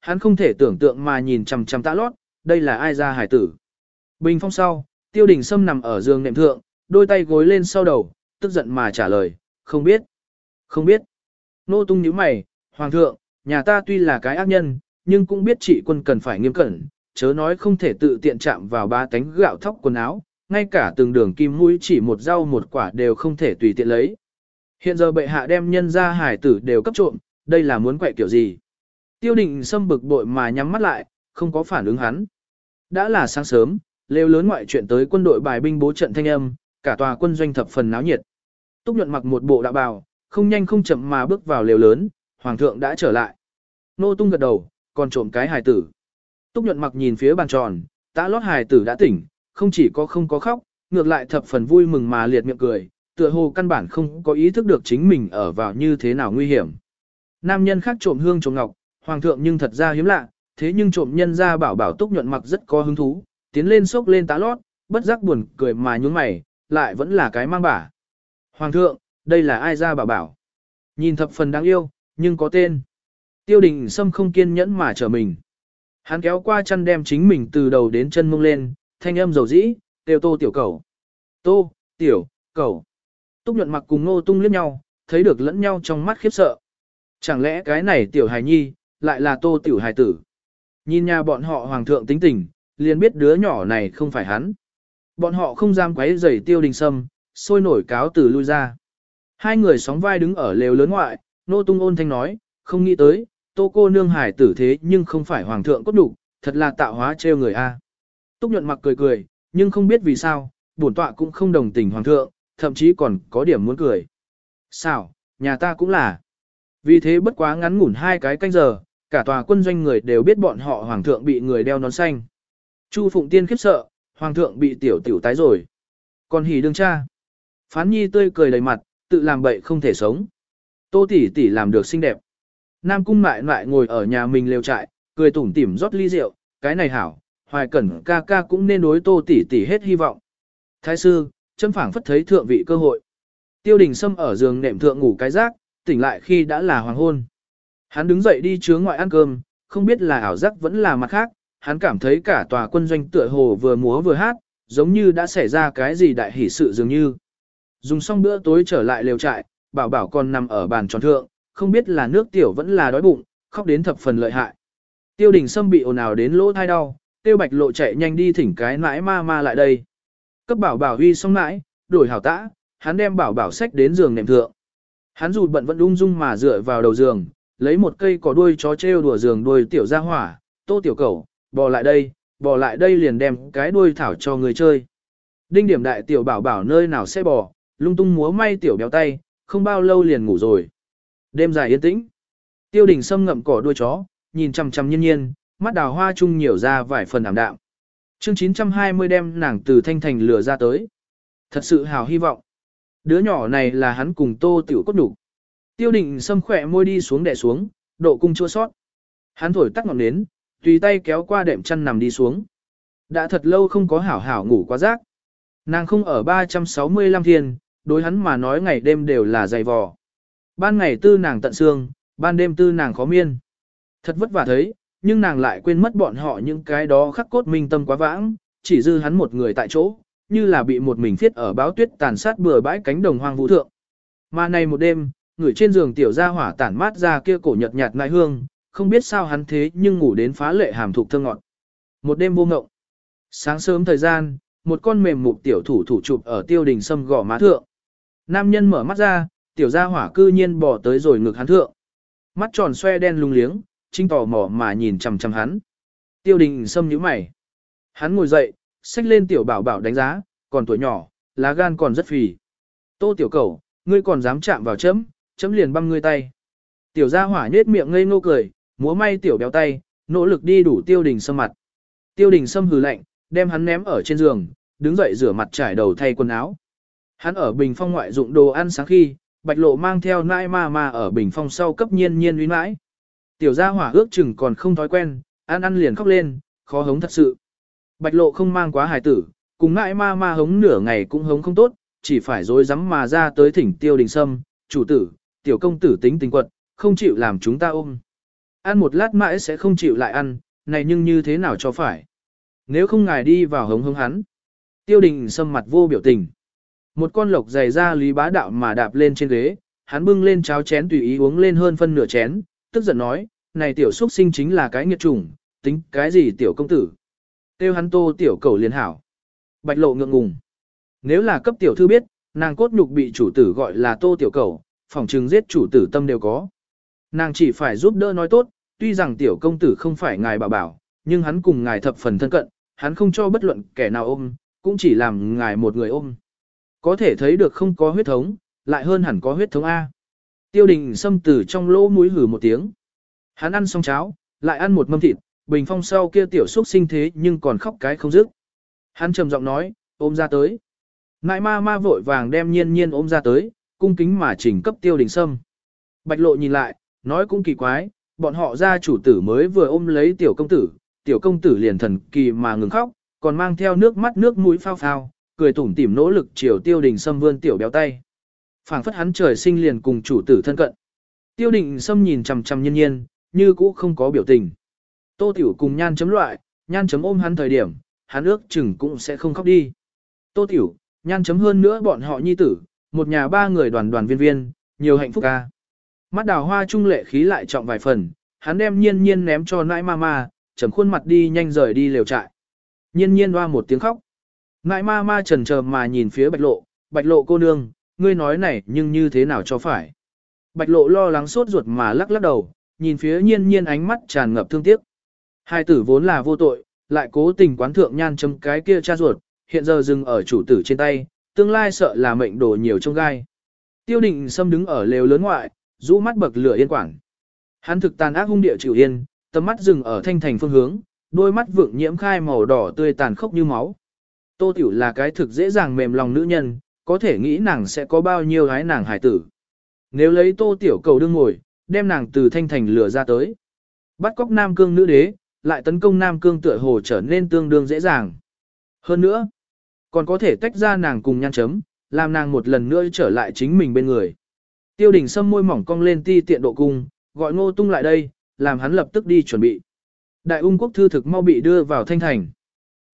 hắn không thể tưởng tượng mà nhìn chằm chằm tạ lót, đây là ai ra hải tử. Bình phong sau, tiêu đình sâm nằm ở giường nệm thượng, đôi tay gối lên sau đầu, tức giận mà trả lời, không biết, không biết. Nô tung nhíu mày, hoàng thượng, nhà ta tuy là cái ác nhân, nhưng cũng biết trị quân cần phải nghiêm cẩn, chớ nói không thể tự tiện chạm vào ba tánh gạo thóc quần áo, ngay cả từng đường kim mũi chỉ một rau một quả đều không thể tùy tiện lấy. Hiện giờ bệ hạ đem nhân ra hải tử đều cấp trộm, đây là muốn quậy kiểu gì? Tiêu định xâm bực bội mà nhắm mắt lại, không có phản ứng hắn. Đã là sáng sớm, lều lớn ngoại chuyện tới quân đội bài binh bố trận thanh âm, cả tòa quân doanh thập phần náo nhiệt. Túc nhuận mặc một bộ đạo bào, không nhanh không chậm mà bước vào lều lớn, hoàng thượng đã trở lại. Nô tung gật đầu, còn trộm cái hài tử. Túc nhuận mặc nhìn phía bàn tròn, tã lót hài tử đã tỉnh, không chỉ có không có khóc, ngược lại thập phần vui mừng mà liệt miệng cười, tựa hồ căn bản không có ý thức được chính mình ở vào như thế nào nguy hiểm. Nam nhân khác trộm hương trộm ngọc, hoàng thượng nhưng thật ra hiếm lạ, thế nhưng trộm nhân ra bảo bảo túc nhuận mặc rất có hứng thú, tiến lên sốc lên tá lót, bất giác buồn cười mà nhún mày, lại vẫn là cái mang bả. Hoàng thượng, đây là ai ra bảo bảo? Nhìn thập phần đáng yêu, nhưng có tên. Tiêu đình Sâm không kiên nhẫn mà trở mình. Hắn kéo qua chân đem chính mình từ đầu đến chân mông lên, thanh âm dầu dĩ, tiêu tô tiểu cầu. Tô, tiểu, cầu. Túc nhuận mặc cùng ngô tung liếc nhau, thấy được lẫn nhau trong mắt khiếp sợ. Chẳng lẽ cái này tiểu hài nhi, lại là tô tiểu hài tử. Nhìn nhà bọn họ hoàng thượng tính tình, liền biết đứa nhỏ này không phải hắn. Bọn họ không dám quấy rầy tiêu đình sâm, sôi nổi cáo từ lui ra. Hai người sóng vai đứng ở lều lớn ngoại, nô tung ôn thanh nói, không nghĩ tới, tô cô nương hải tử thế nhưng không phải hoàng thượng cốt đủ, thật là tạo hóa trêu người a. Túc nhuận mặc cười cười, nhưng không biết vì sao, bổn tọa cũng không đồng tình hoàng thượng, thậm chí còn có điểm muốn cười. Sao, nhà ta cũng là. Vì thế bất quá ngắn ngủn hai cái canh giờ, cả tòa quân doanh người đều biết bọn họ hoàng thượng bị người đeo nón xanh. Chu Phụng Tiên khiếp sợ, hoàng thượng bị tiểu tiểu tái rồi. Còn hỉ đương cha. Phán nhi tươi cười đầy mặt, tự làm bậy không thể sống. Tô tỷ tỷ làm được xinh đẹp. Nam cung mại mại ngồi ở nhà mình lều trại, cười tủm tỉm rót ly rượu, cái này hảo, hoài cẩn ca ca cũng nên đối tô tỷ tỷ hết hy vọng. Thái sư, châm phảng phất thấy thượng vị cơ hội. Tiêu đình Sâm ở giường nệm thượng ngủ cái rác, tỉnh lại khi đã là hoàng hôn. Hắn đứng dậy đi chướng ngoại ăn cơm, không biết là ảo giác vẫn là mặt khác, hắn cảm thấy cả tòa quân doanh tựa hồ vừa múa vừa hát, giống như đã xảy ra cái gì đại hỷ sự dường như. Dùng xong bữa tối trở lại lều trại, bảo bảo còn nằm ở bàn tròn thượng, không biết là nước tiểu vẫn là đói bụng, khóc đến thập phần lợi hại. Tiêu đình Sâm bị ồn ào đến lỗ thai đau, tiêu bạch lộ chạy nhanh đi thỉnh cái nãi ma ma lại đây. Cấp bảo bảo huy xong nãi, đổi hảo tã, hắn đem bảo bảo sách đến giường nệm thượng. Hắn dù bận vẫn ung dung mà dựa vào đầu giường, lấy một cây cỏ đuôi chó treo đùa giường đuôi tiểu ra hỏa, tô tiểu cẩu bò lại đây, bò lại đây liền đem cái đuôi thảo cho người chơi. Đinh điểm đại tiểu bảo bảo nơi nào sẽ bò, lung tung múa may tiểu béo tay, không bao lâu liền ngủ rồi. Đêm dài yên tĩnh. Tiêu đình sâm ngậm cỏ đuôi chó, nhìn chằm chằm nhiên nhiên, mắt đào hoa chung nhiều ra vài phần ảm đạm. Chương 920 đem nàng từ thanh thành lừa ra tới. Thật sự hào hy vọng. Đứa nhỏ này là hắn cùng tô tiểu cốt đủ. Tiêu định xâm khỏe môi đi xuống đè xuống, độ cung chua sót. Hắn thổi tắt ngọn nến, tùy tay kéo qua đệm chăn nằm đi xuống. Đã thật lâu không có hảo hảo ngủ quá giấc. Nàng không ở 365 thiên, đối hắn mà nói ngày đêm đều là dày vò. Ban ngày tư nàng tận xương, ban đêm tư nàng khó miên. Thật vất vả thấy, nhưng nàng lại quên mất bọn họ những cái đó khắc cốt minh tâm quá vãng, chỉ dư hắn một người tại chỗ, như là bị một mình thiết ở báo tuyết tàn sát bừa bãi cánh đồng hoang vũ thượng. Mà này một đêm, người trên giường tiểu gia hỏa tản mát ra kia cổ nhợt nhạt ngai hương, không biết sao hắn thế nhưng ngủ đến phá lệ hàm thục thơ ngọt. Một đêm vô ngộng. Sáng sớm thời gian, một con mềm mục tiểu thủ thủ chụp ở tiêu đình sâm gò má thượng. Nam nhân mở mắt ra, tiểu gia hỏa cư nhiên bỏ tới rồi ngực hắn thượng. Mắt tròn xoe đen lung liếng, trinh tò mò mà nhìn chằm chằm hắn. Tiêu đình sâm nhíu mày. Hắn ngồi dậy, xách lên tiểu bảo bảo đánh giá, còn tuổi nhỏ, lá gan còn rất phì. Tô tiểu cầu, ngươi còn dám chạm vào chấm, chấm liền băm ngươi tay. Tiểu gia hỏa nết miệng ngây ngô cười, múa may tiểu béo tay, nỗ lực đi đủ tiêu đình sâm mặt. Tiêu đình sâm hừ lạnh, đem hắn ném ở trên giường, đứng dậy rửa mặt trải đầu thay quần áo. Hắn ở bình phong ngoại dụng đồ ăn sáng khi, bạch lộ mang theo nãi ma ma ở bình phong sau cấp nhiên nhiên uy mãi. Tiểu gia hỏa ước chừng còn không thói quen, ăn ăn liền khóc lên, khó hống thật sự. Bạch lộ không mang quá hài tử, cùng nãi ma ma hống nửa ngày cũng hống không tốt, chỉ phải dối rắm mà ra tới thỉnh tiêu đình sâm, chủ tử, tiểu công tử tính tình quật, không chịu làm chúng ta ôm. Ăn một lát mãi sẽ không chịu lại ăn, này nhưng như thế nào cho phải. Nếu không ngài đi vào hống hống hắn. Tiêu đình sâm mặt vô biểu tình. Một con lộc dày ra lý bá đạo mà đạp lên trên ghế, hắn bưng lên cháo chén tùy ý uống lên hơn phân nửa chén, tức giận nói, này tiểu xuất sinh chính là cái nghiệt chủng, tính cái gì tiểu công tử. Tiêu hắn tô tiểu cầu liền hảo. Bạch lộ ngượng ngùng. Nếu là cấp tiểu thư biết, nàng cốt nhục bị chủ tử gọi là tô tiểu cầu, phỏng trừng giết chủ tử tâm đều có. Nàng chỉ phải giúp đỡ nói tốt, tuy rằng tiểu công tử không phải ngài bảo bảo, nhưng hắn cùng ngài thập phần thân cận, hắn không cho bất luận kẻ nào ôm, cũng chỉ làm ngài một người ôm. Có thể thấy được không có huyết thống, lại hơn hẳn có huyết thống A. Tiêu đình xâm tử trong lỗ mũi hử một tiếng. Hắn ăn xong cháo, lại ăn một mâm thịt, bình phong sau kia tiểu xúc sinh thế nhưng còn khóc cái không dứt. Hắn trầm giọng nói, ôm ra tới. Nại ma ma vội vàng đem nhiên nhiên ôm ra tới, cung kính mà chỉnh cấp tiêu đình sâm. Bạch lộ nhìn lại, nói cũng kỳ quái, bọn họ ra chủ tử mới vừa ôm lấy tiểu công tử, tiểu công tử liền thần kỳ mà ngừng khóc, còn mang theo nước mắt nước mũi phao phao, cười tủm tỉm nỗ lực chiều tiêu đình sâm vươn tiểu béo tay. phảng phất hắn trời sinh liền cùng chủ tử thân cận. Tiêu đình sâm nhìn chằm chằm nhiên nhiên, như cũ không có biểu tình. Tô tiểu cùng nhan chấm loại, nhan chấm ôm hắn thời điểm, hắn ước chừng cũng sẽ không khóc đi. Tô tiểu, nhan chấm hơn nữa bọn họ nhi tử, một nhà ba người đoàn đoàn viên viên, nhiều hạnh phúc ca. Mắt đào hoa trung lệ khí lại trọng vài phần, hắn đem nhiên nhiên ném cho nãi ma ma, trầm khuôn mặt đi nhanh rời đi lều trại. Nhiên nhiên hoa một tiếng khóc. Nãi ma ma trần chờ mà nhìn phía bạch lộ, bạch lộ cô nương, ngươi nói này nhưng như thế nào cho phải. Bạch lộ lo lắng sốt ruột mà lắc lắc đầu, nhìn phía nhiên nhiên ánh mắt tràn ngập thương tiếc. Hai tử vốn là vô tội, lại cố tình quán thượng nhan chấm cái kia cha ruột, hiện giờ dừng ở chủ tử trên tay, tương lai sợ là mệnh đổ nhiều trong gai. Tiêu định xâm đứng ở lều lớn ngoại, rũ mắt bậc lửa yên quảng. Hắn thực tàn ác hung địa chịu yên, tầm mắt dừng ở thanh thành phương hướng, đôi mắt vượng nhiễm khai màu đỏ tươi tàn khốc như máu. Tô Tiểu là cái thực dễ dàng mềm lòng nữ nhân, có thể nghĩ nàng sẽ có bao nhiêu gái nàng hải tử. Nếu lấy Tô Tiểu cầu đương ngồi, đem nàng từ thanh thành lửa ra tới. Bắt cóc Nam Cương nữ đế, lại tấn công Nam Cương tựa hồ trở nên tương đương dễ dàng. Hơn nữa, còn có thể tách ra nàng cùng nhan chấm, làm nàng một lần nữa trở lại chính mình bên người. Tiêu đình sâm môi mỏng cong lên ti tiện độ cung, gọi ngô tung lại đây, làm hắn lập tức đi chuẩn bị. Đại ung quốc thư thực mau bị đưa vào thanh thành.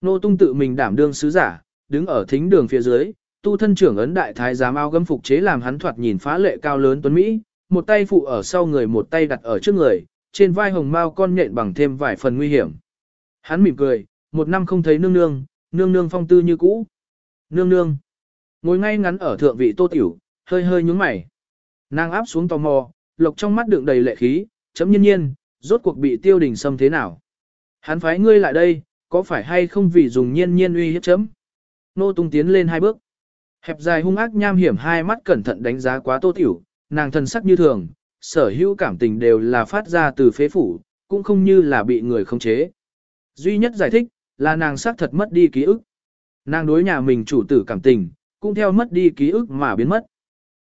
Ngô tung tự mình đảm đương sứ giả, đứng ở thính đường phía dưới, tu thân trưởng ấn đại thái giám ao gấm phục chế làm hắn thoạt nhìn phá lệ cao lớn tuấn Mỹ, một tay phụ ở sau người một tay đặt ở trước người, trên vai hồng mao con nhện bằng thêm vài phần nguy hiểm. Hắn mỉm cười, một năm không thấy nương nương, nương nương phong tư như cũ. Nương nương. Ngồi ngay ngắn ở thượng vị tô tiểu, hơi hơi nhúng mày. Nàng áp xuống tò mò, lộc trong mắt đựng đầy lệ khí, chấm nhiên nhiên, rốt cuộc bị tiêu đình xâm thế nào. Hắn phái ngươi lại đây, có phải hay không vì dùng nhiên nhiên uy hiếp chấm. Nô tung tiến lên hai bước. Hẹp dài hung ác nham hiểm hai mắt cẩn thận đánh giá quá tô tiểu, nàng thân sắc như thường, sở hữu cảm tình đều là phát ra từ phế phủ, cũng không như là bị người khống chế. Duy nhất giải thích, là nàng xác thật mất đi ký ức. Nàng đối nhà mình chủ tử cảm tình, cũng theo mất đi ký ức mà biến mất.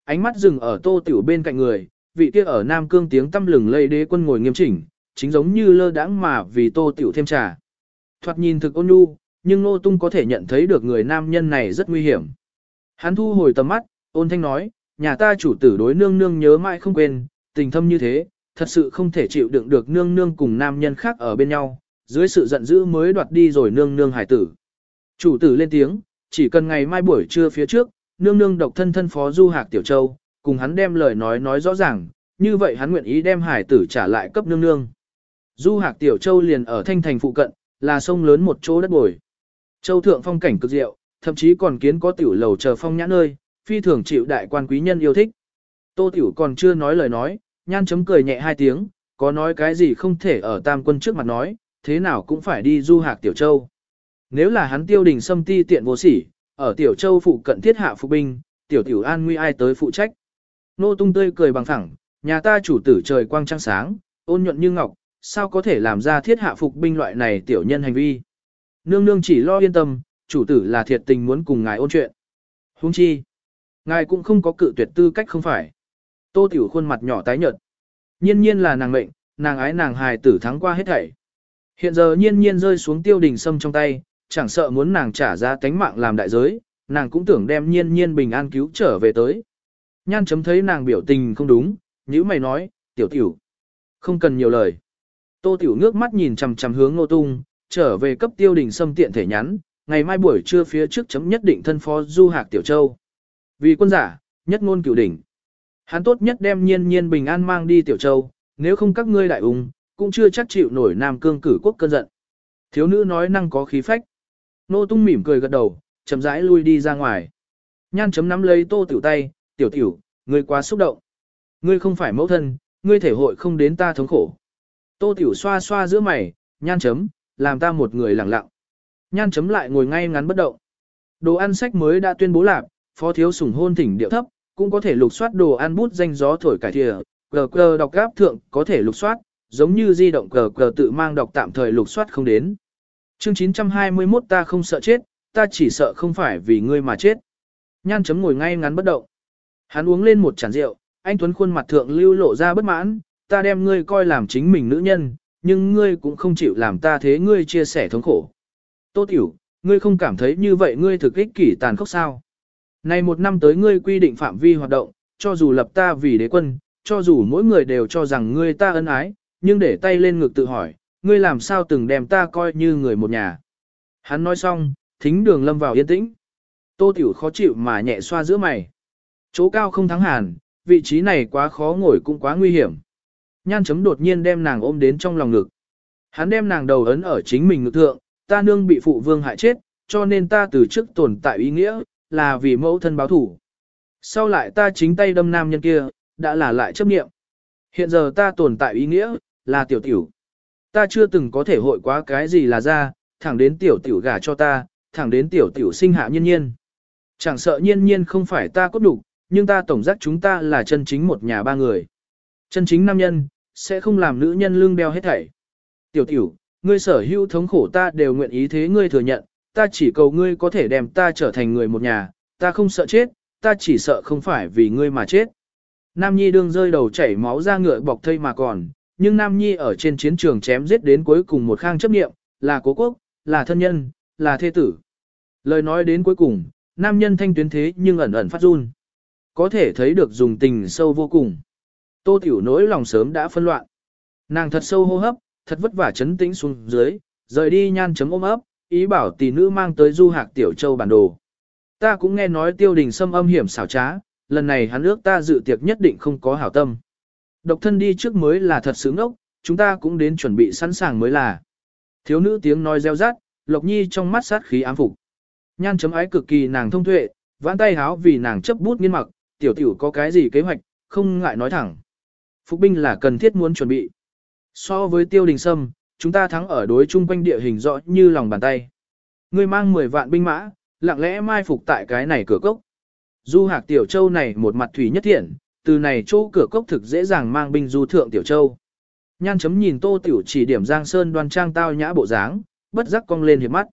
Ánh mắt dừng ở tô tiểu bên cạnh người, vị kia ở Nam Cương tiếng tâm lừng lây đế quân ngồi nghiêm chỉnh, chính giống như lơ đãng mà vì tô tiểu thêm trà. Thoạt nhìn thực ôn nhu, nhưng Nô Tung có thể nhận thấy được người nam nhân này rất nguy hiểm. Hắn thu hồi tầm mắt, ôn thanh nói, nhà ta chủ tử đối nương nương nhớ mãi không quên, tình thâm như thế, thật sự không thể chịu đựng được nương nương cùng nam nhân khác ở bên nhau, dưới sự giận dữ mới đoạt đi rồi nương nương hải tử. Chủ tử lên tiếng, chỉ cần ngày mai buổi trưa phía trước, nương nương độc thân thân phó du hạc tiểu châu, cùng hắn đem lời nói nói rõ ràng, như vậy hắn nguyện ý đem hải tử trả lại cấp nương nương. Du hạc tiểu châu liền ở thanh thành phụ cận, là sông lớn một chỗ đất bồi. Châu thượng phong cảnh cực diệu, thậm chí còn kiến có tiểu lầu chờ phong nhã nơi, phi thường chịu đại quan quý nhân yêu thích. Tô tiểu còn chưa nói lời nói, nhan chấm cười nhẹ hai tiếng, có nói cái gì không thể ở tam quân trước mặt nói, thế nào cũng phải đi du hạc tiểu châu. Nếu là hắn tiêu đình xâm ti tiện vô sỉ, ở tiểu châu phụ cận thiết hạ phục binh, tiểu tiểu an nguy ai tới phụ trách. Nô tung tươi cười bằng thẳng, nhà ta chủ tử trời quang trăng sáng, ôn nhuận như ngọc, sao có thể làm ra thiết hạ phục binh loại này tiểu nhân hành vi. Nương nương chỉ lo yên tâm, chủ tử là thiệt tình muốn cùng ngài ôn chuyện. Huống chi, ngài cũng không có cự tuyệt tư cách không phải. Tô tiểu khuôn mặt nhỏ tái nhợt. Nhiên nhiên là nàng mệnh, nàng ái nàng hài tử thắng qua hết thảy. Hiện giờ nhiên nhiên rơi xuống tiêu đình sâm trong tay, chẳng sợ muốn nàng trả ra tánh mạng làm đại giới, nàng cũng tưởng đem nhiên nhiên bình an cứu trở về tới. Nhan chấm thấy nàng biểu tình không đúng, nhữ mày nói, tiểu tiểu, không cần nhiều lời. Tô Tiểu nước mắt nhìn chằm chằm hướng Nô Tung, trở về cấp tiêu đình Sâm tiện thể nhắn, ngày mai buổi trưa phía trước chấm nhất định thân phó du hạc Tiểu Châu. Vì quân giả, nhất ngôn cửu đỉnh. Hắn tốt nhất đem nhiên nhiên bình an mang đi Tiểu Châu, nếu không các ngươi đại ung, cũng chưa chắc chịu nổi Nam Cương cử quốc cơn giận. Thiếu nữ nói năng có khí phách. Nô Tung mỉm cười gật đầu, chậm rãi lui đi ra ngoài. Nhan chấm nắm lấy Tô Tiểu tay, "Tiểu Tiểu, ngươi quá xúc động. Ngươi không phải mẫu thân, ngươi thể hội không đến ta thống khổ." Tô Tiểu xoa xoa giữa mày, "Nhan chấm, làm ta một người lặng lặng." Nhan chấm lại ngồi ngay ngắn bất động. Đồ ăn sách mới đã tuyên bố lạc, phó thiếu sủng hôn thỉnh điệu thấp, cũng có thể lục soát đồ ăn bút danh gió thổi cải thìa, cờ cờ đọc gáp thượng có thể lục soát, giống như di động cờ cờ tự mang đọc tạm thời lục soát không đến. Chương 921 ta không sợ chết, ta chỉ sợ không phải vì ngươi mà chết. Nhan chấm ngồi ngay ngắn bất động. Hắn uống lên một chản rượu, anh Tuấn khuôn mặt thượng lưu lộ ra bất mãn, ta đem ngươi coi làm chính mình nữ nhân, nhưng ngươi cũng không chịu làm ta thế ngươi chia sẻ thống khổ. Tô Tiểu, ngươi không cảm thấy như vậy ngươi thực ích kỷ tàn khốc sao? Này một năm tới ngươi quy định phạm vi hoạt động, cho dù lập ta vì đế quân, cho dù mỗi người đều cho rằng ngươi ta ân ái, nhưng để tay lên ngực tự hỏi, ngươi làm sao từng đem ta coi như người một nhà. Hắn nói xong, thính đường lâm vào yên tĩnh. Tô Tiểu khó chịu mà nhẹ xoa giữa mày. Chỗ cao không thắng hàn, vị trí này quá khó ngồi cũng quá nguy hiểm. Nhan chấm đột nhiên đem nàng ôm đến trong lòng ngực. Hắn đem nàng đầu ấn ở chính mình ngực thượng, ta nương bị phụ vương hại chết, cho nên ta từ trước tồn tại ý nghĩa, là vì mẫu thân báo thủ. Sau lại ta chính tay đâm nam nhân kia, đã là lại chấp nghiệm. Hiện giờ ta tồn tại ý nghĩa, là tiểu tiểu. Ta chưa từng có thể hội quá cái gì là ra, thẳng đến tiểu tiểu gả cho ta, thẳng đến tiểu tiểu sinh hạ nhiên nhiên. Chẳng sợ nhiên nhiên không phải ta cốt đủ, nhưng ta tổng giác chúng ta là chân chính một nhà ba người. Chân chính nam nhân, sẽ không làm nữ nhân lương đeo hết thảy. Tiểu tiểu, ngươi sở hữu thống khổ ta đều nguyện ý thế ngươi thừa nhận, ta chỉ cầu ngươi có thể đem ta trở thành người một nhà, ta không sợ chết, ta chỉ sợ không phải vì ngươi mà chết. Nam Nhi đương rơi đầu chảy máu ra ngựa bọc thây mà còn, nhưng Nam Nhi ở trên chiến trường chém giết đến cuối cùng một khang chấp niệm, là cố quốc, là thân nhân, là thê tử. Lời nói đến cuối cùng, nam nhân thanh tuyến thế nhưng ẩn ẩn phát run. Có thể thấy được dùng tình sâu vô cùng. Tô Tiểu nỗi lòng sớm đã phân loạn. Nàng thật sâu hô hấp, thật vất vả chấn tĩnh xuống dưới, rời đi nhan chấm ôm ấp, ý bảo tỷ nữ mang tới du hạc tiểu châu bản đồ. Ta cũng nghe nói tiêu đình xâm âm hiểm xảo trá, lần này hắn ước ta dự tiệc nhất định không có hảo tâm. Độc thân đi trước mới là thật sướng ốc, chúng ta cũng đến chuẩn bị sẵn sàng mới là. Thiếu nữ tiếng nói reo rát, Lộc Nhi trong mắt sát khí ám phục. Nhan chấm ái cực kỳ nàng thông tuệ, vãn tay háo vì nàng chấp bút nghiên mặc, tiểu tiểu có cái gì kế hoạch, không ngại nói thẳng. Phục binh là cần thiết muốn chuẩn bị. So với tiêu đình sâm, chúng ta thắng ở đối chung quanh địa hình rõ như lòng bàn tay. Ngươi mang 10 vạn binh mã, lặng lẽ mai phục tại cái này cửa cốc. Du hạc tiểu châu này một mặt thủy nhất thiện, từ này chỗ cửa cốc thực dễ dàng mang binh du thượng tiểu châu. Nhan chấm nhìn tô tiểu chỉ điểm giang sơn đoan trang tao nhã bộ dáng, bất giác cong lên hiệp mắt.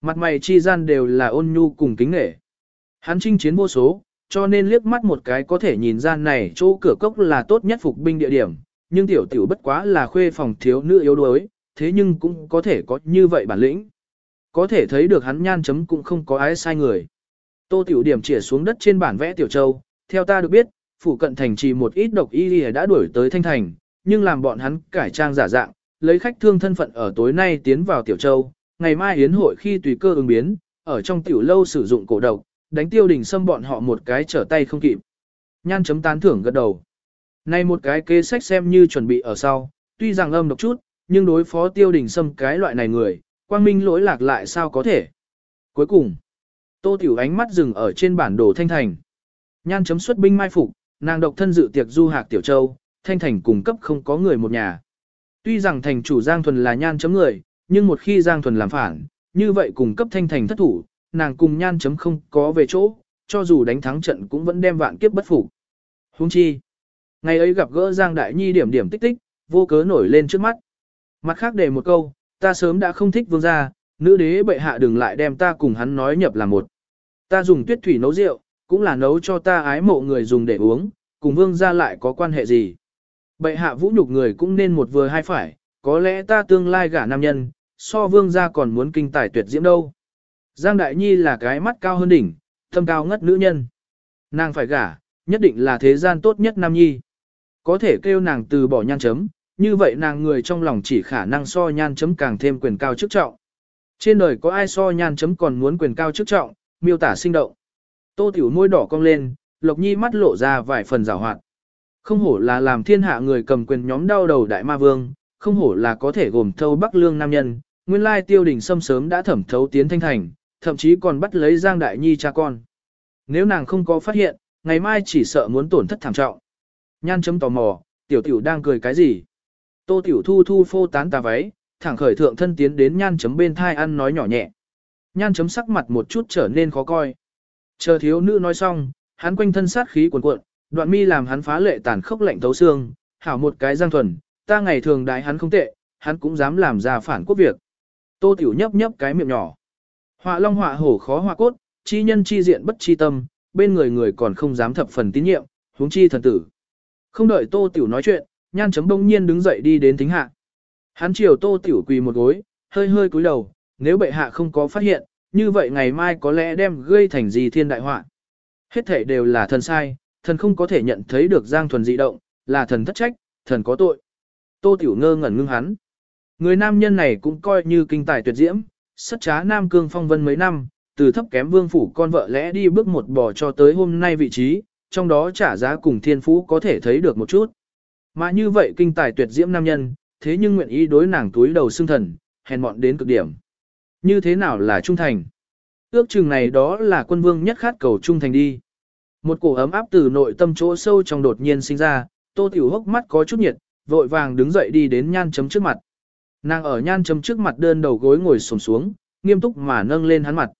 Mặt mày chi gian đều là ôn nhu cùng kính nghệ. Hắn chinh chiến vô số, cho nên liếc mắt một cái có thể nhìn ra này chỗ cửa cốc là tốt nhất phục binh địa điểm, nhưng tiểu tiểu bất quá là khuê phòng thiếu nữ yếu đuối, thế nhưng cũng có thể có như vậy bản lĩnh. Có thể thấy được hắn nhan chấm cũng không có ai sai người. Tô tiểu điểm chỉ xuống đất trên bản vẽ tiểu châu, theo ta được biết, phủ cận thành trì một ít độc y đã đuổi tới thanh thành, nhưng làm bọn hắn cải trang giả dạng, lấy khách thương thân phận ở tối nay tiến vào tiểu châu, ngày mai yến hội khi tùy cơ ứng biến, ở trong tiểu lâu sử dụng cổ độc, đánh tiêu đình xâm bọn họ một cái trở tay không kịp. Nhan chấm tán thưởng gật đầu. Này một cái kế sách xem như chuẩn bị ở sau, tuy rằng âm độc chút, nhưng đối phó tiêu đình xâm cái loại này người, quang minh lỗi lạc lại sao có thể. Cuối cùng, tô tiểu ánh mắt dừng ở trên bản đồ thanh thành. Nhan chấm xuất binh mai phục, nàng độc thân dự tiệc du hạc tiểu châu, thanh thành cung cấp không có người một nhà. Tuy rằng thành chủ Giang Thuần là nhan chấm người, nhưng một khi Giang Thuần làm phản, như vậy cùng cấp thanh thành thất thủ, nàng cùng nhan chấm không có về chỗ, cho dù đánh thắng trận cũng vẫn đem vạn kiếp bất phục. Huống chi, ngày ấy gặp gỡ Giang Đại Nhi điểm điểm tích tích, vô cớ nổi lên trước mắt. Mặt khác để một câu, ta sớm đã không thích vương gia, nữ đế bệ hạ đừng lại đem ta cùng hắn nói nhập là một. Ta dùng tuyết thủy nấu rượu, cũng là nấu cho ta ái mộ người dùng để uống, cùng vương gia lại có quan hệ gì. Bệ hạ vũ nhục người cũng nên một vừa hai phải, có lẽ ta tương lai gả nam nhân, so vương gia còn muốn kinh tài tuyệt diễm đâu. Giang Đại Nhi là cái mắt cao hơn đỉnh, thâm cao ngất nữ nhân. Nàng phải gả, nhất định là thế gian tốt nhất nam nhi. Có thể kêu nàng từ bỏ nhan chấm, như vậy nàng người trong lòng chỉ khả năng so nhan chấm càng thêm quyền cao chức trọng. Trên đời có ai so nhan chấm còn muốn quyền cao chức trọng, miêu tả sinh động. Tô tiểu môi đỏ cong lên, Lộc Nhi mắt lộ ra vài phần rào hoạt. Không hổ là làm thiên hạ người cầm quyền nhóm đau đầu đại ma vương, không hổ là có thể gồm thâu bắc lương nam nhân, nguyên lai tiêu đình xâm sớm đã thẩm thấu tiến thanh thành, thậm chí còn bắt lấy Giang Đại Nhi cha con. Nếu nàng không có phát hiện, ngày mai chỉ sợ muốn tổn thất thảm trọng. Nhan chấm tò mò, tiểu tiểu đang cười cái gì? Tô tiểu thu thu phô tán tà váy, thẳng khởi thượng thân tiến đến nhan chấm bên thai ăn nói nhỏ nhẹ. Nhan chấm sắc mặt một chút trở nên khó coi. Chờ thiếu nữ nói xong, hắn quanh thân sát khí cuồn cuộn, đoạn mi làm hắn phá lệ tàn khốc lạnh thấu xương, hảo một cái giang thuần, ta ngày thường đái hắn không tệ, hắn cũng dám làm ra phản quốc việc. Tô tiểu nhấp nhấp cái miệng nhỏ. Họa long họa hổ khó họa cốt, chi nhân chi diện bất chi tâm, bên người người còn không dám thập phần tín nhiệm, huống chi thần tử. Không đợi tô tiểu nói chuyện, nhan chấm đông nhiên đứng dậy đi đến thính hạ. Hắn chiều tô tiểu quỳ một gối, hơi hơi cúi đầu, nếu bệ hạ không có phát hiện, như vậy ngày mai có lẽ đem gây thành gì thiên đại họa. Hết thể đều là thần sai, thần không có thể nhận thấy được giang thuần dị động, là thần thất trách, thần có tội. Tô tiểu ngơ ngẩn ngưng hắn. Người nam nhân này cũng coi như kinh tài tuyệt diễm, sất trá nam cương phong vân mấy năm, từ thấp kém vương phủ con vợ lẽ đi bước một bò cho tới hôm nay vị trí, trong đó trả giá cùng thiên phú có thể thấy được một chút. Mà như vậy kinh tài tuyệt diễm nam nhân, thế nhưng nguyện ý đối nàng túi đầu xương thần, hèn mọn đến cực điểm. Như thế nào là trung thành? Ước chừng này đó là quân vương nhất khát cầu trung thành đi. Một cổ ấm áp từ nội tâm chỗ sâu trong đột nhiên sinh ra, tô tiểu hốc mắt có chút nhiệt, vội vàng đứng dậy đi đến nhan chấm trước mặt. Nàng ở nhan chấm trước mặt đơn đầu gối ngồi sồn xuống, nghiêm túc mà nâng lên hắn mặt.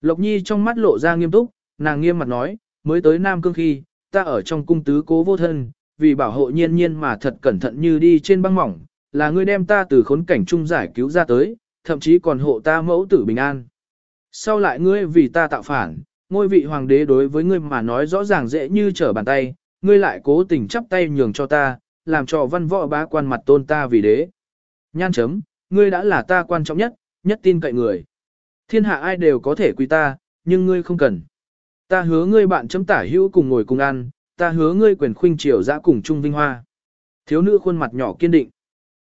Lộc Nhi trong mắt lộ ra nghiêm túc, nàng nghiêm mặt nói, mới tới Nam Cương khi, ta ở trong cung tứ cố vô thân, vì bảo hộ nhiên nhiên mà thật cẩn thận như đi trên băng mỏng, là ngươi đem ta từ khốn cảnh trung giải cứu ra tới, thậm chí còn hộ ta mẫu tử bình an. Sau lại ngươi vì ta tạo phản, ngôi vị hoàng đế đối với ngươi mà nói rõ ràng dễ như trở bàn tay, ngươi lại cố tình chắp tay nhường cho ta, làm cho văn võ bá quan mặt tôn ta vì đế. Nhan chấm, ngươi đã là ta quan trọng nhất, nhất tin cậy người. Thiên hạ ai đều có thể quy ta, nhưng ngươi không cần. Ta hứa ngươi bạn chấm tả hữu cùng ngồi cùng ăn, ta hứa ngươi quyền khuynh triều dã cùng chung vinh hoa. Thiếu nữ khuôn mặt nhỏ kiên định.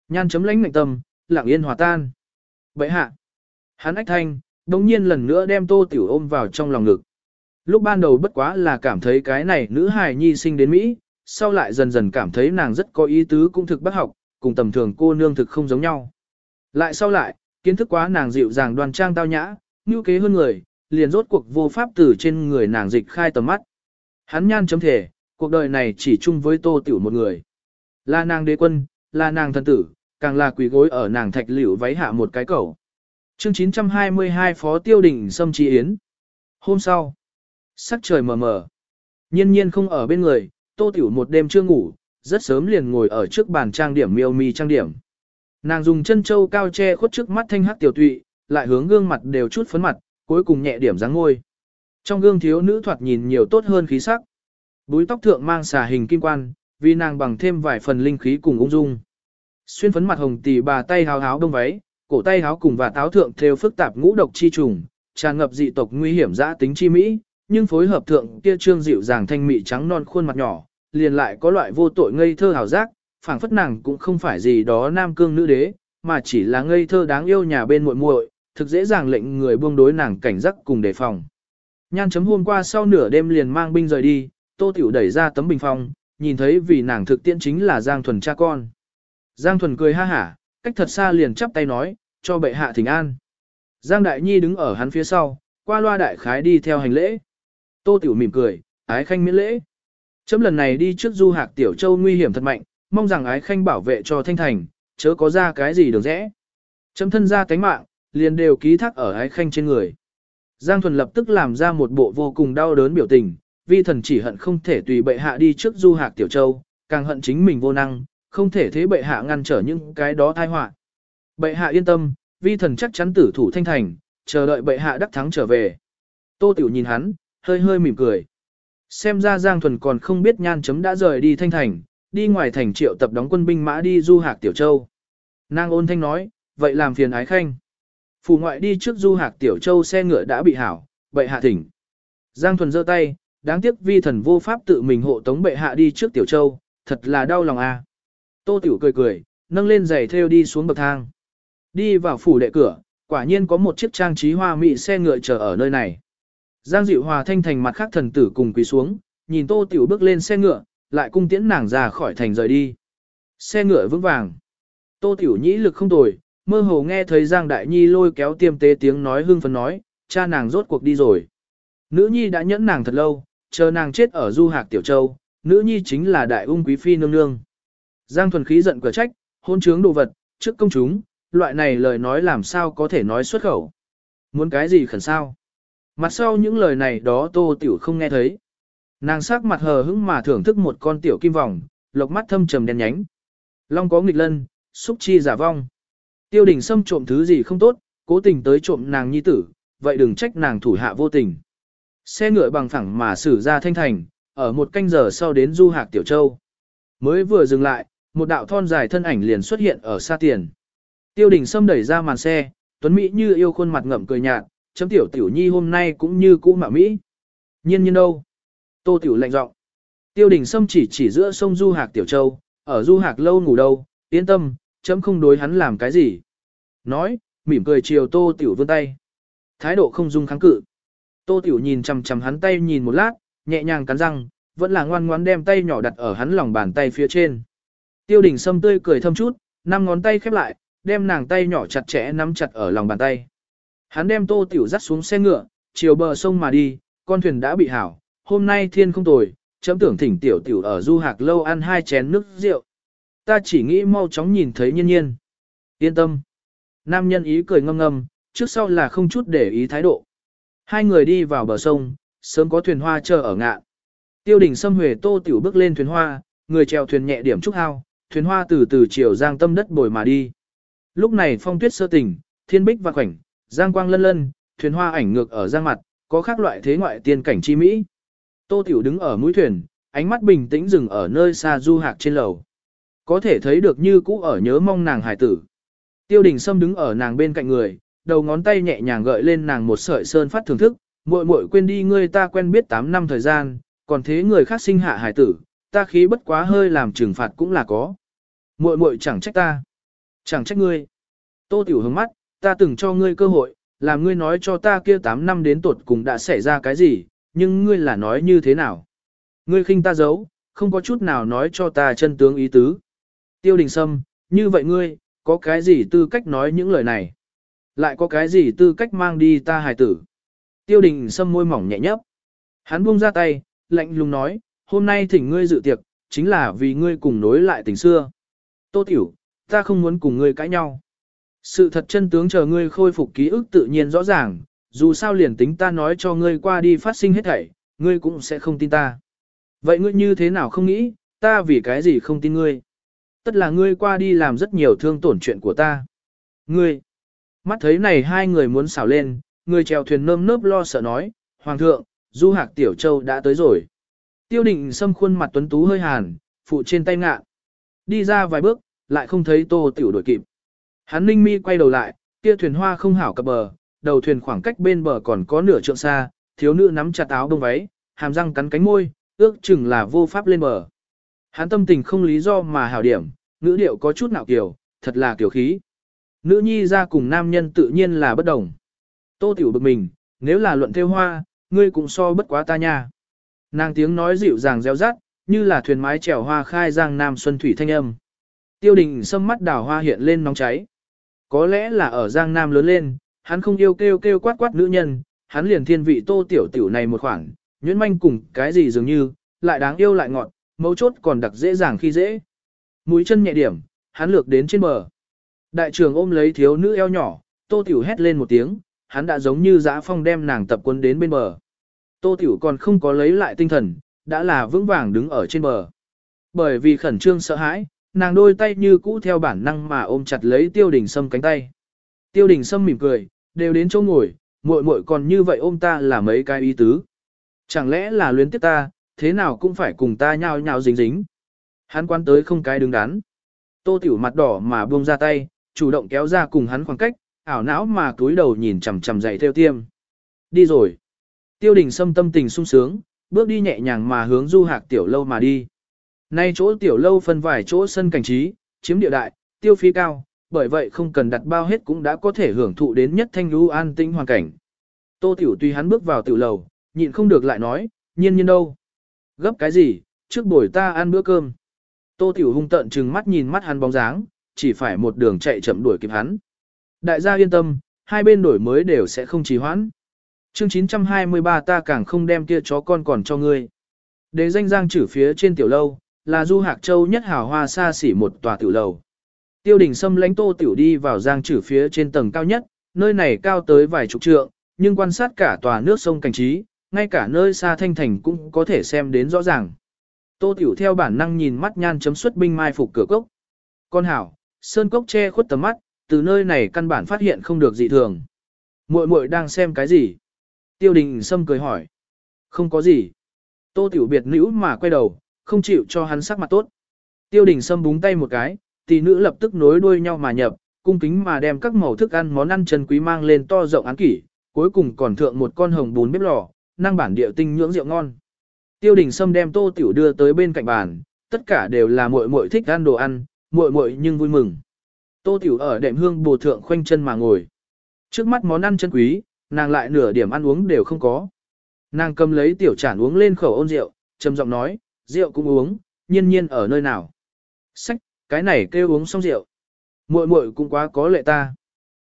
Nhan chấm lãnh mệnh tâm, lặng yên hòa tan. Vậy hạ. Hắn ách thanh, đồng nhiên lần nữa đem tô tiểu ôm vào trong lòng ngực. Lúc ban đầu bất quá là cảm thấy cái này nữ hài nhi sinh đến Mỹ, sau lại dần dần cảm thấy nàng rất có ý tứ cũng thực bác học, cùng tầm thường cô nương thực không giống nhau. Lại sau lại, kiến thức quá nàng dịu dàng đoan trang tao nhã, như kế hơn người, liền rốt cuộc vô pháp từ trên người nàng dịch khai tầm mắt. Hắn nhan chấm thể, cuộc đời này chỉ chung với tô tiểu một người. Là nàng đế quân, là nàng thần tử, càng là quỳ gối ở nàng thạch liễu váy hạ một cái cầu. Chương 922 Phó Tiêu Đình Sâm Trí Yến Hôm sau, sắc trời mờ mờ, nhiên nhiên không ở bên người, tô tiểu một đêm chưa ngủ, rất sớm liền ngồi ở trước bàn trang điểm miêu mi trang điểm. Nàng dùng chân châu cao che khuất trước mắt thanh hắc tiểu tụy, lại hướng gương mặt đều chút phấn mặt, cuối cùng nhẹ điểm dáng ngôi. Trong gương thiếu nữ thoạt nhìn nhiều tốt hơn khí sắc. Búi tóc thượng mang xà hình kim quan, vì nàng bằng thêm vài phần linh khí cùng ung dung. Xuyên phấn mặt hồng tỷ bà tay háo háo đông váy, cổ tay háo cùng và táo thượng thêu phức tạp ngũ độc chi trùng, tràn ngập dị tộc nguy hiểm dã tính chi mỹ, nhưng phối hợp thượng kia trương dịu dàng thanh mị trắng non khuôn mặt nhỏ, liền lại có loại vô tội ngây thơ hào giác, phảng phất nàng cũng không phải gì đó nam cương nữ đế, mà chỉ là ngây thơ đáng yêu nhà bên muội muội, thực dễ dàng lệnh người buông đối nàng cảnh giác cùng đề phòng. Nhan chấm hôm qua sau nửa đêm liền mang binh rời đi, Tô Tiểu đẩy ra tấm bình phong, nhìn thấy vì nàng thực tiễn chính là Giang Thuần cha con. Giang Thuần cười ha hả, cách thật xa liền chắp tay nói, cho bệ hạ thỉnh an. Giang Đại Nhi đứng ở hắn phía sau, qua loa đại khái đi theo hành lễ. Tô Tiểu mỉm cười, ái khanh miễn lễ. Chấm lần này đi trước du hạc Tiểu Châu nguy hiểm thật mạnh, mong rằng ái khanh bảo vệ cho thanh thành, chớ có ra cái gì được rẽ. Chấm thân ra cánh mạng, liền đều ký thác ở ái khanh trên người. Giang Thuần lập tức làm ra một bộ vô cùng đau đớn biểu tình, vi thần chỉ hận không thể tùy bệ hạ đi trước du hạc Tiểu Châu, càng hận chính mình vô năng, không thể thế bệ hạ ngăn trở những cái đó tai họa. Bệ hạ yên tâm, vi thần chắc chắn tử thủ thanh thành, chờ đợi bệ hạ đắc thắng trở về. Tô Tiểu nhìn hắn, hơi hơi mỉm cười. Xem ra Giang Thuần còn không biết nhan chấm đã rời đi thanh thành, đi ngoài thành triệu tập đóng quân binh mã đi du hạc Tiểu Châu. nang ôn thanh nói, vậy làm phiền ái khanh. Phủ ngoại đi trước du hạc Tiểu Châu xe ngựa đã bị hảo, bệ hạ thỉnh. Giang Thuần giơ tay, đáng tiếc vi thần vô pháp tự mình hộ tống bệ hạ đi trước Tiểu Châu, thật là đau lòng a. À. Tô Tiểu cười cười, nâng lên giày theo đi xuống bậc thang. Đi vào phủ đệ cửa, quả nhiên có một chiếc trang trí hoa mỹ xe ngựa chờ ở nơi này. Giang Dịu Hòa thanh thành mặt khác thần tử cùng quỳ xuống, nhìn Tô Tiểu bước lên xe ngựa, lại cung tiễn nàng ra khỏi thành rời đi. Xe ngựa vững vàng. Tô Tiểu nhĩ lực không tồi, mơ hồ nghe thấy Giang Đại Nhi lôi kéo tiêm tế tiếng nói hưng phấn nói, cha nàng rốt cuộc đi rồi. Nữ nhi đã nhẫn nàng thật lâu, chờ nàng chết ở du hạc tiểu châu, nữ nhi chính là đại ung quý phi nương nương. Giang thuần khí giận cửa trách, hôn trướng đồ vật, trước công chúng, loại này lời nói làm sao có thể nói xuất khẩu. Muốn cái gì khẩn sao? Mặt sau những lời này đó tô tiểu không nghe thấy. Nàng sắc mặt hờ hững mà thưởng thức một con tiểu kim vòng, lộc mắt thâm trầm đen nhánh. Long có nghịch lân, xúc chi giả vong. Tiêu đình xâm trộm thứ gì không tốt, cố tình tới trộm nàng nhi tử, vậy đừng trách nàng thủ hạ vô tình. Xe ngựa bằng phẳng mà xử ra thanh thành, ở một canh giờ sau đến du hạc Tiểu Châu. Mới vừa dừng lại, một đạo thon dài thân ảnh liền xuất hiện ở xa tiền. Tiêu đình Sâm đẩy ra màn xe, Tuấn Mỹ như yêu khuôn mặt ngậm cười nhạt, chấm tiểu tiểu nhi hôm nay cũng như cũ mà Mỹ. Nhiên nhiên đâu? Tô tiểu lạnh giọng. Tiêu đình Sâm chỉ chỉ giữa sông Du Hạc Tiểu Châu, ở Du Hạc lâu ngủ đâu, yên tâm, chấm không đối hắn làm cái gì. Nói, mỉm cười chiều tô tiểu vươn tay. Thái độ không dung kháng cự. Tô tiểu nhìn chằm chằm hắn tay nhìn một lát, nhẹ nhàng cắn răng, vẫn là ngoan ngoãn đem tay nhỏ đặt ở hắn lòng bàn tay phía trên. Tiêu đình Sâm tươi cười thâm chút, năm ngón tay khép lại, đem nàng tay nhỏ chặt chẽ nắm chặt ở lòng bàn tay. Hắn đem tô tiểu dắt xuống xe ngựa, chiều bờ sông mà đi, con thuyền đã bị hảo, hôm nay thiên không tồi, chấm tưởng thỉnh tiểu tiểu ở du hạc lâu ăn hai chén nước rượu. Ta chỉ nghĩ mau chóng nhìn thấy nhiên nhiên. Yên tâm. Nam nhân ý cười ngâm ngâm, trước sau là không chút để ý thái độ. Hai người đi vào bờ sông, sớm có thuyền hoa chờ ở ngạn. Tiêu đình xâm huề tô tiểu bước lên thuyền hoa, người chèo thuyền nhẹ điểm trúc hao, thuyền hoa từ từ chiều giang tâm đất bồi mà đi. Lúc này phong tuyết sơ tỉnh, thiên bích và khoảnh, giang quang lân lân, thuyền hoa ảnh ngược ở giang mặt, có khác loại thế ngoại tiên cảnh chi mỹ. Tô Tiểu đứng ở mũi thuyền, ánh mắt bình tĩnh dừng ở nơi xa du hạc trên lầu. Có thể thấy được như cũ ở nhớ mong nàng hải tử. Tiêu đình Sâm đứng ở nàng bên cạnh người, đầu ngón tay nhẹ nhàng gợi lên nàng một sợi sơn phát thưởng thức, muội muội quên đi ngươi ta quen biết 8 năm thời gian, còn thế người khác sinh hạ hải tử, ta khí bất quá hơi làm trừng phạt cũng là có. Muội muội chẳng trách ta, chẳng trách ngươi. Tô Tiểu hướng mắt, ta từng cho ngươi cơ hội, làm ngươi nói cho ta kia 8 năm đến tuột cùng đã xảy ra cái gì, nhưng ngươi là nói như thế nào? Ngươi khinh ta giấu, không có chút nào nói cho ta chân tướng ý tứ. Tiêu đình sâm, như vậy ngươi, có cái gì tư cách nói những lời này? Lại có cái gì tư cách mang đi ta hài tử? Tiêu đình sâm môi mỏng nhẹ nhấp. Hắn buông ra tay, lạnh lùng nói, hôm nay thỉnh ngươi dự tiệc, chính là vì ngươi cùng nối lại tình xưa. Tô tiểu, ta không muốn cùng ngươi cãi nhau. Sự thật chân tướng chờ ngươi khôi phục ký ức tự nhiên rõ ràng, dù sao liền tính ta nói cho ngươi qua đi phát sinh hết thảy, ngươi cũng sẽ không tin ta. Vậy ngươi như thế nào không nghĩ, ta vì cái gì không tin ngươi? Tất là ngươi qua đi làm rất nhiều thương tổn chuyện của ta. Ngươi, mắt thấy này hai người muốn xảo lên, người chèo thuyền nơm nớp lo sợ nói, Hoàng thượng, du hạc tiểu châu đã tới rồi. Tiêu định xâm khuôn mặt tuấn tú hơi hàn, phụ trên tay ngạ. Đi ra vài bước, lại không thấy tô tiểu đổi kịp. Hắn ninh mi quay đầu lại, kia thuyền hoa không hảo cập bờ, đầu thuyền khoảng cách bên bờ còn có nửa trượng xa, thiếu nữ nắm chặt áo đông váy, hàm răng cắn cánh môi, ước chừng là vô pháp lên bờ. Hắn tâm tình không lý do mà hảo điểm, ngữ điệu có chút nạo kiểu, thật là kiểu khí. Nữ nhi ra cùng nam nhân tự nhiên là bất đồng. Tô tiểu bực mình, nếu là luận theo hoa, ngươi cũng so bất quá ta nha. Nàng tiếng nói dịu dàng reo rắt, như là thuyền mái chèo hoa khai giang nam xuân thủy thanh âm. Tiêu đình sâm mắt đào hoa hiện lên nóng cháy. Có lẽ là ở giang nam lớn lên, hắn không yêu kêu kêu quát quát nữ nhân, hắn liền thiên vị tô tiểu tiểu này một khoảng, nhuyễn manh cùng cái gì dường như, lại đáng yêu lại ngọt, mấu chốt còn đặc dễ dàng khi dễ. Mũi chân nhẹ điểm, hắn lược đến trên bờ. Đại trưởng ôm lấy thiếu nữ eo nhỏ, tô tiểu hét lên một tiếng, hắn đã giống như dã phong đem nàng tập quân đến bên bờ. Tô tiểu còn không có lấy lại tinh thần, đã là vững vàng đứng ở trên bờ. Bởi vì khẩn trương sợ hãi, nàng đôi tay như cũ theo bản năng mà ôm chặt lấy tiêu đình sâm cánh tay. Tiêu đình sâm mỉm cười, đều đến chỗ ngồi, muội muội còn như vậy ôm ta là mấy cái ý tứ. Chẳng lẽ là luyến tiếc ta, thế nào cũng phải cùng ta nhao nhao dính dính. Hắn quan tới không cái đứng đắn. Tô tiểu mặt đỏ mà buông ra tay, chủ động kéo ra cùng hắn khoảng cách, ảo não mà cúi đầu nhìn chằm chằm dậy theo tiêm. Đi rồi. Tiêu đình sâm tâm tình sung sướng, bước đi nhẹ nhàng mà hướng du hạc tiểu lâu mà đi. Nay chỗ tiểu lâu phân vài chỗ sân cảnh trí, chiếm địa đại, tiêu phí cao, bởi vậy không cần đặt bao hết cũng đã có thể hưởng thụ đến nhất thanh lưu an tĩnh hoàn cảnh. Tô tiểu tùy hắn bước vào tiểu lầu, nhịn không được lại nói, nhiên nhiên đâu. Gấp cái gì, trước buổi ta ăn bữa cơm. Tô tiểu hung tận trừng mắt nhìn mắt hắn bóng dáng, chỉ phải một đường chạy chậm đuổi kịp hắn. Đại gia yên tâm, hai bên đổi mới đều sẽ không trì hoãn. Chương 923 ta càng không đem kia chó con còn cho ngươi. đế danh giang chử phía trên tiểu lâu, là du hạc châu nhất hào hoa xa xỉ một tòa tiểu lầu. Tiêu đình xâm lãnh tô tiểu đi vào giang trừ phía trên tầng cao nhất, nơi này cao tới vài chục trượng, nhưng quan sát cả tòa nước sông cảnh trí, ngay cả nơi xa thanh thành cũng có thể xem đến rõ ràng. Tô tiểu theo bản năng nhìn mắt nhan chấm xuất binh mai phục cửa cốc. Con hảo, sơn cốc che khuất tầm mắt, từ nơi này căn bản phát hiện không được dị thường. Muội muội đang xem cái gì? Tiêu đình Sâm cười hỏi. Không có gì. Tô tiểu biệt nữ mà quay đầu, không chịu cho hắn sắc mặt tốt. Tiêu đình Sâm búng tay một cái, tỷ nữ lập tức nối đuôi nhau mà nhập, cung kính mà đem các màu thức ăn món ăn chân quý mang lên to rộng án kỷ, cuối cùng còn thượng một con hồng bún bếp lò, năng bản địa tinh nhưỡng rượu ngon. Tiêu đình Sâm đem tô tiểu đưa tới bên cạnh bàn, tất cả đều là muội muội thích ăn đồ ăn, muội muội nhưng vui mừng. Tô tiểu ở đệm hương bồ thượng khoanh chân mà ngồi. Trước mắt món ăn chân quý, nàng lại nửa điểm ăn uống đều không có. Nàng cầm lấy tiểu chản uống lên khẩu ôn rượu, trầm giọng nói, rượu cũng uống, nhiên nhiên ở nơi nào. Sách, cái này kêu uống xong rượu. muội muội cũng quá có lệ ta.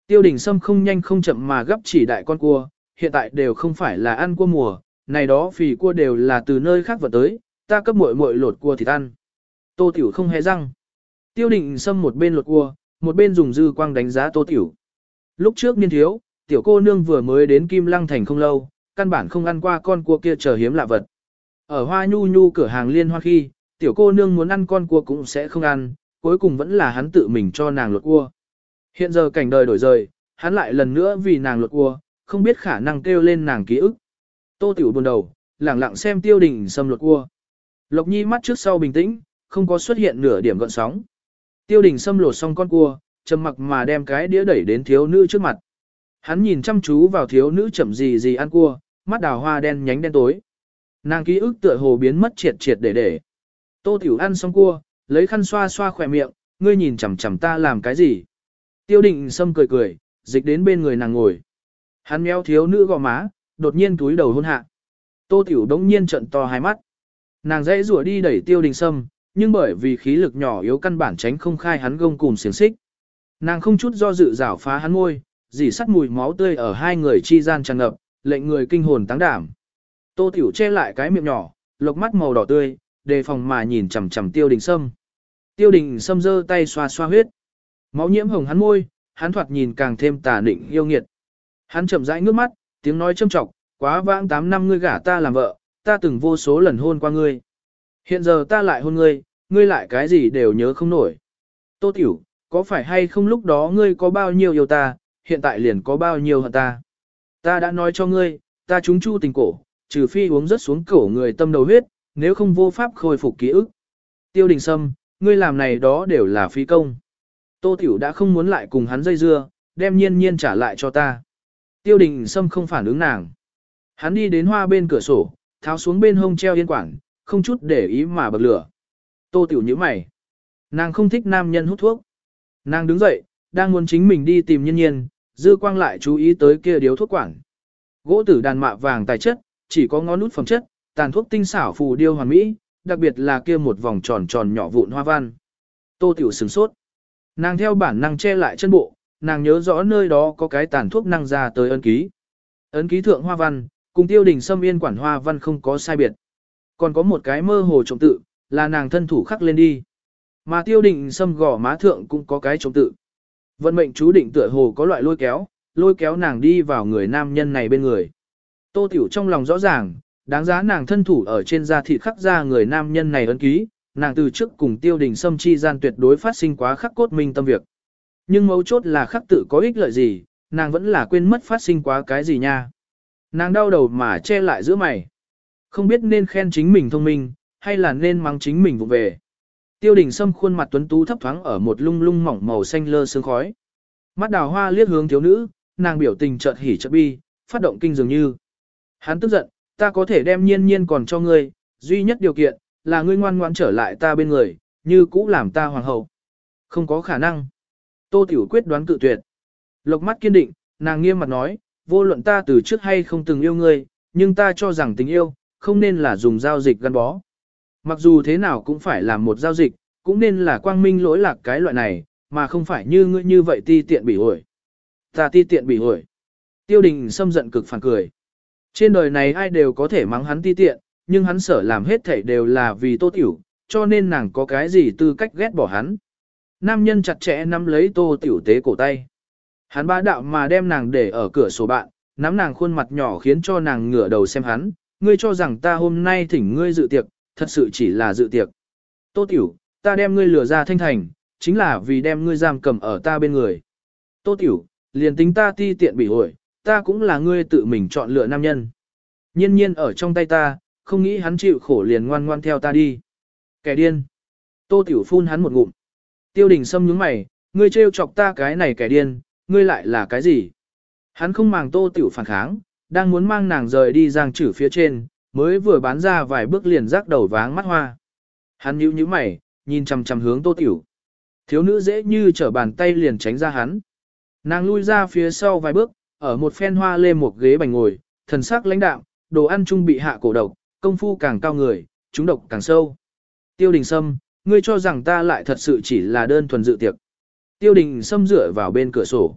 Tiêu đình sâm không nhanh không chậm mà gấp chỉ đại con cua, hiện tại đều không phải là ăn cua mùa, này đó phì cua đều là từ nơi khác vật tới, ta cấp muội muội lột cua thịt ăn. Tô tiểu không hề răng. Tiêu đình sâm một bên lột cua, một bên dùng dư quang đánh giá tô tiểu. Lúc trước niên thiếu, tiểu cô nương vừa mới đến Kim Lăng Thành không lâu, căn bản không ăn qua con cua kia chờ hiếm lạ vật. Ở Hoa Nhu Nhu cửa hàng liên hoa khi, tiểu cô nương muốn ăn con cua cũng sẽ không ăn, cuối cùng vẫn là hắn tự mình cho nàng lột cua. Hiện giờ cảnh đời đổi rời, hắn lại lần nữa vì nàng lột cua, không biết khả năng kêu lên nàng ký ức. Tô tiểu buồn đầu, lẳng lặng xem tiêu đình xâm lột cua. Lộc nhi mắt trước sau bình tĩnh, không có xuất hiện nửa điểm gợn sóng. Tiêu đình xâm lột xong con cua, trầm mặc mà đem cái đĩa đẩy đến thiếu nữ trước mặt. Hắn nhìn chăm chú vào thiếu nữ chậm gì gì ăn cua, mắt đào hoa đen nhánh đen tối. Nàng ký ức tựa hồ biến mất triệt triệt để để. Tô Tiểu ăn xong cua, lấy khăn xoa xoa khỏe miệng, ngươi nhìn chằm chằm ta làm cái gì? Tiêu định sâm cười cười, dịch đến bên người nàng ngồi. Hắn méo thiếu nữ gò má, đột nhiên túi đầu hôn hạ. Tô Tiểu đống nhiên trận to hai mắt. Nàng dễ rủa đi đẩy tiêu đình sâm, nhưng bởi vì khí lực nhỏ yếu căn bản tránh không khai hắn gông cùng xiềng xích. Nàng không chút do dự rảo phá hắn môi, dỉ sắt mùi máu tươi ở hai người chi gian tràn ngập, lệnh người kinh hồn táng đảm. Tô Tiểu che lại cái miệng nhỏ, lộc mắt màu đỏ tươi, đề phòng mà nhìn chằm chằm Tiêu Đình Sâm. Tiêu Đình Sâm giơ tay xoa xoa huyết. Máu nhiễm hồng hắn môi, hắn thoạt nhìn càng thêm tà định yêu nghiệt. Hắn chậm rãi ngước mắt, tiếng nói châm trọng, quá vãng 8 năm ngươi gả ta làm vợ, ta từng vô số lần hôn qua ngươi. Hiện giờ ta lại hôn ngươi, ngươi lại cái gì đều nhớ không nổi. Tô Tiểu, có phải hay không lúc đó ngươi có bao nhiêu yêu ta, hiện tại liền có bao nhiêu hận ta. Ta đã nói cho ngươi, ta chúng chu tình cổ, trừ phi uống rất xuống cổ người tâm đầu huyết, nếu không vô pháp khôi phục ký ức. Tiêu đình sâm, ngươi làm này đó đều là phí công. Tô Tiểu đã không muốn lại cùng hắn dây dưa, đem nhiên nhiên trả lại cho ta. Tiêu đình sâm không phản ứng nàng. Hắn đi đến hoa bên cửa sổ, tháo xuống bên hông treo yên quảng, không chút để ý mà bật lửa. Tô Tiểu nhíu mày. Nàng không thích nam nhân hút thuốc. Nàng đứng dậy, đang muốn chính mình đi tìm nhiên nhiên, dư quang lại chú ý tới kia điếu thuốc quảng. Gỗ tử đàn mạ vàng tài chất, chỉ có ngón nút phẩm chất, tàn thuốc tinh xảo phù điêu hoàn mỹ, đặc biệt là kia một vòng tròn tròn nhỏ vụn hoa văn. Tô Tiểu sửng sốt. Nàng theo bản năng che lại chân bộ, nàng nhớ rõ nơi đó có cái tàn thuốc năng ra tới ấn ký. Ấn ký thượng hoa văn, cùng tiêu đình xâm yên quản hoa văn không có sai biệt. Còn có một cái mơ hồ trọng tự, là nàng thân thủ khắc lên đi. Mà tiêu đình xâm gò má thượng cũng có cái trọng tự. Vận mệnh chú định tựa hồ có loại lôi kéo, lôi kéo nàng đi vào người nam nhân này bên người. Tô Tiểu trong lòng rõ ràng, đáng giá nàng thân thủ ở trên da thịt khắc ra người nam nhân này ấn ký, nàng từ trước cùng tiêu đình xâm chi gian tuyệt đối phát sinh quá khắc cốt minh tâm việc. Nhưng mấu chốt là khắc tự có ích lợi gì, nàng vẫn là quên mất phát sinh quá cái gì nha. Nàng đau đầu mà che lại giữa mày. Không biết nên khen chính mình thông minh, hay là nên mắng chính mình vụ về. Tiêu đình Sâm khuôn mặt tuấn tú thấp thoáng ở một lung lung mỏng màu xanh lơ sương khói. Mắt đào hoa liếc hướng thiếu nữ, nàng biểu tình chợt hỉ chợt bi, phát động kinh dường như. Hắn tức giận, ta có thể đem nhiên nhiên còn cho ngươi, duy nhất điều kiện, là ngươi ngoan ngoãn trở lại ta bên người, như cũ làm ta hoàng hậu. Không có khả năng. Tô Tiểu quyết đoán cự tuyệt. Lộc mắt kiên định, nàng nghiêm mặt nói, vô luận ta từ trước hay không từng yêu ngươi, nhưng ta cho rằng tình yêu, không nên là dùng giao dịch gắn bó. Mặc dù thế nào cũng phải làm một giao dịch, cũng nên là quang minh lỗi lạc cái loại này, mà không phải như ngươi như vậy ti tiện bị ổi. Ta ti tiện bị ổi. Tiêu đình xâm giận cực phản cười. Trên đời này ai đều có thể mắng hắn ti tiện, nhưng hắn sở làm hết thảy đều là vì tô tiểu, cho nên nàng có cái gì tư cách ghét bỏ hắn. Nam nhân chặt chẽ nắm lấy tô tiểu tế cổ tay. Hắn bá đạo mà đem nàng để ở cửa sổ bạn, nắm nàng khuôn mặt nhỏ khiến cho nàng ngửa đầu xem hắn, ngươi cho rằng ta hôm nay thỉnh ngươi dự tiệc, thật sự chỉ là dự tiệc. Tô tiểu, ta đem ngươi lừa ra thanh thành, chính là vì đem ngươi giam cầm ở ta bên người. Tô tiểu, liền tính ta ti tiện bị hội, ta cũng là ngươi tự mình chọn lựa nam nhân. Nhiên nhiên ở trong tay ta, không nghĩ hắn chịu khổ liền ngoan ngoan theo ta đi. Kẻ điên. Tô tiểu phun hắn một ngụm. Tiêu đình sâm nhướng mày, ngươi trêu chọc ta cái này kẻ điên, ngươi lại là cái gì? Hắn không màng tô tiểu phản kháng, đang muốn mang nàng rời đi giang chử phía trên, mới vừa bán ra vài bước liền rắc đầu váng mắt hoa. Hắn nhíu nhíu mày, nhìn chằm chằm hướng tô tiểu. Thiếu nữ dễ như trở bàn tay liền tránh ra hắn. Nàng lui ra phía sau vài bước, ở một phen hoa lê một ghế bành ngồi, thần sắc lãnh đạm, đồ ăn chung bị hạ cổ độc, công phu càng cao người, chúng độc càng sâu. Tiêu đình sâm, ngươi cho rằng ta lại thật sự chỉ là đơn thuần dự tiệc. Tiêu đình sâm dựa vào bên cửa sổ.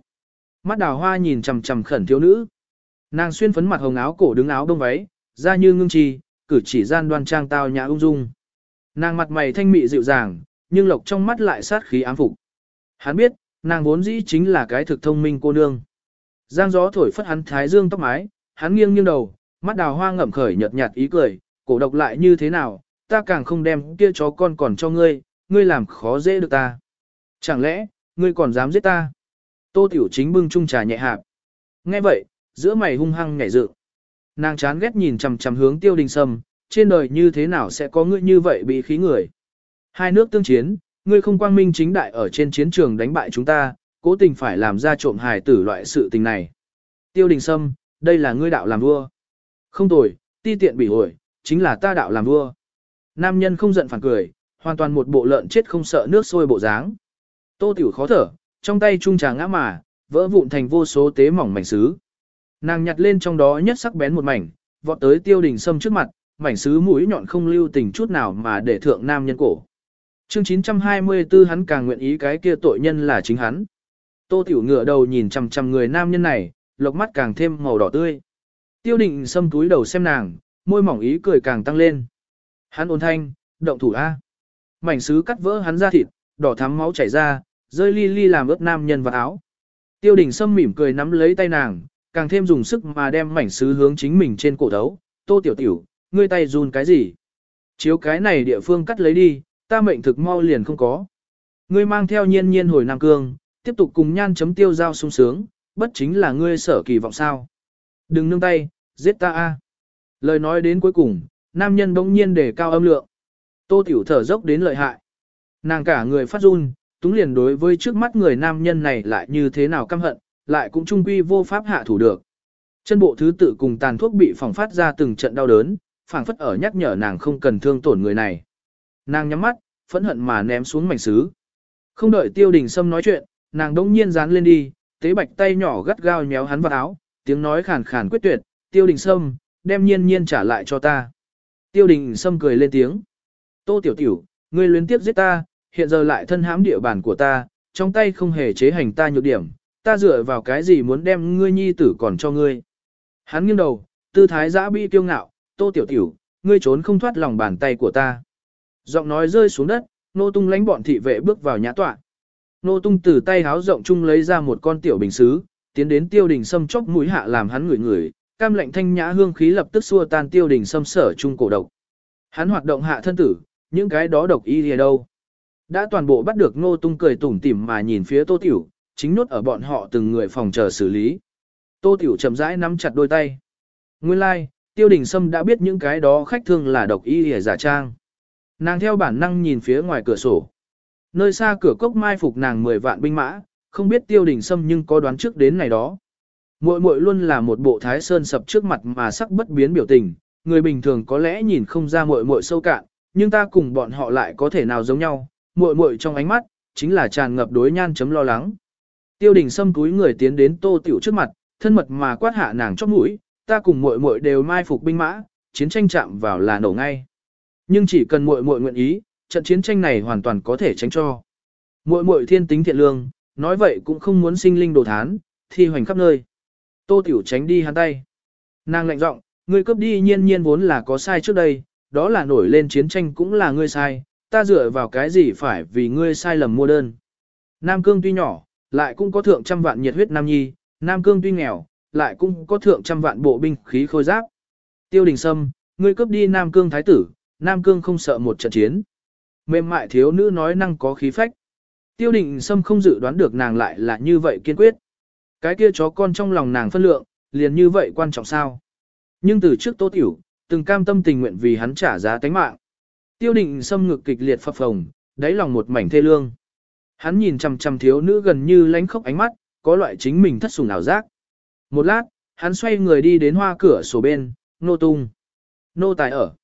Mắt đào hoa nhìn chằm chằm khẩn thiếu nữ. Nàng xuyên phấn mặt hồng áo cổ đứng áo đông váy, da như ngưng trì, cử chỉ gian đoan trang tao nhã ung dung. Nàng mặt mày thanh mị dịu dàng, nhưng lộc trong mắt lại sát khí ám phục. Hắn biết, nàng vốn dĩ chính là cái thực thông minh cô nương. Giang gió thổi phất hắn thái dương tóc mái, hắn nghiêng nghiêng đầu, mắt đào hoa ngậm khởi nhợt nhạt ý cười, cổ độc lại như thế nào, ta càng không đem kia chó con còn cho ngươi, ngươi làm khó dễ được ta. Chẳng lẽ, ngươi còn dám giết ta? Tô Tiểu Chính bưng chung trà nhẹ hạp. Nghe vậy, giữa mày hung hăng nhảy dựng. Nàng chán ghét nhìn chằm chằm hướng Tiêu Đình Sâm, trên đời như thế nào sẽ có ngươi như vậy bị khí người? Hai nước tương chiến, ngươi không quang minh chính đại ở trên chiến trường đánh bại chúng ta, cố tình phải làm ra trộm hài tử loại sự tình này. Tiêu Đình Sâm, đây là ngươi đạo làm vua. Không tồi, ti tiện bị hồi, chính là ta đạo làm vua. Nam nhân không giận phản cười, hoàn toàn một bộ lợn chết không sợ nước sôi bộ dáng. Tô Tiểu khó thở, trong tay trung trà ngã mà, vỡ vụn thành vô số tế mỏng mảnh sứ. Nàng nhặt lên trong đó nhất sắc bén một mảnh, vọt tới tiêu đình sâm trước mặt, mảnh sứ mũi nhọn không lưu tình chút nào mà để thượng nam nhân cổ. Chương 924 hắn càng nguyện ý cái kia tội nhân là chính hắn. Tô Tiểu ngựa đầu nhìn chằm chằm người nam nhân này, lộc mắt càng thêm màu đỏ tươi. Tiêu định xâm túi đầu xem nàng, môi mỏng ý cười càng tăng lên. Hắn ôn thanh, động thủ A. Mảnh sứ cắt vỡ hắn ra thịt, đỏ thắm máu chảy ra, rơi li li làm ướt nam nhân vào áo. Tiêu đình sâm mỉm cười nắm lấy tay nàng, càng thêm dùng sức mà đem mảnh sứ hướng chính mình trên cổ đấu. Tô tiểu tiểu, ngươi tay run cái gì? Chiếu cái này địa phương cắt lấy đi, ta mệnh thực mau liền không có. Ngươi mang theo nhiên nhiên hồi Nam Cương, tiếp tục cùng nhan chấm tiêu giao sung sướng, bất chính là ngươi sở kỳ vọng sao. Đừng nương tay, giết ta a. Lời nói đến cuối cùng, nam nhân bỗng nhiên để cao âm lượng. Tô tiểu thở dốc đến lợi hại. Nàng cả người phát run, túng liền đối với trước mắt người nam nhân này lại như thế nào căm hận, lại cũng trung quy vô pháp hạ thủ được. Chân bộ thứ tự cùng tàn thuốc bị phỏng phát ra từng trận đau đớn, phảng phất ở nhắc nhở nàng không cần thương tổn người này. Nàng nhắm mắt, phẫn hận mà ném xuống mảnh sứ. Không đợi tiêu đình sâm nói chuyện, nàng đống nhiên dán lên đi, tế bạch tay nhỏ gắt gao nhéo hắn vào áo, tiếng nói khàn khàn quyết tuyệt, tiêu đình sâm, đem nhiên nhiên trả lại cho ta. Tiêu đình sâm cười lên tiếng. Tô tiểu tiểu, ngươi luyến tiếp giết ta, hiện giờ lại thân hãm địa bàn của ta, trong tay không hề chế hành ta nhược điểm, ta dựa vào cái gì muốn đem ngươi nhi tử còn cho ngươi. Hắn nghiêng đầu, tư thái giã bi kiêu ngạo, tô tiểu tiểu, ngươi trốn không thoát lòng bàn tay của ta. Giọng nói rơi xuống đất, nô tung lánh bọn thị vệ bước vào nhã tọa. Nô tung từ tay háo rộng chung lấy ra một con tiểu bình xứ, tiến đến tiêu đình sâm chốc mũi hạ làm hắn ngửi ngửi, cam lạnh thanh nhã hương khí lập tức xua tan tiêu đình sâm sở chung cổ độc. Hắn hoạt động hạ thân tử, những cái đó độc y gì đâu. Đã toàn bộ bắt được nô tung cười tủm tỉm mà nhìn phía tô tiểu, chính nốt ở bọn họ từng người phòng chờ xử lý. Tô tiểu chậm rãi nắm chặt đôi tay. Nguyên lai, like, tiêu đình sâm đã biết những cái đó khách thương là độc y giả trang. Nàng theo bản năng nhìn phía ngoài cửa sổ. Nơi xa cửa cốc mai phục nàng 10 vạn binh mã, không biết tiêu đình sâm nhưng có đoán trước đến này đó. Muội muội luôn là một bộ thái sơn sập trước mặt mà sắc bất biến biểu tình, người bình thường có lẽ nhìn không ra muội muội sâu cạn, nhưng ta cùng bọn họ lại có thể nào giống nhau, muội muội trong ánh mắt, chính là tràn ngập đối nhan chấm lo lắng. Tiêu đình sâm túi người tiến đến tô tiểu trước mặt, thân mật mà quát hạ nàng chóp mũi, ta cùng muội muội đều mai phục binh mã, chiến tranh chạm vào là nổ ngay. Nhưng chỉ cần muội muội nguyện ý, trận chiến tranh này hoàn toàn có thể tránh cho. Muội muội thiên tính thiện lương, nói vậy cũng không muốn sinh linh đồ thán, thi hoành khắp nơi. Tô Tiểu tránh đi hắn tay. Nàng lạnh giọng, ngươi cướp đi nhiên nhiên vốn là có sai trước đây, đó là nổi lên chiến tranh cũng là ngươi sai, ta dựa vào cái gì phải vì ngươi sai lầm mua đơn. Nam Cương tuy nhỏ, lại cũng có thượng trăm vạn nhiệt huyết Nam Nhi, Nam Cương tuy nghèo, lại cũng có thượng trăm vạn bộ binh khí khôi giáp. Tiêu đình Sâm, ngươi cướp đi Nam Cương Thái tử, Nam Cương không sợ một trận chiến. Mềm mại thiếu nữ nói năng có khí phách. Tiêu định Sâm không dự đoán được nàng lại là như vậy kiên quyết. Cái kia chó con trong lòng nàng phân lượng, liền như vậy quan trọng sao. Nhưng từ trước Tô Tiểu, từng cam tâm tình nguyện vì hắn trả giá tánh mạng. Tiêu định Sâm ngực kịch liệt phập phồng, đáy lòng một mảnh thê lương. Hắn nhìn chằm chằm thiếu nữ gần như lánh khóc ánh mắt, có loại chính mình thất sủng ảo giác. Một lát, hắn xoay người đi đến hoa cửa sổ bên, nô tung. Nô tài ở.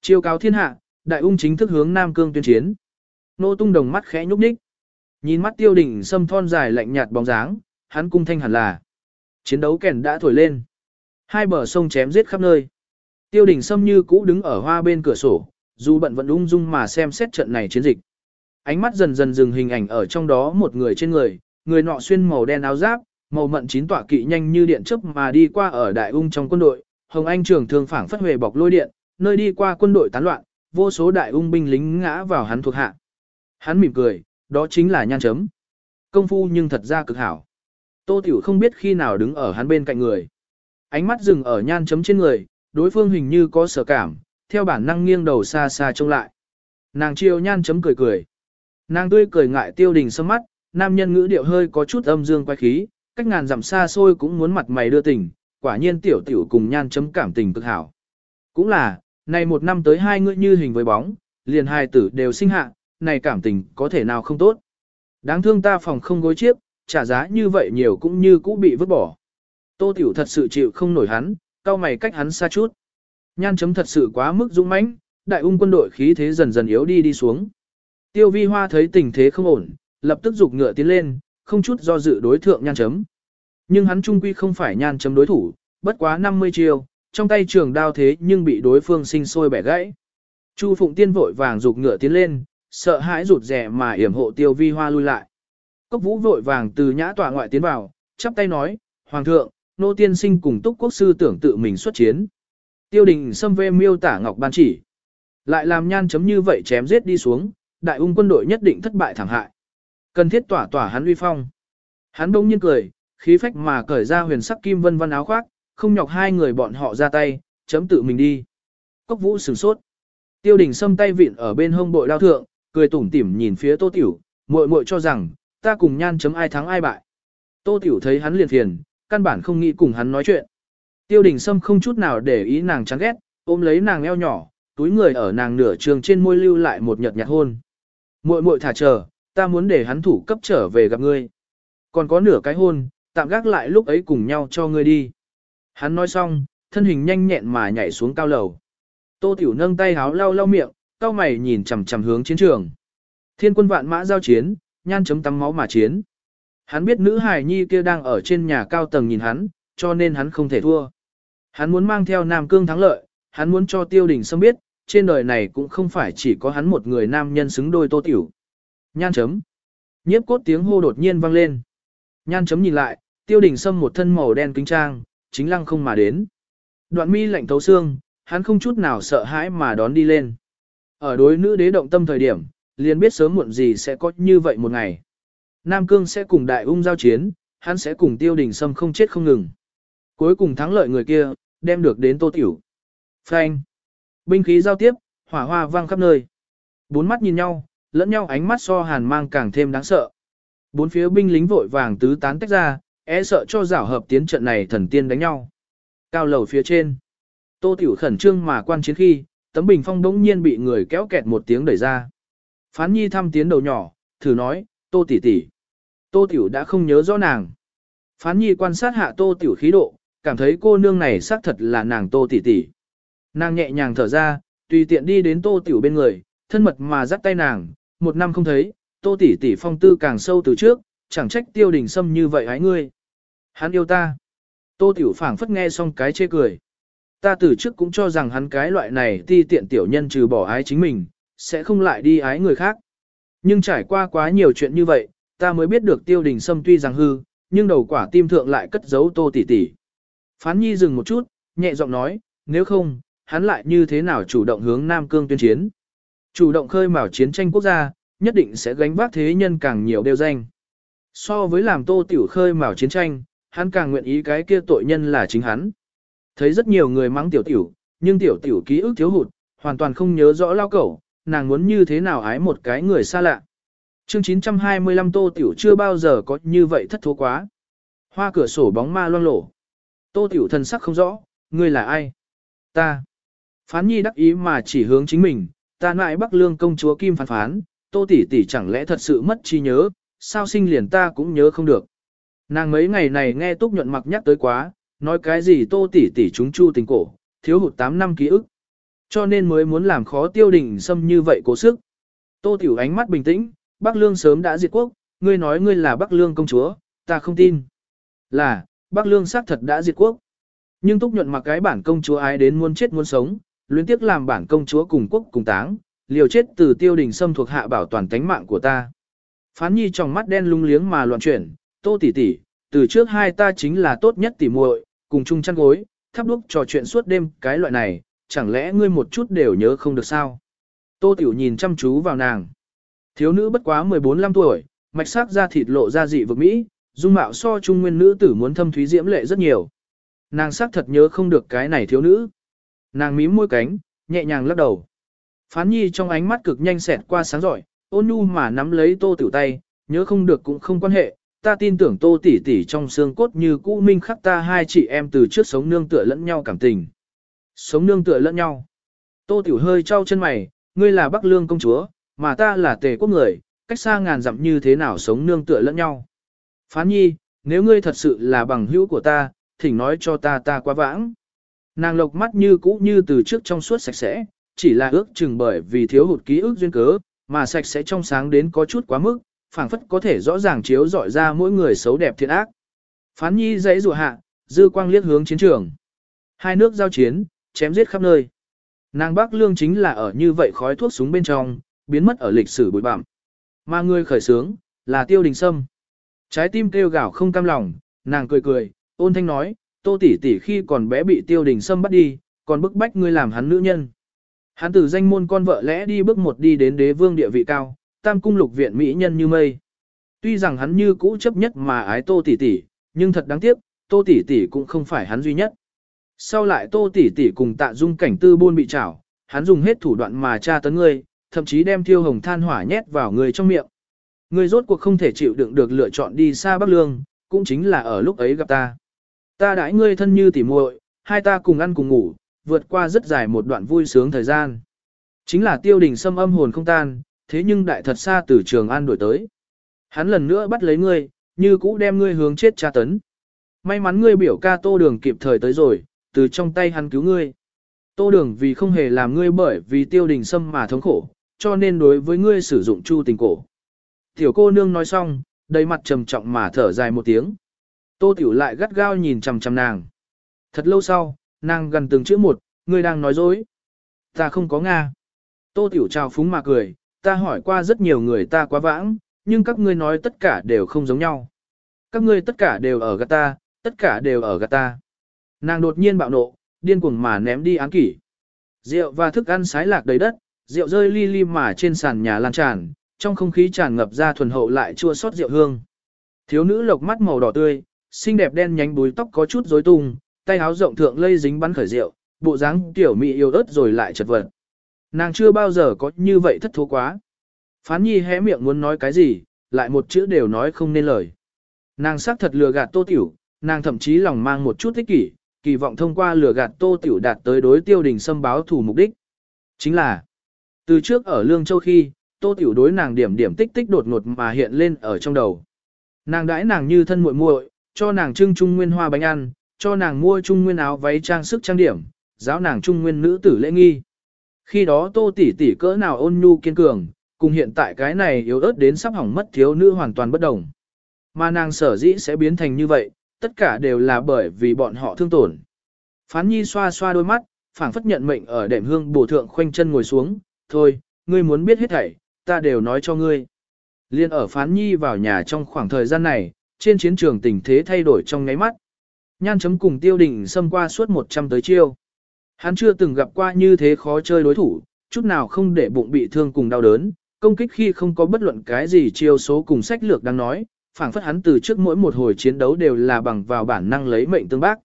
Chiêu cáo thiên hạ, đại ung chính thức hướng Nam Cương tuyên chiến. Nô tung đồng mắt khẽ nhúc nhích. Nhìn mắt tiêu đỉnh sâm thon dài lạnh nhạt bóng dáng, hắn cung thanh hẳn là. Chiến đấu kèn đã thổi lên. Hai bờ sông chém giết khắp nơi. Tiêu đỉnh sâm như cũ đứng ở hoa bên cửa sổ, dù bận vẫn ung dung mà xem xét trận này chiến dịch. Ánh mắt dần dần dừng hình ảnh ở trong đó một người trên người, người nọ xuyên màu đen áo giáp, màu mận chín tọa kỵ nhanh như điện chớp mà đi qua ở đại ung trong quân đội, Hồng Anh trường thường phảng phất huệ bọc lôi điện, nơi đi qua quân đội tán loạn, vô số đại ung binh lính ngã vào hắn thuộc hạ. Hắn mỉm cười, đó chính là nhan chấm. Công phu nhưng thật ra cực hảo. Tô Tiểu không biết khi nào đứng ở hắn bên cạnh người. Ánh mắt dừng ở nhan chấm trên người, đối phương hình như có sở cảm, theo bản năng nghiêng đầu xa xa trông lại. Nàng chiêu nhan chấm cười cười. Nàng tươi cười ngại tiêu đình sâm mắt, nam nhân ngữ điệu hơi có chút âm dương quay khí, cách ngàn dặm xa xôi cũng muốn mặt mày đưa tình, quả nhiên tiểu tiểu cùng nhan chấm cảm tình cực hảo. Cũng là, này một năm tới hai người như hình với bóng, liền hai tử đều sinh hạ, này cảm tình có thể nào không tốt. Đáng thương ta phòng không gối chiếc, trả giá như vậy nhiều cũng như cũ bị vứt bỏ. Tô Tiểu thật sự chịu không nổi hắn, cao mày cách hắn xa chút. Nhan chấm thật sự quá mức dũng mãnh, đại ung quân đội khí thế dần dần yếu đi đi xuống. Tiêu vi hoa thấy tình thế không ổn, lập tức giục ngựa tiến lên, không chút do dự đối thượng nhan chấm. Nhưng hắn trung quy không phải nhan chấm đối thủ, bất quá 50 chiêu, trong tay trường đao thế nhưng bị đối phương sinh sôi bẻ gãy. Chu Phụng Tiên vội vàng giục ngựa tiến lên, sợ hãi rụt rè mà yểm hộ tiêu vi hoa lui lại. Cốc vũ vội vàng từ nhã tọa ngoại tiến vào, chắp tay nói, Hoàng thượng, nô tiên sinh cùng túc quốc sư tưởng tự mình xuất chiến. Tiêu đình xâm vê miêu tả ngọc ban chỉ. Lại làm nhan chấm như vậy chém giết đi xuống, đại ung quân đội nhất định thất bại thảm hại. Cần thiết tỏa tỏa hắn uy phong. Hắn đông nhiên cười, khí phách mà cởi ra huyền sắc kim vân văn áo khoác, không nhọc hai người bọn họ ra tay, chấm tự mình đi. Cốc vũ sửng sốt. Tiêu đình xâm tay vịn ở bên hông bội đao thượng, cười tủm tỉm nhìn phía tô tiểu, muội muội cho rằng, ta cùng nhan chấm ai thắng ai bại. Tô tiểu thấy hắn liền phiền, căn bản không nghĩ cùng hắn nói chuyện. Tiêu đình Sâm không chút nào để ý nàng chán ghét, ôm lấy nàng eo nhỏ, túi người ở nàng nửa trường trên môi lưu lại một nhợt nhạt hôn. Muội muội thả chờ, ta muốn để hắn thủ cấp trở về gặp ngươi. Còn có nửa cái hôn, tạm gác lại lúc ấy cùng nhau cho ngươi đi. Hắn nói xong, thân hình nhanh nhẹn mà nhảy xuống cao lầu. Tô Tiểu nâng tay háo lau lau miệng, cao mày nhìn chằm chằm hướng chiến trường. Thiên quân vạn mã giao chiến, nhan chấm tắm máu mà chiến. Hắn biết nữ hài nhi kia đang ở trên nhà cao tầng nhìn hắn, cho nên hắn không thể thua. Hắn muốn mang theo Nam Cương thắng lợi, hắn muốn cho tiêu đình sâm biết, trên đời này cũng không phải chỉ có hắn một người nam nhân xứng đôi tô tiểu. Nhan chấm. Nhiếp cốt tiếng hô đột nhiên vang lên. Nhan chấm nhìn lại, tiêu đình sâm một thân màu đen kính trang, chính lăng không mà đến. Đoạn mi lạnh thấu xương, hắn không chút nào sợ hãi mà đón đi lên. Ở đối nữ đế động tâm thời điểm, liền biết sớm muộn gì sẽ có như vậy một ngày. Nam Cương sẽ cùng đại ung giao chiến, hắn sẽ cùng tiêu đình sâm không chết không ngừng. Cuối cùng thắng lợi người kia, đem được đến tô tiểu. Phanh. Binh khí giao tiếp, hỏa hoa vang khắp nơi. Bốn mắt nhìn nhau, lẫn nhau ánh mắt so hàn mang càng thêm đáng sợ. Bốn phía binh lính vội vàng tứ tán tách ra, e sợ cho giảo hợp tiến trận này thần tiên đánh nhau. Cao lầu phía trên. Tô tiểu khẩn trương mà quan chiến khi, tấm bình phong đống nhiên bị người kéo kẹt một tiếng đẩy ra. Phán nhi thăm tiến đầu nhỏ, thử nói, tô tỷ tỷ. Tô tiểu đã không nhớ rõ nàng. Phán nhi quan sát hạ tô tiểu khí độ, cảm thấy cô nương này xác thật là nàng tô tỷ tỷ. Nàng nhẹ nhàng thở ra, Tùy tiện đi đến tô tiểu bên người, thân mật mà dắt tay nàng, một năm không thấy, tô tỷ tỷ phong tư càng sâu từ trước, chẳng trách tiêu đình sâm như vậy hái ngươi. Hắn yêu ta. Tô tiểu phảng phất nghe xong cái chê cười. Ta từ trước cũng cho rằng hắn cái loại này ti tiện tiểu nhân trừ bỏ ái chính mình, sẽ không lại đi ái người khác. Nhưng trải qua quá nhiều chuyện như vậy, ta mới biết được tiêu đình sâm tuy rằng hư, nhưng đầu quả tim thượng lại cất giấu tô tỷ tỷ. Phán nhi dừng một chút, nhẹ giọng nói, nếu không, hắn lại như thế nào chủ động hướng Nam Cương tuyên chiến. Chủ động khơi mào chiến tranh quốc gia, nhất định sẽ gánh vác thế nhân càng nhiều đeo danh. So với làm tô tiểu khơi mào chiến tranh, hắn càng nguyện ý cái kia tội nhân là chính hắn. Thấy rất nhiều người mắng tiểu tiểu, nhưng tiểu tiểu ký ức thiếu hụt, hoàn toàn không nhớ rõ lao cẩu, nàng muốn như thế nào ái một cái người xa lạ. Chương 925 Tô Tiểu chưa bao giờ có như vậy thất thố quá. Hoa cửa sổ bóng ma loang lổ. Tô Tiểu thần sắc không rõ, ngươi là ai? Ta. Phán nhi đắc ý mà chỉ hướng chính mình, ta nại bắc lương công chúa Kim phán phán, Tô tỷ tỷ chẳng lẽ thật sự mất trí nhớ, sao sinh liền ta cũng nhớ không được. Nàng mấy ngày này nghe Túc nhuận mặc nhắc tới quá, nói cái gì Tô tỷ tỷ chúng chu tình cổ, thiếu hụt 8 năm ký ức. Cho nên mới muốn làm khó tiêu đình xâm như vậy cố sức. Tô tiểu ánh mắt bình tĩnh, Bắc Lương sớm đã diệt quốc, ngươi nói ngươi là Bắc Lương công chúa, ta không tin. Là, Bắc Lương xác thật đã diệt quốc. Nhưng Túc nhuận mặc cái bản công chúa ái đến muốn chết muốn sống, luyến tiếc làm bản công chúa cùng quốc cùng táng, liều chết từ tiêu đình xâm thuộc hạ bảo toàn tánh mạng của ta. Phán nhi trong mắt đen lung liếng mà loạn chuyển, tô tỷ tỷ, từ trước hai ta chính là tốt nhất tỷ muội, cùng chung chăn gối, thắp đuốc trò chuyện suốt đêm, cái loại này, chẳng lẽ ngươi một chút đều nhớ không được sao? Tô tiểu nhìn chăm chú vào nàng. Thiếu nữ bất quá 14-15 tuổi, mạch sắc da thịt lộ ra dị vực Mỹ, dung mạo so trung nguyên nữ tử muốn thâm thúy diễm lệ rất nhiều. Nàng sắc thật nhớ không được cái này thiếu nữ. Nàng mím môi cánh, nhẹ nhàng lắc đầu. Phán nhi trong ánh mắt cực nhanh xẹt qua sáng giỏi, ôn nhu mà nắm lấy tô tiểu tay, nhớ không được cũng không quan hệ, ta tin tưởng tô tỷ tỷ trong xương cốt như cũ minh khắc ta hai chị em từ trước sống nương tựa lẫn nhau cảm tình. Sống nương tựa lẫn nhau. Tô tiểu hơi trao chân mày, ngươi là Bắc Lương công chúa, mà ta là tề quốc người, cách xa ngàn dặm như thế nào sống nương tựa lẫn nhau. Phán nhi, nếu ngươi thật sự là bằng hữu của ta, thỉnh nói cho ta ta quá vãng. Nàng lộc mắt như cũ như từ trước trong suốt sạch sẽ, chỉ là ước chừng bởi vì thiếu hụt ký ức duyên cớ, mà sạch sẽ trong sáng đến có chút quá mức, phảng phất có thể rõ ràng chiếu dọi ra mỗi người xấu đẹp thiện ác. Phán nhi dãy rùa hạ, dư quang liếc hướng chiến trường. Hai nước giao chiến, chém giết khắp nơi. Nàng Bắc Lương chính là ở như vậy khói thuốc súng bên trong, biến mất ở lịch sử bụi bặm. Mà người khởi sướng, là Tiêu Đình Sâm. Trái tim kêu gào không cam lòng, nàng cười cười, ôn thanh nói, tô tỷ tỷ khi còn bé bị Tiêu Đình Sâm bắt đi, còn bức bách ngươi làm hắn nữ nhân. Hắn từ danh môn con vợ lẽ đi bước một đi đến đế vương địa vị cao, tam cung lục viện mỹ nhân như mây. Tuy rằng hắn như cũ chấp nhất mà ái tô tỷ tỷ, nhưng thật đáng tiếc, tô tỷ tỷ cũng không phải hắn duy nhất. Sau lại tô tỷ tỷ cùng tạ dung cảnh tư buôn bị trảo, hắn dùng hết thủ đoạn mà tra tấn ngươi, thậm chí đem thiêu hồng than hỏa nhét vào người trong miệng. Ngươi rốt cuộc không thể chịu đựng được lựa chọn đi xa Bắc Lương, cũng chính là ở lúc ấy gặp ta. Ta đãi ngươi thân như tỉ muội, hai ta cùng ăn cùng ngủ, vượt qua rất dài một đoạn vui sướng thời gian. Chính là tiêu đình xâm âm hồn không tan, thế nhưng đại thật xa từ trường an đổi tới. Hắn lần nữa bắt lấy ngươi, như cũ đem ngươi hướng chết tra tấn. May mắn ngươi biểu ca tô đường kịp thời tới rồi, từ trong tay hắn cứu ngươi. Tô đường vì không hề làm ngươi bởi vì tiêu đình xâm mà thống khổ, cho nên đối với ngươi sử dụng chu tình cổ. Tiểu cô nương nói xong, đầy mặt trầm trọng mà thở dài một tiếng. Tô tiểu lại gắt gao nhìn chằm chằm nàng. Thật lâu sau, nàng gần từng chữ một, ngươi đang nói dối. Ta không có Nga. Tô tiểu trào phúng mà cười, ta hỏi qua rất nhiều người ta quá vãng, nhưng các ngươi nói tất cả đều không giống nhau. Các ngươi tất cả đều ở gạt ta, tất cả đều ở gạt ta. Nàng đột nhiên bạo nộ, điên cuồng mà ném đi án kỷ. Rượu và thức ăn sái lạc đầy đất, rượu rơi li li mà trên sàn nhà lan tràn, trong không khí tràn ngập ra thuần hậu lại chua xót rượu hương. Thiếu nữ lộc mắt màu đỏ tươi, xinh đẹp đen nhánh búi tóc có chút rối tung, tay áo rộng thượng lây dính bắn khởi rượu, bộ dáng tiểu mị yêu ớt rồi lại chật vật. Nàng chưa bao giờ có như vậy thất thố quá. Phán nhi hé miệng muốn nói cái gì, lại một chữ đều nói không nên lời. Nàng xác thật lừa gạt tô tiểu, nàng thậm chí lòng mang một chút ích kỷ, kỳ vọng thông qua lừa gạt tô tiểu đạt tới đối tiêu đình xâm báo thủ mục đích. Chính là, từ trước ở Lương Châu khi, tô tiểu đối nàng điểm điểm tích tích đột ngột mà hiện lên ở trong đầu. Nàng đãi nàng như thân muội muội, cho nàng trưng trung nguyên hoa bánh ăn, cho nàng mua trung nguyên áo váy trang sức trang điểm, giáo nàng trung nguyên nữ tử lễ nghi. Khi đó tô tỷ tỷ cỡ nào ôn nhu kiên cường, cùng hiện tại cái này yếu ớt đến sắp hỏng mất thiếu nữ hoàn toàn bất đồng. Mà nàng sở dĩ sẽ biến thành như vậy, tất cả đều là bởi vì bọn họ thương tổn. Phán nhi xoa xoa đôi mắt, phảng phất nhận mệnh ở đệm hương bổ thượng khoanh chân ngồi xuống, thôi, ngươi muốn biết hết thảy, ta đều nói cho ngươi. Liên ở phán nhi vào nhà trong khoảng thời gian này, trên chiến trường tình thế thay đổi trong ngáy mắt. Nhan chấm cùng tiêu đình xâm qua suốt 100 tới chiêu. Hắn chưa từng gặp qua như thế khó chơi đối thủ, chút nào không để bụng bị thương cùng đau đớn, công kích khi không có bất luận cái gì chiêu số cùng sách lược đang nói, phảng phất hắn từ trước mỗi một hồi chiến đấu đều là bằng vào bản năng lấy mệnh tương bác.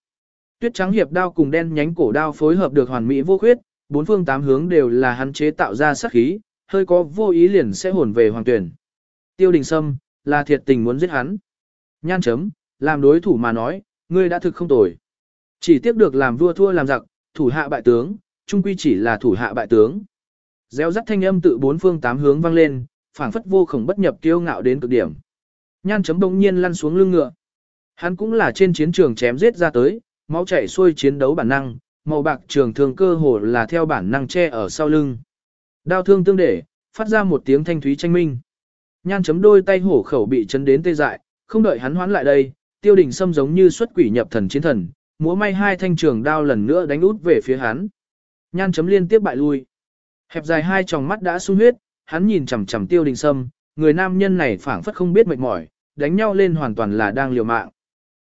Tuyết trắng hiệp đao cùng đen nhánh cổ đao phối hợp được hoàn mỹ vô khuyết, bốn phương tám hướng đều là hắn chế tạo ra sát khí, hơi có vô ý liền sẽ hồn về hoàng tuyển. Tiêu đình sâm, là thiệt tình muốn giết hắn. Nhan chấm, làm đối thủ mà nói, ngươi đã thực không tồi. Chỉ tiếc được làm vua thua làm giặc, thủ hạ bại tướng, trung quy chỉ là thủ hạ bại tướng. Gieo rắt thanh âm tự bốn phương tám hướng vang lên, phảng phất vô khổng bất nhập kiêu ngạo đến cực điểm. Nhan chấm bỗng nhiên lăn xuống lưng ngựa. Hắn cũng là trên chiến trường chém giết ra tới, máu chảy xuôi chiến đấu bản năng, màu bạc trường thường cơ hồ là theo bản năng che ở sau lưng. Đao thương tương để, phát ra một tiếng thanh thúy tranh minh. Nhan chấm đôi tay hổ khẩu bị chấn đến tê dại, không đợi hắn hoán lại đây, tiêu đình xâm giống như xuất quỷ nhập thần chiến thần, múa may hai thanh trường đao lần nữa đánh út về phía hắn. Nhan chấm liên tiếp bại lui. Hẹp dài hai tròng mắt đã sung huyết, hắn nhìn chằm chằm tiêu đình sâm, người nam nhân này phảng phất không biết mệt mỏi, đánh nhau lên hoàn toàn là đang liều mạng.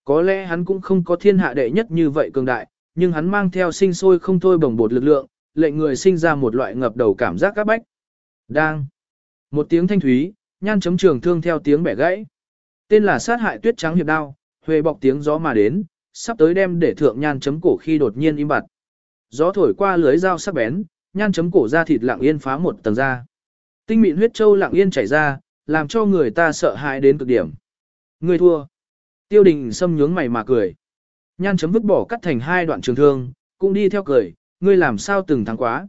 Có lẽ hắn cũng không có thiên hạ đệ nhất như vậy cường đại, nhưng hắn mang theo sinh sôi không thôi bồng bột lực lượng, lệnh người sinh ra một loại ngập đầu cảm giác các bách. Đang. Một tiếng thanh thúy, nhan chấm trường thương theo tiếng bẻ gãy. Tên là sát hại tuyết trắng hiệp đao, Huệ bọc tiếng gió mà đến, sắp tới đem để thượng nhan chấm cổ khi đột nhiên im bặt. Gió thổi qua lưới dao sắc bén, nhan chấm cổ ra thịt lặng yên phá một tầng da. Tinh mịn huyết châu lặng yên chảy ra, làm cho người ta sợ hãi đến cực điểm. Người thua. Tiêu đình xâm nhướng mày mà cười. Nhan chấm vứt bỏ cắt thành hai đoạn trường thương, cũng đi theo cười, ngươi làm sao từng thắng quá.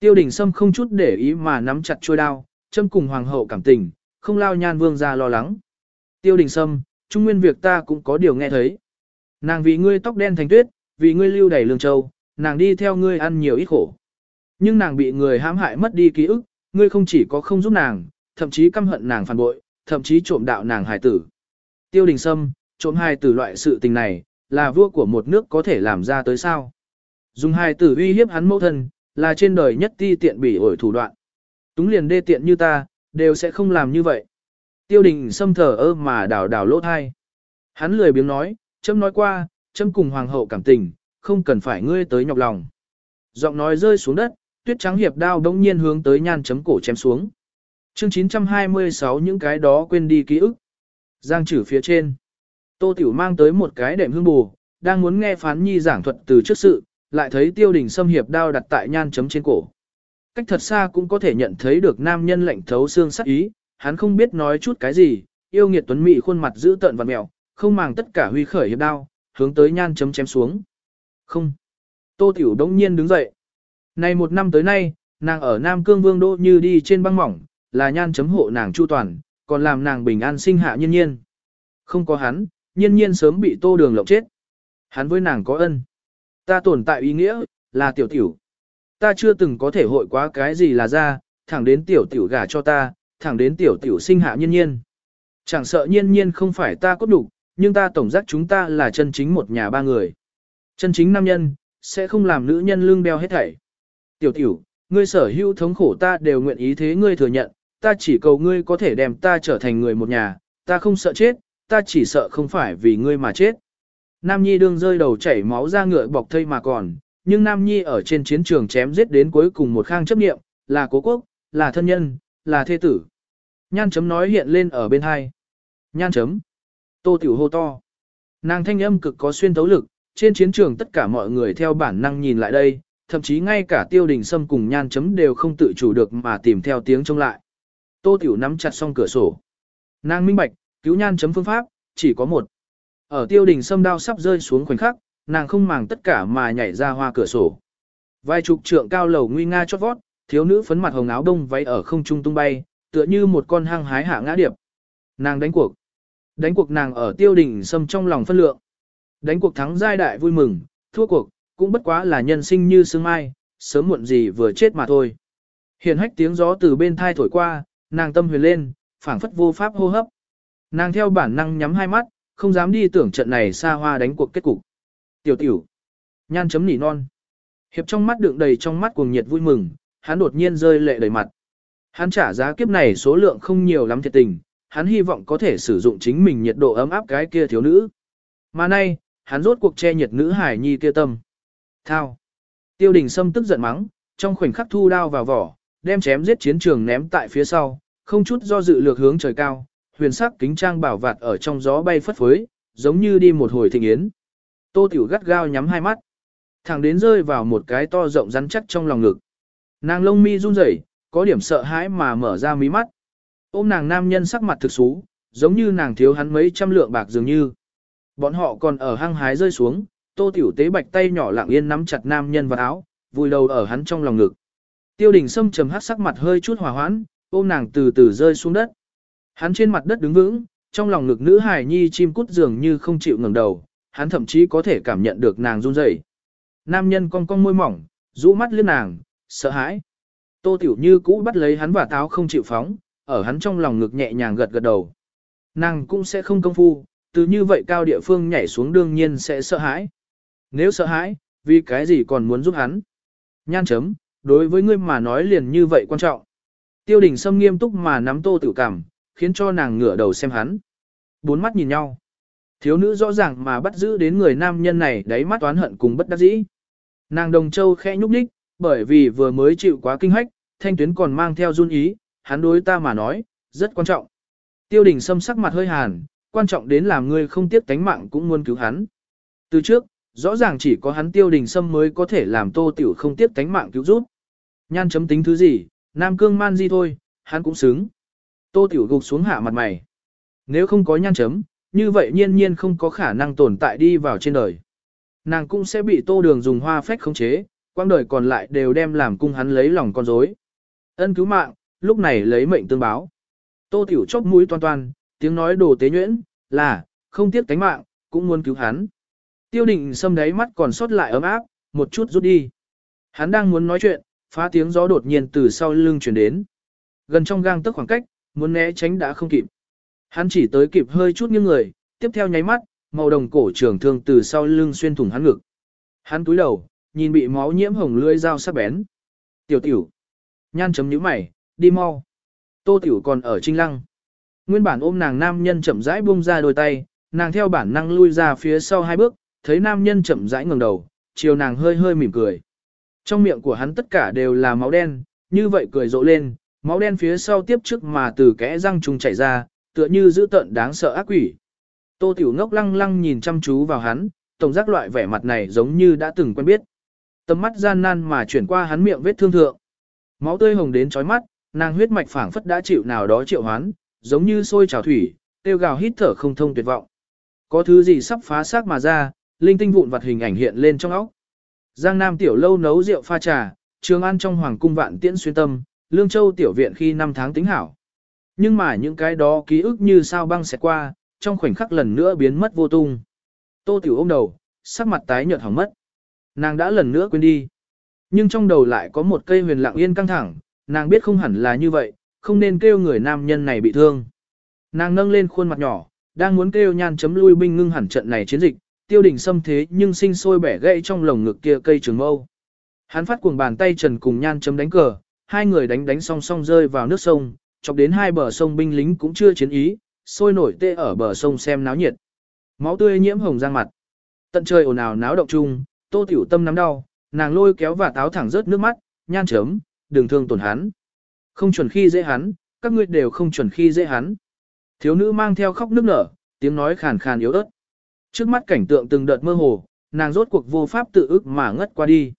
Tiêu đình sâm không chút để ý mà nắm chặt chuôi đao, châm cùng hoàng hậu cảm tình, không lao nhan vương ra lo lắng. Tiêu đình sâm, trung nguyên việc ta cũng có điều nghe thấy. Nàng vì ngươi tóc đen thành tuyết, vì ngươi lưu đầy lương châu, nàng đi theo ngươi ăn nhiều ít khổ. Nhưng nàng bị người hãm hại mất đi ký ức, ngươi không chỉ có không giúp nàng, thậm chí căm hận nàng phản bội, thậm chí trộm đạo nàng hài tử. Tiêu đình sâm, trộm hài tử loại sự tình này, là vua của một nước có thể làm ra tới sao. Dùng hài tử uy hiếp hắn mẫu thân, là trên đời nhất ti tiện bỉ ổi thủ đoạn. Túng liền đê tiện như ta, đều sẽ không làm như vậy. Tiêu đình sâm thở ơ mà đảo đảo lỗ thai. Hắn lười biếng nói, châm nói qua, châm cùng hoàng hậu cảm tình, không cần phải ngươi tới nhọc lòng. Giọng nói rơi xuống đất, tuyết trắng hiệp đao đống nhiên hướng tới nhan chấm cổ chém xuống. Chương 926 những cái đó quên đi ký ức. Giang trừ phía trên. Tô Tiểu mang tới một cái đệm hương bù, đang muốn nghe phán nhi giảng thuật từ trước sự, lại thấy tiêu đình xâm hiệp đao đặt tại nhan chấm trên cổ. Cách thật xa cũng có thể nhận thấy được nam nhân lạnh thấu xương sắc ý, hắn không biết nói chút cái gì, yêu nghiệt tuấn mỹ khuôn mặt giữ tợn và mèo, không màng tất cả huy khởi hiệp đao, hướng tới nhan chấm chém xuống. Không. Tô Tiểu đống nhiên đứng dậy. Này một năm tới nay, nàng ở Nam Cương Vương Đô như đi trên băng mỏng, là nhan chấm hộ nàng chu toàn, còn làm nàng bình an sinh hạ nhiên nhiên. Không có hắn, nhiên nhiên sớm bị tô đường lộng chết. Hắn với nàng có ân. Ta tồn tại ý nghĩa, là tiểu tiểu. Ta chưa từng có thể hội quá cái gì là ra, thẳng đến tiểu tiểu gả cho ta, thẳng đến tiểu tiểu sinh hạ nhiên nhiên. Chẳng sợ nhiên nhiên không phải ta cốt đủ, nhưng ta tổng giác chúng ta là chân chính một nhà ba người. Chân chính nam nhân, sẽ không làm nữ nhân lương đeo hết thảy. Tiểu tiểu, ngươi sở hữu thống khổ ta đều nguyện ý thế ngươi thừa nhận, ta chỉ cầu ngươi có thể đem ta trở thành người một nhà, ta không sợ chết, ta chỉ sợ không phải vì ngươi mà chết. Nam Nhi đương rơi đầu chảy máu ra ngựa bọc thây mà còn, nhưng Nam Nhi ở trên chiến trường chém giết đến cuối cùng một khang chấp nghiệm, là cố quốc, là thân nhân, là thê tử. Nhan chấm nói hiện lên ở bên hai. Nhan chấm. Tô tiểu hô to. Nàng thanh âm cực có xuyên tấu lực, trên chiến trường tất cả mọi người theo bản năng nhìn lại đây, thậm chí ngay cả tiêu đình sâm cùng nhan chấm đều không tự chủ được mà tìm theo tiếng trông lại. Tô tiểu nắm chặt song cửa sổ. Nàng minh bạch, cứu nhan chấm phương pháp, chỉ có một. Ở tiêu đình sâm đao sắp rơi xuống khoảnh khắc, nàng không màng tất cả mà nhảy ra hoa cửa sổ. Vài chục trượng cao lầu nguy nga chót vót, thiếu nữ phấn mặt hồng áo đông váy ở không trung tung bay, tựa như một con hang hái hạ ngã điệp. Nàng đánh cuộc. Đánh cuộc nàng ở tiêu đỉnh sâm trong lòng phân lượng. Đánh cuộc thắng giai đại vui mừng, thua cuộc, cũng bất quá là nhân sinh như sương mai, sớm muộn gì vừa chết mà thôi. Hiền hách tiếng gió từ bên thai thổi qua, nàng tâm huyền lên, phảng phất vô pháp hô hấp. Nàng theo bản năng nhắm hai mắt, không dám đi tưởng trận này xa hoa đánh cuộc kết cục. Tiểu tiểu. Nhan chấm nỉ non. Hiệp trong mắt đựng đầy trong mắt cuồng nhiệt vui mừng, hắn đột nhiên rơi lệ đầy mặt. Hắn trả giá kiếp này số lượng không nhiều lắm thiệt tình, hắn hy vọng có thể sử dụng chính mình nhiệt độ ấm áp cái kia thiếu nữ. Mà nay, hắn rốt cuộc che nhiệt nữ hải nhi kia tâm. Thao. Tiêu đình Sâm tức giận mắng, trong khoảnh khắc thu đao vào vỏ, đem chém giết chiến trường ném tại phía sau, không chút do dự lược hướng trời cao, huyền sắc kính trang bảo vạt ở trong gió bay phất phới, giống như đi một hồi thịnh yến. Tô Tiểu gắt gao nhắm hai mắt, thẳng đến rơi vào một cái to rộng rắn chắc trong lòng ngực. Nàng lông mi run rẩy, có điểm sợ hãi mà mở ra mí mắt. Ôm nàng nam nhân sắc mặt thực xú, giống như nàng thiếu hắn mấy trăm lượng bạc dường như. Bọn họ còn ở hang hái rơi xuống, tô tiểu tế bạch tay nhỏ lặng yên nắm chặt nam nhân vào áo, vùi đầu ở hắn trong lòng ngực. Tiêu đình sâm trầm hát sắc mặt hơi chút hòa hoãn, ôm nàng từ từ rơi xuống đất. Hắn trên mặt đất đứng vững, trong lòng ngực nữ hài nhi chim cút dường như không chịu ngẩng đầu, hắn thậm chí có thể cảm nhận được nàng run rẩy. Nam nhân cong cong môi mỏng, rũ mắt liếc nàng, sợ hãi. Tô Tiểu Như cũ bắt lấy hắn và táo không chịu phóng, ở hắn trong lòng ngực nhẹ nhàng gật gật đầu. Nàng cũng sẽ không công phu, từ như vậy cao địa phương nhảy xuống đương nhiên sẽ sợ hãi. Nếu sợ hãi, vì cái gì còn muốn giúp hắn? Nhan chấm, đối với ngươi mà nói liền như vậy quan trọng. Tiêu đình Sâm nghiêm túc mà nắm tô tiểu cảm, khiến cho nàng ngửa đầu xem hắn. Bốn mắt nhìn nhau. Thiếu nữ rõ ràng mà bắt giữ đến người nam nhân này đáy mắt toán hận cùng bất đắc dĩ. Nàng đồng châu khẽ nhúc nhích, bởi vì vừa mới chịu quá kinh hách, thanh tuyến còn mang theo run ý, hắn đối ta mà nói, rất quan trọng. Tiêu đình Sâm sắc mặt hơi hàn, quan trọng đến làm ngươi không tiếc tánh mạng cũng muốn cứu hắn. Từ trước, rõ ràng chỉ có hắn tiêu đình Sâm mới có thể làm tô tiểu không tiếc tánh mạng cứu giúp. Nhan chấm tính thứ gì, nam cương man di thôi, hắn cũng xứng. Tô tiểu gục xuống hạ mặt mày. Nếu không có nhan chấm, như vậy nhiên nhiên không có khả năng tồn tại đi vào trên đời. Nàng cũng sẽ bị tô đường dùng hoa phách khống chế, quang đời còn lại đều đem làm cung hắn lấy lòng con rối. Ân cứu mạng, lúc này lấy mệnh tương báo. Tô tiểu chốc mũi toan toan, tiếng nói đồ tế nhuyễn, là, không tiếc cánh mạng, cũng muốn cứu hắn. Tiêu định xâm đáy mắt còn sót lại ấm áp, một chút rút đi. Hắn đang muốn nói chuyện, phá tiếng gió đột nhiên từ sau lưng chuyển đến. Gần trong gang tức khoảng cách, muốn né tránh đã không kịp. Hắn chỉ tới kịp hơi chút những người, tiếp theo nháy mắt, màu đồng cổ trường thương từ sau lưng xuyên thủng hắn ngực. Hắn túi đầu, nhìn bị máu nhiễm hồng lưỡi dao sắc bén. Tiểu tiểu. Nhan chấm nhíu mày, đi mau. Tô tiểu còn ở trinh lăng. Nguyên bản ôm nàng nam nhân chậm rãi buông ra đôi tay, nàng theo bản năng lui ra phía sau hai bước, thấy nam nhân chậm rãi ngẩng đầu, chiều nàng hơi hơi mỉm cười. Trong miệng của hắn tất cả đều là máu đen, như vậy cười rộ lên, máu đen phía sau tiếp trước mà từ kẽ răng trùng chảy ra, tựa như dữ tợn đáng sợ ác quỷ. Tô Tiểu ngốc lăng lăng nhìn chăm chú vào hắn, tổng giác loại vẻ mặt này giống như đã từng quen biết. Tầm mắt gian nan mà chuyển qua hắn miệng vết thương thượng. Máu tươi hồng đến chói mắt, nàng huyết mạch phảng phất đã chịu nào đó triệu hoán, giống như sôi trào thủy, tiêu gào hít thở không thông tuyệt vọng. Có thứ gì sắp phá xác mà ra, linh tinh vụn vặt hình ảnh hiện lên trong óc. Giang Nam tiểu lâu nấu rượu pha trà, trường ăn trong hoàng cung vạn tiễn xuyên tâm, lương châu tiểu viện khi năm tháng tính hảo. Nhưng mà những cái đó ký ức như sao băng sẽ qua, trong khoảnh khắc lần nữa biến mất vô tung. Tô tiểu ôm đầu, sắc mặt tái nhợt hỏng mất. Nàng đã lần nữa quên đi. Nhưng trong đầu lại có một cây huyền lặng yên căng thẳng, nàng biết không hẳn là như vậy, không nên kêu người nam nhân này bị thương. Nàng nâng lên khuôn mặt nhỏ, đang muốn kêu nhan chấm lui binh ngưng hẳn trận này chiến dịch, tiêu đình xâm thế nhưng sinh sôi bẻ gãy trong lồng ngực kia cây trường mâu. Hắn phát cuồng bàn tay trần cùng nhan chấm đánh cờ, hai người đánh đánh song song rơi vào nước sông, chọc đến hai bờ sông binh lính cũng chưa chiến ý, sôi nổi tê ở bờ sông xem náo nhiệt. Máu tươi nhiễm hồng giang mặt. Tận trời ồn ào náo động chung, Tô Tiểu Tâm nắm đau, nàng lôi kéo và táo thẳng rớt nước mắt, nhan chấm, đừng thương tổn hắn. Không chuẩn khi dễ hắn, các ngươi đều không chuẩn khi dễ hắn. Thiếu nữ mang theo khóc nước nở, tiếng nói khàn khàn yếu ớt. Trước mắt cảnh tượng từng đợt mơ hồ, nàng rốt cuộc vô pháp tự ức mà ngất qua đi.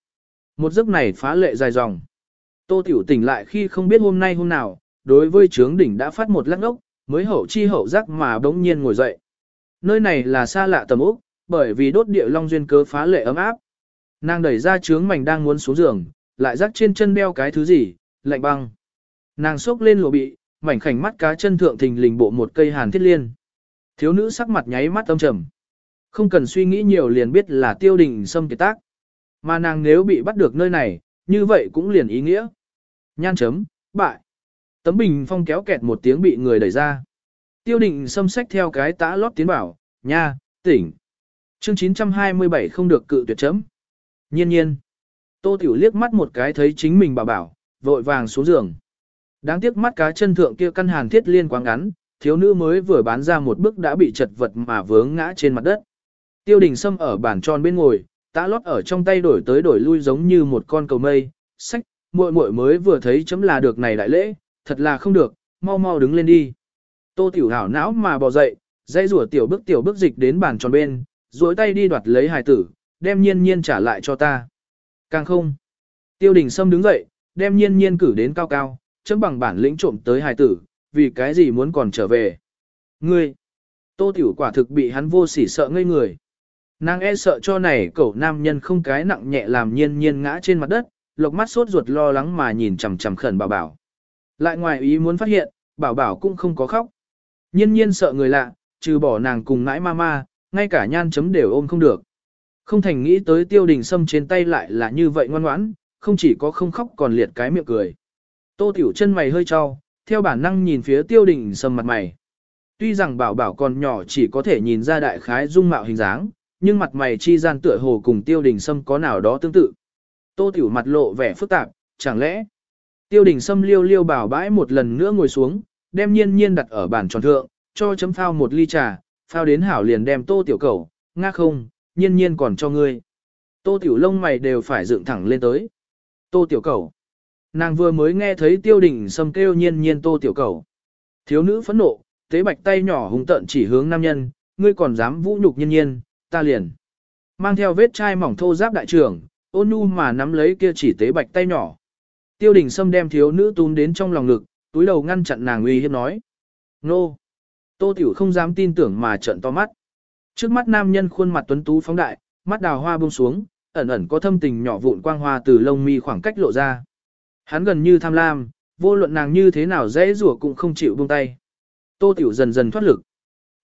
Một giấc này phá lệ dài dòng. Tô Tiểu tỉnh lại khi không biết hôm nay hôm nào, đối với trướng đỉnh đã phát một lắc ốc, mới hậu chi hậu giác mà bỗng nhiên ngồi dậy. Nơi này là xa lạ tầm ốc, bởi vì đốt địa long duyên cớ phá lệ ấm áp. Nàng đẩy ra trướng mảnh đang muốn xuống giường, lại rắc trên chân đeo cái thứ gì, lạnh băng. Nàng xốc lên lụa bị, mảnh khảnh mắt cá chân thượng thình lình bộ một cây hàn thiết liên. Thiếu nữ sắc mặt nháy mắt âm trầm. Không cần suy nghĩ nhiều liền biết là tiêu đình xâm kiệt tác. Mà nàng nếu bị bắt được nơi này, như vậy cũng liền ý nghĩa. Nhan chấm, bại. Tấm bình phong kéo kẹt một tiếng bị người đẩy ra. Tiêu định xâm sách theo cái tã lót tiến bảo, nha, tỉnh. Chương 927 không được cự tuyệt chấm. Nhiên nhiên. Tô Tiểu liếc mắt một cái thấy chính mình bảo bảo, vội vàng xuống giường. Đáng tiếc mắt cá chân thượng kia căn hàn thiết liên quá ngắn, thiếu nữ mới vừa bán ra một bước đã bị chật vật mà vướng ngã trên mặt đất. Tiêu đình Sâm ở bàn tròn bên ngồi, tã lót ở trong tay đổi tới đổi lui giống như một con cầu mây, sách, muội muội mới vừa thấy chấm là được này đại lễ, thật là không được, mau mau đứng lên đi. Tô tiểu hảo não mà bò dậy, dây rủa tiểu bước tiểu bước dịch đến bàn tròn bên, duỗi tay đi đoạt lấy hài tử, đem nhiên nhiên trả lại cho ta. Càng không. Tiêu đình Sâm đứng dậy, đem nhiên nhiên cử đến cao cao, chấm bằng bản lĩnh trộm tới hài tử, vì cái gì muốn còn trở về. Ngươi. Tô tiểu quả thực bị hắn vô sỉ sợ ngây người. Nàng e sợ cho này cậu nam nhân không cái nặng nhẹ làm nhiên nhiên ngã trên mặt đất, lộc mắt sốt ruột lo lắng mà nhìn chằm chằm khẩn bảo bảo. Lại ngoài ý muốn phát hiện, bảo bảo cũng không có khóc. Nhiên nhiên sợ người lạ, trừ bỏ nàng cùng nãi ma ma ngay cả nhan chấm đều ôm không được. Không thành nghĩ tới tiêu đình sâm trên tay lại là như vậy ngoan ngoãn, không chỉ có không khóc còn liệt cái miệng cười. Tô tiểu chân mày hơi cho, theo bản năng nhìn phía tiêu đình sâm mặt mày. Tuy rằng bảo bảo còn nhỏ chỉ có thể nhìn ra đại khái dung mạo hình dáng, nhưng mặt mày chi gian tựa hồ cùng tiêu đình sâm có nào đó tương tự. Tô tiểu mặt lộ vẻ phức tạp, chẳng lẽ tiêu đình sâm liêu liêu bảo bãi một lần nữa ngồi xuống, đem nhiên nhiên đặt ở bàn tròn thượng, cho chấm phao một ly trà, phao đến hảo liền đem tô tiểu cầu, ngác không, nhiên nhiên còn cho ngươi. Tô tiểu lông mày đều phải dựng thẳng lên tới. Tô tiểu cầu. Nàng vừa mới nghe thấy tiêu đình sâm kêu nhiên nhiên tô tiểu cầu. Thiếu nữ phẫn nộ, tế bạch tay nhỏ hung tận chỉ hướng nam nhân, ngươi còn dám vũ nhục nhiên nhiên, ta liền. Mang theo vết chai mỏng thô giáp đại trưởng, ôn nhu mà nắm lấy kia chỉ tế bạch tay nhỏ. Tiêu đình Sâm đem thiếu nữ túm đến trong lòng ngực, túi đầu ngăn chặn nàng uy hiếp nói. Nô! Tô tiểu không dám tin tưởng mà trợn to mắt. Trước mắt nam nhân khuôn mặt tuấn tú phóng đại, mắt đào hoa buông xuống, ẩn ẩn có thâm tình nhỏ vụn quang hoa từ lông mi khoảng cách lộ ra. Hắn gần như tham lam, vô luận nàng như thế nào dễ rủa cũng không chịu buông tay. Tô tiểu dần dần thoát lực.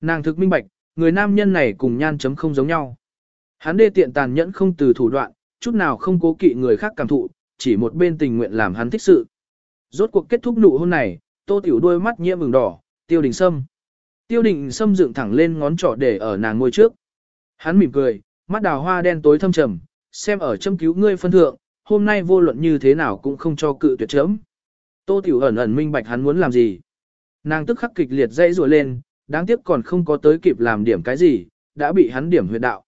Nàng thực minh bạch, người nam nhân này cùng nhan chấm không giống nhau. Hắn đê tiện tàn nhẫn không từ thủ đoạn, chút nào không cố kỵ người khác cảm thụ, chỉ một bên tình nguyện làm hắn thích sự. Rốt cuộc kết thúc nụ hôn này, tô tiểu đôi mắt nhiễm vừng đỏ, tiêu đình sâm. Tiêu định sâm dựng thẳng lên ngón trỏ để ở nàng ngôi trước. Hắn mỉm cười, mắt đào hoa đen tối thâm trầm, xem ở châm cứu ngươi phân thượng, hôm nay vô luận như thế nào cũng không cho cự tuyệt chấm. Tô tiểu ẩn ẩn minh bạch hắn muốn làm gì. Nàng tức khắc kịch liệt dãy rùa lên, đáng tiếc còn không có tới kịp làm điểm cái gì, đã bị hắn điểm huyệt đạo.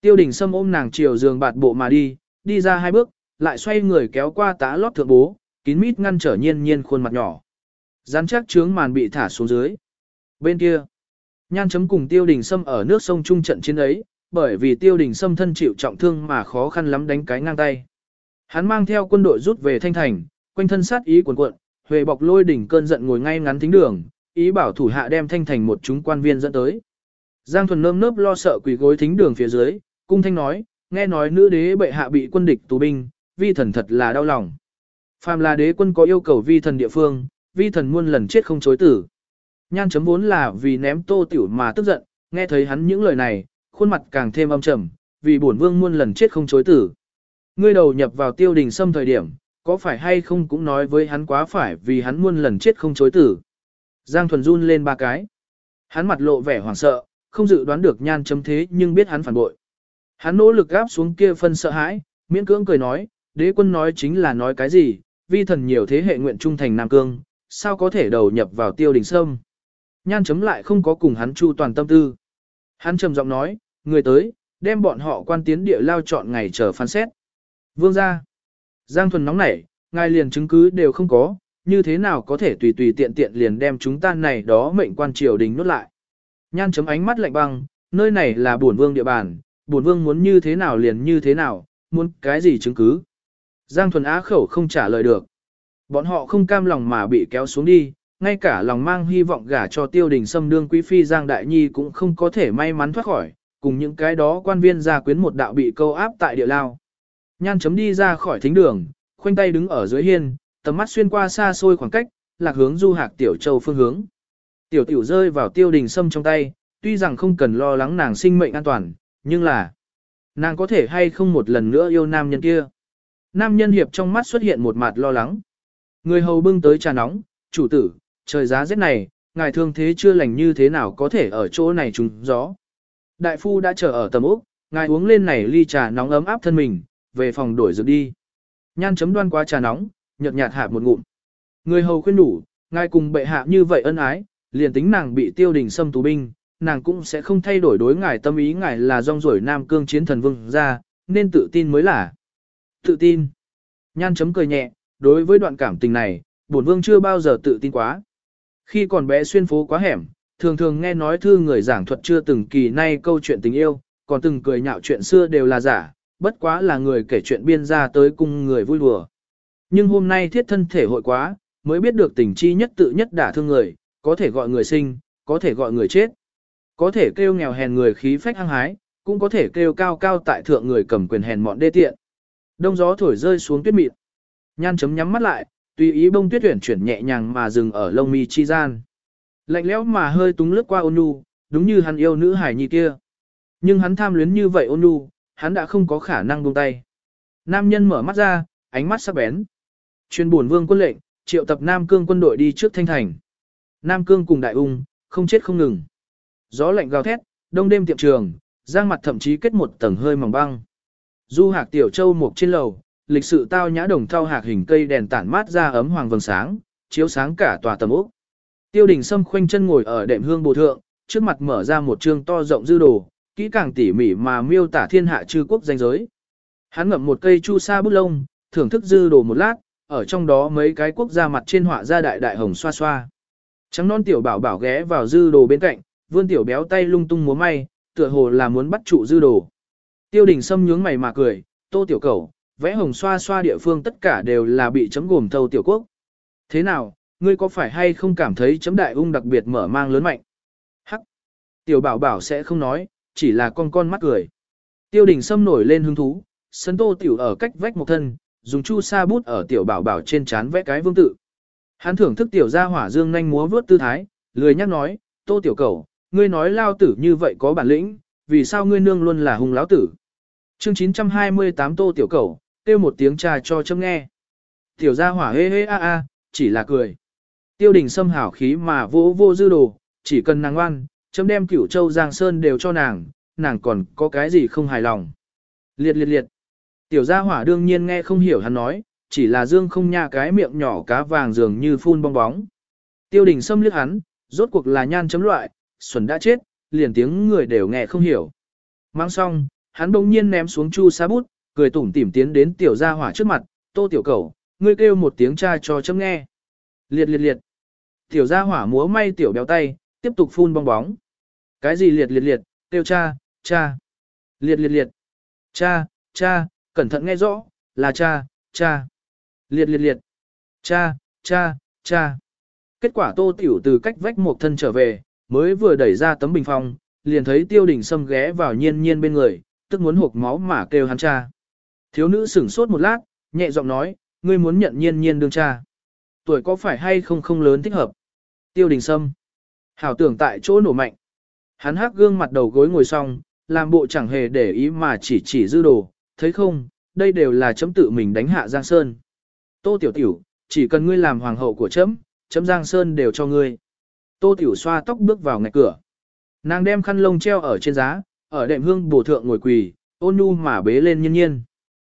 Tiêu đình Sâm ôm nàng chiều giường bạt bộ mà đi, đi ra hai bước, lại xoay người kéo qua tá lót thượng bố, kín mít ngăn trở nhiên nhiên khuôn mặt nhỏ. Rắn chắc trướng màn bị thả xuống dưới. Bên kia, nhan chấm cùng tiêu đình Sâm ở nước sông trung trận chiến ấy, bởi vì tiêu đình Sâm thân chịu trọng thương mà khó khăn lắm đánh cái ngang tay. Hắn mang theo quân đội rút về thanh thành, quanh thân sát ý quần cuộn, huệ bọc lôi đỉnh cơn giận ngồi ngay ngắn thính đường, ý bảo thủ hạ đem thanh thành một chúng quan viên dẫn tới. Giang thuần nơm nớp lo sợ quỳ gối thính đường phía dưới, cung thanh nói, nghe nói nữ đế bệ hạ bị quân địch tù binh, vi thần thật là đau lòng. Phàm là đế quân có yêu cầu vi thần địa phương, vi thần muôn lần chết không chối tử. Nhan chấm vốn là vì ném tô tiểu mà tức giận, nghe thấy hắn những lời này, khuôn mặt càng thêm âm trầm, vì bổn vương muôn lần chết không chối tử. Ngươi đầu nhập vào tiêu đình xâm thời điểm, có phải hay không cũng nói với hắn quá phải vì hắn muôn lần chết không chối tử. Giang Thuần run lên ba cái. Hắn mặt lộ vẻ hoảng sợ, không dự đoán được nhan chấm thế nhưng biết hắn phản bội. Hắn nỗ lực gáp xuống kia phân sợ hãi, miễn cưỡng cười nói, đế quân nói chính là nói cái gì, vi thần nhiều thế hệ nguyện trung thành Nam Cương, sao có thể đầu nhập vào tiêu đình sâm. Nhan chấm lại không có cùng hắn chu toàn tâm tư. Hắn trầm giọng nói, người tới, đem bọn họ quan tiến địa lao chọn ngày chờ phán xét. Vương ra. Giang Thuần nóng nảy, ngài liền chứng cứ đều không có, như thế nào có thể tùy tùy tiện tiện liền đem chúng ta này đó mệnh quan triều đình nốt lại. Nhan chấm ánh mắt lạnh băng, nơi này là bổn vương địa bàn, bổn vương muốn như thế nào liền như thế nào, muốn cái gì chứng cứ. Giang thuần á khẩu không trả lời được. Bọn họ không cam lòng mà bị kéo xuống đi, ngay cả lòng mang hy vọng gả cho tiêu đình xâm đương quý phi Giang Đại Nhi cũng không có thể may mắn thoát khỏi, cùng những cái đó quan viên gia quyến một đạo bị câu áp tại địa lao. Nhan chấm đi ra khỏi thính đường, khoanh tay đứng ở dưới hiên, tầm mắt xuyên qua xa xôi khoảng cách, lạc hướng du hạc tiểu châu phương hướng. Tiểu tiểu rơi vào tiêu đình sâm trong tay, tuy rằng không cần lo lắng nàng sinh mệnh an toàn, nhưng là nàng có thể hay không một lần nữa yêu nam nhân kia. nam nhân hiệp trong mắt xuất hiện một mặt lo lắng. Người hầu bưng tới trà nóng, chủ tử, trời giá rét này, ngài thương thế chưa lành như thế nào có thể ở chỗ này trùng gió. Đại phu đã chờ ở tầm úc, ngài uống lên này ly trà nóng ấm áp thân mình, về phòng đổi dược đi. Nhan chấm đoan qua trà nóng, nhợt nhạt hạ một ngụm. Người hầu khuyên đủ, ngài cùng bệ hạ như vậy ân ái, liền tính nàng bị tiêu đình xâm tù binh, nàng cũng sẽ không thay đổi đối ngài tâm ý ngài là rong rổi nam cương chiến thần vương ra, nên tự tin mới là. Tự tin. Nhan chấm cười nhẹ, đối với đoạn cảm tình này, bổn vương chưa bao giờ tự tin quá. Khi còn bé xuyên phố quá hẻm, thường thường nghe nói thư người giảng thuật chưa từng kỳ nay câu chuyện tình yêu, còn từng cười nhạo chuyện xưa đều là giả, bất quá là người kể chuyện biên ra tới cùng người vui đùa. Nhưng hôm nay thiết thân thể hội quá, mới biết được tình chi nhất tự nhất đả thương người, có thể gọi người sinh, có thể gọi người chết. Có thể kêu nghèo hèn người khí phách hăng hái, cũng có thể kêu cao cao tại thượng người cầm quyền hèn mọn đê tiện. Đông gió thổi rơi xuống tuyết mịn. Nhan chấm nhắm mắt lại, tùy ý bông tuyết tuyển chuyển nhẹ nhàng mà dừng ở lông mi chi gian. Lạnh lẽo mà hơi túng lướt qua ôn nhu, đúng như hắn yêu nữ hải nhi kia. Nhưng hắn tham luyến như vậy ôn nhu, hắn đã không có khả năng buông tay. Nam nhân mở mắt ra, ánh mắt sắc bén. Chuyên buồn vương quân lệnh, triệu tập Nam Cương quân đội đi trước thanh thành. Nam Cương cùng đại ung, không chết không ngừng. Gió lạnh gào thét, đông đêm tiệm trường, giang mặt thậm chí kết một tầng hơi mỏng băng. Du hạc tiểu châu mục trên lầu, lịch sự tao nhã đồng thau hạc hình cây đèn tản mát ra ấm hoàng vầng sáng, chiếu sáng cả tòa tầm ốc. Tiêu đình Sâm khoanh chân ngồi ở đệm hương bồ thượng, trước mặt mở ra một chương to rộng dư đồ, kỹ càng tỉ mỉ mà miêu tả thiên hạ chư quốc danh giới. Hắn ngậm một cây chu sa bút lông, thưởng thức dư đồ một lát, ở trong đó mấy cái quốc gia mặt trên họa ra đại đại hồng xoa xoa. Trắng non tiểu bảo bảo ghé vào dư đồ bên cạnh, vươn tiểu béo tay lung tung múa may, tựa hồ là muốn bắt trụ dư đồ. Tiêu đình Sâm nhướng mày mà cười, tô tiểu cẩu vẽ hồng xoa xoa địa phương tất cả đều là bị chấm gồm thâu tiểu quốc. Thế nào, ngươi có phải hay không cảm thấy chấm đại ung đặc biệt mở mang lớn mạnh? Hắc! Tiểu bảo bảo sẽ không nói, chỉ là con con mắt cười. Tiêu đình Sâm nổi lên hứng thú, sân tô tiểu ở cách vách một thân, dùng chu sa bút ở tiểu bảo bảo trên chán vẽ cái vương tự. Hắn thưởng thức tiểu gia hỏa dương nhanh múa vướt tư thái, lười nhắc nói, tô tiểu cầu, ngươi nói lao tử như vậy có bản lĩnh, vì sao ngươi nương luôn là hung lão tử. Chương 928 tô tiểu cầu, kêu một tiếng trà cho châm nghe. Tiểu gia hỏa hê hê a a, chỉ là cười. Tiêu đình xâm hảo khí mà vô vô dư đồ, chỉ cần nàng ngoan, chấm đem cửu châu Giang Sơn đều cho nàng, nàng còn có cái gì không hài lòng. Liệt liệt liệt. Tiểu gia hỏa đương nhiên nghe không hiểu hắn nói, chỉ là dương không nha cái miệng nhỏ cá vàng dường như phun bong bóng. Tiêu đình xâm liếc hắn, rốt cuộc là nhan chấm loại, xuẩn đã chết, liền tiếng người đều nghe không hiểu. Mang xong, hắn bỗng nhiên ném xuống chu sa bút, cười tủm tỉm tiến đến tiểu gia hỏa trước mặt, tô tiểu cầu, ngươi kêu một tiếng cha cho chấm nghe. Liệt liệt liệt. Tiểu gia hỏa múa may tiểu béo tay, tiếp tục phun bong bóng. Cái gì liệt liệt liệt, kêu cha, cha. Liệt liệt liệt. Cha, cha, cẩn thận nghe rõ, là cha, cha. Liệt liệt liệt. Cha, cha, cha. Kết quả tô tiểu từ cách vách một thân trở về, mới vừa đẩy ra tấm bình phong, liền thấy tiêu đình sâm ghé vào nhiên nhiên bên người, tức muốn hộp máu mà kêu hắn cha. Thiếu nữ sửng sốt một lát, nhẹ giọng nói, ngươi muốn nhận nhiên nhiên đương cha. Tuổi có phải hay không không lớn thích hợp. Tiêu đình sâm. Hảo tưởng tại chỗ nổ mạnh. Hắn hắc gương mặt đầu gối ngồi xong, làm bộ chẳng hề để ý mà chỉ chỉ dư đồ, thấy không, đây đều là chấm tự mình đánh hạ Giang Sơn. Tô Tiểu Tiểu, chỉ cần ngươi làm hoàng hậu của chấm, chấm Giang Sơn đều cho ngươi. Tô Tiểu xoa tóc bước vào ngạch cửa. Nàng đem khăn lông treo ở trên giá, ở đệm hương bổ thượng ngồi quỳ, ôn nhu mà bế lên nhiên nhiên.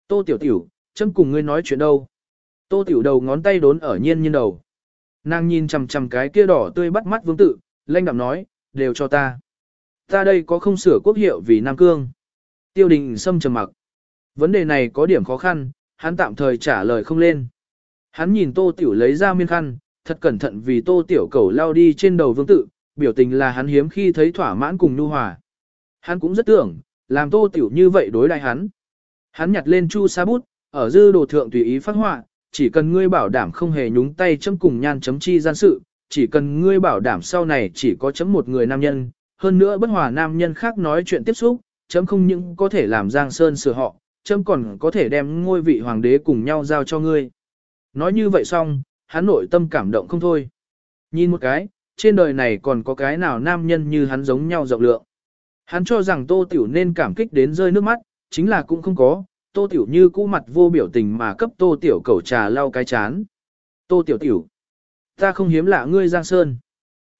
Tô Tiểu Tiểu, châm cùng ngươi nói chuyện đâu. Tô Tiểu đầu ngón tay đốn ở nhiên nhiên đầu. Nàng nhìn chằm chằm cái kia đỏ tươi bắt mắt vương tự, lanh đạm nói, đều cho ta. Ta đây có không sửa quốc hiệu vì Nam Cương. Tiêu đình xâm trầm mặc. Vấn đề này có điểm khó khăn, hắn tạm thời trả lời không lên. Hắn nhìn tô tiểu lấy ra miên khăn, thật cẩn thận vì tô tiểu cầu lao đi trên đầu vương tự, biểu tình là hắn hiếm khi thấy thỏa mãn cùng nu hòa. Hắn cũng rất tưởng, làm tô tiểu như vậy đối đại hắn. Hắn nhặt lên chu sa bút, ở dư đồ thượng tùy ý phát họa, chỉ cần ngươi bảo đảm không hề nhúng tay chấm cùng nhan chấm chi gian sự, chỉ cần ngươi bảo đảm sau này chỉ có chấm một người nam nhân, hơn nữa bất hòa nam nhân khác nói chuyện tiếp xúc, chấm không những có thể làm Giang Sơn sửa họ, chấm còn có thể đem ngôi vị hoàng đế cùng nhau giao cho ngươi. Nói như vậy xong, hắn nội tâm cảm động không thôi. Nhìn một cái, trên đời này còn có cái nào nam nhân như hắn giống nhau rộng lượng. Hắn cho rằng tô tiểu nên cảm kích đến rơi nước mắt, chính là cũng không có, tô tiểu như cũ mặt vô biểu tình mà cấp tô tiểu cầu trà lau cái chán. Tô tiểu tiểu, ta không hiếm lạ ngươi Giang Sơn.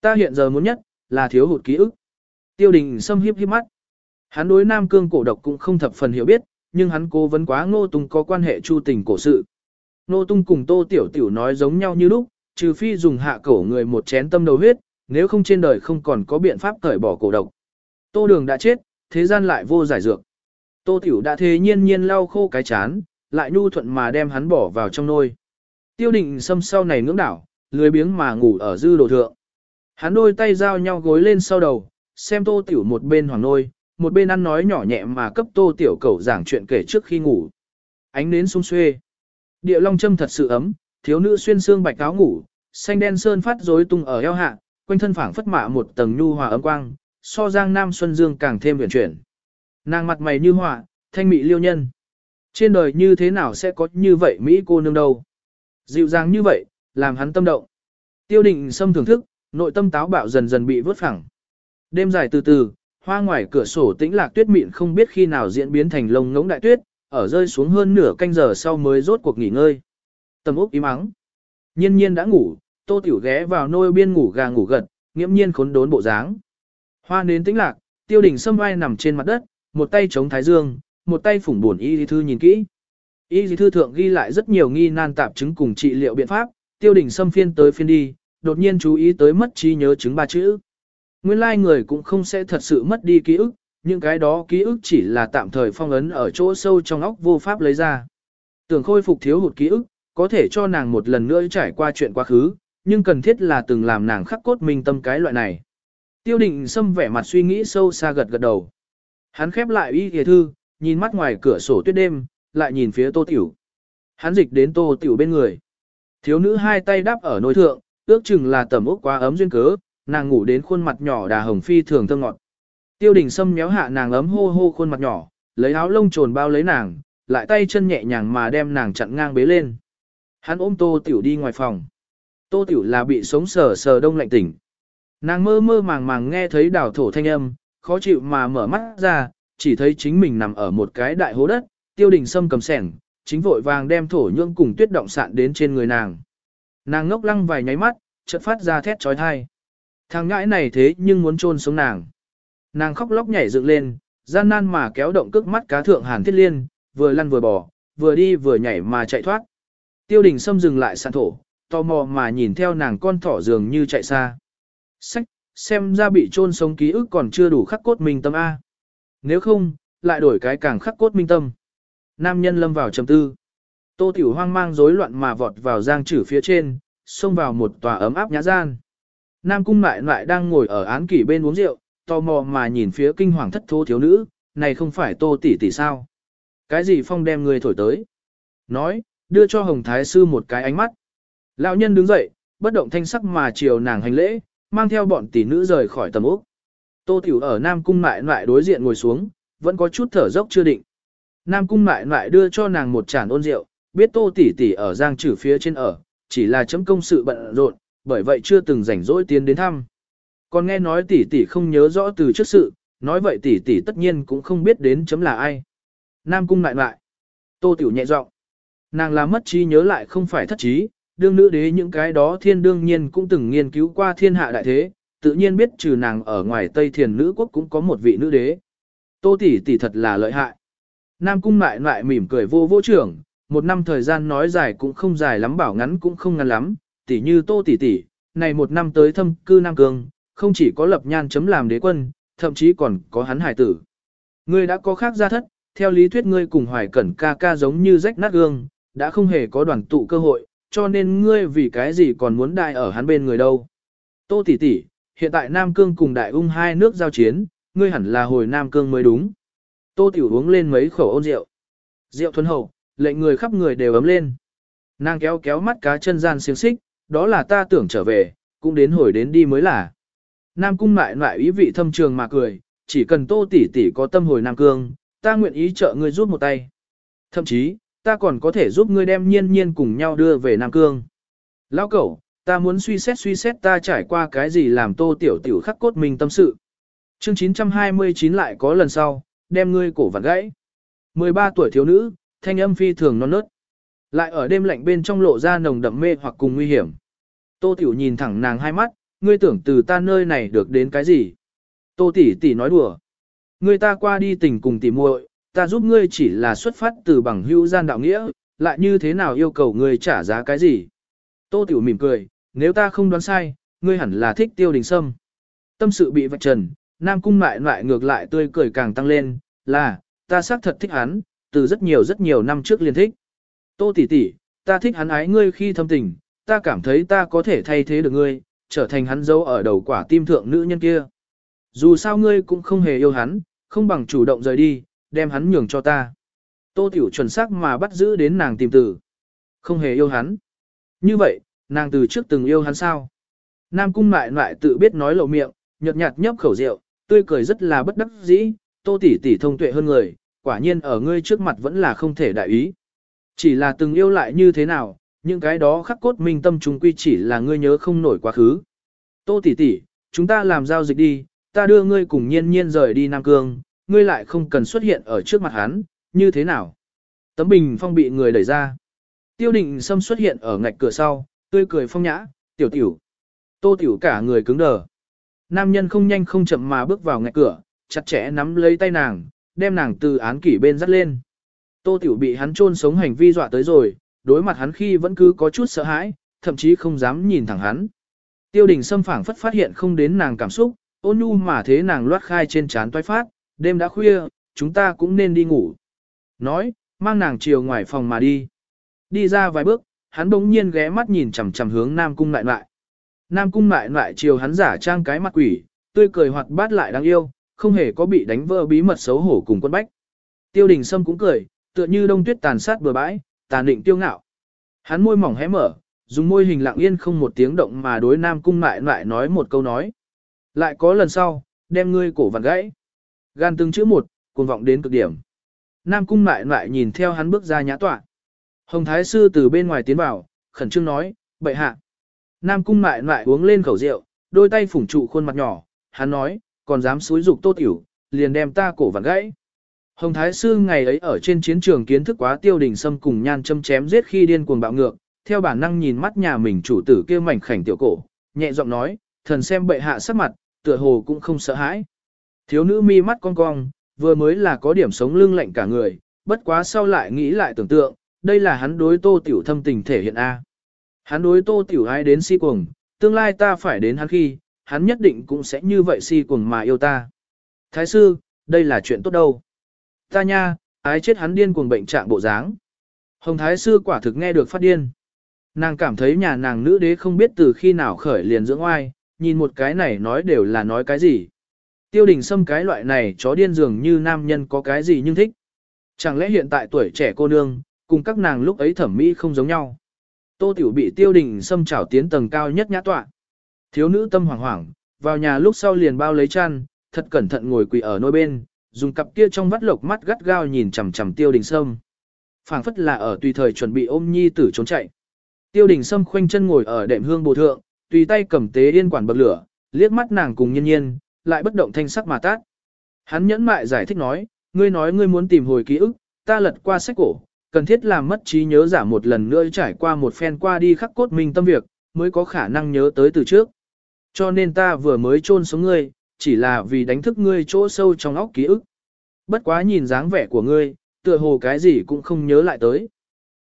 Ta hiện giờ muốn nhất, là thiếu hụt ký ức. Tiêu đình xâm hiếp hiếp mắt. Hắn đối Nam Cương cổ độc cũng không thập phần hiểu biết, nhưng hắn cố vấn quá Ngô Tung có quan hệ chu tình cổ sự. Ngô Tung cùng Tô Tiểu Tiểu nói giống nhau như lúc, trừ phi dùng hạ cổ người một chén tâm đầu huyết, nếu không trên đời không còn có biện pháp cởi bỏ cổ độc. Tô Đường đã chết, thế gian lại vô giải dược. Tô Tiểu đã thế nhiên nhiên lau khô cái chán, lại nhu thuận mà đem hắn bỏ vào trong nôi. Tiêu định xâm sau này ngưỡng đảo, lười biếng mà ngủ ở dư đồ thượng. Hắn đôi tay giao nhau gối lên sau đầu, xem Tô Tiểu một bên hoàng nôi, một bên ăn nói nhỏ nhẹ mà cấp Tô Tiểu cầu giảng chuyện kể trước khi ngủ. Ánh nến sung xuê. Địa long châm thật sự ấm, thiếu nữ xuyên xương bạch áo ngủ, xanh đen sơn phát rối tung ở eo hạ, quanh thân phảng phất mạ một tầng nhu hòa ấm quang, so giang nam xuân dương càng thêm huyền chuyển. Nàng mặt mày như họa, thanh mị liêu nhân. Trên đời như thế nào sẽ có như vậy Mỹ cô nương đâu? Dịu dàng như vậy, làm hắn tâm động. Tiêu định xâm thưởng thức, nội tâm táo bạo dần dần bị vớt phẳng. Đêm dài từ từ, hoa ngoài cửa sổ tĩnh lạc tuyết mịn không biết khi nào diễn biến thành lông ngỗng đại tuyết, ở rơi xuống hơn nửa canh giờ sau mới rốt cuộc nghỉ ngơi. Tầm úc im ắng. Nhiên nhiên đã ngủ, tô tiểu ghé vào nôi biên ngủ gà ngủ gật, nghiễm nhiên khốn đốn bộ dáng. Hoa nến tĩnh lạc, tiêu đỉnh sâm vai nằm trên mặt đất, một tay chống thái dương, một tay phủng buồn y lý thư nhìn kỹ. Y lý thư thượng ghi lại rất nhiều nghi nan tạp chứng cùng trị liệu biện pháp, tiêu đỉnh xâm phiên tới phiên đi, đột nhiên chú ý tới mất trí nhớ chứng ba chữ. Nguyên lai like người cũng không sẽ thật sự mất đi ký ức, những cái đó ký ức chỉ là tạm thời phong ấn ở chỗ sâu trong óc vô pháp lấy ra. Tưởng khôi phục thiếu hụt ký ức, có thể cho nàng một lần nữa trải qua chuyện quá khứ, nhưng cần thiết là từng làm nàng khắc cốt minh tâm cái loại này. Tiêu định xâm vẻ mặt suy nghĩ sâu xa gật gật đầu. Hắn khép lại y thìa thư, nhìn mắt ngoài cửa sổ tuyết đêm, lại nhìn phía tô tiểu. Hắn dịch đến tô tiểu bên người. Thiếu nữ hai tay đắp ở nôi thượng, ước chừng là tầm ốc quá ấm duyên cớ, nàng ngủ đến khuôn mặt nhỏ đà hồng phi thường thơ ngọt. Tiêu đình sâm méo hạ nàng ấm hô hô khuôn mặt nhỏ, lấy áo lông trồn bao lấy nàng, lại tay chân nhẹ nhàng mà đem nàng chặn ngang bế lên. Hắn ôm tô tiểu đi ngoài phòng. Tô tiểu là bị sống sờ sờ đông lạnh tỉnh. Nàng mơ mơ màng màng nghe thấy đào thổ thanh âm, khó chịu mà mở mắt ra, chỉ thấy chính mình nằm ở một cái đại hố đất, tiêu đình sâm cầm sẻng, chính vội vàng đem thổ nhưỡng cùng tuyết động sạn đến trên người nàng. Nàng ngốc lăng vài nháy mắt, chợt phát ra thét trói thai. Thằng ngãi này thế nhưng muốn chôn sống nàng. Nàng khóc lóc nhảy dựng lên, gian nan mà kéo động cước mắt cá thượng hàn thiết liên, vừa lăn vừa bỏ vừa đi vừa nhảy mà chạy thoát. Tiêu đình xâm dừng lại sàn thổ, tò mò mà nhìn theo nàng con thỏ dường như chạy xa. Sách, xem ra bị chôn sống ký ức còn chưa đủ khắc cốt minh tâm A. Nếu không, lại đổi cái càng khắc cốt minh tâm. Nam nhân lâm vào trầm tư. Tô Tiểu hoang mang rối loạn mà vọt vào giang trừ phía trên, xông vào một tòa ấm áp nhã gian. Nam cung lại lại đang ngồi ở án kỷ bên uống rượu, tò mò mà nhìn phía kinh hoàng thất thố thiếu nữ, này không phải tô tỷ tỷ sao? Cái gì phong đem người thổi tới? Nói, đưa cho Hồng Thái Sư một cái ánh mắt. Lão nhân đứng dậy, bất động thanh sắc mà chiều nàng hành lễ, mang theo bọn tỷ nữ rời khỏi tầm ốc. Tô Tiểu ở Nam Cung mại lại đối diện ngồi xuống, vẫn có chút thở dốc chưa định. Nam Cung mại lại đưa cho nàng một chản ôn rượu, biết Tô tỷ tỷ ở giang trừ phía trên ở, chỉ là chấm công sự bận rộn, bởi vậy chưa từng rảnh rỗi tiến đến thăm. Còn nghe nói tỷ tỷ không nhớ rõ từ trước sự, nói vậy tỷ tỷ tất nhiên cũng không biết đến chấm là ai. Nam cung lại lại. Tô tiểu nhẹ giọng. Nàng là mất trí nhớ lại không phải thất trí, đương nữ đế những cái đó thiên đương nhiên cũng từng nghiên cứu qua thiên hạ đại thế, tự nhiên biết trừ nàng ở ngoài Tây Thiền nữ quốc cũng có một vị nữ đế. Tô tỷ tỷ thật là lợi hại. Nam cung lại lại mỉm cười vô vô trưởng, một năm thời gian nói dài cũng không dài lắm bảo ngắn cũng không ngắn lắm, tỷ như tô tỷ tỷ, này một năm tới thâm cư Nam Cương, không chỉ có lập nhan chấm làm đế quân, thậm chí còn có hắn hải tử. Ngươi đã có khác gia thất, theo lý thuyết ngươi cùng hoài cẩn ca ca giống như rách nát gương, đã không hề có đoàn tụ cơ hội, cho nên ngươi vì cái gì còn muốn đại ở hắn bên người đâu. Tô tỷ tỷ, hiện tại Nam Cương cùng Đại Ung hai nước giao chiến, ngươi hẳn là hồi Nam Cương mới đúng. Tô tiểu uống lên mấy khẩu ôn rượu. Rượu thuần hậu, lệnh người khắp người đều ấm lên. Nàng kéo kéo mắt cá chân gian xiềng xích, đó là ta tưởng trở về, cũng đến hồi đến đi mới là. Nam cung mại lại ý vị thâm trường mà cười, chỉ cần tô tỷ tỷ có tâm hồi Nam Cương, ta nguyện ý trợ ngươi giúp một tay. Thậm chí, ta còn có thể giúp ngươi đem nhiên nhiên cùng nhau đưa về Nam Cương. Lão cẩu, ta muốn suy xét suy xét ta trải qua cái gì làm tô tiểu tiểu khắc cốt mình tâm sự. Chương 929 lại có lần sau, đem ngươi cổ vặn gãy. 13 tuổi thiếu nữ, thanh âm phi thường non nớt. Lại ở đêm lạnh bên trong lộ ra nồng đậm mê hoặc cùng nguy hiểm. Tô Tiểu nhìn thẳng nàng hai mắt, ngươi tưởng từ ta nơi này được đến cái gì? Tô tỷ tỷ nói đùa. Ngươi ta qua đi tình cùng tỷ muội, ta giúp ngươi chỉ là xuất phát từ bằng hữu gian đạo nghĩa, lại như thế nào yêu cầu ngươi trả giá cái gì? Tô Tiểu mỉm cười, nếu ta không đoán sai, ngươi hẳn là thích tiêu đình sâm. Tâm sự bị vạch trần, Nam Cung lại lại ngược lại tươi cười càng tăng lên, là, ta xác thật thích hắn, từ rất nhiều rất nhiều năm trước liền thích. Tô tỷ tỷ, ta thích hắn ái ngươi khi thâm tình, ta cảm thấy ta có thể thay thế được ngươi, trở thành hắn dấu ở đầu quả tim thượng nữ nhân kia. Dù sao ngươi cũng không hề yêu hắn, không bằng chủ động rời đi, đem hắn nhường cho ta. Tô Tiểu chuẩn xác mà bắt giữ đến nàng tìm tử. Không hề yêu hắn. Như vậy, nàng từ trước từng yêu hắn sao? Nam cung mại lại tự biết nói lộ miệng, nhợt nhạt nhấp khẩu rượu, tươi cười rất là bất đắc dĩ, tô tỷ tỷ thông tuệ hơn người, quả nhiên ở ngươi trước mặt vẫn là không thể đại ý. Chỉ là từng yêu lại như thế nào, những cái đó khắc cốt minh tâm chúng quy chỉ là ngươi nhớ không nổi quá khứ. Tô tỷ tỷ, chúng ta làm giao dịch đi, ta đưa ngươi cùng nhiên nhiên rời đi Nam Cương, ngươi lại không cần xuất hiện ở trước mặt hắn, như thế nào? Tấm bình phong bị người đẩy ra. Tiêu định Sâm xuất hiện ở ngạch cửa sau, tươi cười phong nhã, tiểu tiểu. Tô tiểu cả người cứng đờ. Nam nhân không nhanh không chậm mà bước vào ngạch cửa, chặt chẽ nắm lấy tay nàng, đem nàng từ án kỷ bên dắt lên. Tô tiểu bị hắn chôn sống hành vi dọa tới rồi, đối mặt hắn khi vẫn cứ có chút sợ hãi, thậm chí không dám nhìn thẳng hắn. Tiêu đình Sâm phảng phất phát hiện không đến nàng cảm xúc, ôn nhu mà thế nàng loát khai trên trán toái phát, đêm đã khuya, chúng ta cũng nên đi ngủ. Nói, mang nàng chiều ngoài phòng mà đi. Đi ra vài bước, hắn bỗng nhiên ghé mắt nhìn chằm chằm hướng Nam Cung lại lại. Nam Cung lại lại chiều hắn giả trang cái mặt quỷ, tươi cười hoạt bát lại đáng yêu, không hề có bị đánh vỡ bí mật xấu hổ cùng quân bách. Tiêu đình Sâm cũng cười, tựa như đông tuyết tàn sát bừa bãi, tàn định tiêu ngạo. Hắn môi mỏng hé mở, dùng môi hình lặng yên không một tiếng động mà đối Nam Cung lại lại nói một câu nói. Lại có lần sau, đem ngươi cổ vặn gãy. Gan từng chữ một, cuồng vọng đến cực điểm. Nam cung lại lại nhìn theo hắn bước ra nhã tọa. Hồng Thái Sư từ bên ngoài tiến vào, khẩn trương nói, bệ hạ. Nam cung lại lại uống lên khẩu rượu, đôi tay phủng trụ khuôn mặt nhỏ, hắn nói, còn dám xúi dục tô tiểu, liền đem ta cổ vặn gãy. Hồng Thái Sư ngày ấy ở trên chiến trường kiến thức quá tiêu đình sâm cùng nhan châm chém giết khi điên cuồng bạo ngược, theo bản năng nhìn mắt nhà mình chủ tử kia mảnh khảnh tiểu cổ, nhẹ giọng nói, thần xem bệ hạ sắc mặt, tựa hồ cũng không sợ hãi. Thiếu nữ mi mắt cong cong, vừa mới là có điểm sống lưng lạnh cả người, bất quá sau lại nghĩ lại tưởng tượng, đây là hắn đối tô tiểu thâm tình thể hiện A. Hắn đối tô tiểu ai đến si cuồng, tương lai ta phải đến hắn khi, hắn nhất định cũng sẽ như vậy si cuồng mà yêu ta. Thái sư, đây là chuyện tốt đâu. Ta nha, ái chết hắn điên cuồng bệnh trạng bộ dáng. Hồng Thái sư quả thực nghe được phát điên. Nàng cảm thấy nhà nàng nữ đế không biết từ khi nào khởi liền dưỡng oai, nhìn một cái này nói đều là nói cái gì. Tiêu đình xâm cái loại này chó điên dường như nam nhân có cái gì nhưng thích. Chẳng lẽ hiện tại tuổi trẻ cô nương, cùng các nàng lúc ấy thẩm mỹ không giống nhau. Tô Tiểu bị tiêu đình xâm trảo tiến tầng cao nhất nhã tọa. Thiếu nữ tâm hoảng hoảng, vào nhà lúc sau liền bao lấy chăn, thật cẩn thận ngồi quỳ ở nôi bên, dùng cặp kia trong vắt lộc mắt gắt gao nhìn chằm chằm tiêu đình sâm. phảng phất là ở tùy thời chuẩn bị ôm nhi tử trốn chạy. Tiêu đình sâm khoanh chân ngồi ở đệm hương bồ thượng, tùy tay cầm tế yên quản bậc lửa, liếc mắt nàng cùng nhiên nhiên, lại bất động thanh sắc mà tát. Hắn nhẫn mại giải thích nói, ngươi nói ngươi muốn tìm hồi ký ức, ta lật qua sách cổ, cần thiết làm mất trí nhớ giả một lần nữa trải qua một phen qua đi khắc cốt minh tâm việc, mới có khả năng nhớ tới từ trước. Cho nên ta vừa mới chôn xuống ngươi, chỉ là vì đánh thức ngươi chỗ sâu trong óc ký ức. Bất quá nhìn dáng vẻ của ngươi, tựa hồ cái gì cũng không nhớ lại tới.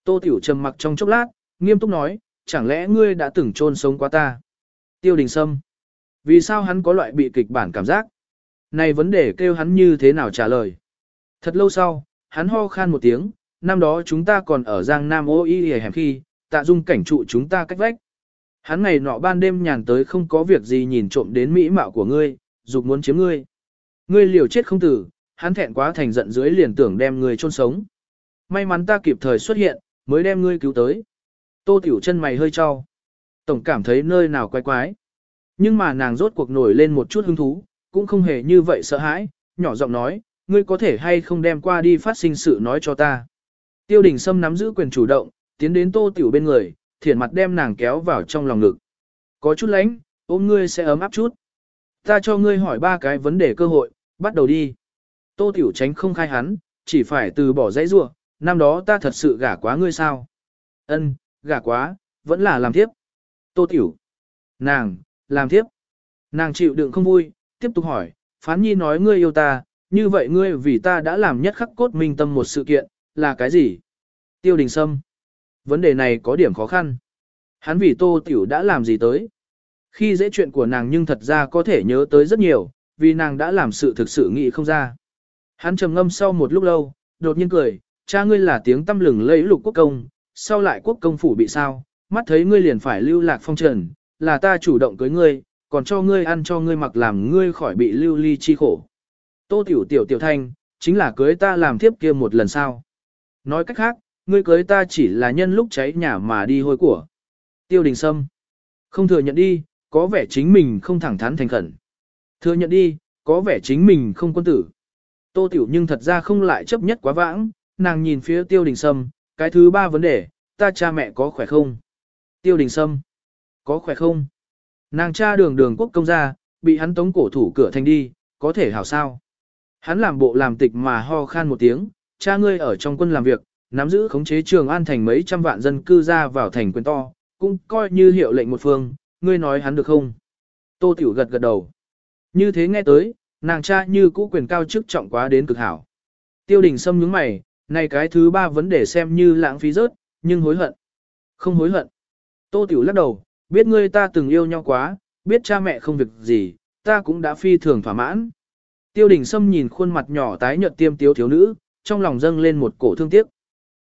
Tô Tiểu trầm mặc trong chốc lát, nghiêm túc nói, chẳng lẽ ngươi đã từng chôn sống qua ta? Tiêu đình sâm. Vì sao hắn có loại bị kịch bản cảm giác? Này vấn đề kêu hắn như thế nào trả lời? Thật lâu sau, hắn ho khan một tiếng, năm đó chúng ta còn ở Giang Nam ô y hẻm khi, tạ dung cảnh trụ chúng ta cách vách. Hắn ngày nọ ban đêm nhàn tới không có việc gì nhìn trộm đến mỹ mạo của ngươi, dục muốn chiếm ngươi. Ngươi liều chết không tử, hắn thẹn quá thành giận dưới liền tưởng đem ngươi chôn sống. May mắn ta kịp thời xuất hiện, mới đem ngươi cứu tới. Tô Tiểu chân mày hơi cho. Tổng cảm thấy nơi nào quái quái. Nhưng mà nàng rốt cuộc nổi lên một chút hứng thú, cũng không hề như vậy sợ hãi, nhỏ giọng nói, ngươi có thể hay không đem qua đi phát sinh sự nói cho ta. Tiêu đình Sâm nắm giữ quyền chủ động, tiến đến tô tiểu bên người, thiển mặt đem nàng kéo vào trong lòng ngực. Có chút lánh, ôm ngươi sẽ ấm áp chút. Ta cho ngươi hỏi ba cái vấn đề cơ hội, bắt đầu đi. Tô tiểu tránh không khai hắn, chỉ phải từ bỏ dãy rua, năm đó ta thật sự gả quá ngươi sao? Ân, gả quá, vẫn là làm tiếp. Tô Tiểu. Nàng, làm tiếp. Nàng chịu đựng không vui, tiếp tục hỏi, phán nhi nói ngươi yêu ta, như vậy ngươi vì ta đã làm nhất khắc cốt minh tâm một sự kiện, là cái gì? Tiêu đình sâm. Vấn đề này có điểm khó khăn. Hắn vì tô tiểu đã làm gì tới? Khi dễ chuyện của nàng nhưng thật ra có thể nhớ tới rất nhiều, vì nàng đã làm sự thực sự nghĩ không ra. Hắn trầm ngâm sau một lúc lâu, đột nhiên cười, cha ngươi là tiếng tâm lừng lấy lục quốc công, sau lại quốc công phủ bị sao, mắt thấy ngươi liền phải lưu lạc phong trần, là ta chủ động cưới ngươi, còn cho ngươi ăn cho ngươi mặc làm ngươi khỏi bị lưu ly chi khổ. Tô tiểu tiểu tiểu thanh, chính là cưới ta làm thiếp kia một lần sau. Nói cách khác, ngươi cưới ta chỉ là nhân lúc cháy nhà mà đi hôi của. Tiêu đình sâm. Không thừa nhận đi, có vẻ chính mình không thẳng thắn thành khẩn. Thừa nhận đi, có vẻ chính mình không quân tử. Tô tiểu nhưng thật ra không lại chấp nhất quá vãng, nàng nhìn phía tiêu đình sâm, cái thứ ba vấn đề, ta cha mẹ có khỏe không? Tiêu đình sâm. Có khỏe không? Nàng cha đường đường quốc công gia, bị hắn tống cổ thủ cửa thành đi, có thể hảo sao? Hắn làm bộ làm tịch mà ho khan một tiếng, cha ngươi ở trong quân làm việc, nắm giữ khống chế trường an thành mấy trăm vạn dân cư ra vào thành quyền to, cũng coi như hiệu lệnh một phương, ngươi nói hắn được không? Tô Tiểu gật gật đầu. Như thế nghe tới, nàng cha như cũ quyền cao chức trọng quá đến cực hảo. Tiêu đình Sâm nhướng mày, này cái thứ ba vấn đề xem như lãng phí rớt, nhưng hối hận. Không hối hận. Tô Tiểu lắc đầu, biết ngươi ta từng yêu nhau quá, biết cha mẹ không việc gì, ta cũng đã phi thường thỏa mãn. Tiêu đình Sâm nhìn khuôn mặt nhỏ tái nhợt tiêm tiếu thiếu nữ, trong lòng dâng lên một cổ thương tiếc.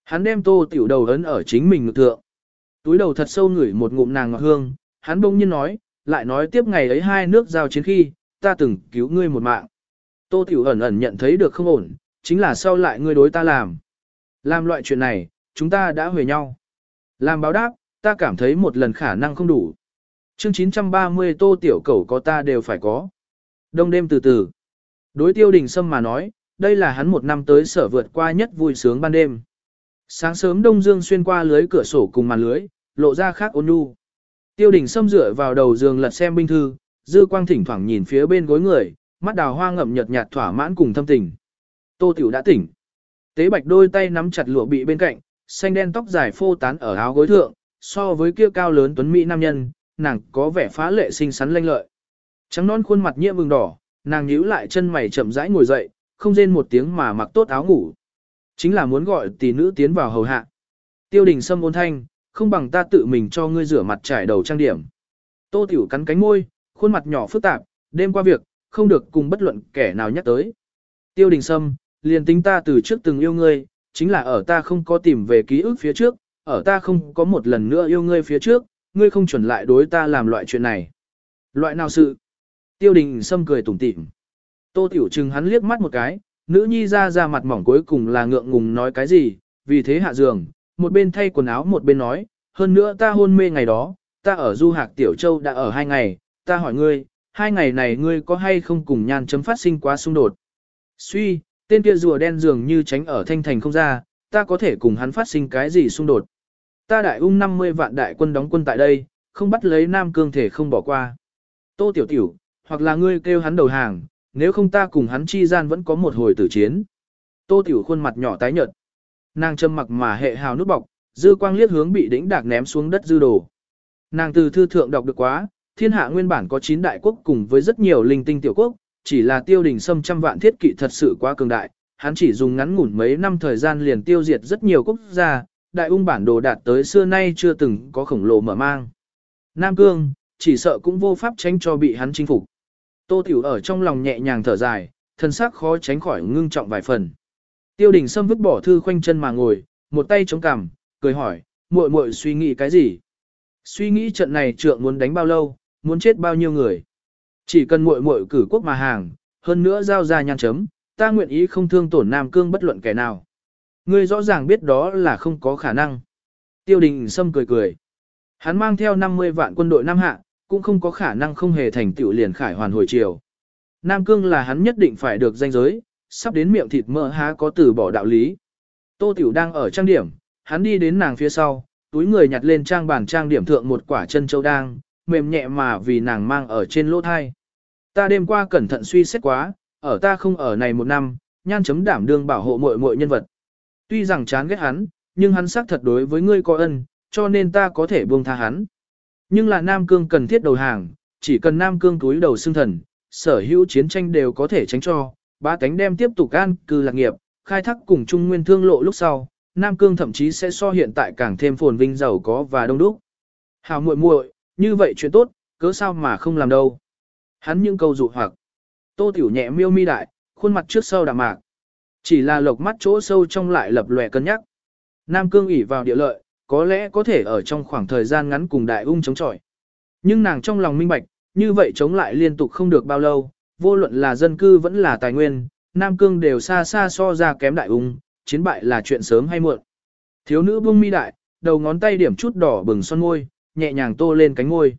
Hắn đem tô tiểu đầu ấn ở chính mình ngực thượng. Túi đầu thật sâu ngửi một ngụm nàng ngọt hương, hắn bỗng nhiên nói, lại nói tiếp ngày ấy hai nước giao chiến khi, ta từng cứu ngươi một mạng. Tô tiểu ẩn ẩn nhận thấy được không ổn, chính là sau lại ngươi đối ta làm. Làm loại chuyện này, chúng ta đã huề nhau. Làm báo đáp, ta cảm thấy một lần khả năng không đủ. Chương 930 tô tiểu cầu có ta đều phải có. Đông đêm từ từ. Đối tiêu đình sâm mà nói, đây là hắn một năm tới sở vượt qua nhất vui sướng ban đêm. Sáng sớm Đông Dương xuyên qua lưới cửa sổ cùng màn lưới, lộ ra khác ôn nhu. Tiêu đình sâm dựa vào đầu giường lật xem binh thư, dư quang thỉnh thoảng nhìn phía bên gối người, mắt đào hoa ngậm nhợt nhạt thỏa mãn cùng thâm tình. Tô Tiểu đã tỉnh. Tế bạch đôi tay nắm chặt lụa bị bên cạnh, xanh đen tóc dài phô tán ở áo gối thượng, so với kia cao lớn tuấn mỹ nam nhân, nàng có vẻ phá lệ xinh xắn lanh lợi. Trắng non khuôn mặt nhiễm vừng đỏ, nàng nhíu lại chân mày chậm rãi ngồi dậy, không rên một tiếng mà mặc tốt áo ngủ. Chính là muốn gọi tỷ nữ tiến vào hầu hạ. Tiêu đình sâm ôn thanh, không bằng ta tự mình cho ngươi rửa mặt trải đầu trang điểm. Tô tiểu cắn cánh môi, khuôn mặt nhỏ phức tạp, đêm qua việc, không được cùng bất luận kẻ nào nhắc tới. Tiêu đình sâm, liền tính ta từ trước từng yêu ngươi, chính là ở ta không có tìm về ký ức phía trước, ở ta không có một lần nữa yêu ngươi phía trước, ngươi không chuẩn lại đối ta làm loại chuyện này. Loại nào sự? Tiêu đình sâm cười tủm tỉm. Tô tiểu trừng hắn liếc mắt một cái, nữ nhi ra ra mặt mỏng cuối cùng là ngượng ngùng nói cái gì, vì thế hạ giường, một bên thay quần áo một bên nói, hơn nữa ta hôn mê ngày đó, ta ở du hạc tiểu châu đã ở hai ngày, ta hỏi ngươi, hai ngày này ngươi có hay không cùng nhan chấm phát sinh quá xung đột. Suy, tên kia rùa đen dường như tránh ở thanh thành không ra, ta có thể cùng hắn phát sinh cái gì xung đột. Ta đại ung 50 vạn đại quân đóng quân tại đây, không bắt lấy Nam Cương thể không bỏ qua. Tô Tiểu Tiểu, hoặc là ngươi kêu hắn đầu hàng, nếu không ta cùng hắn chi gian vẫn có một hồi tử chiến. Tô Tiểu khuôn mặt nhỏ tái nhợt. Nàng châm mặc mà hệ hào nút bọc, dư quang liếc hướng bị đỉnh đạc ném xuống đất dư đồ. Nàng từ thư thượng đọc được quá, thiên hạ nguyên bản có 9 đại quốc cùng với rất nhiều linh tinh tiểu quốc, chỉ là tiêu đình xâm trăm vạn thiết kỵ thật sự quá cường đại, hắn chỉ dùng ngắn ngủn mấy năm thời gian liền tiêu diệt rất nhiều quốc gia, đại ung bản đồ đạt tới xưa nay chưa từng có khổng lồ mở mang. Nam Cương, chỉ sợ cũng vô pháp tránh cho bị hắn chinh phục. Tô Tiểu ở trong lòng nhẹ nhàng thở dài, thân xác khó tránh khỏi ngưng trọng vài phần. Tiêu đình Sâm vứt bỏ thư khoanh chân mà ngồi, một tay chống cằm, cười hỏi, muội muội suy nghĩ cái gì? Suy nghĩ trận này trượng muốn đánh bao lâu, muốn chết bao nhiêu người? Chỉ cần muội muội cử quốc mà hàng, hơn nữa giao ra nhan chấm, ta nguyện ý không thương tổn Nam Cương bất luận kẻ nào. Ngươi rõ ràng biết đó là không có khả năng. Tiêu đình Sâm cười cười. Hắn mang theo 50 vạn quân đội Nam Hạ, cũng không có khả năng không hề thành tựu liền khải hoàn hồi chiều. Nam Cương là hắn nhất định phải được danh giới, sắp đến miệng thịt mỡ há có từ bỏ đạo lý. Tô Tiểu đang ở trang điểm, hắn đi đến nàng phía sau, túi người nhặt lên trang bàn trang điểm thượng một quả chân châu đang, mềm nhẹ mà vì nàng mang ở trên lỗ thai. Ta đêm qua cẩn thận suy xét quá, ở ta không ở này một năm, nhan chấm đảm đương bảo hộ muội muội nhân vật. Tuy rằng chán ghét hắn, nhưng hắn xác thật đối với ngươi có ân, cho nên ta có thể buông tha hắn. Nhưng là Nam Cương cần thiết đầu hàng, chỉ cần Nam Cương túi đầu xương thần, sở hữu chiến tranh đều có thể tránh cho, ba cánh đem tiếp tục an cư lạc nghiệp, khai thác cùng Trung Nguyên thương lộ lúc sau, Nam Cương thậm chí sẽ so hiện tại càng thêm phồn vinh giàu có và đông đúc. Hào muội muội, như vậy chuyện tốt, cớ sao mà không làm đâu. Hắn những câu dụ hoặc. Tô Tiểu nhẹ miêu mi đại, khuôn mặt trước sau đạm mạc. Chỉ là lộc mắt chỗ sâu trong lại lập lòe cân nhắc. Nam Cương ỉ vào địa lợi, có lẽ có thể ở trong khoảng thời gian ngắn cùng đại ung chống chọi. Nhưng nàng trong lòng minh bạch, như vậy chống lại liên tục không được bao lâu, vô luận là dân cư vẫn là tài nguyên, Nam Cương đều xa xa so ra kém đại ung, chiến bại là chuyện sớm hay muộn. Thiếu nữ buông mi đại, đầu ngón tay điểm chút đỏ bừng son môi, nhẹ nhàng tô lên cánh môi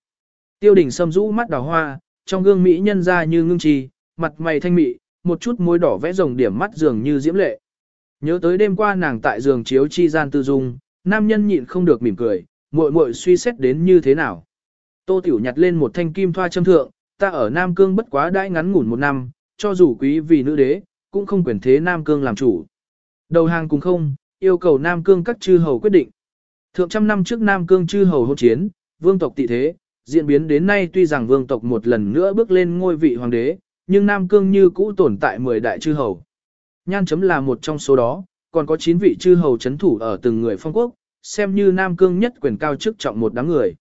Tiêu đình sâm rũ mắt đào hoa, trong gương mỹ nhân ra như ngưng trì, mặt mày thanh mị, một chút môi đỏ vẽ rồng điểm mắt dường như diễm lệ. Nhớ tới đêm qua nàng tại giường chiếu chi gian tư dung, nam nhân nhịn không được mỉm cười, muội muội suy xét đến như thế nào. Tô Tiểu nhặt lên một thanh kim thoa châm thượng, ta ở Nam Cương bất quá đãi ngắn ngủn một năm, cho dù quý vì nữ đế, cũng không quyền thế Nam Cương làm chủ. Đầu hàng cùng không, yêu cầu Nam Cương các chư hầu quyết định. Thượng trăm năm trước Nam Cương chư hầu hôn chiến, vương tộc tị thế, diễn biến đến nay tuy rằng vương tộc một lần nữa bước lên ngôi vị hoàng đế, nhưng Nam Cương như cũ tồn tại 10 đại chư hầu. Nhan chấm là một trong số đó, còn có 9 vị chư hầu chấn thủ ở từng người phong quốc, xem như Nam Cương nhất quyền cao chức trọng một đám người.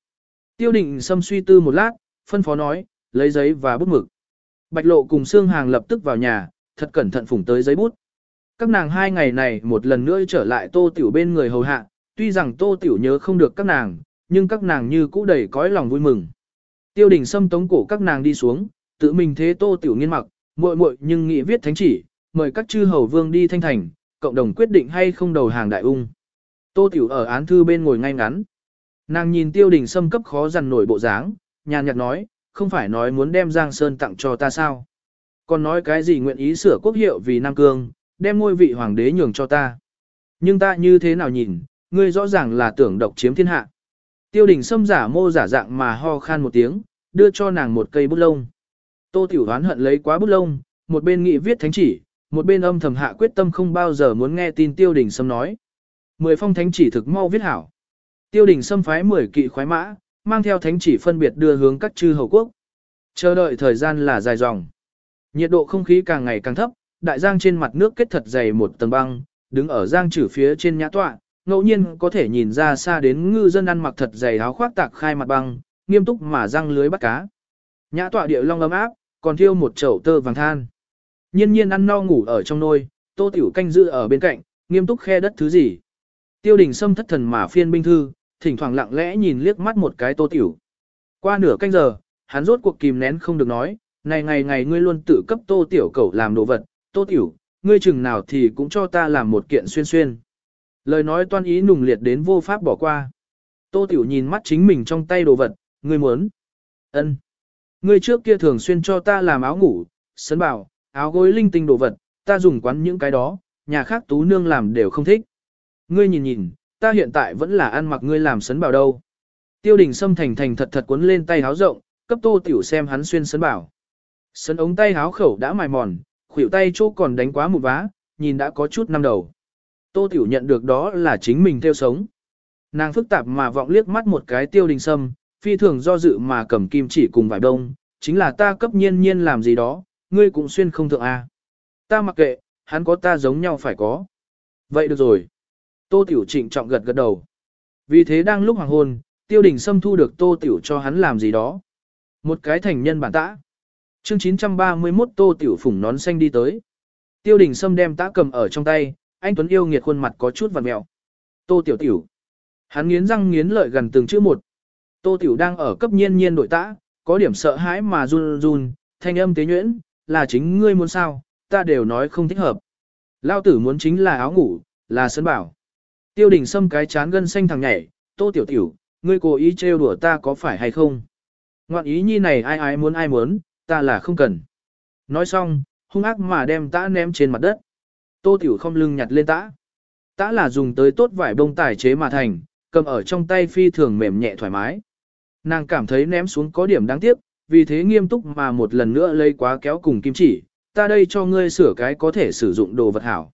Tiêu định xâm suy tư một lát, phân phó nói, lấy giấy và bút mực. Bạch lộ cùng xương hàng lập tức vào nhà, thật cẩn thận phủng tới giấy bút. Các nàng hai ngày này một lần nữa trở lại tô tiểu bên người hầu hạ, tuy rằng tô tiểu nhớ không được các nàng, nhưng các nàng như cũ đầy cõi lòng vui mừng. Tiêu đình xâm tống cổ các nàng đi xuống, tự mình thế tô tiểu nghiên mặc, muội muội nhưng nghĩ viết thánh chỉ, mời các chư hầu vương đi thanh thành, cộng đồng quyết định hay không đầu hàng đại ung. Tô tiểu ở án thư bên ngồi ngay ngắn. Nàng nhìn tiêu đình xâm cấp khó dằn nổi bộ dáng, nhàn nhạt nói, không phải nói muốn đem Giang Sơn tặng cho ta sao. Còn nói cái gì nguyện ý sửa quốc hiệu vì Nam Cương, đem ngôi vị hoàng đế nhường cho ta. Nhưng ta như thế nào nhìn, ngươi rõ ràng là tưởng độc chiếm thiên hạ. Tiêu đình xâm giả mô giả dạng mà ho khan một tiếng, đưa cho nàng một cây bút lông. Tô tiểu đoán hận lấy quá bút lông, một bên nghị viết thánh chỉ, một bên âm thầm hạ quyết tâm không bao giờ muốn nghe tin tiêu đình Sâm nói. Mười phong thánh chỉ thực mau viết hảo. Tiêu đình Sâm phái mười kỵ khoái mã, mang theo thánh chỉ phân biệt đưa hướng các chư hầu quốc. Chờ đợi thời gian là dài dòng. Nhiệt độ không khí càng ngày càng thấp, đại giang trên mặt nước kết thật dày một tầng băng, đứng ở giang trừ phía trên nhã tọa, ngẫu nhiên có thể nhìn ra xa đến ngư dân ăn mặc thật dày áo khoác tạc khai mặt băng, nghiêm túc mà răng lưới bắt cá. Nhã tọa địa long ấm áp, còn thiêu một chậu tơ vàng than. Nhiên nhiên ăn no ngủ ở trong nôi, tô tiểu canh giữ ở bên cạnh, nghiêm túc khe đất thứ gì. Tiêu đình sâm thất thần mà phiên binh thư, thỉnh thoảng lặng lẽ nhìn liếc mắt một cái tô tiểu. Qua nửa canh giờ, hắn rốt cuộc kìm nén không được nói, này ngày ngày ngươi luôn tự cấp tô tiểu cẩu làm đồ vật, tô tiểu, ngươi chừng nào thì cũng cho ta làm một kiện xuyên xuyên. Lời nói toan ý nùng liệt đến vô pháp bỏ qua. Tô tiểu nhìn mắt chính mình trong tay đồ vật, ngươi muốn. ân Ngươi trước kia thường xuyên cho ta làm áo ngủ, sấn bảo, áo gối linh tinh đồ vật, ta dùng quán những cái đó, nhà khác tú nương làm đều không thích. Ngươi nhìn nhìn, ta hiện tại vẫn là ăn mặc ngươi làm sấn bảo đâu. Tiêu đình Sâm thành thành thật thật cuốn lên tay háo rộng, cấp tô tiểu xem hắn xuyên sấn bảo. Sấn ống tay háo khẩu đã mài mòn, khuỷu tay chỗ còn đánh quá một vá, nhìn đã có chút năm đầu. Tô tiểu nhận được đó là chính mình theo sống. Nàng phức tạp mà vọng liếc mắt một cái tiêu đình sâm, phi thường do dự mà cầm kim chỉ cùng vải đông, chính là ta cấp nhiên nhiên làm gì đó, ngươi cũng xuyên không thượng a. Ta mặc kệ, hắn có ta giống nhau phải có. Vậy được rồi. Tô Tiểu trịnh trọng gật gật đầu. Vì thế đang lúc hoàng hôn, tiêu đình xâm thu được Tô Tiểu cho hắn làm gì đó. Một cái thành nhân bản tã. Chương 931 Tô Tiểu phủng nón xanh đi tới. Tiêu đình xâm đem tã cầm ở trong tay, anh Tuấn yêu nghiệt khuôn mặt có chút vằn mẹo. Tô Tiểu Tiểu. Hắn nghiến răng nghiến lợi gần từng chữ một. Tô Tiểu đang ở cấp nhiên nhiên đội tã, có điểm sợ hãi mà run run, thanh âm tế nhuyễn, là chính ngươi muốn sao, ta đều nói không thích hợp. Lao tử muốn chính là áo ngủ, là sân bảo. Tiêu đình xâm cái chán gân xanh thằng nhảy, tô tiểu tiểu, ngươi cố ý trêu đùa ta có phải hay không? Ngoạn ý nhi này ai ai muốn ai muốn, ta là không cần. Nói xong, hung ác mà đem tã ném trên mặt đất. Tô tiểu không lưng nhặt lên tã. Tã là dùng tới tốt vải bông tài chế mà thành, cầm ở trong tay phi thường mềm nhẹ thoải mái. Nàng cảm thấy ném xuống có điểm đáng tiếc, vì thế nghiêm túc mà một lần nữa lấy quá kéo cùng kim chỉ, ta đây cho ngươi sửa cái có thể sử dụng đồ vật hảo.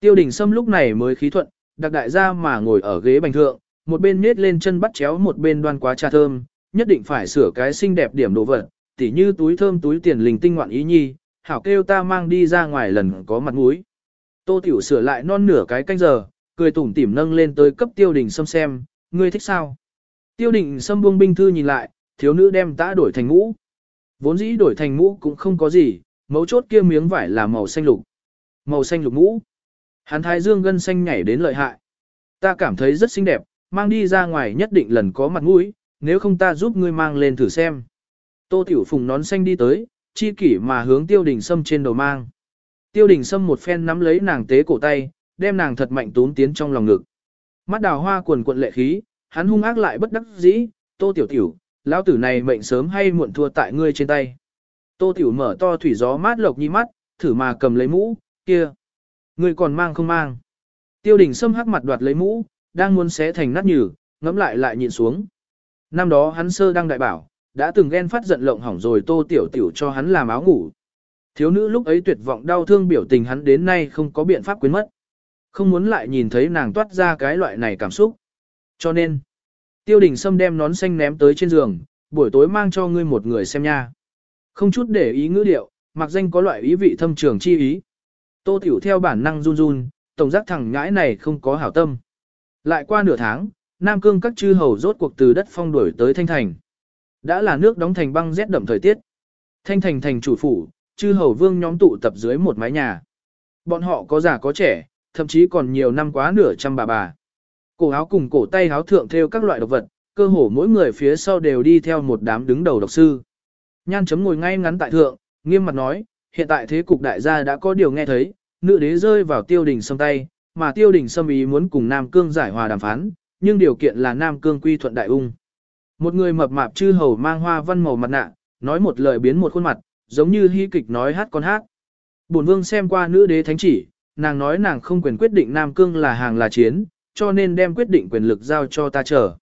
Tiêu đình Sâm lúc này mới khí thuận, đặc đại gia mà ngồi ở ghế bành thượng, một bên nết lên chân bắt chéo một bên đoan quá trà thơm, nhất định phải sửa cái xinh đẹp điểm đồ vật, tỉ như túi thơm túi tiền linh tinh ngoạn ý nhi, hảo kêu ta mang đi ra ngoài lần có mặt mũi. Tô Tiểu sửa lại non nửa cái canh giờ, cười tủm tỉm nâng lên tới cấp tiêu đình Sâm xem, ngươi thích sao? Tiêu định Sâm buông binh thư nhìn lại, thiếu nữ đem tã đổi thành mũ. Vốn dĩ đổi thành mũ cũng không có gì, mấu chốt kia miếng vải là màu xanh lục. Màu xanh lục mũ. Hắn thái dương gân xanh nhảy đến lợi hại. Ta cảm thấy rất xinh đẹp, mang đi ra ngoài nhất định lần có mặt mũi, nếu không ta giúp ngươi mang lên thử xem. Tô Tiểu Phùng nón xanh đi tới, chi kỷ mà hướng tiêu đình sâm trên đầu mang. Tiêu đình sâm một phen nắm lấy nàng tế cổ tay, đem nàng thật mạnh tún tiến trong lòng ngực. Mắt đào hoa quần quận lệ khí, hắn hung ác lại bất đắc dĩ, tô tiểu tiểu, lão tử này mệnh sớm hay muộn thua tại ngươi trên tay. Tô tiểu mở to thủy gió mát lộc nhi mắt, thử mà cầm lấy mũ, kia. Ngươi còn mang không mang. Tiêu đình sâm hắc mặt đoạt lấy mũ, đang muốn xé thành nát nhừ, ngẫm lại lại nhịn xuống. Năm đó hắn sơ đang đại bảo, đã từng ghen phát giận lộng hỏng rồi tô tiểu tiểu cho hắn làm áo ngủ. Thiếu nữ lúc ấy tuyệt vọng đau thương biểu tình hắn đến nay không có biện pháp quên mất. Không muốn lại nhìn thấy nàng toát ra cái loại này cảm xúc. Cho nên, tiêu đình sâm đem nón xanh ném tới trên giường, buổi tối mang cho ngươi một người xem nha. Không chút để ý ngữ điệu, mặc danh có loại ý vị thâm trường chi ý. Tô tiểu theo bản năng run run, tổng giác thẳng ngãi này không có hảo tâm. Lại qua nửa tháng, Nam Cương các chư hầu rốt cuộc từ đất phong đuổi tới Thanh Thành. Đã là nước đóng thành băng rét đậm thời tiết. Thanh Thành thành chủ phủ, chư hầu vương nhóm tụ tập dưới một mái nhà. Bọn họ có già có trẻ, thậm chí còn nhiều năm quá nửa trăm bà bà. Cổ áo cùng cổ tay áo thượng theo các loại độc vật, cơ hồ mỗi người phía sau đều đi theo một đám đứng đầu độc sư. Nhan chấm ngồi ngay ngắn tại thượng, nghiêm mặt nói, hiện tại thế cục đại gia đã có điều nghe thấy, nữ đế rơi vào tiêu đình sâm tay, mà tiêu đình sâm ý muốn cùng Nam Cương giải hòa đàm phán, nhưng điều kiện là Nam Cương quy thuận đại ung. Một người mập mạp chư hầu mang hoa văn màu mặt nạ, nói một lời biến một khuôn mặt, giống như hy kịch nói hát con hát. Bổn vương xem qua nữ đế thánh chỉ, nàng nói nàng không quyền quyết định Nam Cương là hàng là chiến, cho nên đem quyết định quyền lực giao cho ta chờ.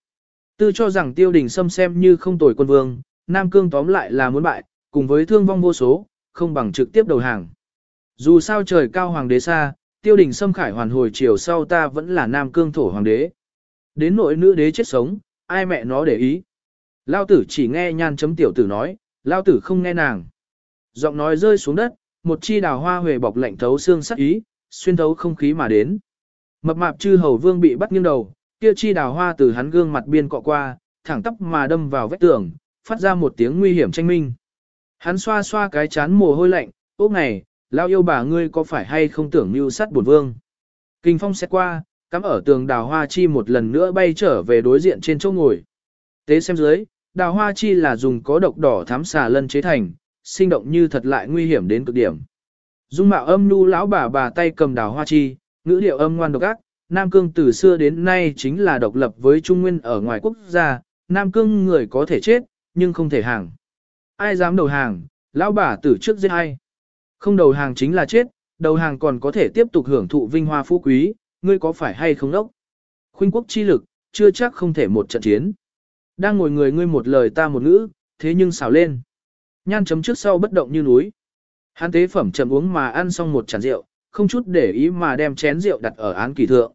Tư cho rằng tiêu đình xâm xem như không tồi quân vương, Nam Cương tóm lại là muốn bại, cùng với thương vong vô số, không bằng trực tiếp đầu hàng. Dù sao trời cao hoàng đế xa, tiêu đình xâm khải hoàn hồi chiều sau ta vẫn là Nam Cương thổ hoàng đế. Đến nội nữ đế chết sống, ai mẹ nó để ý. Lao tử chỉ nghe nhan chấm tiểu tử nói, Lao tử không nghe nàng. Giọng nói rơi xuống đất, một chi đào hoa huề bọc lạnh thấu xương sắc ý, xuyên thấu không khí mà đến. Mập mạp chư hầu vương bị bắt nghiêng đầu, kia chi đào hoa từ hắn gương mặt biên cọ qua, thẳng tắp mà đâm vào vách tường, phát ra một tiếng nguy hiểm tranh minh. Hắn xoa xoa cái chán mồ hôi lạnh, ốc này, lao yêu bà ngươi có phải hay không tưởng mưu sát bổn vương. Kinh phong xét qua, cắm ở tường đào hoa chi một lần nữa bay trở về đối diện trên chỗ ngồi. Tế xem dưới, đào hoa chi là dùng có độc đỏ thám xà lân chế thành, sinh động như thật lại nguy hiểm đến cực điểm. Dung mạo âm nu lão bà bà tay cầm đào hoa chi, ngữ điệu âm ngoan độc ác, Nam Cương từ xưa đến nay chính là độc lập với Trung Nguyên ở ngoài quốc gia, Nam Cương người có thể chết, nhưng không thể hàng. Ai dám đầu hàng, lão bà tử trước giết ai. Không đầu hàng chính là chết, đầu hàng còn có thể tiếp tục hưởng thụ vinh hoa phú quý, ngươi có phải hay không đốc? Khuynh quốc chi lực, chưa chắc không thể một trận chiến. Đang ngồi người ngươi một lời ta một ngữ, thế nhưng xào lên. Nhan chấm trước sau bất động như núi. Hán tế phẩm chậm uống mà ăn xong một chản rượu, không chút để ý mà đem chén rượu đặt ở án kỳ thượng.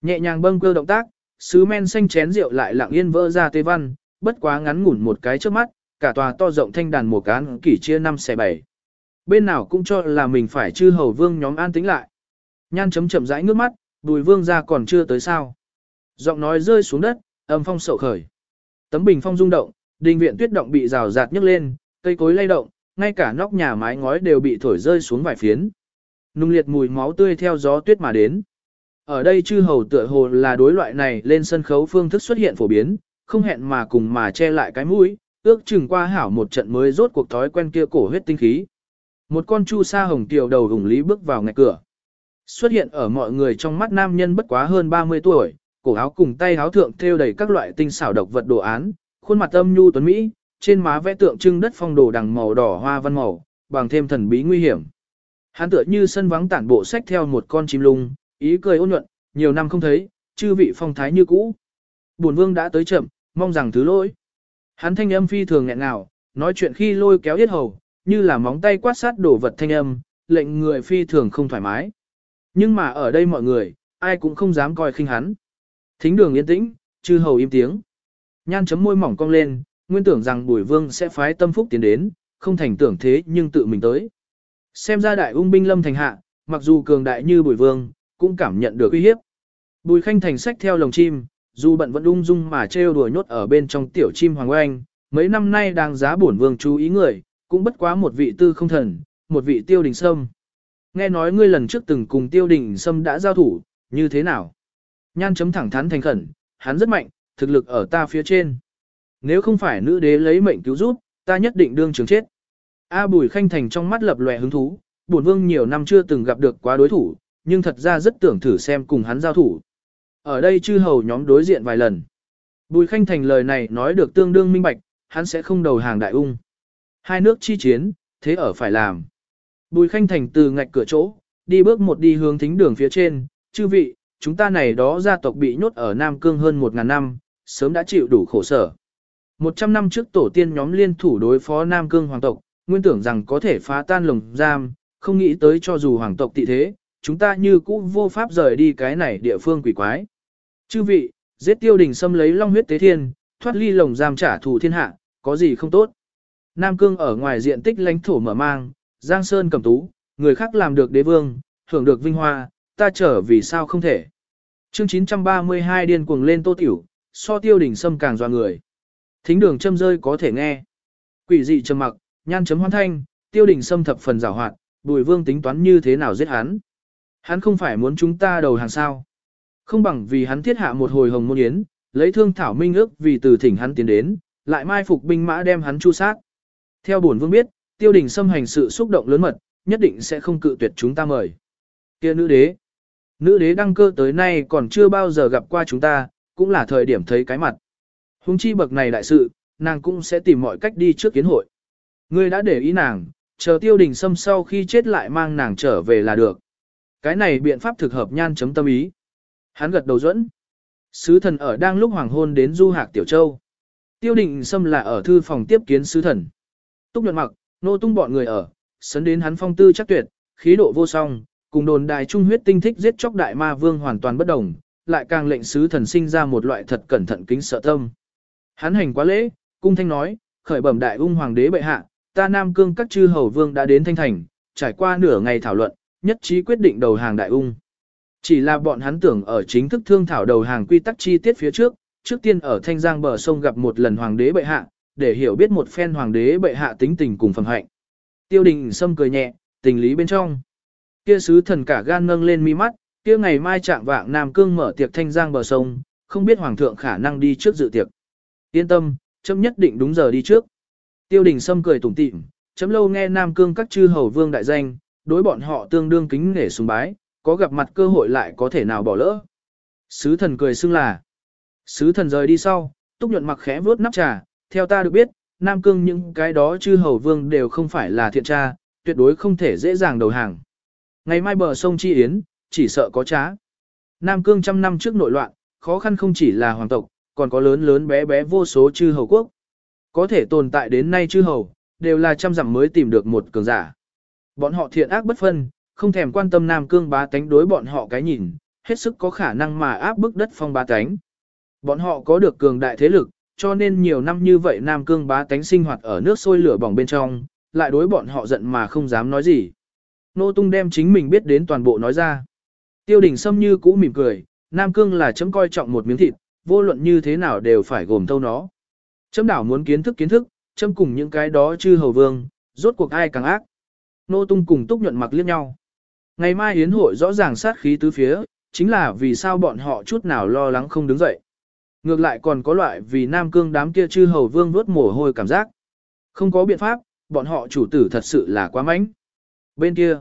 Nhẹ nhàng bâng cơ động tác, sứ men xanh chén rượu lại lặng yên vỡ ra tê văn, bất quá ngắn ngủn một cái trước mắt, cả tòa to rộng thanh đàn một án kỳ chia năm xẻ bảy. Bên nào cũng cho là mình phải chư hầu vương nhóm an tính lại. Nhan chấm chậm rãi ngước mắt, đùi vương ra còn chưa tới sao. Giọng nói rơi xuống đất, âm phong sậu khởi. Tấm bình phong rung động, đình viện tuyết động bị rào rạt nhấc lên, cây cối lay động, ngay cả nóc nhà mái ngói đều bị thổi rơi xuống vài phiến. Nung liệt mùi máu tươi theo gió tuyết mà đến. Ở đây chư hầu tựa hồ là đối loại này lên sân khấu phương thức xuất hiện phổ biến, không hẹn mà cùng mà che lại cái mũi, ước chừng qua hảo một trận mới rốt cuộc thói quen kia cổ huyết tinh khí. Một con chu sa hồng tiểu đầu hùng lý bước vào ngạch cửa. Xuất hiện ở mọi người trong mắt nam nhân bất quá hơn 30 tuổi, cổ áo cùng tay áo thượng thêu đầy các loại tinh xảo độc vật đồ án, khuôn mặt âm nhu tuấn mỹ, trên má vẽ tượng trưng đất phong đồ đằng màu đỏ hoa văn màu, bằng thêm thần bí nguy hiểm. Hắn tựa như sân vắng tản bộ sách theo một con chim lung, ý cười ôn nhuận, nhiều năm không thấy, chư vị phong thái như cũ. Bổn vương đã tới chậm, mong rằng thứ lỗi. Hắn thanh âm phi thường nghẹn ngào, nói chuyện khi lôi kéo yết hầu, như là móng tay quát sát đổ vật thanh âm, lệnh người phi thường không thoải mái. Nhưng mà ở đây mọi người, ai cũng không dám coi khinh hắn. Thính đường yên tĩnh, chư hầu im tiếng. Nhan chấm môi mỏng cong lên, nguyên tưởng rằng bùi vương sẽ phái tâm phúc tiến đến, không thành tưởng thế nhưng tự mình tới. Xem ra đại ung binh lâm thành hạ, mặc dù cường đại như bùi vương, cũng cảm nhận được uy hiếp. Bùi khanh thành sách theo lồng chim, dù bận vẫn ung dung mà trêu đùa nhốt ở bên trong tiểu chim hoàng oanh, mấy năm nay đang giá bổn vương chú ý người, cũng bất quá một vị tư không thần, một vị tiêu đình sâm. Nghe nói ngươi lần trước từng cùng tiêu đình sâm đã giao thủ, như thế nào? Nhan chấm thẳng thắn thành khẩn, hắn rất mạnh, thực lực ở ta phía trên. Nếu không phải nữ đế lấy mệnh cứu giúp, ta nhất định đương trường chết. A Bùi Khanh Thành trong mắt lập lòe hứng thú, bổn vương nhiều năm chưa từng gặp được quá đối thủ, nhưng thật ra rất tưởng thử xem cùng hắn giao thủ. Ở đây chư hầu nhóm đối diện vài lần. Bùi Khanh Thành lời này nói được tương đương minh bạch, hắn sẽ không đầu hàng đại ung. Hai nước chi chiến, thế ở phải làm. Bùi Khanh Thành từ ngạch cửa chỗ, đi bước một đi hướng thính đường phía trên, chư vị, chúng ta này đó gia tộc bị nhốt ở Nam Cương hơn một ngàn năm, sớm đã chịu đủ khổ sở. Một trăm năm trước tổ tiên nhóm liên thủ đối phó Nam Cương hoàng tộc, nguyên tưởng rằng có thể phá tan lồng giam, không nghĩ tới cho dù hoàng tộc tị thế, chúng ta như cũ vô pháp rời đi cái này địa phương quỷ quái. Chư vị, giết tiêu đình xâm lấy long huyết tế thiên, thoát ly lồng giam trả thù thiên hạ, có gì không tốt. Nam Cương ở ngoài diện tích lãnh thổ mở mang, Giang Sơn cầm tú, người khác làm được đế vương, hưởng được vinh hoa, ta trở vì sao không thể. Chương 932 điên cuồng lên tô tiểu, so tiêu đỉnh sâm càng doa người. Thính đường châm rơi có thể nghe. Quỷ dị trầm mặc, nhan chấm hoan thanh, tiêu Đình xâm thập phần rào hoạt, bùi vương tính toán như thế nào giết hắn. Hắn không phải muốn chúng ta đầu hàng sao. Không bằng vì hắn thiết hạ một hồi hồng môn yến, lấy thương thảo minh ước vì từ thỉnh hắn tiến đến, lại mai phục binh mã đem hắn chu sát. Theo bổn vương biết, tiêu đình xâm hành sự xúc động lớn mật, nhất định sẽ không cự tuyệt chúng ta mời. Kia nữ đế. Nữ đế đăng cơ tới nay còn chưa bao giờ gặp qua chúng ta, cũng là thời điểm thấy cái mặt. Hùng chi bậc này đại sự, nàng cũng sẽ tìm mọi cách đi trước kiến hội. Ngươi đã để ý nàng, chờ tiêu đình xâm sau khi chết lại mang nàng trở về là được. Cái này biện pháp thực hợp nhan chấm tâm ý. Hắn gật đầu dẫn. Sứ thần ở đang lúc hoàng hôn đến du hạc tiểu châu. Tiêu đình xâm là ở thư phòng tiếp kiến sứ thần. Túc nhuận mặc, nô tung bọn người ở, sấn đến hắn phong tư chắc tuyệt, khí độ vô song, cùng đồn đài trung huyết tinh thích giết chóc đại ma vương hoàn toàn bất đồng, lại càng lệnh sứ thần sinh ra một loại thật cẩn thận kính sợ tâm. Hắn hành quá lễ, cung thanh nói, khởi bẩm đại ung hoàng đế bệ hạ, ta Nam Cương các chư hầu vương đã đến thanh thành, trải qua nửa ngày thảo luận, nhất trí quyết định đầu hàng đại ung. Chỉ là bọn hắn tưởng ở chính thức thương thảo đầu hàng quy tắc chi tiết phía trước, trước tiên ở thanh giang bờ sông gặp một lần hoàng đế bệ hạ, để hiểu biết một phen hoàng đế bệ hạ tính tình cùng phẩm hạnh. Tiêu đình sâm cười nhẹ, tình lý bên trong. Kia sứ thần cả gan nâng lên mi mắt, kia ngày mai trạng vạng Nam Cương mở tiệc thanh giang bờ sông, không biết hoàng thượng khả năng đi trước dự tiệc. Yên tâm, chấm nhất định đúng giờ đi trước. Tiêu đình sâm cười tủm tỉm, chấm lâu nghe Nam Cương các chư hầu vương đại danh, đối bọn họ tương đương kính nể sùng bái, có gặp mặt cơ hội lại có thể nào bỏ lỡ. Sứ thần cười xưng là. Sứ thần rời đi sau, túc nhuận mặc khẽ vớt nắp trà, theo ta được biết, Nam Cương những cái đó chư hầu vương đều không phải là thiện tra, tuyệt đối không thể dễ dàng đầu hàng. Ngày mai bờ sông Chi Yến, chỉ sợ có trá. Nam Cương trăm năm trước nội loạn, khó khăn không chỉ là hoàng tộc, còn có lớn lớn bé bé vô số chư hầu quốc. Có thể tồn tại đến nay chư hầu, đều là trăm dặm mới tìm được một cường giả. Bọn họ thiện ác bất phân, không thèm quan tâm Nam Cương bá tánh đối bọn họ cái nhìn, hết sức có khả năng mà áp bức đất phong bá tánh. Bọn họ có được cường đại thế lực, cho nên nhiều năm như vậy Nam Cương bá tánh sinh hoạt ở nước sôi lửa bỏng bên trong, lại đối bọn họ giận mà không dám nói gì. Nô Tung đem chính mình biết đến toàn bộ nói ra. Tiêu đình Sâm như cũ mỉm cười, Nam Cương là chấm coi trọng một miếng thịt, vô luận như thế nào đều phải gồm thâu nó. Châm đảo muốn kiến thức kiến thức, châm cùng những cái đó chư hầu vương, rốt cuộc ai càng ác. Nô Tung cùng Túc nhuận mặc liếc nhau. Ngày mai yến hội rõ ràng sát khí tứ phía, chính là vì sao bọn họ chút nào lo lắng không đứng dậy. Ngược lại còn có loại vì Nam Cương đám kia chư hầu vương vớt mồ hôi cảm giác. Không có biện pháp, bọn họ chủ tử thật sự là quá mánh. Bên kia,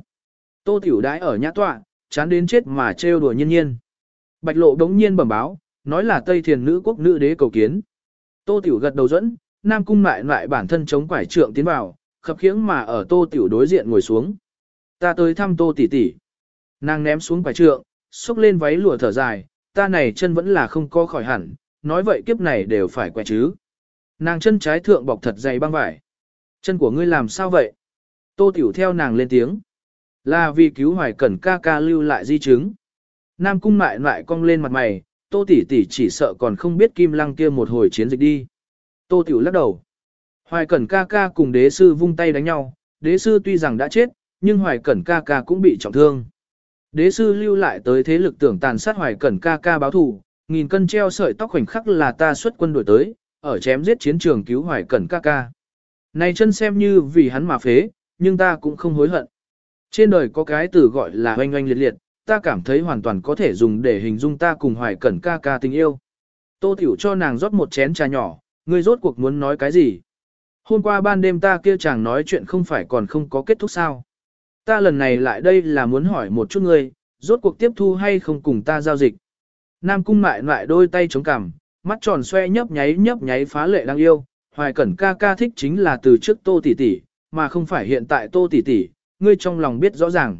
Tô Tiểu Đái ở nhã tọa, chán đến chết mà trêu đùa nhiên nhiên. Bạch lộ đống nhiên bẩm báo, nói là Tây Thiền nữ quốc nữ đế cầu kiến. Tô Tiểu gật đầu dẫn, Nam Cung lại lại bản thân chống quải trượng tiến vào, khập khiễng mà ở Tô Tiểu đối diện ngồi xuống. Ta tới thăm Tô tỷ tỷ. Nàng ném xuống quải trượng, xúc lên váy lụa thở dài, ta này chân vẫn là không có khỏi hẳn, nói vậy kiếp này đều phải quẹ chứ. Nàng chân trái thượng bọc thật dày băng vải. Chân của ngươi làm sao vậy? Tô Tiểu theo nàng lên tiếng. Là vì cứu hoài cẩn ca ca lưu lại di chứng. Nam cung mại lại cong lên mặt mày, tô tỷ tỷ chỉ sợ còn không biết kim lăng kia một hồi chiến dịch đi. Tô tiểu lắc đầu. Hoài cẩn ca ca cùng đế sư vung tay đánh nhau, đế sư tuy rằng đã chết, nhưng hoài cẩn ca ca cũng bị trọng thương. Đế sư lưu lại tới thế lực tưởng tàn sát hoài cẩn ca ca báo thù, nghìn cân treo sợi tóc khoảnh khắc là ta xuất quân đuổi tới, ở chém giết chiến trường cứu hoài cẩn ca ca. Này chân xem như vì hắn mà phế, nhưng ta cũng không hối hận. Trên đời có cái từ gọi là oanh oanh liệt liệt, ta cảm thấy hoàn toàn có thể dùng để hình dung ta cùng hoài cẩn ca ca tình yêu. Tô tiểu cho nàng rót một chén trà nhỏ, ngươi rốt cuộc muốn nói cái gì? Hôm qua ban đêm ta kia chàng nói chuyện không phải còn không có kết thúc sao? Ta lần này lại đây là muốn hỏi một chút ngươi, rốt cuộc tiếp thu hay không cùng ta giao dịch. Nam cung mại lại đôi tay chống cằm, mắt tròn xoe nhấp nháy nhấp nháy phá lệ đang yêu, hoài cẩn ca ca thích chính là từ trước tô tỷ tỷ, mà không phải hiện tại tô tỷ tỷ, ngươi trong lòng biết rõ ràng.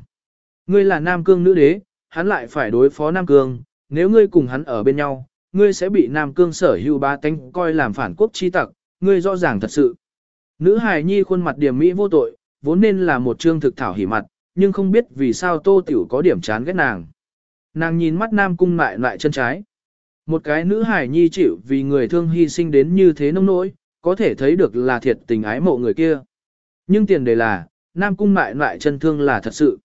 Ngươi là Nam Cương nữ đế, hắn lại phải đối phó Nam Cương, nếu ngươi cùng hắn ở bên nhau, ngươi sẽ bị Nam Cương sở hữu ba tánh coi làm phản quốc chi tặc, ngươi rõ ràng thật sự. Nữ hài nhi khuôn mặt điểm mỹ vô tội, vốn nên là một trương thực thảo hỉ mặt, nhưng không biết vì sao tô tiểu có điểm chán ghét nàng. Nàng nhìn mắt nam cung lại lại chân trái. Một cái nữ hài nhi chịu vì người thương hy sinh đến như thế nông nỗi, có thể thấy được là thiệt tình ái mộ người kia. Nhưng tiền đề là, nam cung lại lại chân thương là thật sự.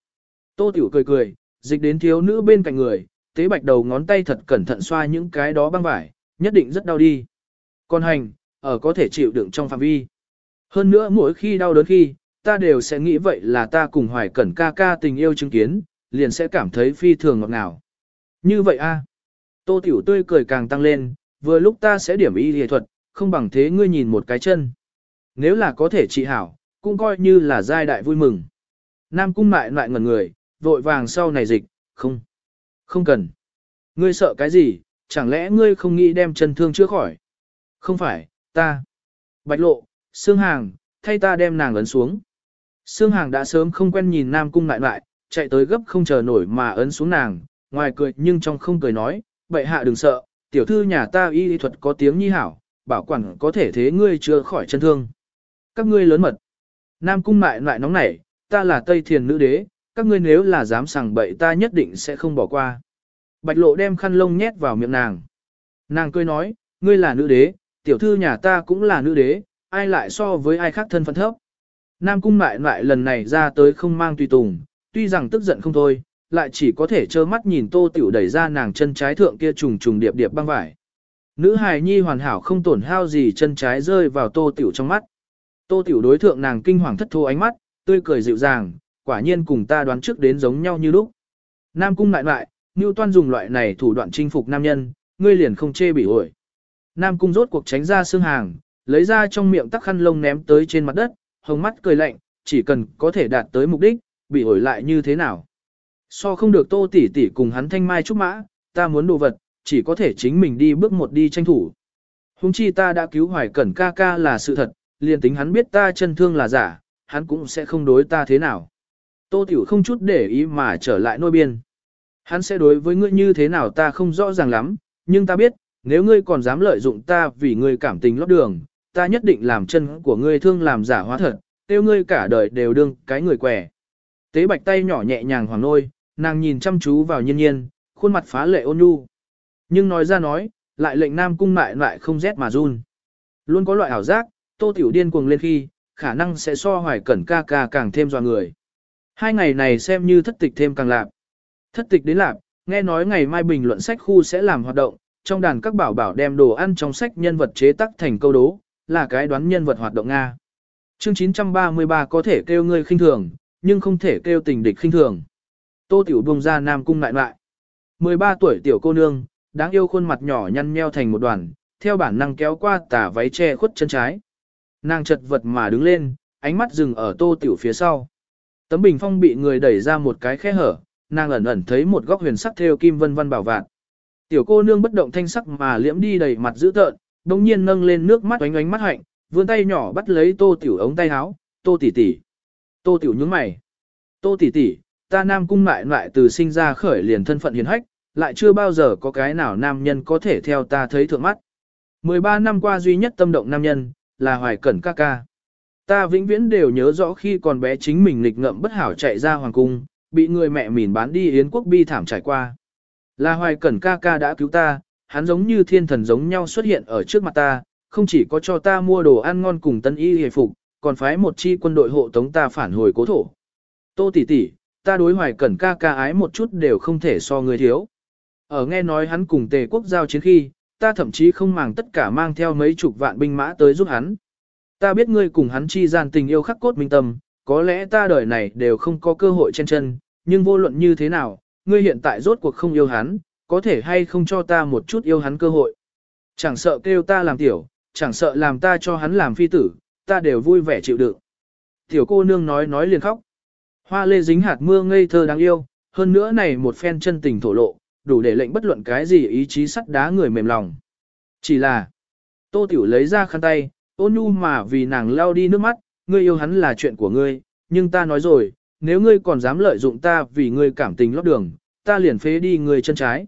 Tô tiểu cười cười, dịch đến thiếu nữ bên cạnh người, tế bạch đầu ngón tay thật cẩn thận xoa những cái đó băng vải, nhất định rất đau đi. Còn hành, ở có thể chịu đựng trong phạm vi. Hơn nữa mỗi khi đau đớn khi, ta đều sẽ nghĩ vậy là ta cùng hoài cẩn ca ca tình yêu chứng kiến, liền sẽ cảm thấy phi thường ngọt ngào. Như vậy a Tô Tiểu tươi cười càng tăng lên, vừa lúc ta sẽ điểm y lý thuật, không bằng thế ngươi nhìn một cái chân. Nếu là có thể trị hảo, cũng coi như là giai đại vui mừng. Nam cung mại lại ngẩn người, vội vàng sau này dịch, không, không cần. Ngươi sợ cái gì, chẳng lẽ ngươi không nghĩ đem chân thương chữa khỏi? Không phải, ta. Bạch lộ, xương hàng, thay ta đem nàng ấn xuống. Sương Hàng đã sớm không quen nhìn Nam Cung lại lại, chạy tới gấp không chờ nổi mà ấn xuống nàng, ngoài cười nhưng trong không cười nói, bệ hạ đừng sợ, tiểu thư nhà ta y lý thuật có tiếng nhi hảo, bảo quản có thể thế ngươi chưa khỏi chân thương. Các ngươi lớn mật. Nam Cung lại lại nóng nảy, ta là Tây Thiền nữ đế, các ngươi nếu là dám sằng bậy ta nhất định sẽ không bỏ qua. Bạch lộ đem khăn lông nhét vào miệng nàng. Nàng cười nói, ngươi là nữ đế, tiểu thư nhà ta cũng là nữ đế, ai lại so với ai khác thân phận thấp. Nam cung mại lại lần này ra tới không mang tùy tùng, tuy rằng tức giận không thôi, lại chỉ có thể trơ mắt nhìn tô tiểu đẩy ra nàng chân trái thượng kia trùng trùng điệp điệp băng vải. Nữ hài nhi hoàn hảo không tổn hao gì chân trái rơi vào tô tiểu trong mắt. Tô tiểu đối thượng nàng kinh hoàng thất thu ánh mắt, tươi cười dịu dàng, quả nhiên cùng ta đoán trước đến giống nhau như lúc. Nam cung lại lại, Ngưu Toan dùng loại này thủ đoạn chinh phục nam nhân, ngươi liền không chê bị ổi. Nam cung rốt cuộc tránh ra xương hàng, lấy ra trong miệng tắc khăn lông ném tới trên mặt đất, hồng mắt cười lạnh, chỉ cần có thể đạt tới mục đích, bị ổi lại như thế nào. So không được tô tỷ tỷ cùng hắn thanh mai trúc mã, ta muốn đồ vật, chỉ có thể chính mình đi bước một đi tranh thủ. Hùng chi ta đã cứu hoài cẩn ca ca là sự thật, liền tính hắn biết ta chân thương là giả, hắn cũng sẽ không đối ta thế nào. Tô tiểu không chút để ý mà trở lại nôi biên. Hắn sẽ đối với ngươi như thế nào ta không rõ ràng lắm, nhưng ta biết, nếu ngươi còn dám lợi dụng ta vì ngươi cảm tình lót đường, ta nhất định làm chân của ngươi thương làm giả hóa thật, tiêu ngươi cả đời đều đương cái người quẻ. Tế bạch tay nhỏ nhẹ nhàng hoàng nôi, nàng nhìn chăm chú vào nhiên nhiên, khuôn mặt phá lệ ôn nhu. Nhưng nói ra nói, lại lệnh nam cung mại lại không rét mà run. Luôn có loại ảo giác, tô tiểu điên cuồng lên khi, khả năng sẽ so hoài cẩn ca ca càng thêm dò người. Hai ngày này xem như thất tịch thêm càng lạp. Thất tịch đến lạp, nghe nói ngày mai bình luận sách khu sẽ làm hoạt động, trong đàn các bảo bảo đem đồ ăn trong sách nhân vật chế tác thành câu đố, là cái đoán nhân vật hoạt động Nga. Chương 933 có thể kêu ngươi khinh thường, nhưng không thể kêu tình địch khinh thường. Tô Tiểu bông ra Nam Cung lại lại. 13 tuổi tiểu cô nương, đáng yêu khuôn mặt nhỏ nhăn nheo thành một đoàn, theo bản năng kéo qua tả váy che khuất chân trái. Nàng chật vật mà đứng lên, ánh mắt dừng ở Tô Tiểu phía sau. Tấm bình phong bị người đẩy ra một cái khe hở, nàng ẩn ẩn thấy một góc huyền sắc theo kim vân vân bảo vạn. Tiểu cô nương bất động thanh sắc mà liễm đi đầy mặt dữ tợn, đồng nhiên nâng lên nước mắt oánh oánh mắt hạnh, vươn tay nhỏ bắt lấy tô tiểu ống tay áo, tô tỷ tỷ. Tô tiểu nhướng mày. Tô tỷ tỷ, ta nam cung mại lại từ sinh ra khởi liền thân phận hiền hách, lại chưa bao giờ có cái nào nam nhân có thể theo ta thấy thượng mắt. 13 năm qua duy nhất tâm động nam nhân, là hoài cẩn ca ca. Ta vĩnh viễn đều nhớ rõ khi còn bé chính mình nghịch ngợm bất hảo chạy ra hoàng cung, bị người mẹ mỉn bán đi yến quốc bi thảm trải qua. Là hoài cẩn ca ca đã cứu ta, hắn giống như thiên thần giống nhau xuất hiện ở trước mặt ta, không chỉ có cho ta mua đồ ăn ngon cùng tân y hề phục, còn phái một chi quân đội hộ tống ta phản hồi cố thổ. Tô tỷ tỷ, ta đối hoài cẩn ca ca ái một chút đều không thể so người thiếu. Ở nghe nói hắn cùng tề quốc giao chiến khi, ta thậm chí không màng tất cả mang theo mấy chục vạn binh mã tới giúp hắn. Ta biết ngươi cùng hắn chi gian tình yêu khắc cốt minh tâm, có lẽ ta đời này đều không có cơ hội chen chân, nhưng vô luận như thế nào, ngươi hiện tại rốt cuộc không yêu hắn, có thể hay không cho ta một chút yêu hắn cơ hội. Chẳng sợ kêu ta làm tiểu, chẳng sợ làm ta cho hắn làm phi tử, ta đều vui vẻ chịu đựng. Tiểu cô nương nói nói liền khóc. Hoa lê dính hạt mưa ngây thơ đáng yêu, hơn nữa này một phen chân tình thổ lộ, đủ để lệnh bất luận cái gì ý chí sắt đá người mềm lòng. Chỉ là, tô tiểu lấy ra khăn tay, ôn nhu mà vì nàng lao đi nước mắt, ngươi yêu hắn là chuyện của ngươi, nhưng ta nói rồi, nếu ngươi còn dám lợi dụng ta vì ngươi cảm tình lót đường, ta liền phế đi ngươi chân trái.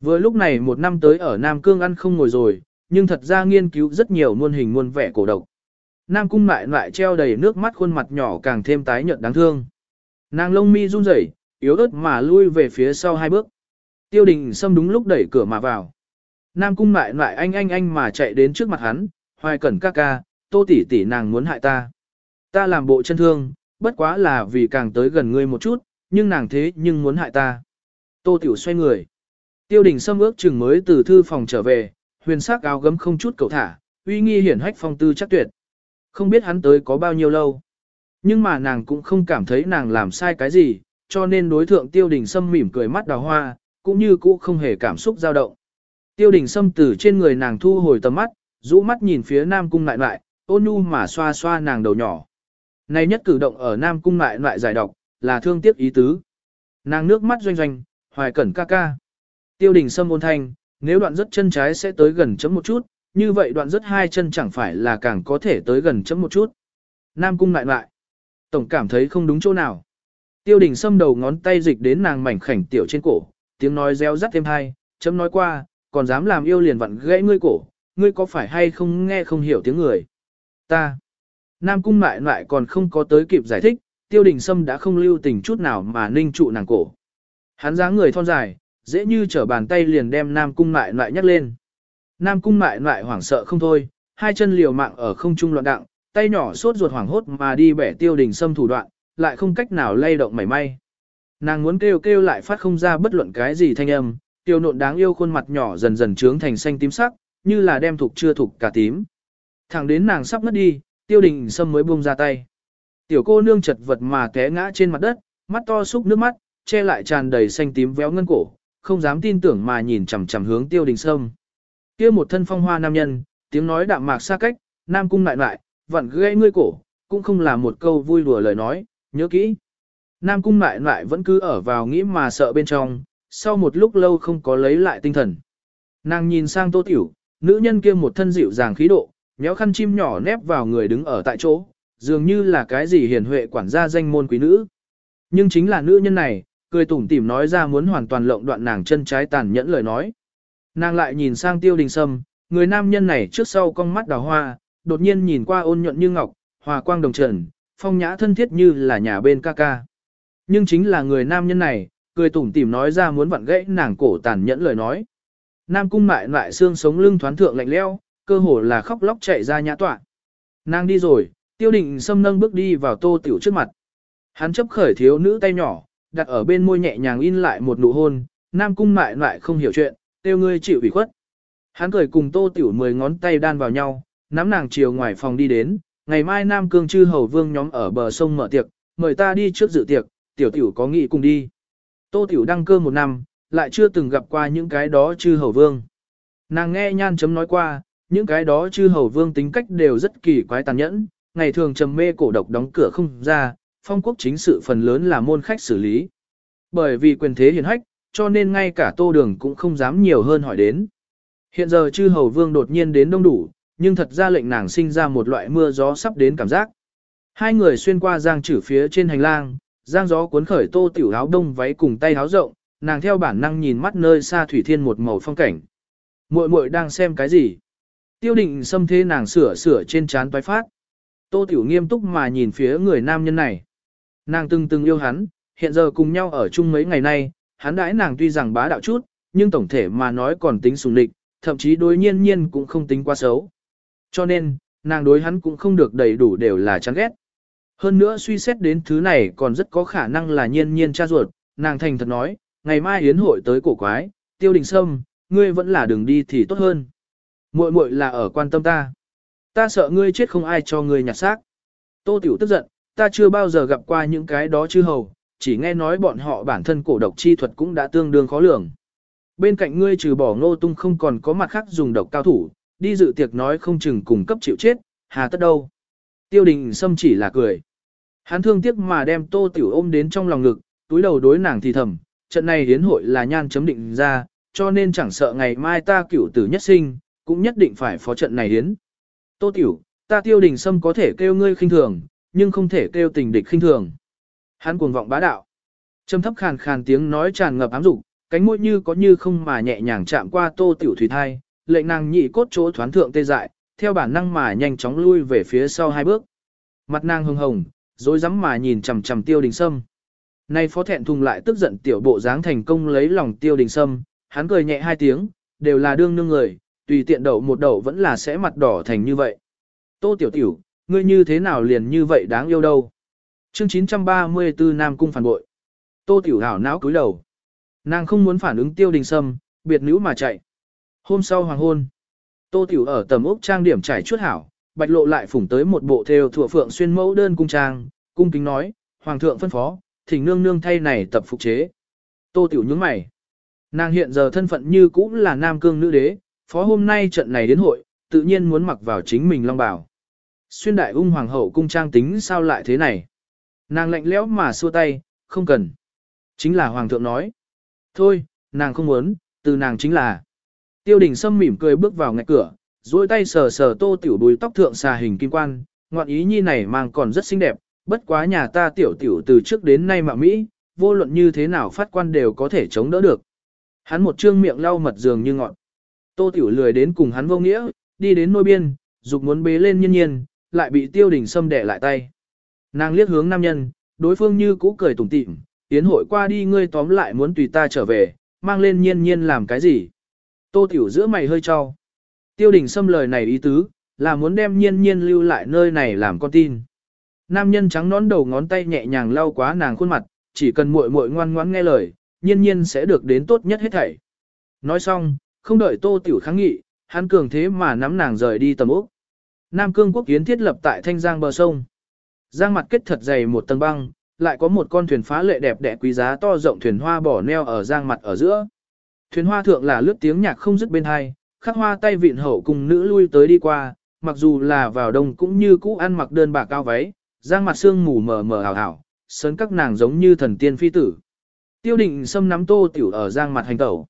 Vừa lúc này một năm tới ở Nam Cương ăn không ngồi rồi, nhưng thật ra nghiên cứu rất nhiều muôn hình muôn vẻ cổ độc. Nam cung lại lại treo đầy nước mắt khuôn mặt nhỏ càng thêm tái nhợt đáng thương. Nàng lông mi run rẩy, yếu ớt mà lui về phía sau hai bước. Tiêu đình xâm đúng lúc đẩy cửa mà vào. Nam cung lại lại anh anh anh mà chạy đến trước mặt hắn, hoài cẩn ca ca, tô tỷ tỷ nàng muốn hại ta. Ta làm bộ chân thương, bất quá là vì càng tới gần ngươi một chút, nhưng nàng thế nhưng muốn hại ta. Tô tiểu xoay người. Tiêu đình xâm ước chừng mới từ thư phòng trở về, huyền sắc áo gấm không chút cầu thả, uy nghi hiển hách phong tư chắc tuyệt. Không biết hắn tới có bao nhiêu lâu. Nhưng mà nàng cũng không cảm thấy nàng làm sai cái gì, cho nên đối thượng tiêu đình sâm mỉm cười mắt đào hoa, cũng như cũ không hề cảm xúc dao động. Tiêu đình sâm từ trên người nàng thu hồi tầm mắt, rũ mắt nhìn phía nam cung lại lại, ôn nhu mà xoa xoa nàng đầu nhỏ. Này nhất cử động ở nam cung lại lại giải độc, là thương tiếc ý tứ. Nàng nước mắt doanh doanh, hoài cẩn ca ca. Tiêu đình sâm ôn thanh, nếu đoạn rất chân trái sẽ tới gần chấm một chút, như vậy đoạn rất hai chân chẳng phải là càng có thể tới gần chấm một chút. Nam cung lại lại. Tổng cảm thấy không đúng chỗ nào. Tiêu đình Sâm đầu ngón tay dịch đến nàng mảnh khảnh tiểu trên cổ, tiếng nói reo rắt thêm hai, chấm nói qua, còn dám làm yêu liền vặn gãy ngươi cổ, ngươi có phải hay không nghe không hiểu tiếng người. Ta. Nam cung mại lại còn không có tới kịp giải thích, tiêu đình sâm đã không lưu tình chút nào mà ninh trụ nàng cổ. Hắn dáng người thon dài, dễ như trở bàn tay liền đem Nam cung mại lại nhắc lên. Nam cung mại lại hoảng sợ không thôi, hai chân liều mạng ở không trung loạn đặng, tay nhỏ sốt ruột hoảng hốt mà đi bẻ tiêu đình sâm thủ đoạn, lại không cách nào lay động mảy may. Nàng muốn kêu kêu lại phát không ra bất luận cái gì thanh âm, tiêu nộn đáng yêu khuôn mặt nhỏ dần dần trướng thành xanh tím sắc, như là đem thục chưa thục cả tím. Thẳng đến nàng sắp ngất đi, tiêu đình sâm mới buông ra tay. Tiểu cô nương chật vật mà té ngã trên mặt đất, mắt to xúc nước mắt, che lại tràn đầy xanh tím véo ngân cổ, không dám tin tưởng mà nhìn chằm chằm hướng tiêu đình sâm. kia một thân phong hoa nam nhân, tiếng nói đạm mạc xa cách, nam cung lại lại, vặn gãy ngươi cổ, cũng không là một câu vui đùa lời nói, nhớ kỹ. Nam cung lại lại vẫn cứ ở vào nghĩ mà sợ bên trong, sau một lúc lâu không có lấy lại tinh thần. Nàng nhìn sang tô tiểu, nữ nhân kia một thân dịu dàng khí độ, méo khăn chim nhỏ nép vào người đứng ở tại chỗ, dường như là cái gì hiền huệ quản gia danh môn quý nữ. Nhưng chính là nữ nhân này, cười tủm tỉm nói ra muốn hoàn toàn lộng đoạn nàng chân trái tàn nhẫn lời nói. Nàng lại nhìn sang tiêu đình sâm, người nam nhân này trước sau con mắt đào hoa, đột nhiên nhìn qua ôn nhuận như ngọc, hòa quang đồng trần, phong nhã thân thiết như là nhà bên ca ca. Nhưng chính là người nam nhân này, cười tủm tỉm nói ra muốn vặn gãy nàng cổ tàn nhẫn lời nói. Nam cung mại lại xương sống lưng thoán thượng lạnh leo, cơ hồ là khóc lóc chạy ra nhã tọa. Nàng đi rồi, tiêu định xâm nâng bước đi vào tô tiểu trước mặt. Hắn chấp khởi thiếu nữ tay nhỏ, đặt ở bên môi nhẹ nhàng in lại một nụ hôn, Nam cung mại lại không hiểu chuyện, tiêu ngươi chịu ủy khuất. Hắn cười cùng tô tiểu mười ngón tay đan vào nhau, nắm nàng chiều ngoài phòng đi đến, ngày mai Nam Cương chư hầu vương nhóm ở bờ sông mở tiệc, mời ta đi trước dự tiệc, tiểu tiểu có nghị cùng đi. Tô tiểu đăng cơ một năm, lại chưa từng gặp qua những cái đó chư hầu vương. Nàng nghe nhan chấm nói qua, những cái đó chư hầu vương tính cách đều rất kỳ quái tàn nhẫn, ngày thường trầm mê cổ độc đóng cửa không ra, phong quốc chính sự phần lớn là môn khách xử lý. Bởi vì quyền thế hiền hách, cho nên ngay cả tô đường cũng không dám nhiều hơn hỏi đến. Hiện giờ chư hầu vương đột nhiên đến đông đủ, nhưng thật ra lệnh nàng sinh ra một loại mưa gió sắp đến cảm giác. Hai người xuyên qua giang chử phía trên hành lang, giang gió cuốn khởi tô tiểu áo đông váy cùng tay áo rộng, nàng theo bản năng nhìn mắt nơi xa thủy thiên một màu phong cảnh. Muội muội đang xem cái gì? Tiêu định xâm thế nàng sửa sửa trên trán toái phát. Tô Tiểu nghiêm túc mà nhìn phía người nam nhân này. Nàng từng từng yêu hắn, hiện giờ cùng nhau ở chung mấy ngày nay, hắn đãi nàng tuy rằng bá đạo chút, nhưng tổng thể mà nói còn tính sùng địch, thậm chí đối nhiên nhiên cũng không tính quá xấu. Cho nên, nàng đối hắn cũng không được đầy đủ đều là chán ghét. Hơn nữa suy xét đến thứ này còn rất có khả năng là nhiên nhiên cha ruột, nàng thành thật nói, ngày mai yến hội tới cổ quái, tiêu đình sâm, ngươi vẫn là đường đi thì tốt hơn. muội muội là ở quan tâm ta. Ta sợ ngươi chết không ai cho ngươi nhặt xác. Tô Tiểu tức giận, ta chưa bao giờ gặp qua những cái đó chư hầu, chỉ nghe nói bọn họ bản thân cổ độc chi thuật cũng đã tương đương khó lường. Bên cạnh ngươi trừ bỏ ngô tung không còn có mặt khác dùng độc cao thủ, đi dự tiệc nói không chừng cùng cấp chịu chết, hà tất đâu. Tiêu đình Sâm chỉ là cười. Hắn thương tiếc mà đem tô tiểu ôm đến trong lòng ngực, túi đầu đối nàng thì thầm, trận này hiến hội là nhan chấm định ra, cho nên chẳng sợ ngày mai ta cửu tử nhất sinh, cũng nhất định phải phó trận này hiến. Tô tiểu, ta tiêu đình Sâm có thể kêu ngươi khinh thường, nhưng không thể kêu tình địch khinh thường. Hắn cuồng vọng bá đạo. Trầm thấp khàn khàn tiếng nói tràn ngập ám dục, cánh môi như có như không mà nhẹ nhàng chạm qua tô tiểu thủy thai, lệnh nàng nhị cốt chỗ thoán thượng tê dại, theo bản năng mà nhanh chóng lui về phía sau hai bước. Mặt nàng hưng hồng, rối rắm mà nhìn chằm chằm tiêu đình sâm. Nay phó thẹn thùng lại tức giận tiểu bộ dáng thành công lấy lòng tiêu đình sâm, hắn cười nhẹ hai tiếng, đều là đương nương người, tùy tiện đậu một đậu vẫn là sẽ mặt đỏ thành như vậy. Tô tiểu tiểu, ngươi như thế nào liền như vậy đáng yêu đâu. Chương 934 Nam Cung phản bội. Tô tiểu hảo não cúi đầu. Nàng không muốn phản ứng tiêu đình sâm, biệt nữ mà chạy. Hôm sau hoàng hôn, Tô Tiểu ở tầm ốc trang điểm trải chuốt hảo, bạch lộ lại phủng tới một bộ theo thủa phượng xuyên mẫu đơn cung trang, cung kính nói, Hoàng thượng phân phó, thỉnh nương nương thay này tập phục chế. Tô Tiểu nhướng mày. Nàng hiện giờ thân phận như cũng là nam cương nữ đế, phó hôm nay trận này đến hội, tự nhiên muốn mặc vào chính mình long bào. Xuyên đại ung hoàng hậu cung trang tính sao lại thế này? Nàng lạnh lẽo mà xua tay, không cần. Chính là hoàng thượng nói. Thôi, nàng không muốn, từ nàng chính là. Tiêu đình Sâm mỉm cười bước vào ngạch cửa, duỗi tay sờ sờ tô tiểu đuôi tóc thượng xà hình kim quan, ngoạn ý nhi này mang còn rất xinh đẹp, bất quá nhà ta tiểu tiểu từ trước đến nay mà Mỹ, vô luận như thế nào phát quan đều có thể chống đỡ được. Hắn một trương miệng lau mật dường như ngọn. Tô tiểu lười đến cùng hắn vô nghĩa, đi đến nôi biên, dục muốn bế lên nhiên nhiên, lại bị tiêu đình Sâm đẻ lại tay. Nàng liếc hướng nam nhân, đối phương như cũ cười tủm tỉm, tiến hội qua đi ngươi tóm lại muốn tùy ta trở về, mang lên nhiên nhiên làm cái gì. Tô Tiểu giữa mày hơi cho. Tiêu đình xâm lời này ý tứ, là muốn đem nhiên nhiên lưu lại nơi này làm con tin. Nam nhân trắng nón đầu ngón tay nhẹ nhàng lau quá nàng khuôn mặt, chỉ cần muội muội ngoan ngoãn nghe lời, nhiên nhiên sẽ được đến tốt nhất hết thảy. Nói xong, không đợi Tô Tiểu kháng nghị, hắn cường thế mà nắm nàng rời đi tầm ốc. Nam Cương quốc kiến thiết lập tại Thanh Giang bờ sông. Giang mặt kết thật dày một tầng băng, lại có một con thuyền phá lệ đẹp đẽ quý giá to rộng thuyền hoa bỏ neo ở giang mặt ở giữa. Thuyền hoa thượng là lướt tiếng nhạc không dứt bên hai, khắc hoa tay vịn hậu cùng nữ lui tới đi qua, mặc dù là vào đông cũng như cũ ăn mặc đơn bạc cao váy, giang mặt xương mù mờ mờ ảo ảo, sớn các nàng giống như thần tiên phi tử. Tiêu định xâm nắm tô tiểu ở giang mặt hành tẩu.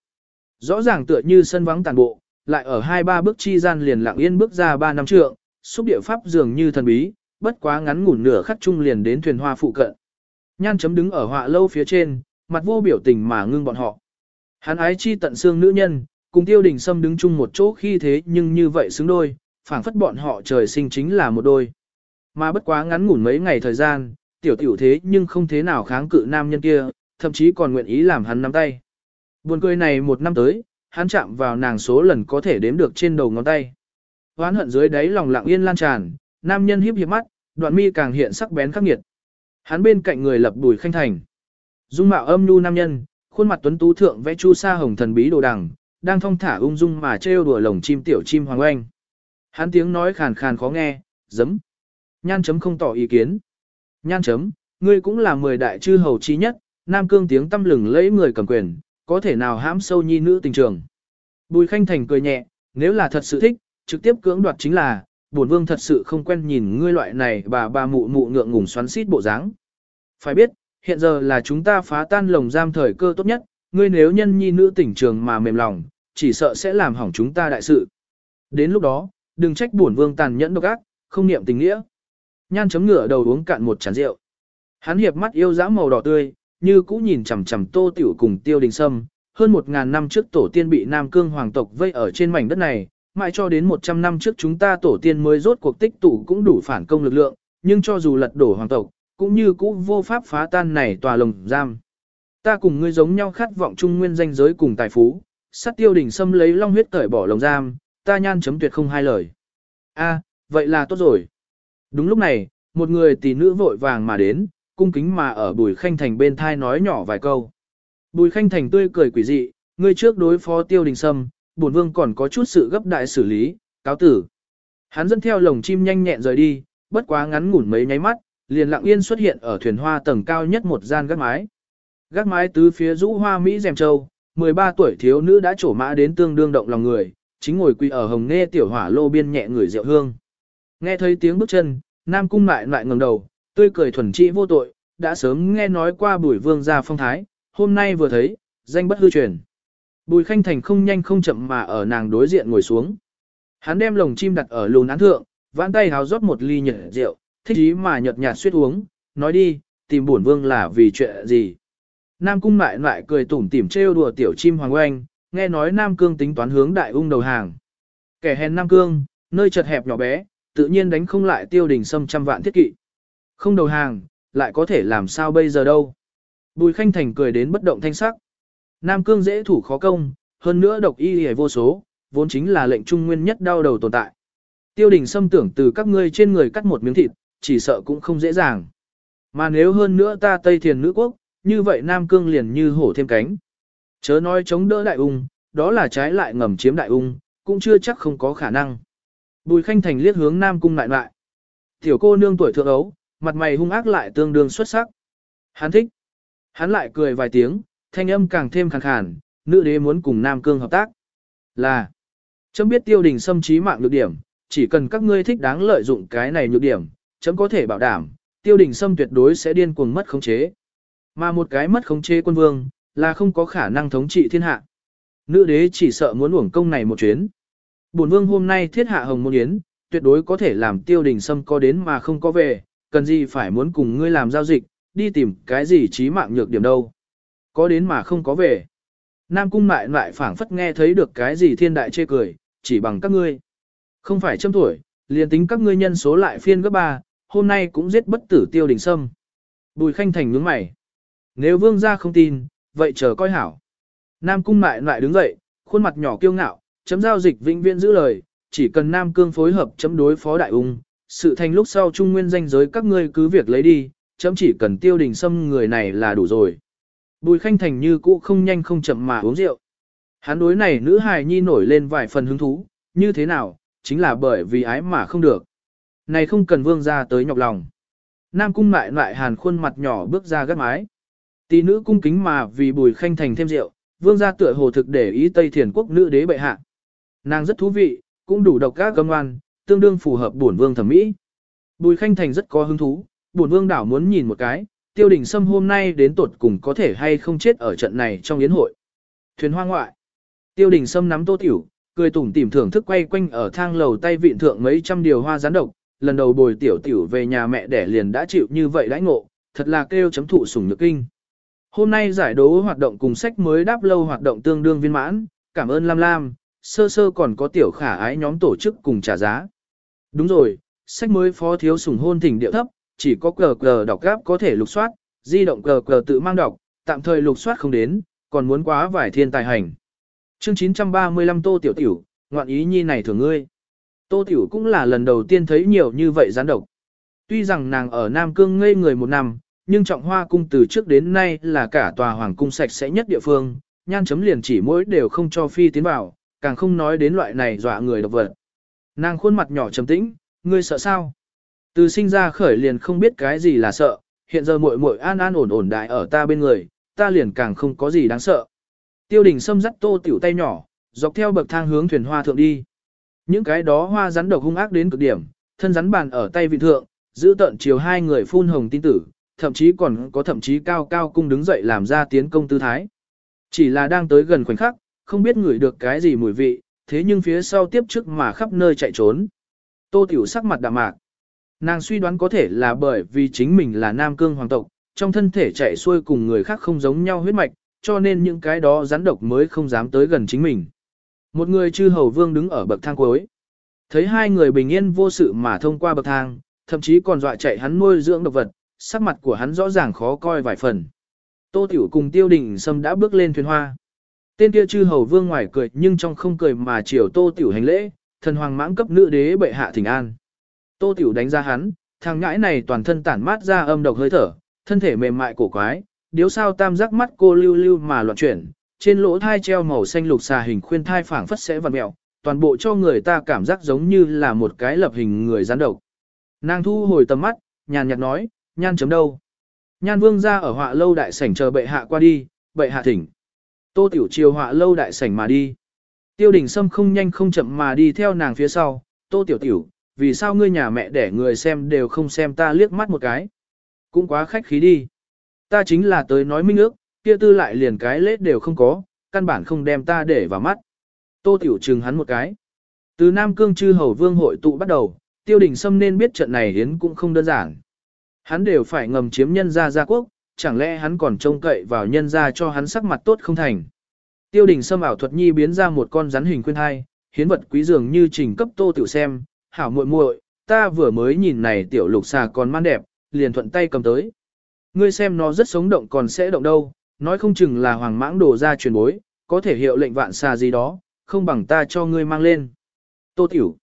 Rõ ràng tựa như sân vắng tàn bộ, lại ở hai ba bước chi gian liền lặng yên bước ra ba năm trượng, xúc địa pháp dường như thần bí, bất quá ngắn ngủn nửa khắc chung liền đến thuyền hoa phụ cận. Nhan chấm đứng ở họa lâu phía trên, mặt vô biểu tình mà ngưng bọn họ. Hắn ái chi tận xương nữ nhân, cùng tiêu đình sâm đứng chung một chỗ khi thế nhưng như vậy xứng đôi, phảng phất bọn họ trời sinh chính là một đôi. Mà bất quá ngắn ngủn mấy ngày thời gian, tiểu tiểu thế nhưng không thế nào kháng cự nam nhân kia, thậm chí còn nguyện ý làm hắn nắm tay. Buồn cười này một năm tới, hắn chạm vào nàng số lần có thể đếm được trên đầu ngón tay. Hoán hận dưới đáy lòng lặng yên lan tràn, nam nhân hiếp hiếp mắt, đoạn mi càng hiện sắc bén khắc nghiệt. Hắn bên cạnh người lập bùi khanh thành. Dung mạo âm nhu nam nhân, khuôn mặt tuấn tú thượng vẽ chu sa hồng thần bí đồ đằng, đang thong thả ung dung mà trêu đùa lồng chim tiểu chim hoàng oanh. Hắn tiếng nói khàn khàn khó nghe, giấm. Nhan chấm không tỏ ý kiến. Nhan chấm, ngươi cũng là mười đại chư hầu chi nhất, nam cương tiếng tâm lừng lấy người cầm quyền, có thể nào hãm sâu nhi nữ tình trường. Bùi khanh thành cười nhẹ, nếu là thật sự thích, trực tiếp cưỡng đoạt chính là, bổn vương thật sự không quen nhìn ngươi loại này bà bà mụ mụ ngượng ngùng xoắn xít bộ dáng. Phải biết, hiện giờ là chúng ta phá tan lồng giam thời cơ tốt nhất, ngươi nếu nhân nhi nữ tỉnh trường mà mềm lòng, chỉ sợ sẽ làm hỏng chúng ta đại sự. Đến lúc đó, đừng trách bổn vương tàn nhẫn độc ác, không niệm tình nghĩa. Nhan chấm ngửa đầu uống cạn một chén rượu. Hắn hiệp mắt yêu dã màu đỏ tươi, như cũ nhìn chằm chằm Tô Tiểu cùng Tiêu Đình Sâm, hơn một ngàn năm trước tổ tiên bị Nam Cương hoàng tộc vây ở trên mảnh đất này, mãi cho đến 100 năm trước chúng ta tổ tiên mới rốt cuộc tích tụ cũng đủ phản công lực lượng, nhưng cho dù lật đổ hoàng tộc, cũng như cũ vô pháp phá tan này tòa lồng giam. Ta cùng ngươi giống nhau khát vọng trung nguyên danh giới cùng tài phú, sát tiêu đỉnh xâm lấy long huyết cởi bỏ lồng giam, ta nhan chấm tuyệt không hai lời. A, vậy là tốt rồi. Đúng lúc này, một người tỷ nữ vội vàng mà đến, cung kính mà ở bùi khanh thành bên thai nói nhỏ vài câu. Bùi khanh thành tươi cười quỷ dị, ngươi trước đối phó tiêu đình sâm, bổn vương còn có chút sự gấp đại xử lý, cáo tử. Hắn dẫn theo lồng chim nhanh nhẹn rời đi, bất quá ngắn ngủn mấy nháy mắt, liền lặng yên xuất hiện ở thuyền hoa tầng cao nhất một gian gác mái. Gác mái tứ phía rũ hoa Mỹ dèm châu, 13 tuổi thiếu nữ đã trổ mã đến tương đương động lòng người, chính ngồi quỳ ở hồng nghe tiểu hỏa lô biên nhẹ người rượu hương. Nghe thấy tiếng bước chân, Nam cung lại lại ngẩng đầu, tươi cười thuần trị vô tội, đã sớm nghe nói qua bùi vương gia phong thái, hôm nay vừa thấy, danh bất hư truyền. Bùi khanh thành không nhanh không chậm mà ở nàng đối diện ngồi xuống. Hắn đem lồng chim đặt ở lùn án thượng, vãn tay háo rót một ly nhật rượu, thích ý mà nhợt nhạt suyết uống, nói đi, tìm bổn vương là vì chuyện gì. Nam cung lại lại cười tủm tỉm trêu đùa tiểu chim hoàng oanh, nghe nói Nam Cương tính toán hướng đại ung đầu hàng. Kẻ hèn Nam Cương, nơi chật hẹp nhỏ bé, tự nhiên đánh không lại tiêu đình sâm trăm vạn thiết kỵ. Không đầu hàng, lại có thể làm sao bây giờ đâu. Bùi Khanh Thành cười đến bất động thanh sắc. Nam Cương dễ thủ khó công, hơn nữa độc y hề vô số, vốn chính là lệnh trung nguyên nhất đau đầu tồn tại. Tiêu đình xâm tưởng từ các ngươi trên người cắt một miếng thịt, chỉ sợ cũng không dễ dàng. Mà nếu hơn nữa ta Tây Thiền nữ quốc, như vậy Nam Cương liền như hổ thêm cánh. Chớ nói chống đỡ đại ung, đó là trái lại ngầm chiếm đại ung, cũng chưa chắc không có khả năng. Bùi Khanh Thành liếc hướng Nam Cung lại lại. Tiểu cô nương tuổi thượng ấu, mặt mày hung ác lại tương đương xuất sắc. Hắn thích. Hắn lại cười vài tiếng, thanh âm càng thêm khàn khàn, nữ đế muốn cùng Nam Cương hợp tác. Là, chấm biết tiêu đình xâm trí mạng nhược điểm, chỉ cần các ngươi thích đáng lợi dụng cái này nhược điểm, chấm có thể bảo đảm, tiêu đình xâm tuyệt đối sẽ điên cuồng mất khống chế. Mà một cái mất khống chế quân vương, là không có khả năng thống trị thiên hạ. Nữ đế chỉ sợ muốn uổng công này một chuyến. Bổn vương hôm nay thiết hạ hồng môn yến, tuyệt đối có thể làm tiêu đình sâm có đến mà không có về, cần gì phải muốn cùng ngươi làm giao dịch, đi tìm cái gì trí mạng nhược điểm đâu. Có đến mà không có về. Nam cung mại lại phảng phất nghe thấy được cái gì thiên đại chê cười, chỉ bằng các ngươi. Không phải trăm tuổi, liền tính các ngươi nhân số lại phiên gấp ba, hôm nay cũng giết bất tử tiêu đình sâm. Bùi khanh thành nhướng mày. Nếu vương gia không tin, vậy chờ coi hảo. Nam cung mại lại đứng dậy, khuôn mặt nhỏ kiêu ngạo, chấm giao dịch vĩnh viễn giữ lời, chỉ cần Nam cương phối hợp chấm đối phó đại ung, sự thành lúc sau trung nguyên danh giới các ngươi cứ việc lấy đi, chấm chỉ cần tiêu đình xâm người này là đủ rồi. Bùi khanh thành như cũ không nhanh không chậm mà uống rượu. Hắn đối này nữ hài nhi nổi lên vài phần hứng thú, như thế nào, chính là bởi vì ái mà không được. Này không cần vương ra tới nhọc lòng. Nam cung lại lại hàn khuôn mặt nhỏ bước ra gắt mái. Tỷ nữ cung kính mà vì bùi khanh thành thêm rượu, vương gia tựa hồ thực để ý Tây Thiền quốc nữ đế bệ hạ. Nàng rất thú vị, cũng đủ độc các cơm ngoan, tương đương phù hợp bổn vương thẩm mỹ. Bùi khanh thành rất có hứng thú, bổn vương đảo muốn nhìn một cái, tiêu đình sâm hôm nay đến tột cùng có thể hay không chết ở trận này trong yến hội. Thuyền hoa ngoại. Tiêu đình sâm nắm tô tiểu, cười tủm tỉm thưởng thức quay quanh ở thang lầu tay vịn thượng mấy trăm điều hoa rán độc, lần đầu bồi tiểu tiểu về nhà mẹ đẻ liền đã chịu như vậy đãi ngộ, thật là kêu chấm thụ sủng nhược kinh. Hôm nay giải đấu hoạt động cùng sách mới đáp lâu hoạt động tương đương viên mãn, cảm ơn Lam Lam, sơ sơ còn có tiểu khả ái nhóm tổ chức cùng trả giá. Đúng rồi, sách mới phó thiếu sủng hôn thỉnh điệu thấp, chỉ có cờ cờ đọc gáp có thể lục soát, di động cờ cờ tự mang đọc, tạm thời lục soát không đến, còn muốn quá vải thiên tài hành. Chương 935 Tô Tiểu Tiểu, ngoạn ý nhi này thường ngươi. Tô Tiểu cũng là lần đầu tiên thấy nhiều như vậy gián độc. Tuy rằng nàng ở Nam Cương ngây người một năm, nhưng trọng hoa cung từ trước đến nay là cả tòa hoàng cung sạch sẽ nhất địa phương, nhan chấm liền chỉ mỗi đều không cho phi tiến vào, càng không nói đến loại này dọa người độc vật. Nàng khuôn mặt nhỏ trầm tĩnh, ngươi sợ sao? Từ sinh ra khởi liền không biết cái gì là sợ, hiện giờ muội muội an an ổn ổn đại ở ta bên người, ta liền càng không có gì đáng sợ. Tiêu đình xâm dắt tô tiểu tay nhỏ, dọc theo bậc thang hướng thuyền hoa thượng đi. Những cái đó hoa rắn độc hung ác đến cực điểm, thân rắn bàn ở tay vị thượng, giữ tận chiều hai người phun hồng tin tử, thậm chí còn có thậm chí cao cao cung đứng dậy làm ra tiến công tư thái. Chỉ là đang tới gần khoảnh khắc, không biết ngửi được cái gì mùi vị, thế nhưng phía sau tiếp trước mà khắp nơi chạy trốn. Tô Tiểu sắc mặt đạm mạc. Nàng suy đoán có thể là bởi vì chính mình là nam cương hoàng tộc, trong thân thể chạy xuôi cùng người khác không giống nhau huyết mạch, cho nên những cái đó rắn độc mới không dám tới gần chính mình. Một người chư hầu vương đứng ở bậc thang cuối. Thấy hai người bình yên vô sự mà thông qua bậc thang, thậm chí còn dọa chạy hắn nuôi dưỡng độc vật, sắc mặt của hắn rõ ràng khó coi vài phần. Tô Tiểu cùng Tiêu Đình Sâm đã bước lên thuyền hoa. Tên kia chư hầu vương ngoài cười nhưng trong không cười mà chiều Tô Tiểu hành lễ, thần hoàng mãng cấp nữ đế bệ hạ thỉnh an. Tô Tiểu đánh ra hắn, thằng ngãi này toàn thân tản mát ra âm độc hơi thở, thân thể mềm mại cổ quái, điếu sao tam giác mắt cô lưu lưu mà loạn chuyển, trên lỗ thai treo màu xanh lục xà hình khuyên thai phảng phất sẽ vặn mẹo, toàn bộ cho người ta cảm giác giống như là một cái lập hình người gián độc. Nàng thu hồi tầm mắt, nhàn nhạt nói, nhan chấm đâu. Nhan vương ra ở họa lâu đại sảnh chờ bệ hạ qua đi, bệ hạ thỉnh. Tô tiểu chiều họa lâu đại sảnh mà đi. Tiêu đình sâm không nhanh không chậm mà đi theo nàng phía sau, tô tiểu tiểu, vì sao ngươi nhà mẹ để người xem đều không xem ta liếc mắt một cái. Cũng quá khách khí đi. Ta chính là tới nói minh ước, kia tư lại liền cái lết đều không có, căn bản không đem ta để vào mắt. Tô tiểu trừng hắn một cái. Từ Nam Cương chư hầu vương hội tụ bắt đầu, tiêu đình sâm nên biết trận này hiến cũng không đơn giản. Hắn đều phải ngầm chiếm nhân gia gia quốc, chẳng lẽ hắn còn trông cậy vào nhân gia cho hắn sắc mặt tốt không thành. Tiêu đình xâm ảo thuật nhi biến ra một con rắn hình khuyên hai, hiến vật quý dường như trình cấp tô tiểu xem, hảo muội muội, ta vừa mới nhìn này tiểu lục xà còn man đẹp, liền thuận tay cầm tới. Ngươi xem nó rất sống động còn sẽ động đâu, nói không chừng là hoàng mãng đổ ra truyền bối, có thể hiệu lệnh vạn xà gì đó, không bằng ta cho ngươi mang lên. Tô tiểu,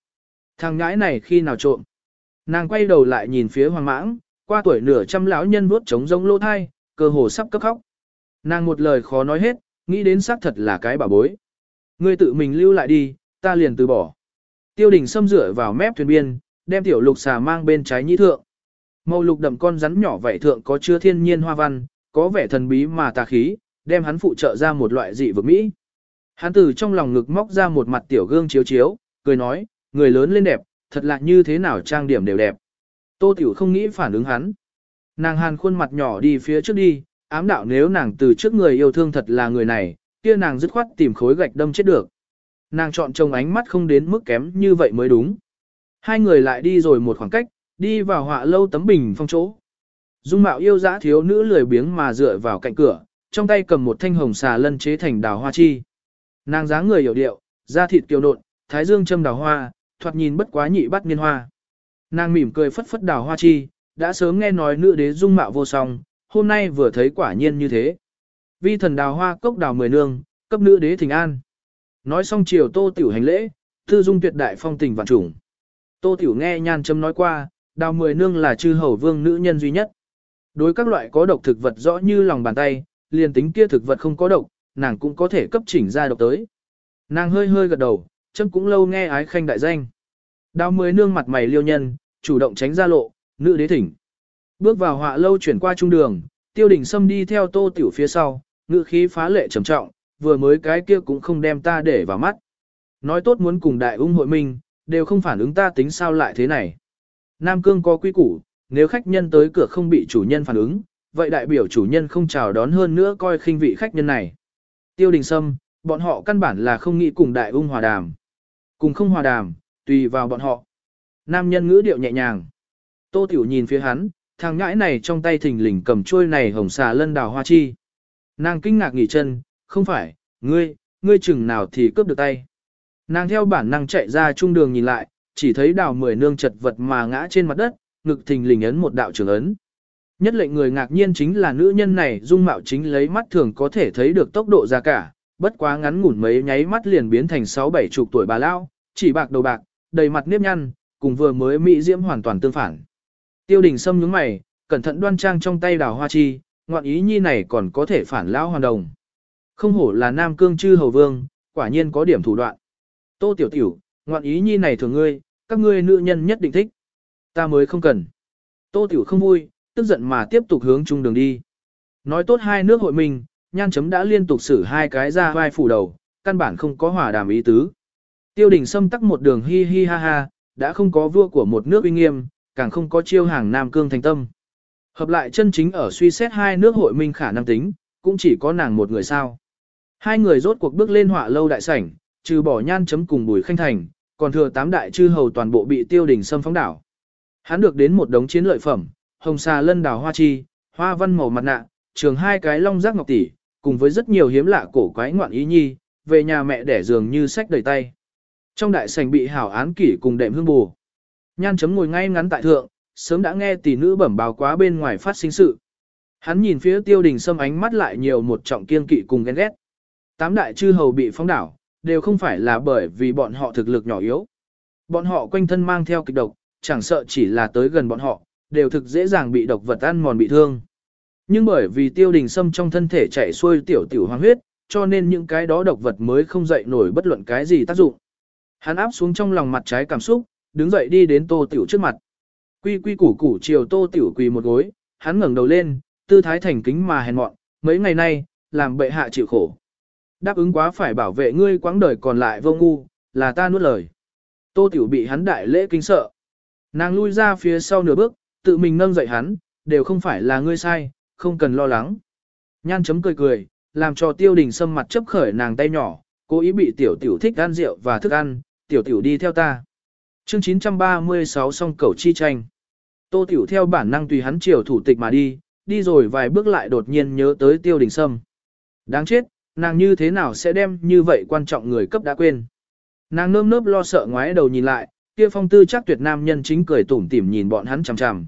thằng ngãi này khi nào trộm. Nàng quay đầu lại nhìn phía hoàng mãng, qua tuổi nửa trăm lão nhân vuốt trống rông lỗ thai, cơ hồ sắp cấp khóc. Nàng một lời khó nói hết, nghĩ đến xác thật là cái bà bối. Ngươi tự mình lưu lại đi, ta liền từ bỏ. Tiêu đình xâm rửa vào mép thuyền biên, đem tiểu lục xà mang bên trái nhĩ thượng. Màu lục đậm con rắn nhỏ vảy thượng có chứa thiên nhiên hoa văn, có vẻ thần bí mà tà khí, đem hắn phụ trợ ra một loại dị vực mỹ. Hắn từ trong lòng ngực móc ra một mặt tiểu gương chiếu chiếu, cười nói, người lớn lên đẹp, thật lạ như thế nào trang điểm đều đẹp. Tô Tiểu không nghĩ phản ứng hắn. Nàng hàn khuôn mặt nhỏ đi phía trước đi, ám đạo nếu nàng từ trước người yêu thương thật là người này, kia nàng dứt khoát tìm khối gạch đâm chết được. Nàng chọn trông ánh mắt không đến mức kém như vậy mới đúng. Hai người lại đi rồi một khoảng cách, đi vào họa lâu tấm bình phong chỗ. Dung mạo yêu dã thiếu nữ lười biếng mà dựa vào cạnh cửa, trong tay cầm một thanh hồng xà lân chế thành đào hoa chi. Nàng dáng người hiểu điệu, da thịt kiều nộn, thái dương châm đào hoa, thoạt nhìn bất quá nhị bắt niên hoa. Nàng mỉm cười phất phất đào hoa chi, đã sớm nghe nói nữ đế dung mạo vô song, hôm nay vừa thấy quả nhiên như thế. Vi thần đào hoa cốc đào mười nương, cấp nữ đế thỉnh an. Nói xong chiều tô tiểu hành lễ, thư dung tuyệt đại phong tình vạn trùng. Tô tiểu nghe nhan châm nói qua, đào mười nương là chư hầu vương nữ nhân duy nhất. Đối các loại có độc thực vật rõ như lòng bàn tay, liền tính kia thực vật không có độc, nàng cũng có thể cấp chỉnh ra độc tới. Nàng hơi hơi gật đầu, châm cũng lâu nghe ái khanh đại danh. Đào mười nương mặt mày liêu nhân, chủ động tránh ra lộ, nữ đế thỉnh. Bước vào họa lâu chuyển qua trung đường, tiêu đình xâm đi theo tô tiểu phía sau, ngự khí phá lệ trầm trọng, vừa mới cái kia cũng không đem ta để vào mắt. Nói tốt muốn cùng đại ung hội minh, đều không phản ứng ta tính sao lại thế này. Nam Cương có quy củ, nếu khách nhân tới cửa không bị chủ nhân phản ứng, vậy đại biểu chủ nhân không chào đón hơn nữa coi khinh vị khách nhân này. Tiêu đình sâm, bọn họ căn bản là không nghĩ cùng đại ung hòa đàm. Cùng không hòa đàm, tùy vào bọn họ. Nam nhân ngữ điệu nhẹ nhàng. Tô Tiểu nhìn phía hắn, thằng ngãi này trong tay thình lình cầm chuôi này hồng xà lân đào hoa chi. Nàng kinh ngạc nghỉ chân, không phải, ngươi, ngươi chừng nào thì cướp được tay. Nàng theo bản năng chạy ra trung đường nhìn lại, chỉ thấy đào mười nương chật vật mà ngã trên mặt đất, ngực thình lình ấn một đạo trường ấn. Nhất lệnh người ngạc nhiên chính là nữ nhân này dung mạo chính lấy mắt thường có thể thấy được tốc độ ra cả, bất quá ngắn ngủn mấy nháy mắt liền biến thành sáu bảy chục tuổi bà lao, chỉ bạc đầu bạc, đầy mặt nếp nhăn, cùng vừa mới mỹ diễm hoàn toàn tương phản. Tiêu đình sâm nhướng mày, cẩn thận đoan trang trong tay đào hoa chi, ngoạn ý nhi này còn có thể phản lão hoàn đồng. Không hổ là nam cương chư hầu vương, quả nhiên có điểm thủ đoạn. Tô tiểu tiểu, ngoạn ý nhi này thường ngươi, các ngươi nữ nhân nhất định thích. Ta mới không cần. Tô tiểu không vui, tức giận mà tiếp tục hướng chung đường đi. Nói tốt hai nước hội mình, nhan chấm đã liên tục xử hai cái ra vai phủ đầu, căn bản không có hòa đàm ý tứ. Tiêu đình sâm tắc một đường hi hi ha ha, đã không có vua của một nước uy nghiêm, càng không có chiêu hàng Nam Cương thành tâm. Hợp lại chân chính ở suy xét hai nước hội minh khả năng tính, cũng chỉ có nàng một người sao. Hai người rốt cuộc bước lên họa lâu đại sảnh, trừ bỏ nhan chấm cùng bùi khanh thành, còn thừa tám đại chư hầu toàn bộ bị tiêu đình xâm phóng đảo. Hắn được đến một đống chiến lợi phẩm, hồng xà lân đào hoa chi, hoa văn màu mặt nạ, trường hai cái long giác ngọc tỷ, cùng với rất nhiều hiếm lạ cổ quái ngoạn ý nhi, về nhà mẹ đẻ giường như sách đầy tay. Trong đại sảnh bị hảo án kỷ cùng đệm hương bù. Nhan chấm ngồi ngay ngắn tại thượng, sớm đã nghe tỷ nữ bẩm báo quá bên ngoài phát sinh sự. Hắn nhìn phía tiêu đình sâm ánh mắt lại nhiều một trọng kiên kỵ cùng ghen ghét. Tám đại chư hầu bị phong đảo, đều không phải là bởi vì bọn họ thực lực nhỏ yếu. Bọn họ quanh thân mang theo kịch độc, chẳng sợ chỉ là tới gần bọn họ, đều thực dễ dàng bị độc vật ăn mòn bị thương. Nhưng bởi vì tiêu đình sâm trong thân thể chảy xuôi tiểu tiểu hoàng huyết, cho nên những cái đó độc vật mới không dậy nổi bất luận cái gì tác dụng. Hắn áp xuống trong lòng mặt trái cảm xúc, đứng dậy đi đến tô tiểu trước mặt. Quy quy củ củ chiều tô tiểu quỳ một gối, hắn ngẩng đầu lên, tư thái thành kính mà hèn mọn, mấy ngày nay, làm bệ hạ chịu khổ. Đáp ứng quá phải bảo vệ ngươi quãng đời còn lại vô ngu, là ta nuốt lời. Tô tiểu bị hắn đại lễ kinh sợ. Nàng lui ra phía sau nửa bước, tự mình nâng dậy hắn, đều không phải là ngươi sai, không cần lo lắng. Nhan chấm cười cười, làm cho tiêu đình sâm mặt chấp khởi nàng tay nhỏ, cố ý bị tiểu tiểu thích ăn rượu và thức ăn, tiểu tiểu đi theo ta. Chương 936 song cầu chi tranh. Tô tiểu theo bản năng tùy hắn chiều thủ tịch mà đi, đi rồi vài bước lại đột nhiên nhớ tới tiêu đình sâm. Đáng chết, nàng như thế nào sẽ đem như vậy quan trọng người cấp đã quên. Nàng nơm nớp lo sợ ngoái đầu nhìn lại, kia phong tư chắc tuyệt nam nhân chính cười tủm tỉm nhìn bọn hắn chằm chằm.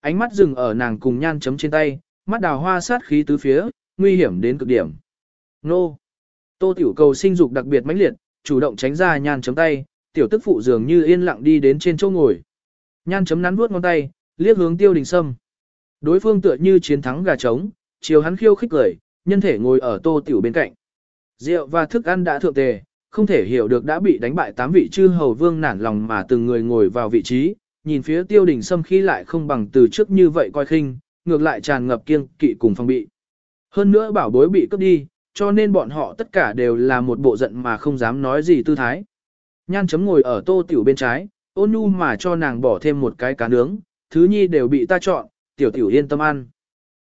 Ánh mắt dừng ở nàng cùng nhan chấm trên tay, mắt đào hoa sát khí tứ phía, nguy hiểm đến cực điểm. Nô! Tô tiểu cầu sinh dục đặc biệt mãnh liệt, chủ động tránh ra nhan chấm tay, tiểu tức phụ dường như yên lặng đi đến trên chỗ ngồi. Nhan chấm nắn vuốt ngón tay, liếc hướng tiêu đình sâm. Đối phương tựa như chiến thắng gà trống, chiều hắn khiêu khích cười, nhân thể ngồi ở tô tiểu bên cạnh. Rượu và thức ăn đã thượng tề, không thể hiểu được đã bị đánh bại tám vị chư hầu vương nản lòng mà từng người ngồi vào vị trí, nhìn phía tiêu đình sâm khi lại không bằng từ trước như vậy coi khinh, ngược lại tràn ngập kiêng kỵ cùng phong bị. Hơn nữa bảo bối bị cướp đi, cho nên bọn họ tất cả đều là một bộ giận mà không dám nói gì tư thái. Nhan chấm ngồi ở tô tiểu bên trái, ôn nhu mà cho nàng bỏ thêm một cái cá nướng, thứ nhi đều bị ta chọn, tiểu tiểu yên tâm ăn.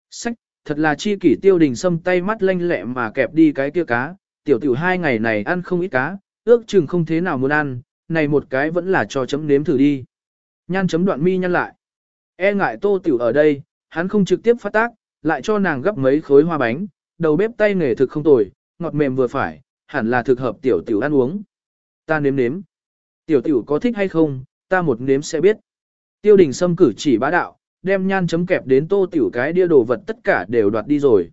Sách, thật là chi kỷ tiêu đình xâm tay mắt lanh lẹ mà kẹp đi cái kia cá, tiểu tiểu hai ngày này ăn không ít cá, ước chừng không thế nào muốn ăn, này một cái vẫn là cho chấm nếm thử đi. Nhan chấm đoạn mi nhăn lại. E ngại tô tiểu ở đây, hắn không trực tiếp phát tác, lại cho nàng gấp mấy khối hoa bánh, đầu bếp tay nghề thực không tồi, ngọt mềm vừa phải, hẳn là thực hợp tiểu tiểu ăn uống. Ta nếm nếm. Tiểu tiểu có thích hay không, ta một nếm sẽ biết. Tiêu đình xâm cử chỉ bá đạo, đem nhan chấm kẹp đến tô tiểu cái đĩa đồ vật tất cả đều đoạt đi rồi.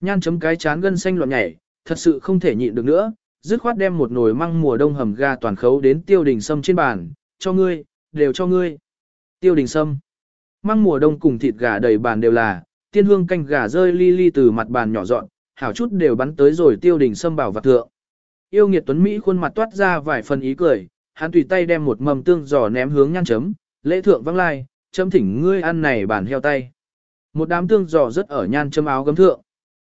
Nhan chấm cái chán gân xanh loạn nhảy, thật sự không thể nhịn được nữa, dứt khoát đem một nồi măng mùa đông hầm gà toàn khấu đến tiêu đình sâm trên bàn, cho ngươi, đều cho ngươi. Tiêu đình sâm. Măng mùa đông cùng thịt gà đầy bàn đều là, tiên hương canh gà rơi li li từ mặt bàn nhỏ dọn, hảo chút đều bắn tới rồi tiêu đình xâm bảo vặt thượng. Yêu nghiệt tuấn Mỹ khuôn mặt toát ra vài phần ý cười, hắn tùy tay đem một mầm tương giò ném hướng nhan chấm, lễ thượng văng lai, chấm thỉnh ngươi ăn này bản heo tay. Một đám tương giò rất ở nhan chấm áo gấm thượng.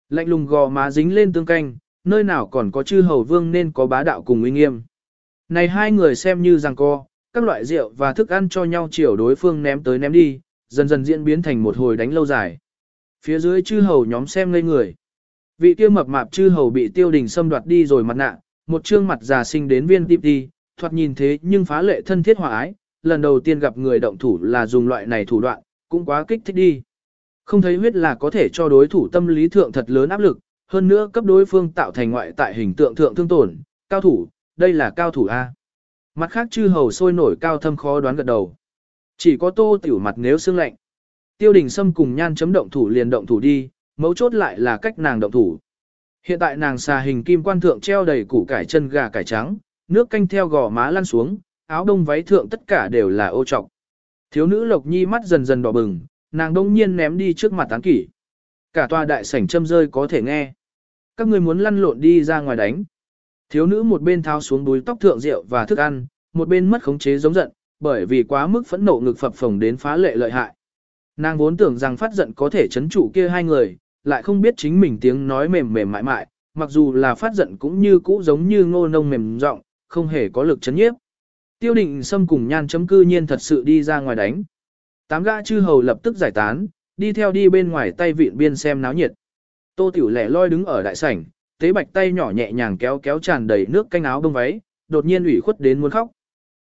Lạnh lùng gò má dính lên tương canh, nơi nào còn có chư hầu vương nên có bá đạo cùng uy nghiêm. Này hai người xem như rằng co, các loại rượu và thức ăn cho nhau chiều đối phương ném tới ném đi, dần dần diễn biến thành một hồi đánh lâu dài. Phía dưới chư hầu nhóm xem ngây người. Vị kia mập mạp chư hầu bị tiêu đình xâm đoạt đi rồi mặt nạ, một trương mặt già sinh đến viên tiếp đi, thoạt nhìn thế nhưng phá lệ thân thiết hòa ái, lần đầu tiên gặp người động thủ là dùng loại này thủ đoạn, cũng quá kích thích đi. Không thấy huyết là có thể cho đối thủ tâm lý thượng thật lớn áp lực, hơn nữa cấp đối phương tạo thành ngoại tại hình tượng thượng thương tổn, cao thủ, đây là cao thủ A. Mặt khác chư hầu sôi nổi cao thâm khó đoán gật đầu. Chỉ có tô tiểu mặt nếu xương lạnh. Tiêu đình Sâm cùng nhan chấm động thủ liền động thủ đi, mấu chốt lại là cách nàng động thủ. Hiện tại nàng xà hình kim quan thượng treo đầy củ cải chân gà cải trắng, nước canh theo gò má lăn xuống, áo đông váy thượng tất cả đều là ô trọc. Thiếu nữ Lộc Nhi mắt dần dần đỏ bừng, nàng đông nhiên ném đi trước mặt tán kỷ. Cả tòa đại sảnh châm rơi có thể nghe. Các người muốn lăn lộn đi ra ngoài đánh. Thiếu nữ một bên tháo xuống đuôi tóc thượng rượu và thức ăn, một bên mất khống chế giống giận, bởi vì quá mức phẫn nộ ngực phập phồng đến phá lệ lợi hại. Nàng vốn tưởng rằng phát giận có thể chấn trụ kia hai người, lại không biết chính mình tiếng nói mềm mềm mại mại, mặc dù là phát giận cũng như cũ giống như ngô nông mềm giọng, không hề có lực chấn nhiếp. Tiêu định xâm cùng nhan chấm cư nhiên thật sự đi ra ngoài đánh. Tám gã chư hầu lập tức giải tán, đi theo đi bên ngoài tay vịn biên xem náo nhiệt. Tô tiểu lẻ loi đứng ở đại sảnh, tế bạch tay nhỏ nhẹ nhàng kéo kéo tràn đầy nước canh áo bông váy, đột nhiên ủy khuất đến muốn khóc.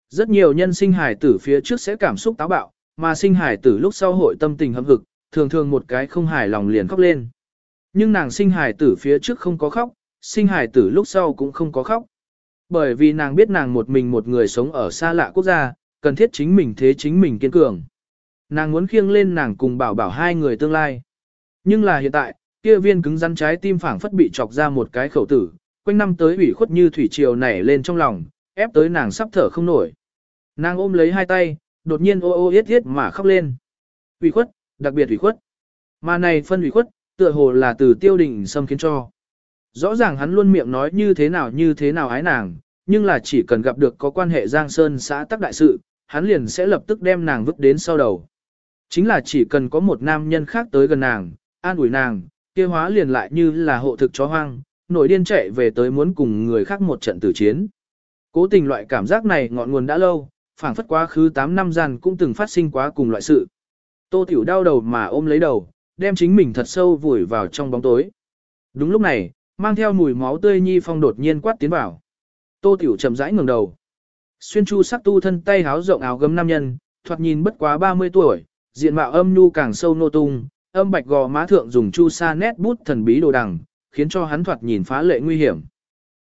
Rất nhiều nhân sinh hài tử phía trước sẽ cảm xúc táo bạo, mà sinh hải tử lúc sau hội tâm tình hâm hực, thường thường một cái không hài lòng liền khóc lên. Nhưng nàng sinh hải tử phía trước không có khóc, sinh hải tử lúc sau cũng không có khóc. Bởi vì nàng biết nàng một mình một người sống ở xa lạ quốc gia, cần thiết chính mình thế chính mình kiên cường. Nàng muốn khiêng lên nàng cùng bảo bảo hai người tương lai. Nhưng là hiện tại, kia viên cứng rắn trái tim phảng phất bị chọc ra một cái khẩu tử, quanh năm tới ủy khuất như thủy triều nảy lên trong lòng, ép tới nàng sắp thở không nổi. Nàng ôm lấy hai tay, đột nhiên ô ô yết yết mà khóc lên. Ủy khuất, đặc biệt ủy khuất. Mà này phân ủy khuất, tựa hồ là từ tiêu đình xâm khiến cho. Rõ ràng hắn luôn miệng nói như thế nào như thế nào ái nàng, nhưng là chỉ cần gặp được có quan hệ Giang Sơn xã tắc đại sự, hắn liền sẽ lập tức đem nàng vứt đến sau đầu. Chính là chỉ cần có một nam nhân khác tới gần nàng, an ủi nàng, kia hóa liền lại như là hộ thực chó hoang, nổi điên chạy về tới muốn cùng người khác một trận tử chiến. Cố tình loại cảm giác này ngọn nguồn đã lâu, phảng phất quá khứ 8 năm gian cũng từng phát sinh quá cùng loại sự. Tô Tiểu đau đầu mà ôm lấy đầu, đem chính mình thật sâu vùi vào trong bóng tối. Đúng lúc này, mang theo mùi máu tươi Nhi Phong đột nhiên quát tiến vào. Tô Tiểu chậm rãi ngẩng đầu. Xuyên chu sắc tu thân tay háo rộng áo gấm nam nhân, thoạt nhìn bất quá 30 tuổi, diện mạo âm nhu càng sâu nô tung, âm bạch gò má thượng dùng chu sa nét bút thần bí đồ đằng, khiến cho hắn thoạt nhìn phá lệ nguy hiểm.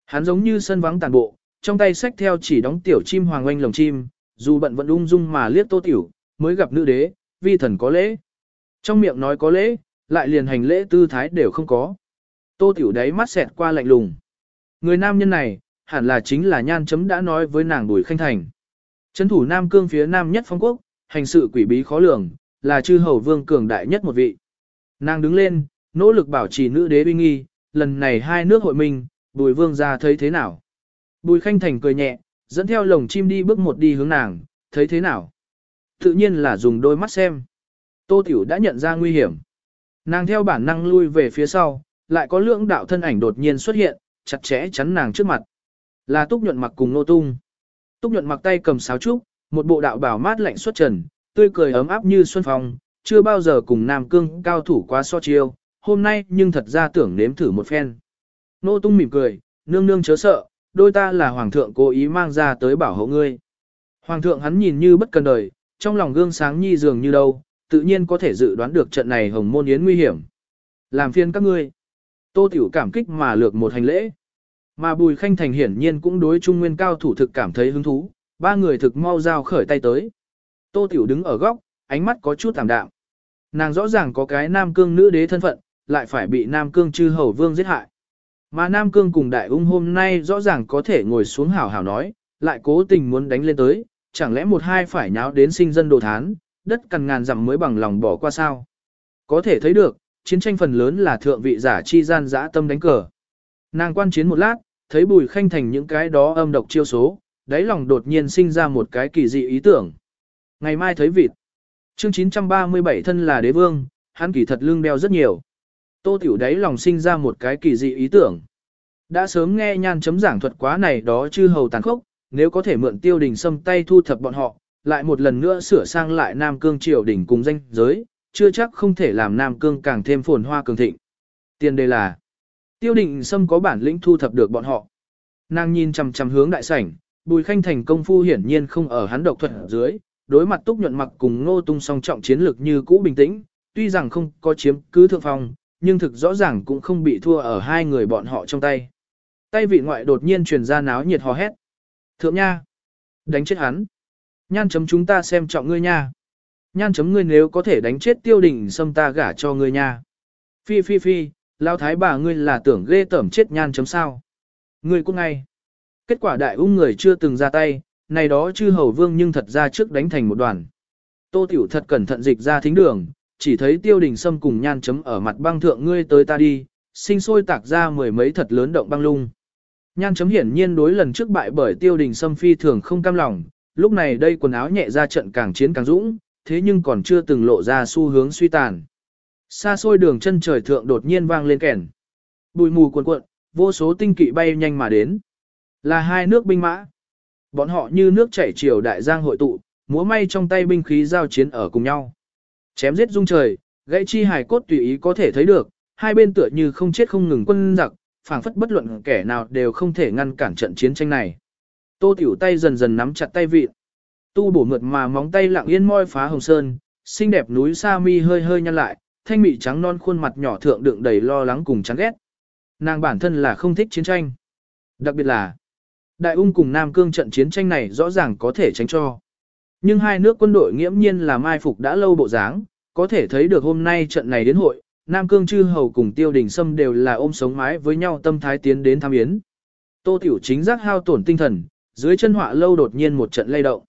Hắn giống như sân vắng tàn bộ, trong tay sách theo chỉ đóng tiểu chim hoàng oanh lồng chim, dù bận vẫn ung dung mà liếc tô tiểu, mới gặp nữ đế, vi thần có lễ. Trong miệng nói có lễ, lại liền hành lễ tư thái đều không có. Tô tiểu đấy mắt xẹt qua lạnh lùng. Người nam nhân này, hẳn là chính là nhan chấm đã nói với nàng Bùi Khanh Thành. Trấn thủ Nam Cương phía Nam nhất phong quốc, hành sự quỷ bí khó lường, là chư hầu vương cường đại nhất một vị. Nàng đứng lên, nỗ lực bảo trì nữ đế uy nghi, lần này hai nước hội minh, Bùi Vương ra thấy thế nào? Bùi Khanh Thành cười nhẹ, dẫn theo lồng chim đi bước một đi hướng nàng, thấy thế nào? Tự nhiên là dùng đôi mắt xem. Tô Tiểu đã nhận ra nguy hiểm. Nàng theo bản năng lui về phía sau, lại có lưỡng đạo thân ảnh đột nhiên xuất hiện, chặt chẽ chắn nàng trước mặt. Là Túc Nhuận mặc cùng Nô Tung. Túc Nhuận mặc tay cầm sáo trúc, một bộ đạo bảo mát lạnh xuất trần, tươi cười ấm áp như xuân phong, chưa bao giờ cùng Nam Cương cao thủ quá so chiêu, hôm nay nhưng thật ra tưởng nếm thử một phen. Nô tung mỉm cười, nương nương chớ sợ, đôi ta là hoàng thượng cố ý mang ra tới bảo hộ ngươi. Hoàng thượng hắn nhìn như bất cần đời, trong lòng gương sáng nhi dường như đâu, tự nhiên có thể dự đoán được trận này hồng môn yến nguy hiểm. Làm phiên các ngươi. Tô tiểu cảm kích mà lược một hành lễ. Mà bùi khanh thành hiển nhiên cũng đối trung nguyên cao thủ thực cảm thấy hứng thú, ba người thực mau giao khởi tay tới. Tô tiểu đứng ở góc, ánh mắt có chút tạm đạm. Nàng rõ ràng có cái nam cương nữ đế thân phận, lại phải bị Nam Cương chư hầu vương giết hại. Mà Nam Cương cùng Đại Ung hôm nay rõ ràng có thể ngồi xuống hảo hảo nói, lại cố tình muốn đánh lên tới, chẳng lẽ một hai phải nháo đến sinh dân đồ thán, đất cằn ngàn dặm mới bằng lòng bỏ qua sao. Có thể thấy được, chiến tranh phần lớn là thượng vị giả chi gian dã tâm đánh cờ. Nàng quan chiến một lát, thấy bùi khanh thành những cái đó âm độc chiêu số, đáy lòng đột nhiên sinh ra một cái kỳ dị ý tưởng. Ngày mai thấy vịt. Chương 937 thân là đế vương, hắn kỳ thật lương đeo rất nhiều. Tô Tiểu đấy lòng sinh ra một cái kỳ dị ý tưởng. Đã sớm nghe nhan chấm giảng thuật quá này đó chư hầu tàn khốc, nếu có thể mượn tiêu đình xâm tay thu thập bọn họ, lại một lần nữa sửa sang lại Nam Cương triều đỉnh cùng danh giới, chưa chắc không thể làm Nam Cương càng thêm phồn hoa cường thịnh. Tiền đề là, tiêu đình xâm có bản lĩnh thu thập được bọn họ. Nàng nhìn chằm chằm hướng đại sảnh, bùi khanh thành công phu hiển nhiên không ở hắn độc thuật ở dưới, đối mặt túc nhuận mặc cùng ngô tung song trọng chiến lược như cũ bình tĩnh, tuy rằng không có chiếm cứ thượng phong, nhưng thực rõ ràng cũng không bị thua ở hai người bọn họ trong tay. Tay vị ngoại đột nhiên truyền ra náo nhiệt hò hét. Thượng nha! Đánh chết hắn! Nhan chấm chúng ta xem trọng ngươi nha! Nhan chấm ngươi nếu có thể đánh chết tiêu đình xâm ta gả cho ngươi nha! Phi phi phi, lao thái bà ngươi là tưởng ghê tởm chết nhan chấm sao! Ngươi cũng ngay! Kết quả đại ung người chưa từng ra tay, này đó chư hầu vương nhưng thật ra trước đánh thành một đoàn. Tô Tiểu thật cẩn thận dịch ra thính đường, chỉ thấy tiêu đình sâm cùng nhan chấm ở mặt băng thượng ngươi tới ta đi, sinh sôi tạc ra mười mấy thật lớn động băng lung. Nhan chấm hiển nhiên đối lần trước bại bởi tiêu đình sâm phi thường không cam lòng, lúc này đây quần áo nhẹ ra trận càng chiến càng dũng, thế nhưng còn chưa từng lộ ra xu hướng suy tàn. Xa xôi đường chân trời thượng đột nhiên vang lên kèn. Bùi mù cuộn cuộn, vô số tinh kỵ bay nhanh mà đến. Là hai nước binh mã. Bọn họ như nước chảy chiều đại giang hội tụ, múa may trong tay binh khí giao chiến ở cùng nhau. Chém giết rung trời, gãy chi hài cốt tùy ý có thể thấy được, hai bên tựa như không chết không ngừng quân giặc, phảng phất bất luận kẻ nào đều không thể ngăn cản trận chiến tranh này. Tô Tiểu tay dần dần nắm chặt tay vị. Tu bổ mượt mà móng tay lặng yên moi phá hồng sơn, xinh đẹp núi Sa Mi hơi hơi nhăn lại, thanh mị trắng non khuôn mặt nhỏ thượng đựng đầy lo lắng cùng chán ghét. Nàng bản thân là không thích chiến tranh. Đặc biệt là, Đại ung cùng Nam Cương trận chiến tranh này rõ ràng có thể tránh cho. Nhưng hai nước quân đội nghiễm nhiên là mai phục đã lâu bộ dáng, có thể thấy được hôm nay trận này đến hội, Nam Cương chư hầu cùng Tiêu Đình Sâm đều là ôm sống mái với nhau tâm thái tiến đến tham yến. Tô Tiểu chính giác hao tổn tinh thần, dưới chân họa lâu đột nhiên một trận lay động.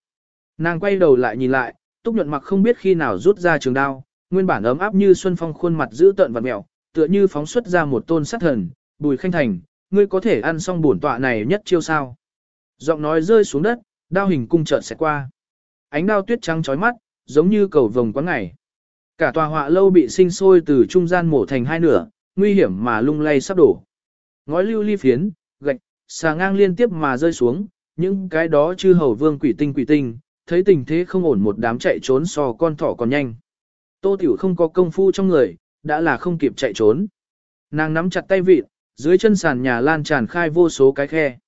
Nàng quay đầu lại nhìn lại, Túc nhuận mặc không biết khi nào rút ra trường đao, nguyên bản ấm áp như xuân phong khuôn mặt giữ tợn và mẹo, tựa như phóng xuất ra một tôn sát thần, bùi khanh thành, ngươi có thể ăn xong bổn tọa này nhất chiêu sao. Giọng nói rơi xuống đất, đao hình cung chợt sẽ qua. Ánh đao tuyết trắng chói mắt, giống như cầu vồng quá ngày. Cả tòa họa lâu bị sinh sôi từ trung gian mổ thành hai nửa, nguy hiểm mà lung lay sắp đổ. Ngói lưu ly phiến, gạch, xà ngang liên tiếp mà rơi xuống, những cái đó chư hầu vương quỷ tinh quỷ tinh, thấy tình thế không ổn một đám chạy trốn so con thỏ còn nhanh. Tô Tiểu không có công phu trong người, đã là không kịp chạy trốn. Nàng nắm chặt tay vịt, dưới chân sàn nhà lan tràn khai vô số cái khe.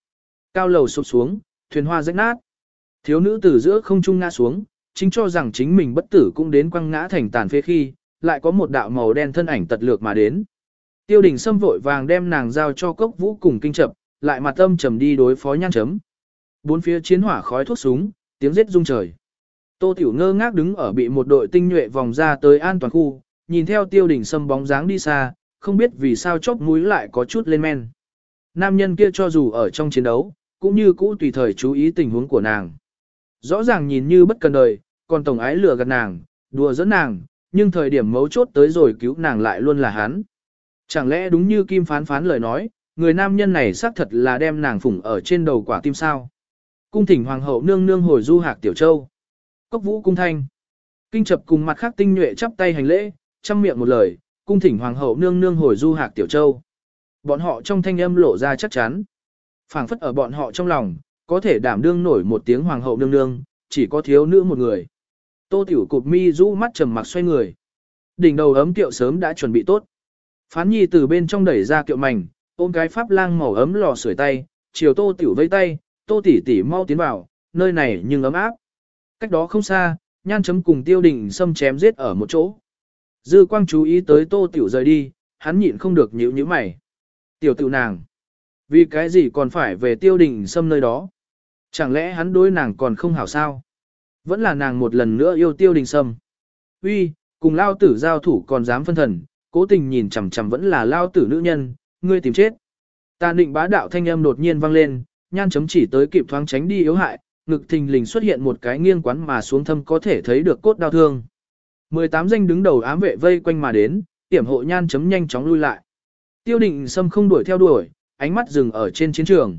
Cao lầu sụp xuống, thuyền hoa rách nát. Thiếu nữ từ giữa không trung ngã xuống, chính cho rằng chính mình bất tử cũng đến quăng ngã thành tàn phế khi, lại có một đạo màu đen thân ảnh tật lược mà đến. Tiêu đình Sâm vội vàng đem nàng giao cho cốc vũ cùng kinh chập, lại mặt âm trầm đi đối phó nhan chấm. Bốn phía chiến hỏa khói thuốc súng, tiếng giết rung trời. Tô Tiểu ngơ ngác đứng ở bị một đội tinh nhuệ vòng ra tới an toàn khu, nhìn theo tiêu đình Sâm bóng dáng đi xa, không biết vì sao chóp mũi lại có chút lên men. Nam nhân kia cho dù ở trong chiến đấu, cũng như cũ tùy thời chú ý tình huống của nàng. Rõ ràng nhìn như bất cần đời, còn tổng ái lừa gạt nàng, đùa dẫn nàng, nhưng thời điểm mấu chốt tới rồi cứu nàng lại luôn là hắn. Chẳng lẽ đúng như Kim phán phán lời nói, người nam nhân này xác thật là đem nàng phủng ở trên đầu quả tim sao. Cung thỉnh hoàng hậu nương nương hồi du hạc tiểu châu. Cốc vũ cung thanh. Kinh chập cùng mặt khác tinh nhuệ chắp tay hành lễ, chăm miệng một lời, cung thỉnh hoàng hậu nương nương hồi du hạc tiểu châu. Bọn họ trong thanh âm lộ ra chắc chắn phảng phất ở bọn họ trong lòng, có thể đảm đương nổi một tiếng hoàng hậu nương nương, chỉ có thiếu nữ một người. Tô tiểu cụp mi rũ mắt trầm mặc xoay người. Đỉnh đầu ấm kiệu sớm đã chuẩn bị tốt. Phán nhi từ bên trong đẩy ra kiệu mảnh, ôm cái pháp lang màu ấm lò sưởi tay, chiều tô tiểu vây tay, tô tỷ tỷ mau tiến vào, nơi này nhưng ấm áp. Cách đó không xa, nhan chấm cùng tiêu đình xâm chém giết ở một chỗ. Dư quang chú ý tới tô tiểu rời đi, hắn nhịn không được nhíu nhíu mày. Tiểu tiểu nàng. Vì cái gì còn phải về tiêu đình xâm nơi đó? Chẳng lẽ hắn đối nàng còn không hảo sao? Vẫn là nàng một lần nữa yêu tiêu đình sâm. Uy, cùng lao tử giao thủ còn dám phân thần, cố tình nhìn chằm chằm vẫn là lao tử nữ nhân, ngươi tìm chết. Ta định bá đạo thanh âm đột nhiên vang lên, nhan chấm chỉ tới kịp thoáng tránh đi yếu hại, ngực thình lình xuất hiện một cái nghiêng quán mà xuống thâm có thể thấy được cốt đau thương. 18 danh đứng đầu ám vệ vây quanh mà đến, tiểm hộ nhan chấm nhanh chóng lui lại. Tiêu định sâm không đuổi theo đuổi, ánh mắt dừng ở trên chiến trường.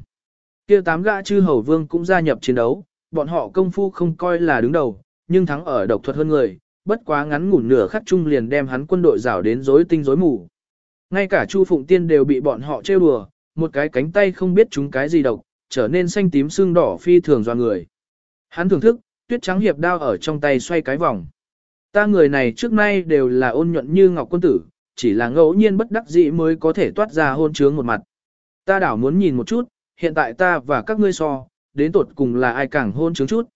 Kia tám gã chư hầu vương cũng gia nhập chiến đấu, bọn họ công phu không coi là đứng đầu, nhưng thắng ở độc thuật hơn người, bất quá ngắn ngủn nửa khắc chung liền đem hắn quân đội rảo đến rối tinh rối mù. Ngay cả Chu Phụng Tiên đều bị bọn họ trêu đùa, một cái cánh tay không biết chúng cái gì độc, trở nên xanh tím xương đỏ phi thường do người. Hắn thưởng thức, tuyết trắng hiệp đao ở trong tay xoay cái vòng. Ta người này trước nay đều là ôn nhuận như ngọc quân tử, chỉ là ngẫu nhiên bất đắc dĩ mới có thể toát ra hôn trướng một mặt. Ta đảo muốn nhìn một chút, hiện tại ta và các ngươi so, đến tột cùng là ai càng hôn chứng chút.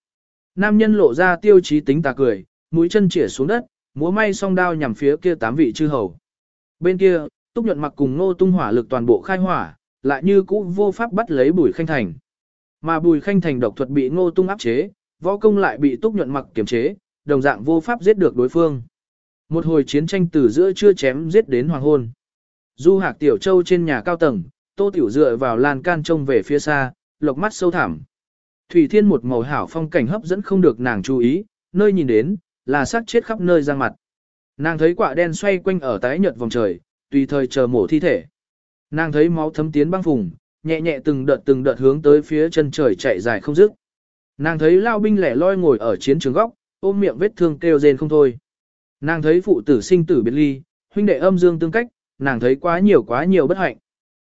Nam nhân lộ ra tiêu chí tính tà cười, mũi chân chĩa xuống đất, múa may song đao nhằm phía kia tám vị chư hầu. Bên kia, túc nhuận mặc cùng ngô tung hỏa lực toàn bộ khai hỏa, lại như cũ vô pháp bắt lấy bùi khanh thành. Mà bùi khanh thành độc thuật bị ngô tung áp chế, võ công lại bị túc nhuận mặc kiềm chế, đồng dạng vô pháp giết được đối phương. Một hồi chiến tranh từ giữa chưa chém giết đến hoàng hôn. Du hạc tiểu châu trên nhà cao tầng, Tô Tiểu dựa vào lan can trông về phía xa, lộc mắt sâu thẳm. Thủy thiên một màu hảo phong cảnh hấp dẫn không được nàng chú ý, nơi nhìn đến, là xác chết khắp nơi giang mặt. Nàng thấy quả đen xoay quanh ở tái nhợt vòng trời, tùy thời chờ mổ thi thể. Nàng thấy máu thấm tiến băng phùng, nhẹ nhẹ từng đợt từng đợt hướng tới phía chân trời chạy dài không dứt. Nàng thấy lao binh lẻ loi ngồi ở chiến trường góc, ôm miệng vết thương kêu rên không thôi. Nàng thấy phụ tử sinh tử biệt ly, huynh đệ âm dương tương cách, nàng thấy quá nhiều quá nhiều bất hạnh.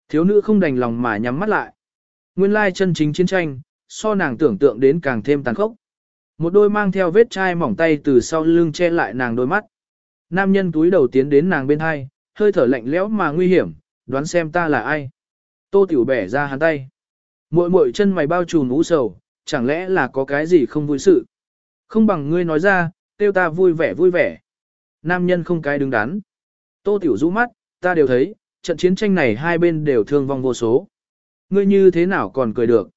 Thiếu nữ không đành lòng mà nhắm mắt lại. Nguyên lai chân chính chiến tranh, so nàng tưởng tượng đến càng thêm tàn khốc. Một đôi mang theo vết chai mỏng tay từ sau lưng che lại nàng đôi mắt. Nam nhân túi đầu tiến đến nàng bên hai, hơi thở lạnh lẽo mà nguy hiểm, đoán xem ta là ai. Tô tiểu bẻ ra hắn tay. Muội muội chân mày bao trùm ú sầu, chẳng lẽ là có cái gì không vui sự. Không bằng ngươi nói ra, tiêu ta vui vẻ vui vẻ. Nam nhân không cái đứng đắn. Tô tiểu rũ mắt, ta đều thấy, trận chiến tranh này hai bên đều thương vong vô số. Ngươi như thế nào còn cười được?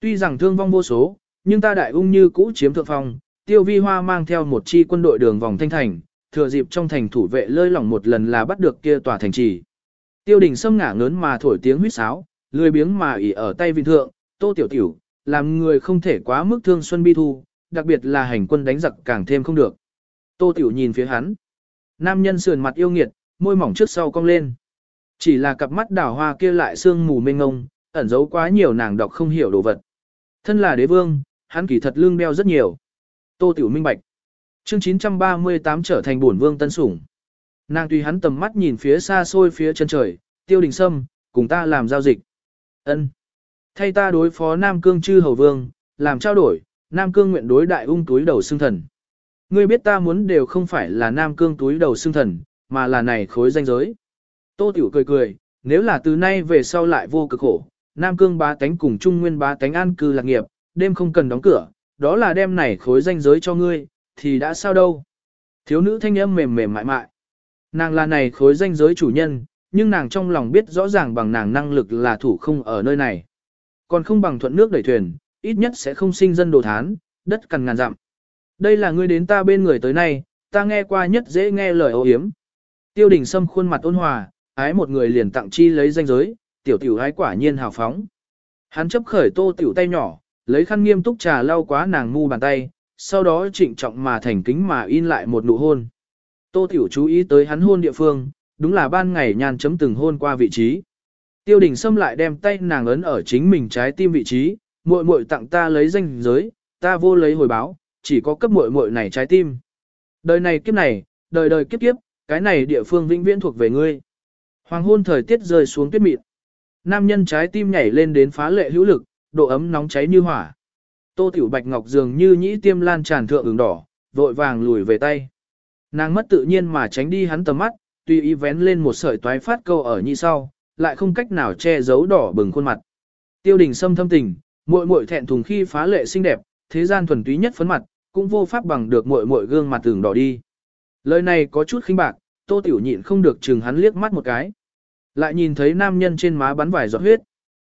Tuy rằng thương vong vô số, nhưng ta đại ung như cũ chiếm thượng phong, tiêu vi hoa mang theo một chi quân đội đường vòng thanh thành, thừa dịp trong thành thủ vệ lơi lỏng một lần là bắt được kia tòa thành trì. Tiêu đình sâm ngả ngớn mà thổi tiếng huýt sáo, lười biếng mà ỉ ở tay vị thượng, tô tiểu tiểu, làm người không thể quá mức thương xuân bi thu, đặc biệt là hành quân đánh giặc càng thêm không được. Tô tiểu nhìn phía hắn. Nam nhân sườn mặt yêu nghiệt, môi mỏng trước sau cong lên. Chỉ là cặp mắt đảo hoa kia lại sương mù mênh ngông, ẩn giấu quá nhiều nàng đọc không hiểu đồ vật. Thân là đế vương, hắn kỳ thật lương đeo rất nhiều. Tô Tiểu minh bạch. Chương 938 trở thành bổn vương tân sủng. Nàng tùy hắn tầm mắt nhìn phía xa xôi phía chân trời, tiêu đình sâm, cùng ta làm giao dịch. ân Thay ta đối phó Nam Cương chư hầu vương, làm trao đổi, Nam Cương nguyện đối đại ung túi đầu xương thần. Ngươi biết ta muốn đều không phải là Nam Cương túi đầu xương thần, mà là này khối danh giới. Tô Tiểu cười cười, nếu là từ nay về sau lại vô cực khổ, Nam Cương bá tánh cùng Trung Nguyên bá tánh an cư lạc nghiệp, đêm không cần đóng cửa, đó là đêm này khối danh giới cho ngươi, thì đã sao đâu. Thiếu nữ thanh âm mềm mềm mại mại. Nàng là này khối danh giới chủ nhân, nhưng nàng trong lòng biết rõ ràng bằng nàng năng lực là thủ không ở nơi này. Còn không bằng thuận nước đẩy thuyền, ít nhất sẽ không sinh dân đồ thán, đất cằn ngàn dặm. Đây là ngươi đến ta bên người tới nay, ta nghe qua nhất dễ nghe lời ô hiếm. Tiêu đình Sâm khuôn mặt ôn hòa, ái một người liền tặng chi lấy danh giới, tiểu tiểu ái quả nhiên hào phóng. Hắn chấp khởi tô tiểu tay nhỏ, lấy khăn nghiêm túc trà lau quá nàng mu bàn tay, sau đó trịnh trọng mà thành kính mà in lại một nụ hôn. Tô tiểu chú ý tới hắn hôn địa phương, đúng là ban ngày nhàn chấm từng hôn qua vị trí. Tiêu đình xâm lại đem tay nàng ấn ở chính mình trái tim vị trí, muội muội tặng ta lấy danh giới, ta vô lấy hồi báo, chỉ có cấp muội muội này trái tim. Đời này kiếp này, đời đời kiếp kiếp, cái này địa phương vĩnh viễn thuộc về ngươi. Hoàng hôn thời tiết rơi xuống tuyết mịn. Nam nhân trái tim nhảy lên đến phá lệ hữu lực, độ ấm nóng cháy như hỏa. Tô Tiểu Bạch Ngọc dường như nhĩ tiêm lan tràn thượng ứng đỏ, vội vàng lùi về tay. Nàng mất tự nhiên mà tránh đi hắn tầm mắt, tùy ý vén lên một sợi toái phát câu ở nhị sau, lại không cách nào che giấu đỏ bừng khuôn mặt. Tiêu đình sâm thâm tình, muội muội thẹn thùng khi phá lệ xinh đẹp, thế gian thuần túy nhất phấn mặt, cũng vô pháp bằng được muội muội gương mặt tưởng đỏ đi. Lời này có chút khinh bạc, Tô Tiểu nhịn không được chừng hắn liếc mắt một cái. Lại nhìn thấy nam nhân trên má bắn vài giọt huyết.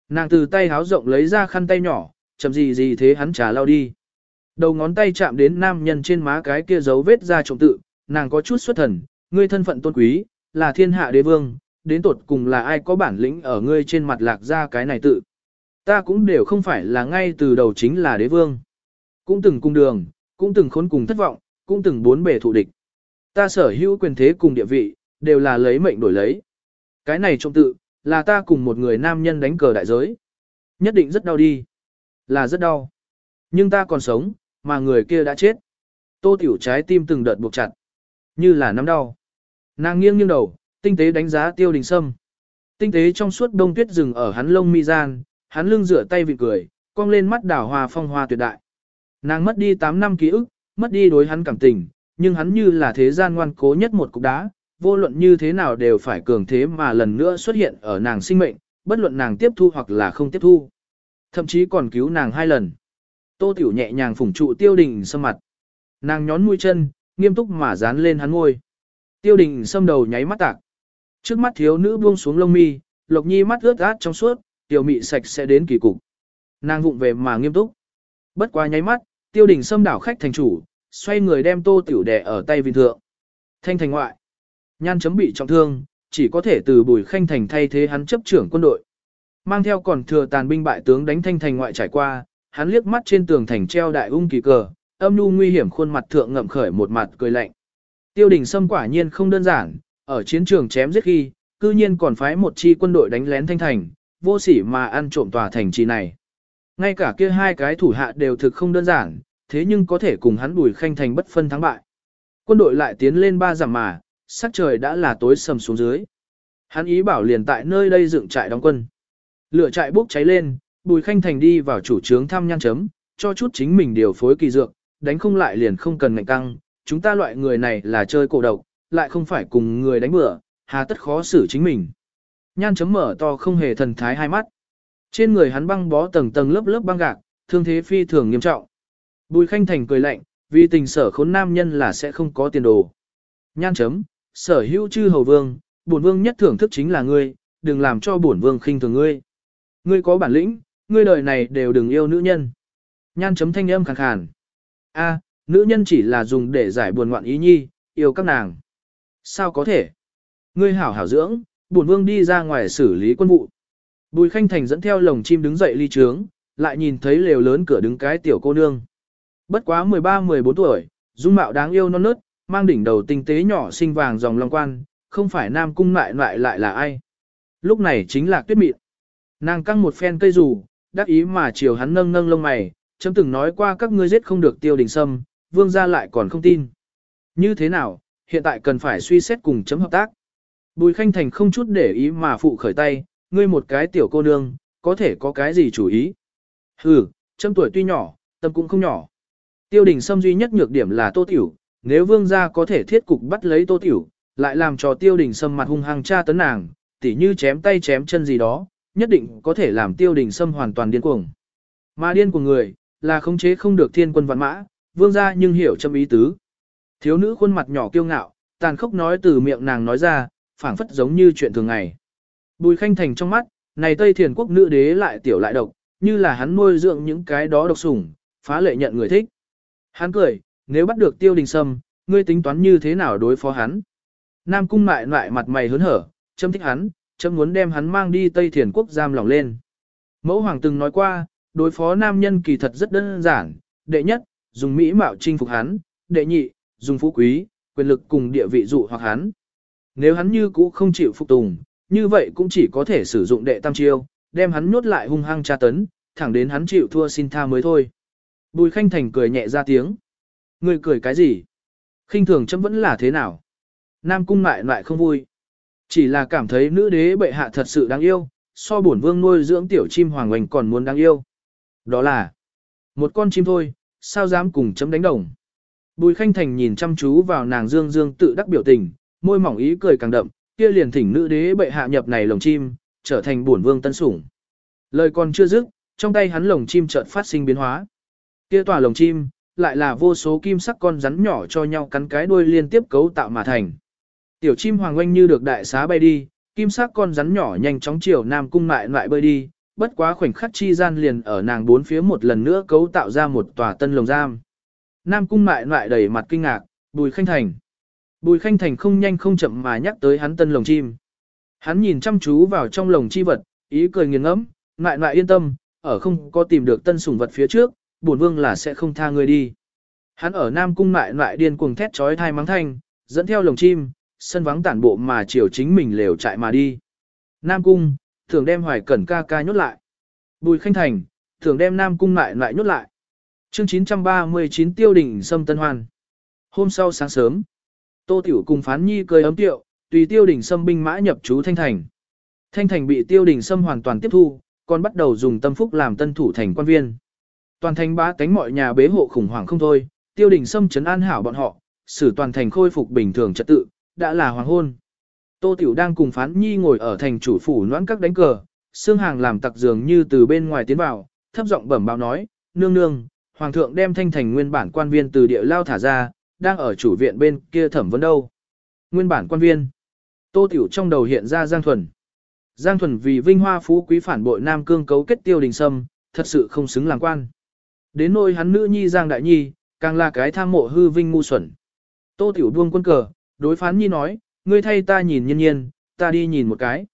Nàng từ tay háo rộng lấy ra khăn tay nhỏ, chậm gì gì thế hắn trà lao đi. Đầu ngón tay chạm đến nam nhân trên má cái kia dấu vết ra trọng tự, nàng có chút xuất thần, ngươi thân phận tôn quý, là thiên hạ đế vương, đến tột cùng là ai có bản lĩnh ở ngươi trên mặt lạc ra cái này tự. Ta cũng đều không phải là ngay từ đầu chính là đế vương. Cũng từng cung đường, cũng từng khốn cùng thất vọng, cũng từng bốn bề thụ địch. Ta sở hữu quyền thế cùng địa vị, đều là lấy mệnh đổi lấy. Cái này trọng tự, là ta cùng một người nam nhân đánh cờ đại giới. Nhất định rất đau đi. Là rất đau. Nhưng ta còn sống, mà người kia đã chết. Tô tiểu trái tim từng đợt buộc chặt. Như là nắm đau. Nàng nghiêng nghiêng đầu, tinh tế đánh giá tiêu đình sâm. Tinh tế trong suốt đông tuyết rừng ở hắn lông mi gian, hắn lưng rửa tay vị cười, cong lên mắt đảo hoa phong hoa tuyệt đại. Nàng mất đi 8 năm ký ức, mất đi đối hắn cảm tình, nhưng hắn như là thế gian ngoan cố nhất một cục đá, vô luận như thế nào đều phải cường thế mà lần nữa xuất hiện ở nàng sinh mệnh, bất luận nàng tiếp thu hoặc là không tiếp thu. Thậm chí còn cứu nàng hai lần. Tô Tiểu nhẹ nhàng phủng trụ tiêu đình sâm mặt. Nàng nhón mũi chân, nghiêm túc mà dán lên hắn ngôi. Tiêu đình sâm đầu nháy mắt tạc. Trước mắt thiếu nữ buông xuống lông mi, lộc nhi mắt ướt át trong suốt, tiểu mị sạch sẽ đến kỳ cục. Nàng vụng về mà nghiêm túc. Bất quá nháy mắt, tiêu đình sâm đảo khách thành chủ, xoay người đem tô tiểu đẻ ở tay vị thượng. Thanh thành ngoại. Nhan chấm bị trọng thương, chỉ có thể từ bùi khanh thành thay thế hắn chấp trưởng quân đội. Mang theo còn thừa tàn binh bại tướng đánh thanh thành ngoại trải qua, hắn liếc mắt trên tường thành treo đại ung kỳ cờ, âm nhu nguy hiểm khuôn mặt thượng ngậm khởi một mặt cười lạnh. Tiêu đình Sâm quả nhiên không đơn giản, ở chiến trường chém giết khi, cư nhiên còn phái một chi quân đội đánh lén thanh thành, vô sỉ mà ăn trộm tòa thành trì này. Ngay cả kia hai cái thủ hạ đều thực không đơn giản, thế nhưng có thể cùng hắn bùi khanh thành bất phân thắng bại. Quân đội lại tiến lên ba giảm mà, sắc trời đã là tối sầm xuống dưới. Hắn ý bảo liền tại nơi đây dựng trại đóng quân. Lửa trại bốc cháy lên, Bùi Khanh Thành đi vào chủ trướng thăm nhan chấm, cho chút chính mình điều phối kỳ dược, đánh không lại liền không cần ngạnh căng, chúng ta loại người này là chơi cổ độc, lại không phải cùng người đánh bữa, hà tất khó xử chính mình. Nhan chấm mở to không hề thần thái hai mắt. Trên người hắn băng bó tầng tầng lớp lớp băng gạc, thương thế phi thường nghiêm trọng. Bùi Khanh Thành cười lạnh, vì tình sở khốn nam nhân là sẽ không có tiền đồ. Nhan chấm, sở hữu chư hầu vương, bổn vương nhất thưởng thức chính là ngươi, đừng làm cho bổn vương khinh thường ngươi. Ngươi có bản lĩnh, ngươi đời này đều đừng yêu nữ nhân. Nhan chấm thanh âm khàn khàn. A, nữ nhân chỉ là dùng để giải buồn ngoạn ý nhi, yêu các nàng. Sao có thể? Ngươi hảo hảo dưỡng, bổn vương đi ra ngoài xử lý quân vụ. Bùi Khanh Thành dẫn theo lồng chim đứng dậy ly trướng, lại nhìn thấy lều lớn cửa đứng cái tiểu cô nương. Bất quá 13-14 tuổi, dung mạo đáng yêu non nớt, mang đỉnh đầu tinh tế nhỏ xinh vàng dòng long quan, không phải nam cung lại lại lại là ai. Lúc này chính là tuyết mịn. Nàng căng một phen cây rủ, đắc ý mà chiều hắn nâng nâng lông mày, chấm từng nói qua các ngươi giết không được tiêu đình sâm, vương gia lại còn không tin. Như thế nào, hiện tại cần phải suy xét cùng chấm hợp tác. Bùi Khanh Thành không chút để ý mà phụ khởi tay, ngươi một cái tiểu cô nương, có thể có cái gì chủ ý. Hừ, chấm tuổi tuy nhỏ, tâm cũng không nhỏ. Tiêu đình Sâm duy nhất nhược điểm là tô tiểu, nếu vương gia có thể thiết cục bắt lấy tô tiểu, lại làm cho tiêu đình Sâm mặt hung hăng tra tấn nàng, tỉ như chém tay chém chân gì đó, nhất định có thể làm tiêu đình Sâm hoàn toàn điên cuồng. Mà điên của người, là khống chế không được thiên quân vạn mã, vương gia nhưng hiểu châm ý tứ. Thiếu nữ khuôn mặt nhỏ kiêu ngạo, tàn khốc nói từ miệng nàng nói ra, phảng phất giống như chuyện thường ngày. Bùi khanh thành trong mắt, này Tây Thiền quốc nữ đế lại tiểu lại độc, như là hắn nuôi dưỡng những cái đó độc sủng, phá lệ nhận người thích. Hắn cười, nếu bắt được tiêu đình sâm, ngươi tính toán như thế nào đối phó hắn. Nam cung mại lại mặt mày hớn hở, châm thích hắn, châm muốn đem hắn mang đi Tây Thiền quốc giam lỏng lên. Mẫu hoàng từng nói qua, đối phó nam nhân kỳ thật rất đơn giản, đệ nhất, dùng mỹ mạo chinh phục hắn, đệ nhị, dùng phú quý, quyền lực cùng địa vị dụ hoặc hắn. Nếu hắn như cũ không chịu phục tùng, như vậy cũng chỉ có thể sử dụng đệ tam chiêu, đem hắn nhốt lại hung hăng tra tấn, thẳng đến hắn chịu thua xin tha mới thôi. Bùi Khanh Thành cười nhẹ ra tiếng. Người cười cái gì? khinh thường chấm vẫn là thế nào? Nam cung lại lại không vui. Chỉ là cảm thấy nữ đế bệ hạ thật sự đáng yêu, so bổn vương nuôi dưỡng tiểu chim hoàng oanh còn muốn đáng yêu. Đó là một con chim thôi, sao dám cùng chấm đánh đồng. Bùi Khanh Thành nhìn chăm chú vào nàng dương dương tự đắc biểu tình, môi mỏng ý cười càng đậm, kia liền thỉnh nữ đế bệ hạ nhập này lồng chim, trở thành bổn vương tân sủng. Lời còn chưa dứt, trong tay hắn lồng chim chợt phát sinh biến hóa. Kia tòa lồng chim, lại là vô số kim sắc con rắn nhỏ cho nhau cắn cái đuôi liên tiếp cấu tạo mà thành. Tiểu chim hoàng oanh như được đại xá bay đi, kim sắc con rắn nhỏ nhanh chóng chiều nam cung mại lại bơi đi, bất quá khoảnh khắc chi gian liền ở nàng bốn phía một lần nữa cấu tạo ra một tòa tân lồng giam. Nam cung mại lại đầy mặt kinh ngạc, bùi khanh thành. Bùi khanh thành không nhanh không chậm mà nhắc tới hắn tân lồng chim. Hắn nhìn chăm chú vào trong lồng chi vật, ý cười nghiền ngẫm, lại lại yên tâm, ở không có tìm được tân sủng vật phía trước, bổn vương là sẽ không tha ngươi đi. Hắn ở Nam cung lại lại điên cuồng thét chói thai mắng thanh, dẫn theo lồng chim, sân vắng tản bộ mà chiều chính mình lều chạy mà đi. Nam cung, thường đem hoài cẩn ca ca nhốt lại. Bùi khanh thành, thường đem Nam cung lại lại nhốt lại. Chương 939 tiêu đỉnh sâm tân hoan. Hôm sau sáng sớm, Tô Tiểu cùng Phán Nhi cười ấm tiệu, tùy tiêu đỉnh sâm binh mã nhập trú Thanh Thành. Thanh Thành bị tiêu đỉnh sâm hoàn toàn tiếp thu, còn bắt đầu dùng tâm phúc làm tân thủ thành quan viên. Toàn thành bá tánh mọi nhà bế hộ khủng hoảng không thôi, tiêu đỉnh sâm chấn an hảo bọn họ, xử toàn thành khôi phục bình thường trật tự, đã là hoàng hôn. Tô Tiểu đang cùng Phán Nhi ngồi ở thành chủ phủ noãn các đánh cờ, xương hàng làm tặc dường như từ bên ngoài tiến vào, thấp giọng bẩm báo nói, nương nương, hoàng thượng đem thanh thành nguyên bản quan viên từ địa lao thả ra, đang ở chủ viện bên kia thẩm vấn đâu. Nguyên bản quan viên. Tô Tiểu trong đầu hiện ra Giang Thuần. Giang Thuần vì vinh hoa phú quý phản bội Nam Cương cấu kết tiêu đình sâm, thật sự không xứng làm quan. Đến nôi hắn nữ nhi Giang Đại Nhi, càng là cái tham mộ hư vinh ngu xuẩn. Tô Tiểu buông quân cờ, đối phán nhi nói, ngươi thay ta nhìn nhiên nhiên, ta đi nhìn một cái.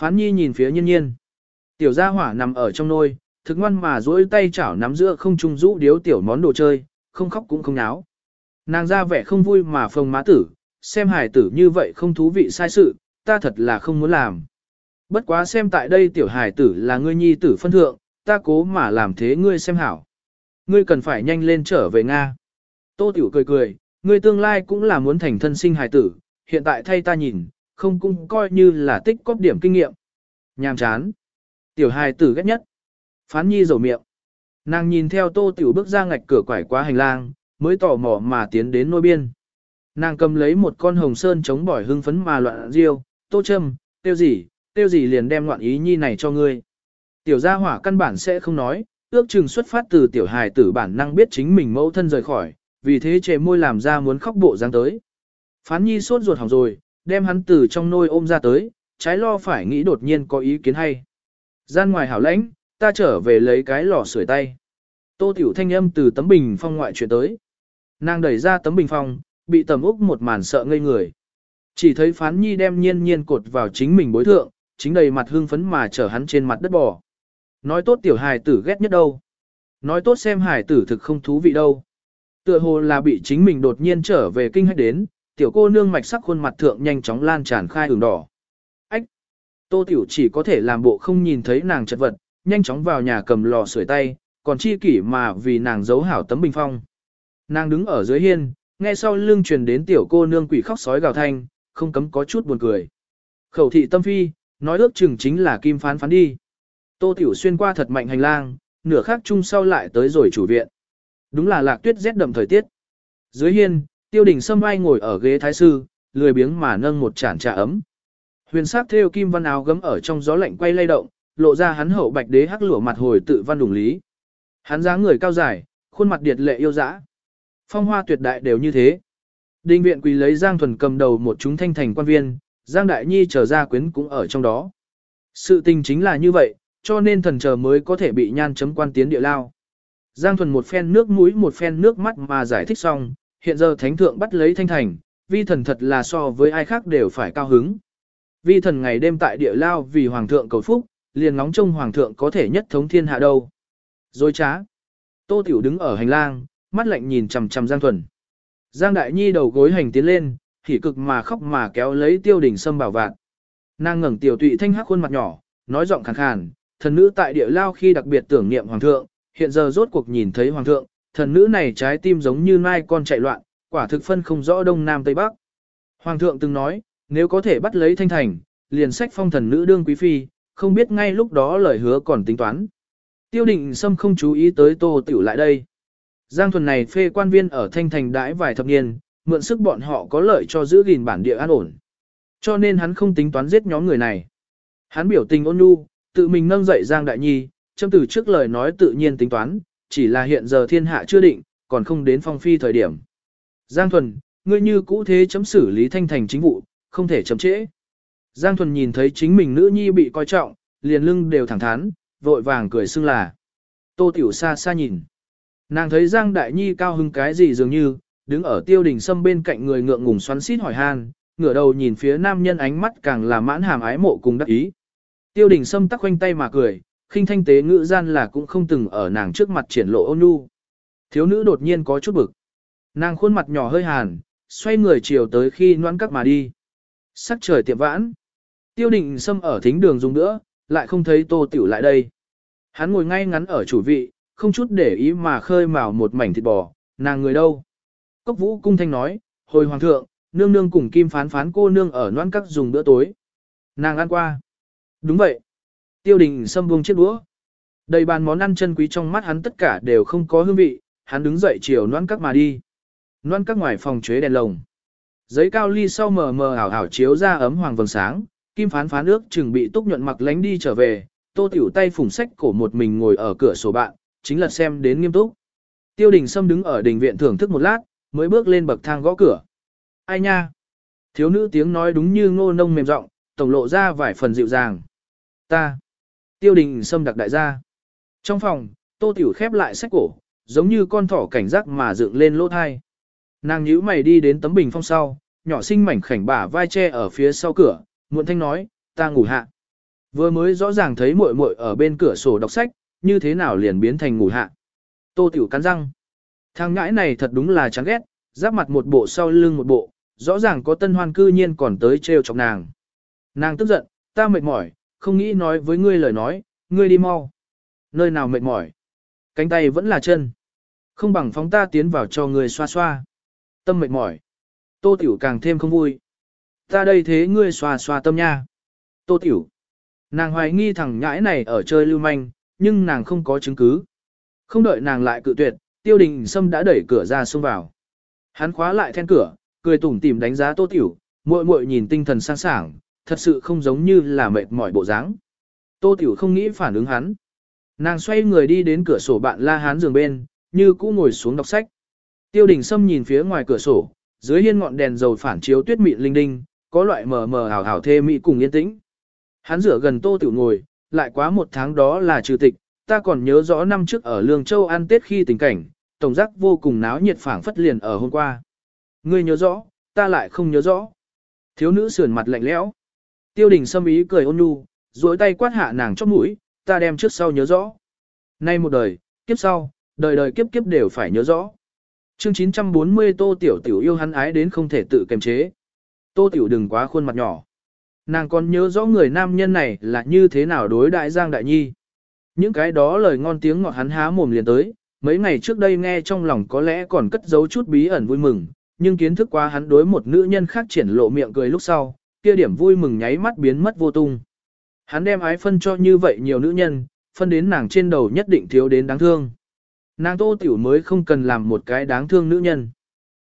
Phán nhi nhìn phía nhiên nhiên. Tiểu gia hỏa nằm ở trong nôi, thực ngoan mà duỗi tay chảo nắm giữa không trung rũ điếu tiểu món đồ chơi, không khóc cũng không náo. Nàng ra vẻ không vui mà phồng má tử, xem hài tử như vậy không thú vị sai sự, ta thật là không muốn làm. Bất quá xem tại đây tiểu hài tử là ngươi nhi tử phân thượng, ta cố mà làm thế ngươi xem hảo. Ngươi cần phải nhanh lên trở về Nga. Tô tiểu cười cười, ngươi tương lai cũng là muốn thành thân sinh hài tử, hiện tại thay ta nhìn, không cũng coi như là tích cóp điểm kinh nghiệm. Nhàm chán. Tiểu hài tử ghét nhất. Phán nhi dầu miệng. Nàng nhìn theo tô tiểu bước ra ngạch cửa quải qua hành lang, mới tò mò mà tiến đến nôi biên. Nàng cầm lấy một con hồng sơn chống bỏi hưng phấn mà loạn riêu, tô châm, tiêu gì, tiêu gì liền đem loạn ý nhi này cho ngươi. Tiểu gia hỏa căn bản sẽ không nói, ước chừng xuất phát từ tiểu hài tử bản năng biết chính mình mẫu thân rời khỏi, vì thế chề môi làm ra muốn khóc bộ dáng tới. Phán nhi sốt ruột hỏng rồi, đem hắn từ trong nôi ôm ra tới, trái lo phải nghĩ đột nhiên có ý kiến hay. Gian ngoài hảo lãnh, ta trở về lấy cái lò sưởi tay. Tô Tiểu thanh âm từ tấm bình phong ngoại chuyển tới. Nàng đẩy ra tấm bình phong, bị tầm úc một màn sợ ngây người. Chỉ thấy phán nhi đem nhiên nhiên cột vào chính mình bối thượng, chính đầy mặt hương phấn mà chở hắn trên mặt đất bò. Nói tốt tiểu hài tử ghét nhất đâu. Nói tốt xem hài tử thực không thú vị đâu. Tựa hồ là bị chính mình đột nhiên trở về kinh hách đến, tiểu cô nương mạch sắc khuôn mặt thượng nhanh chóng lan tràn khai ửng đỏ. Ách! Tô tiểu chỉ có thể làm bộ không nhìn thấy nàng chật vật, nhanh chóng vào nhà cầm lò sưởi tay, còn chi kỷ mà vì nàng giấu hảo tấm bình phong. Nàng đứng ở dưới hiên, nghe sau lưng truyền đến tiểu cô nương quỷ khóc sói gào thanh, không cấm có chút buồn cười. Khẩu thị tâm phi, nói ước chừng chính là kim phán phán đi. Tô Tiểu xuyên qua thật mạnh hành lang, nửa khắc chung sau lại tới rồi chủ viện. Đúng là lạc tuyết rét đậm thời tiết. Dưới hiên, tiêu đình sâm ai ngồi ở ghế thái sư, lười biếng mà nâng một chản trà ấm. Huyền sắc theo kim văn áo gấm ở trong gió lạnh quay lay động, lộ ra hắn hậu bạch đế hắc lửa mặt hồi tự văn đủng lý. Hắn dáng người cao dài, khuôn mặt điệt lệ yêu dã. Phong hoa tuyệt đại đều như thế. Đinh viện quỳ lấy Giang Thuần cầm đầu một chúng thanh thành quan viên, Giang Đại Nhi trở ra quyến cũng ở trong đó. Sự tình chính là như vậy, cho nên thần chờ mới có thể bị nhan chấm quan tiến địa lao. Giang Thuần một phen nước mũi một phen nước mắt mà giải thích xong, hiện giờ thánh thượng bắt lấy thanh thành, vi thần thật là so với ai khác đều phải cao hứng. Vi thần ngày đêm tại địa lao vì hoàng thượng cầu phúc, liền ngóng trông hoàng thượng có thể nhất thống thiên hạ đâu. Rồi trá. Tô Tiểu đứng ở hành lang, mắt lạnh nhìn chằm chằm Giang Thuần. Giang Đại Nhi đầu gối hành tiến lên, hỉ cực mà khóc mà kéo lấy tiêu đình sâm bảo vạn. Nàng ngẩng tiểu tụy thanh hắc khuôn mặt nhỏ, nói giọng khàn khàn, thần nữ tại địa lao khi đặc biệt tưởng niệm hoàng thượng, hiện giờ rốt cuộc nhìn thấy hoàng thượng, thần nữ này trái tim giống như mai con chạy loạn, quả thực phân không rõ đông nam tây bắc. Hoàng thượng từng nói, nếu có thể bắt lấy thanh thành, liền sách phong thần nữ đương quý phi, không biết ngay lúc đó lời hứa còn tính toán. Tiêu định Sâm không chú ý tới tô tiểu lại đây. Giang thuần này phê quan viên ở thanh thành đãi vài thập niên, mượn sức bọn họ có lợi cho giữ gìn bản địa an ổn. Cho nên hắn không tính toán giết nhóm người này. Hắn biểu tình ôn nhu, tự mình nâng dậy Giang Đại Nhi, châm từ trước lời nói tự nhiên tính toán, chỉ là hiện giờ thiên hạ chưa định, còn không đến phong phi thời điểm. Giang Thuần, ngươi như cũ thế chấm xử lý thanh thành chính vụ, không thể chậm trễ. Giang Thuần nhìn thấy chính mình nữ nhi bị coi trọng, liền lưng đều thẳng thắn, vội vàng cười xưng là. Tô Tiểu xa xa nhìn. Nàng thấy Giang Đại Nhi cao hưng cái gì dường như, đứng ở tiêu đình sâm bên cạnh người ngượng ngùng xoắn xít hỏi han, ngửa đầu nhìn phía nam nhân ánh mắt càng là mãn hàm ái mộ cùng đắc ý. Tiêu đình sâm tắc quanh tay mà cười, khinh thanh tế ngữ gian là cũng không từng ở nàng trước mặt triển lộ ôn nhu. Thiếu nữ đột nhiên có chút bực. Nàng khuôn mặt nhỏ hơi hàn, xoay người chiều tới khi noan cắt mà đi. Sắc trời tiệm vãn. Tiêu đình sâm ở thính đường dùng nữa, lại không thấy tô tiểu lại đây. Hắn ngồi ngay ngắn ở chủ vị, không chút để ý mà khơi mào một mảnh thịt bò, nàng người đâu. Cốc vũ cung thanh nói, hồi hoàng thượng, nương nương cùng kim phán phán cô nương ở noan cắt dùng bữa tối. Nàng ăn qua. Đúng vậy. Tiêu đình xâm buông chiếc đũa. Đầy bàn món ăn chân quý trong mắt hắn tất cả đều không có hương vị, hắn đứng dậy chiều noan các mà đi. Noan các ngoài phòng chế đèn lồng. Giấy cao ly sau mờ mờ ảo ảo chiếu ra ấm hoàng vầng sáng, kim phán phán ước chừng bị túc nhuận mặc lánh đi trở về, tô tiểu tay phủng sách cổ một mình ngồi ở cửa sổ bạn, chính là xem đến nghiêm túc. Tiêu đình Sâm đứng ở đình viện thưởng thức một lát, mới bước lên bậc thang gõ cửa. Ai nha? Thiếu nữ tiếng nói đúng như ngô nông mềm giọng, tổng lộ ra vài phần dịu dàng. Ta. Tiêu đình Sâm đặc đại gia. Trong phòng, tô tiểu khép lại sách cổ, giống như con thỏ cảnh giác mà dựng lên lỗ thai. Nàng nhíu mày đi đến tấm bình phong sau, nhỏ xinh mảnh khảnh bả vai che ở phía sau cửa, muộn thanh nói, ta ngủ hạ. Vừa mới rõ ràng thấy muội muội ở bên cửa sổ đọc sách, như thế nào liền biến thành ngủ hạ. Tô Tiểu cắn răng. Thằng ngãi này thật đúng là chán ghét, giáp mặt một bộ sau lưng một bộ, rõ ràng có tân hoan cư nhiên còn tới trêu chọc nàng. Nàng tức giận, ta mệt mỏi, không nghĩ nói với ngươi lời nói, ngươi đi mau. Nơi nào mệt mỏi? Cánh tay vẫn là chân. Không bằng phóng ta tiến vào cho ngươi xoa xoa. Tâm mệt mỏi. Tô Tiểu càng thêm không vui. Ta đây thế ngươi xoa xoa tâm nha. Tô Tiểu. Nàng hoài nghi thằng nhãi này ở chơi lưu manh, nhưng nàng không có chứng cứ. Không đợi nàng lại cự tuyệt, tiêu đình sâm đã đẩy cửa ra xông vào. Hắn khóa lại then cửa, cười tủm tỉm đánh giá tô tiểu, muội muội nhìn tinh thần sang sảng, thật sự không giống như là mệt mỏi bộ dáng. Tô tiểu không nghĩ phản ứng hắn. Nàng xoay người đi đến cửa sổ bạn la hán giường bên, như cũ ngồi xuống đọc sách. Tiêu đình sâm nhìn phía ngoài cửa sổ, dưới hiên ngọn đèn dầu phản chiếu tuyết mịn linh đinh, có loại mờ mờ ảo ảo thê mỹ cùng yên tĩnh. Hắn rửa gần tô tiểu ngồi, lại quá một tháng đó là trừ tịch, ta còn nhớ rõ năm trước ở Lương Châu ăn Tết khi tình cảnh, tổng giác vô cùng náo nhiệt phảng phất liền ở hôm qua. Ngươi nhớ rõ, ta lại không nhớ rõ. Thiếu nữ sườn mặt lạnh lẽo. Tiêu đình sâm ý cười ôn nhu, duỗi tay quát hạ nàng chóp mũi, ta đem trước sau nhớ rõ. Nay một đời, kiếp sau, đời đời kiếp kiếp đều phải nhớ rõ. Chương 940 Tô Tiểu Tiểu yêu hắn ái đến không thể tự kiềm chế. Tô Tiểu đừng quá khuôn mặt nhỏ. Nàng còn nhớ rõ người nam nhân này là như thế nào đối đại Giang Đại Nhi. Những cái đó lời ngon tiếng ngọt hắn há mồm liền tới, mấy ngày trước đây nghe trong lòng có lẽ còn cất giấu chút bí ẩn vui mừng, nhưng kiến thức qua hắn đối một nữ nhân khác triển lộ miệng cười lúc sau, kia điểm vui mừng nháy mắt biến mất vô tung. Hắn đem ái phân cho như vậy nhiều nữ nhân, phân đến nàng trên đầu nhất định thiếu đến đáng thương. Nàng tô tiểu mới không cần làm một cái đáng thương nữ nhân.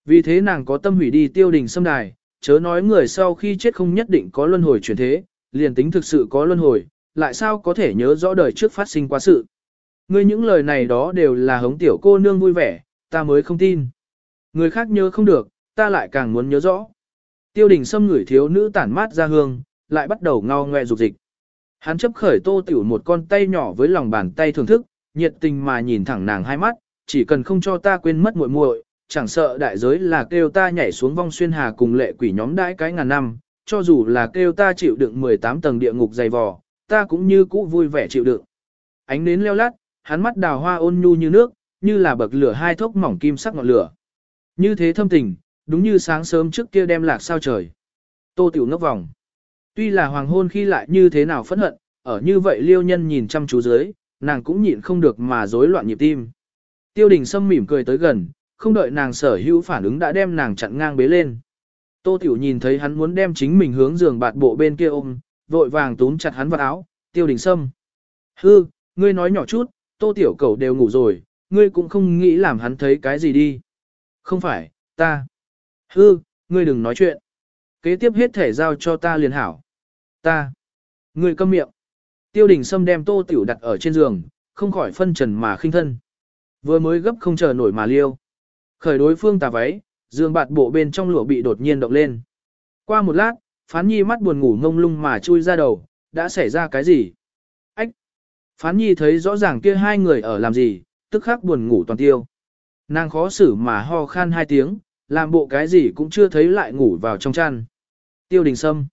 Vì thế nàng có tâm hủy đi tiêu đình xâm đài, chớ nói người sau khi chết không nhất định có luân hồi chuyển thế, liền tính thực sự có luân hồi, lại sao có thể nhớ rõ đời trước phát sinh quá sự. Ngươi những lời này đó đều là hống tiểu cô nương vui vẻ, ta mới không tin. Người khác nhớ không được, ta lại càng muốn nhớ rõ. Tiêu đình xâm ngửi thiếu nữ tản mát ra hương, lại bắt đầu ngao ngoe dục dịch. Hắn chấp khởi tô tiểu một con tay nhỏ với lòng bàn tay thưởng thức, nhiệt tình mà nhìn thẳng nàng hai mắt, chỉ cần không cho ta quên mất muội muội, chẳng sợ đại giới là kêu ta nhảy xuống vong xuyên hà cùng lệ quỷ nhóm đãi cái ngàn năm, cho dù là kêu ta chịu đựng 18 tầng địa ngục dày vò, ta cũng như cũ vui vẻ chịu đựng. Ánh nến leo lát, hắn mắt đào hoa ôn nhu như nước, như là bậc lửa hai thốc mỏng kim sắc ngọn lửa. Như thế thâm tình, đúng như sáng sớm trước kia đem lạc sao trời. Tô tiểu ngốc vòng. Tuy là hoàng hôn khi lại như thế nào phẫn hận, ở như vậy liêu nhân nhìn chăm chú dưới, nàng cũng nhịn không được mà rối loạn nhịp tim. Tiêu đình sâm mỉm cười tới gần, không đợi nàng sở hữu phản ứng đã đem nàng chặn ngang bế lên. Tô Tiểu nhìn thấy hắn muốn đem chính mình hướng giường bạt bộ bên kia ôm, vội vàng túm chặt hắn vào áo, tiêu đình sâm. Hư, ngươi nói nhỏ chút, Tô Tiểu cầu đều ngủ rồi, ngươi cũng không nghĩ làm hắn thấy cái gì đi. Không phải, ta. Hư, ngươi đừng nói chuyện. Kế tiếp hết thể giao cho ta liền hảo. Ta. Ngươi câm miệng. Tiêu đình Sâm đem tô tiểu đặt ở trên giường, không khỏi phân trần mà khinh thân. Vừa mới gấp không chờ nổi mà liêu. Khởi đối phương tà váy, giường bạt bộ bên trong lụa bị đột nhiên động lên. Qua một lát, phán nhi mắt buồn ngủ ngông lung mà chui ra đầu, đã xảy ra cái gì? Ách! Phán nhi thấy rõ ràng kia hai người ở làm gì, tức khắc buồn ngủ toàn tiêu. Nàng khó xử mà ho khan hai tiếng, làm bộ cái gì cũng chưa thấy lại ngủ vào trong chăn. Tiêu đình sâm.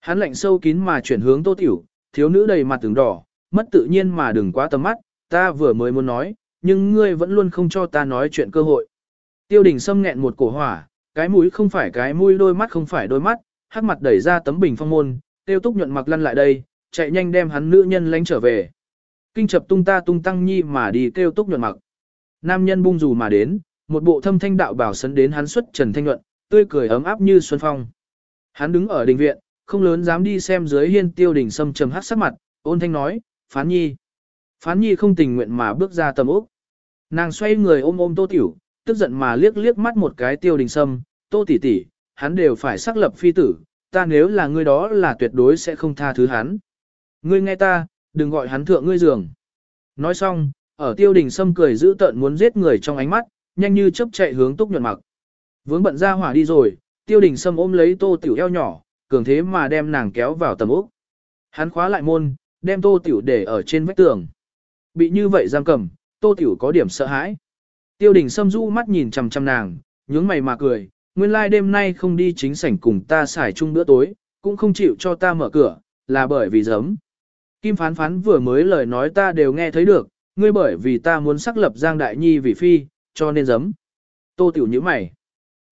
Hắn lạnh sâu kín mà chuyển hướng tô tiểu, thiếu nữ đầy mặt từng đỏ, mất tự nhiên mà đừng quá tầm mắt, ta vừa mới muốn nói, nhưng ngươi vẫn luôn không cho ta nói chuyện cơ hội. Tiêu đình Sâm nghẹn một cổ hỏa, cái mũi không phải cái mũi đôi mắt không phải đôi mắt, hắc mặt đẩy ra tấm bình phong môn, tiêu túc nhuận mặc lăn lại đây, chạy nhanh đem hắn nữ nhân lánh trở về. Kinh chập tung ta tung tăng nhi mà đi kêu túc nhuận mặc. Nam nhân bung dù mà đến, một bộ thâm thanh đạo bảo sấn đến hắn xuất trần thanh nhuận, tươi cười ấm áp như xuân phong. Hắn đứng ở đình viện, không lớn dám đi xem dưới hiên tiêu đình sâm trầm hát sắc mặt, ôn thanh nói, phán nhi. Phán nhi không tình nguyện mà bước ra tầm ốc. Nàng xoay người ôm ôm tô tiểu, tức giận mà liếc liếc mắt một cái tiêu đình sâm, tô tỷ tỷ, hắn đều phải xác lập phi tử, ta nếu là ngươi đó là tuyệt đối sẽ không tha thứ hắn. Ngươi nghe ta, đừng gọi hắn thượng ngươi giường. Nói xong, ở tiêu đình sâm cười giữ tợn muốn giết người trong ánh mắt, nhanh như chớp chạy hướng túc nhuận mặc. Vướng bận ra hỏa đi rồi, tiêu đình sâm ôm lấy tô tiểu eo nhỏ, cường thế mà đem nàng kéo vào tầm ốc. Hắn khóa lại môn, đem tô tiểu để ở trên vách tường. Bị như vậy giam cầm, tô tiểu có điểm sợ hãi. Tiêu đình Sâm du mắt nhìn chằm chằm nàng, nhướng mày mà cười, nguyên lai like đêm nay không đi chính sảnh cùng ta xài chung bữa tối, cũng không chịu cho ta mở cửa, là bởi vì giấm. Kim phán phán vừa mới lời nói ta đều nghe thấy được, ngươi bởi vì ta muốn xác lập Giang Đại Nhi vì phi, cho nên giấm. Tô tiểu nhíu mày.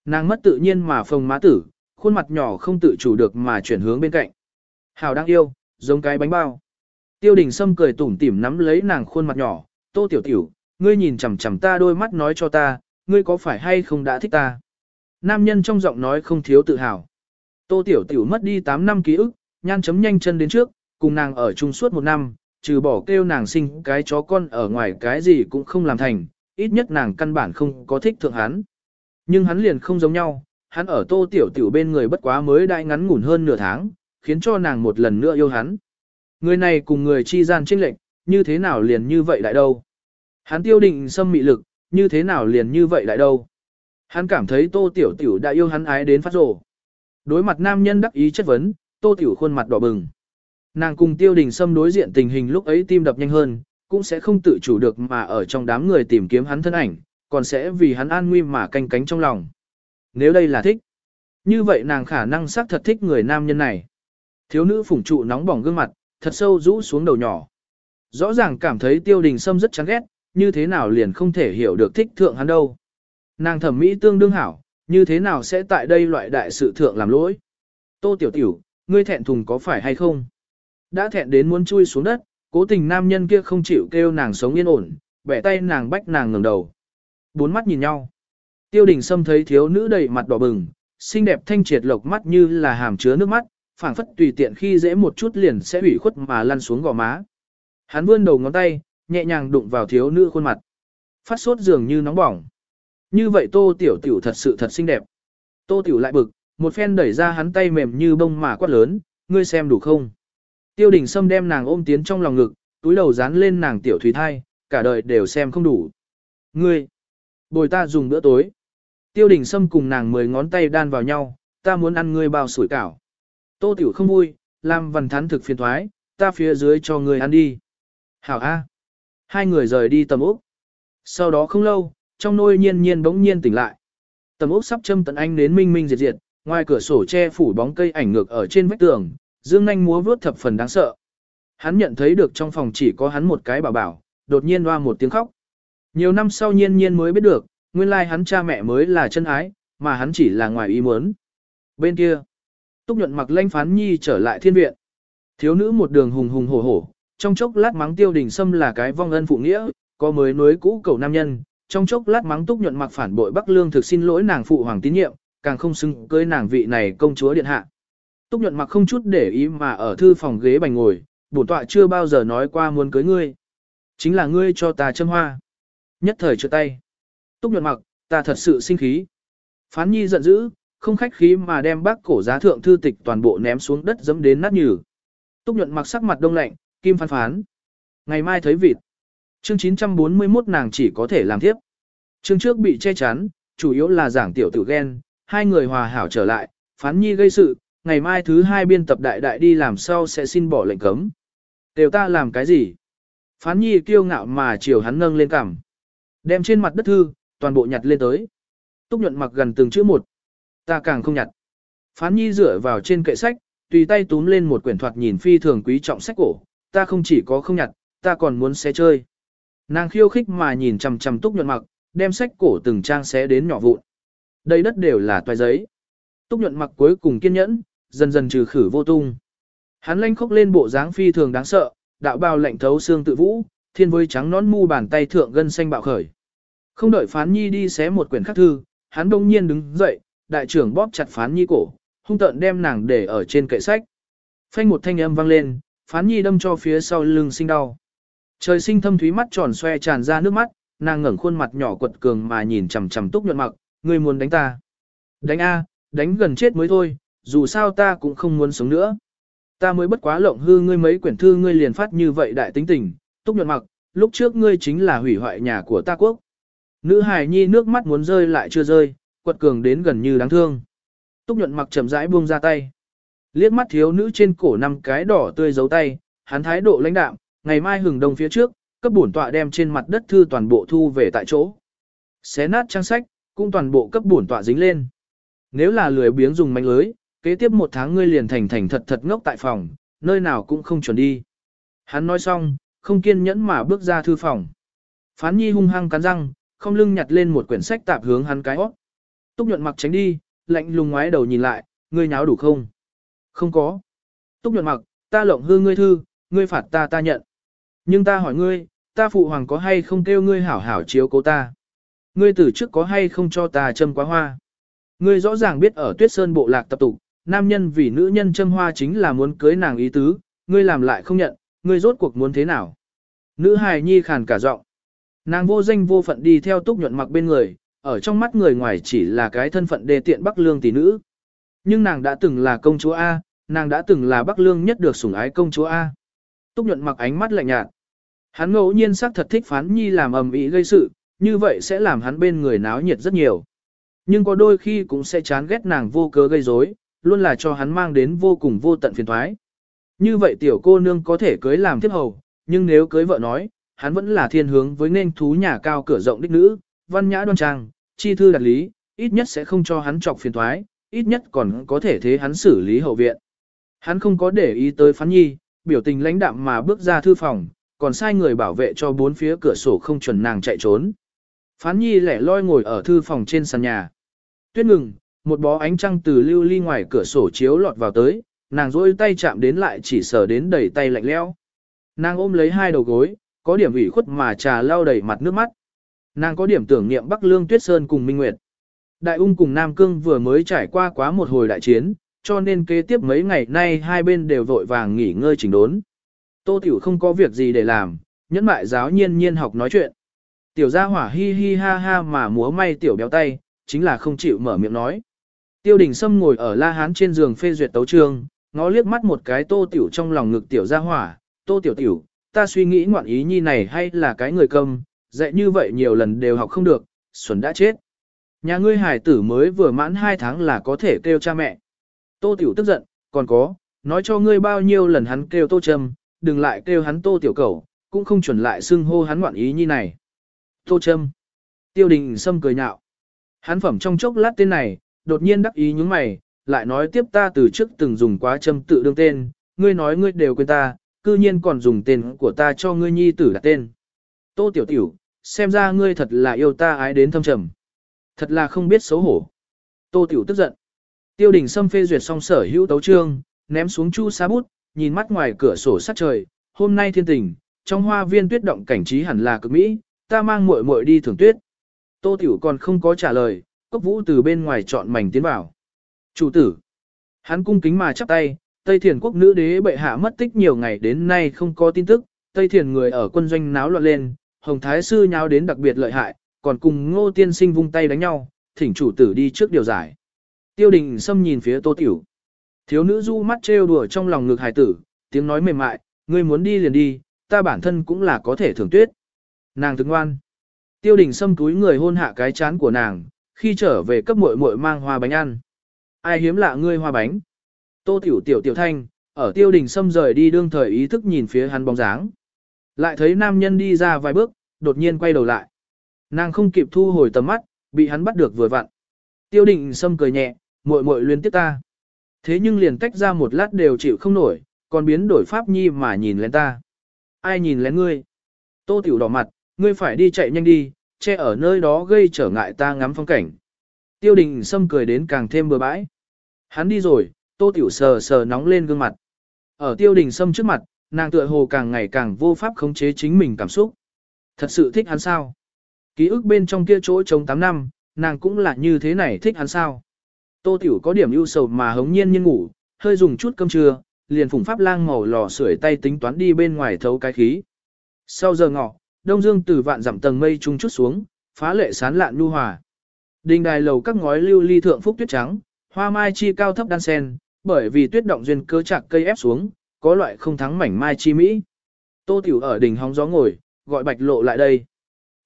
Nàng mất tự nhiên mà phồng má tử, khuôn mặt nhỏ không tự chủ được mà chuyển hướng bên cạnh. Hào đang yêu, giống cái bánh bao. Tiêu đình Sâm cười tủm tỉm nắm lấy nàng khuôn mặt nhỏ, tô tiểu tiểu, ngươi nhìn chằm chằm ta đôi mắt nói cho ta, ngươi có phải hay không đã thích ta. Nam nhân trong giọng nói không thiếu tự hào. Tô tiểu tiểu mất đi 8 năm ký ức, nhan chấm nhanh chân đến trước, cùng nàng ở chung suốt một năm, trừ bỏ kêu nàng sinh cái chó con ở ngoài cái gì cũng không làm thành, ít nhất nàng căn bản không có thích thượng hắn. Nhưng hắn liền không giống nhau, hắn ở tô tiểu tiểu bên người bất quá mới đại ngắn ngủn hơn nửa tháng, khiến cho nàng một lần nữa yêu hắn. Người này cùng người chi gian trinh lệnh, như thế nào liền như vậy lại đâu. Hắn tiêu định xâm mị lực, như thế nào liền như vậy lại đâu. Hắn cảm thấy tô tiểu tiểu đã yêu hắn ái đến phát rồ. Đối mặt nam nhân đắc ý chất vấn, tô tiểu khuôn mặt đỏ bừng. Nàng cùng tiêu đình xâm đối diện tình hình lúc ấy tim đập nhanh hơn, cũng sẽ không tự chủ được mà ở trong đám người tìm kiếm hắn thân ảnh, còn sẽ vì hắn an nguy mà canh cánh trong lòng. Nếu đây là thích, như vậy nàng khả năng xác thật thích người nam nhân này. Thiếu nữ phủng trụ nóng bỏng gương mặt, thật sâu rũ xuống đầu nhỏ. Rõ ràng cảm thấy tiêu đình sâm rất chán ghét, như thế nào liền không thể hiểu được thích thượng hắn đâu. Nàng thẩm mỹ tương đương hảo, như thế nào sẽ tại đây loại đại sự thượng làm lỗi. Tô tiểu tiểu, ngươi thẹn thùng có phải hay không? Đã thẹn đến muốn chui xuống đất, cố tình nam nhân kia không chịu kêu nàng sống yên ổn, bẻ tay nàng bách nàng ngẩng đầu. Bốn mắt nhìn nhau. Tiêu đình Sâm thấy thiếu nữ đầy mặt đỏ bừng, xinh đẹp thanh triệt lộc mắt như là hàm chứa nước mắt, phảng phất tùy tiện khi dễ một chút liền sẽ ủy khuất mà lăn xuống gò má. Hắn vươn đầu ngón tay, nhẹ nhàng đụng vào thiếu nữ khuôn mặt. Phát sốt dường như nóng bỏng. Như vậy tô tiểu tiểu thật sự thật xinh đẹp. Tô tiểu lại bực, một phen đẩy ra hắn tay mềm như bông mà quát lớn, ngươi xem đủ không? Tiêu đình Sâm đem nàng ôm tiến trong lòng ngực, túi đầu dán lên nàng tiểu thủy thai, cả đời đều xem không đủ. Ngươi, bồi ta dùng bữa tối. Tiêu đình Sâm cùng nàng mười ngón tay đan vào nhau, ta muốn ăn ngươi bao sủi cảo. Tô tiểu không vui, làm văn thán thực phiền thoái, ta phía dưới cho ngươi ăn đi. Hảo A. Hai người rời đi tầm úp. Sau đó không lâu, trong nôi nhiên nhiên bỗng nhiên tỉnh lại. Tầm úp sắp châm tận anh đến minh minh diệt diệt, ngoài cửa sổ che phủ bóng cây ảnh ngược ở trên vách tường, dương nanh múa vướt thập phần đáng sợ. Hắn nhận thấy được trong phòng chỉ có hắn một cái bảo bảo, đột nhiên hoa một tiếng khóc. Nhiều năm sau nhiên nhiên mới biết được, nguyên lai hắn cha mẹ mới là chân ái, mà hắn chỉ là ngoài ý muốn. Bên kia, Túc nhuận mặc lanh phán nhi trở lại thiên viện. Thiếu nữ một đường hùng hùng hổ hổ, trong chốc lát mắng tiêu đình sâm là cái vong ân phụ nghĩa, có mới nối cũ cầu nam nhân, trong chốc lát mắng túc nhuận mặc phản bội Bắc Lương thực xin lỗi nàng phụ hoàng tín nhiệm, càng không xứng cưới nàng vị này công chúa điện hạ. Túc nhuận mặc không chút để ý mà ở thư phòng ghế bành ngồi, bổn tọa chưa bao giờ nói qua muốn cưới ngươi. Chính là ngươi cho ta châm hoa. Nhất thời chưa tay. Túc nhuận mặc, ta thật sự sinh khí. Phán nhi giận dữ, không khách khí mà đem bác cổ giá thượng thư tịch toàn bộ ném xuống đất dẫm đến nát nhừ. Túc nhuận mặc sắc mặt đông lạnh, kim phán phán. Ngày mai thấy vịt. Chương 941 nàng chỉ có thể làm tiếp. Chương trước bị che chắn, chủ yếu là giảng tiểu tử ghen, hai người hòa hảo trở lại, phán nhi gây sự, ngày mai thứ hai biên tập đại đại đi làm sao sẽ xin bỏ lệnh cấm. Đều ta làm cái gì? Phán nhi kiêu ngạo mà chiều hắn nâng lên cằm. Đem trên mặt đất thư, toàn bộ nhặt lên tới. Túc nhuận mặc gần từng chữ một. Ta càng không nhặt. Phán nhi dựa vào trên kệ sách, tùy tay túm lên một quyển thoạt nhìn phi thường quý trọng sách cổ. Ta không chỉ có không nhặt, ta còn muốn xé chơi. Nàng khiêu khích mà nhìn chằm chằm túc nhuận mặc, đem sách cổ từng trang xé đến nhỏ vụn. Đây đất đều là toài giấy. Túc nhuận mặc cuối cùng kiên nhẫn, dần dần trừ khử vô tung. Hắn lanh khốc lên bộ dáng phi thường đáng sợ, đạo bào lạnh thấu xương tự vũ, thiên với trắng nón mu bàn tay thượng gân xanh bạo khởi. Không đợi phán nhi đi xé một quyển khắc thư, hắn đông nhiên đứng dậy, đại trưởng bóp chặt phán nhi cổ, hung tợn đem nàng để ở trên kệ sách. Phanh một thanh âm vang lên, phán nhi đâm cho phía sau lưng sinh đau. Trời sinh thâm thúy mắt tròn xoe tràn ra nước mắt, nàng ngẩng khuôn mặt nhỏ quật cường mà nhìn chằm chằm túc nhuận mặc, ngươi muốn đánh ta. Đánh A, đánh gần chết mới thôi, dù sao ta cũng không muốn sống nữa. Ta mới bất quá lộng hư ngươi mấy quyển thư ngươi liền phát như vậy đại tính tình, túc nhuận mặc, lúc trước ngươi chính là hủy hoại nhà của ta quốc. Nữ hài nhi nước mắt muốn rơi lại chưa rơi, quật cường đến gần như đáng thương. Túc nhuận mặc chậm rãi buông ra tay. Liếc mắt thiếu nữ trên cổ năm cái đỏ tươi giấu tay, hắn thái độ lãnh đạm, ngày mai hừng đông phía trước, cấp bổn tọa đem trên mặt đất thư toàn bộ thu về tại chỗ. Xé nát trang sách, cũng toàn bộ cấp bổn tọa dính lên. Nếu là lười biếng dùng manh lưới, kế tiếp một tháng ngươi liền thành thành thật thật ngốc tại phòng, nơi nào cũng không chuẩn đi. Hắn nói xong, không kiên nhẫn mà bước ra thư phòng. Phán nhi hung hăng cắn răng, không lưng nhặt lên một quyển sách tạp hướng hắn cái hót. Túc nhuận mặc tránh đi, lạnh lùng ngoái đầu nhìn lại, ngươi nháo đủ không? Không có. Túc nhuận mặc, ta lộng hư ngươi thư, ngươi phạt ta ta nhận. Nhưng ta hỏi ngươi, ta phụ hoàng có hay không kêu ngươi hảo hảo chiếu cố ta? Ngươi từ trước có hay không cho ta châm quá hoa? Ngươi rõ ràng biết ở tuyết sơn bộ lạc tập tục, nam nhân vì nữ nhân châm hoa chính là muốn cưới nàng ý tứ, ngươi làm lại không nhận, ngươi rốt cuộc muốn thế nào? Nữ hài nhi khàn cả giọng. Nàng vô danh vô phận đi theo túc nhuận mặc bên người, ở trong mắt người ngoài chỉ là cái thân phận đề tiện Bắc Lương tỷ nữ. Nhưng nàng đã từng là công chúa A, nàng đã từng là Bắc Lương nhất được sủng ái công chúa A. Túc nhuận mặc ánh mắt lạnh nhạt. Hắn ngẫu nhiên sắc thật thích phán nhi làm ầm ĩ gây sự, như vậy sẽ làm hắn bên người náo nhiệt rất nhiều. Nhưng có đôi khi cũng sẽ chán ghét nàng vô cớ gây rối, luôn là cho hắn mang đến vô cùng vô tận phiền thoái. Như vậy tiểu cô nương có thể cưới làm tiếp hầu, nhưng nếu cưới vợ nói, hắn vẫn là thiên hướng với nên thú nhà cao cửa rộng đích nữ, văn nhã đoan trang, chi thư đặt lý, ít nhất sẽ không cho hắn trọc phiền thoái, ít nhất còn có thể thế hắn xử lý hậu viện. Hắn không có để ý tới phán nhi, biểu tình lãnh đạm mà bước ra thư phòng, còn sai người bảo vệ cho bốn phía cửa sổ không chuẩn nàng chạy trốn. Phán nhi lẻ loi ngồi ở thư phòng trên sàn nhà. Tuyết ngừng, một bó ánh trăng từ lưu ly ngoài cửa sổ chiếu lọt vào tới, nàng rôi tay chạm đến lại chỉ sờ đến đầy tay lạnh lẽo. Nàng ôm lấy hai đầu gối, có điểm ủy khuất mà trà lau đầy mặt nước mắt. Nàng có điểm tưởng niệm Bắc Lương Tuyết Sơn cùng Minh Nguyệt. Đại ung cùng Nam Cương vừa mới trải qua quá một hồi đại chiến, cho nên kế tiếp mấy ngày nay hai bên đều vội vàng nghỉ ngơi chỉnh đốn. Tô Tiểu không có việc gì để làm, nhẫn mại giáo nhiên nhiên học nói chuyện. Tiểu gia hỏa hi hi ha ha mà múa may tiểu béo tay, chính là không chịu mở miệng nói. Tiêu đình Sâm ngồi ở la hán trên giường phê duyệt tấu trương, ngó liếc mắt một cái tô tiểu trong lòng ngực tiểu ra hỏa, tô tiểu tiểu, ta suy nghĩ ngoạn ý nhi này hay là cái người công, dạy như vậy nhiều lần đều học không được, xuân đã chết. Nhà ngươi hải tử mới vừa mãn 2 tháng là có thể kêu cha mẹ. Tô tiểu tức giận, còn có, nói cho ngươi bao nhiêu lần hắn kêu tô trâm, đừng lại kêu hắn tô tiểu cầu, cũng không chuẩn lại xưng hô hắn ngoạn ý nhi này. Tô trâm. Tiêu đình Sâm cười nhạo. Hắn phẩm trong chốc lát tên này, đột nhiên đắc ý những mày, lại nói tiếp ta từ trước từng dùng quá châm tự đương tên, ngươi nói ngươi đều quên ta, cư nhiên còn dùng tên của ta cho ngươi nhi tử đặt tên. Tô tiểu tiểu, xem ra ngươi thật là yêu ta ái đến thâm trầm. Thật là không biết xấu hổ. Tô tiểu tức giận. Tiêu đình Sâm phê duyệt xong sở hữu tấu trương, ném xuống chu sa bút, nhìn mắt ngoài cửa sổ sát trời, hôm nay thiên tình, trong hoa viên tuyết động cảnh trí hẳn là cực mỹ, ta mang muội muội đi thưởng tuyết. Tô Tiểu còn không có trả lời, Cốc Vũ từ bên ngoài chọn mảnh tiến vào. Chủ tử. Hắn cung kính mà chắp tay, Tây Thiền quốc nữ đế bệ hạ mất tích nhiều ngày đến nay không có tin tức, Tây Thiền người ở quân doanh náo loạn lên, Hồng Thái Sư nháo đến đặc biệt lợi hại, còn cùng ngô tiên sinh vung tay đánh nhau, thỉnh chủ tử đi trước điều giải. Tiêu đình xâm nhìn phía Tô Tiểu. Thiếu nữ du mắt trêu đùa trong lòng ngực hài tử, tiếng nói mềm mại, ngươi muốn đi liền đi, ta bản thân cũng là có thể thưởng tuyết. Nàng thức ngoan. Tiêu đình xâm túi người hôn hạ cái chán của nàng, khi trở về cấp muội muội mang hoa bánh ăn. Ai hiếm lạ ngươi hoa bánh. Tô tiểu tiểu tiểu thanh, ở tiêu đình xâm rời đi đương thời ý thức nhìn phía hắn bóng dáng. Lại thấy nam nhân đi ra vài bước, đột nhiên quay đầu lại. Nàng không kịp thu hồi tầm mắt, bị hắn bắt được vừa vặn. Tiêu đình xâm cười nhẹ, muội muội liên tiếp ta. Thế nhưng liền tách ra một lát đều chịu không nổi, còn biến đổi pháp nhi mà nhìn lên ta. Ai nhìn lén ngươi? Tô tiểu đỏ mặt, ngươi phải đi chạy nhanh đi, che ở nơi đó gây trở ngại ta ngắm phong cảnh. Tiêu đình Sâm cười đến càng thêm bừa bãi. Hắn đi rồi, tô tiểu sờ sờ nóng lên gương mặt. Ở tiêu đình Sâm trước mặt, nàng tựa hồ càng ngày càng vô pháp khống chế chính mình cảm xúc. Thật sự thích hắn sao? Ký ức bên trong kia chỗ trống 8 năm, nàng cũng là như thế này thích hắn sao? Tô tiểu có điểm ưu sầu mà hống nhiên nhiên ngủ, hơi dùng chút cơm trưa, liền phùng pháp lang màu lò sưởi tay tính toán đi bên ngoài thấu cái khí. Sau giờ ngọ, đông dương từ vạn dặm tầng mây trung chút xuống, phá lệ sán lạn nhu hòa. Đình đài lầu các ngói lưu ly thượng phúc tuyết trắng, hoa mai chi cao thấp đan sen, bởi vì tuyết động duyên cơ chạc cây ép xuống, có loại không thắng mảnh mai chi mỹ. Tô Tiểu ở đỉnh hóng gió ngồi, gọi Bạch Lộ lại đây.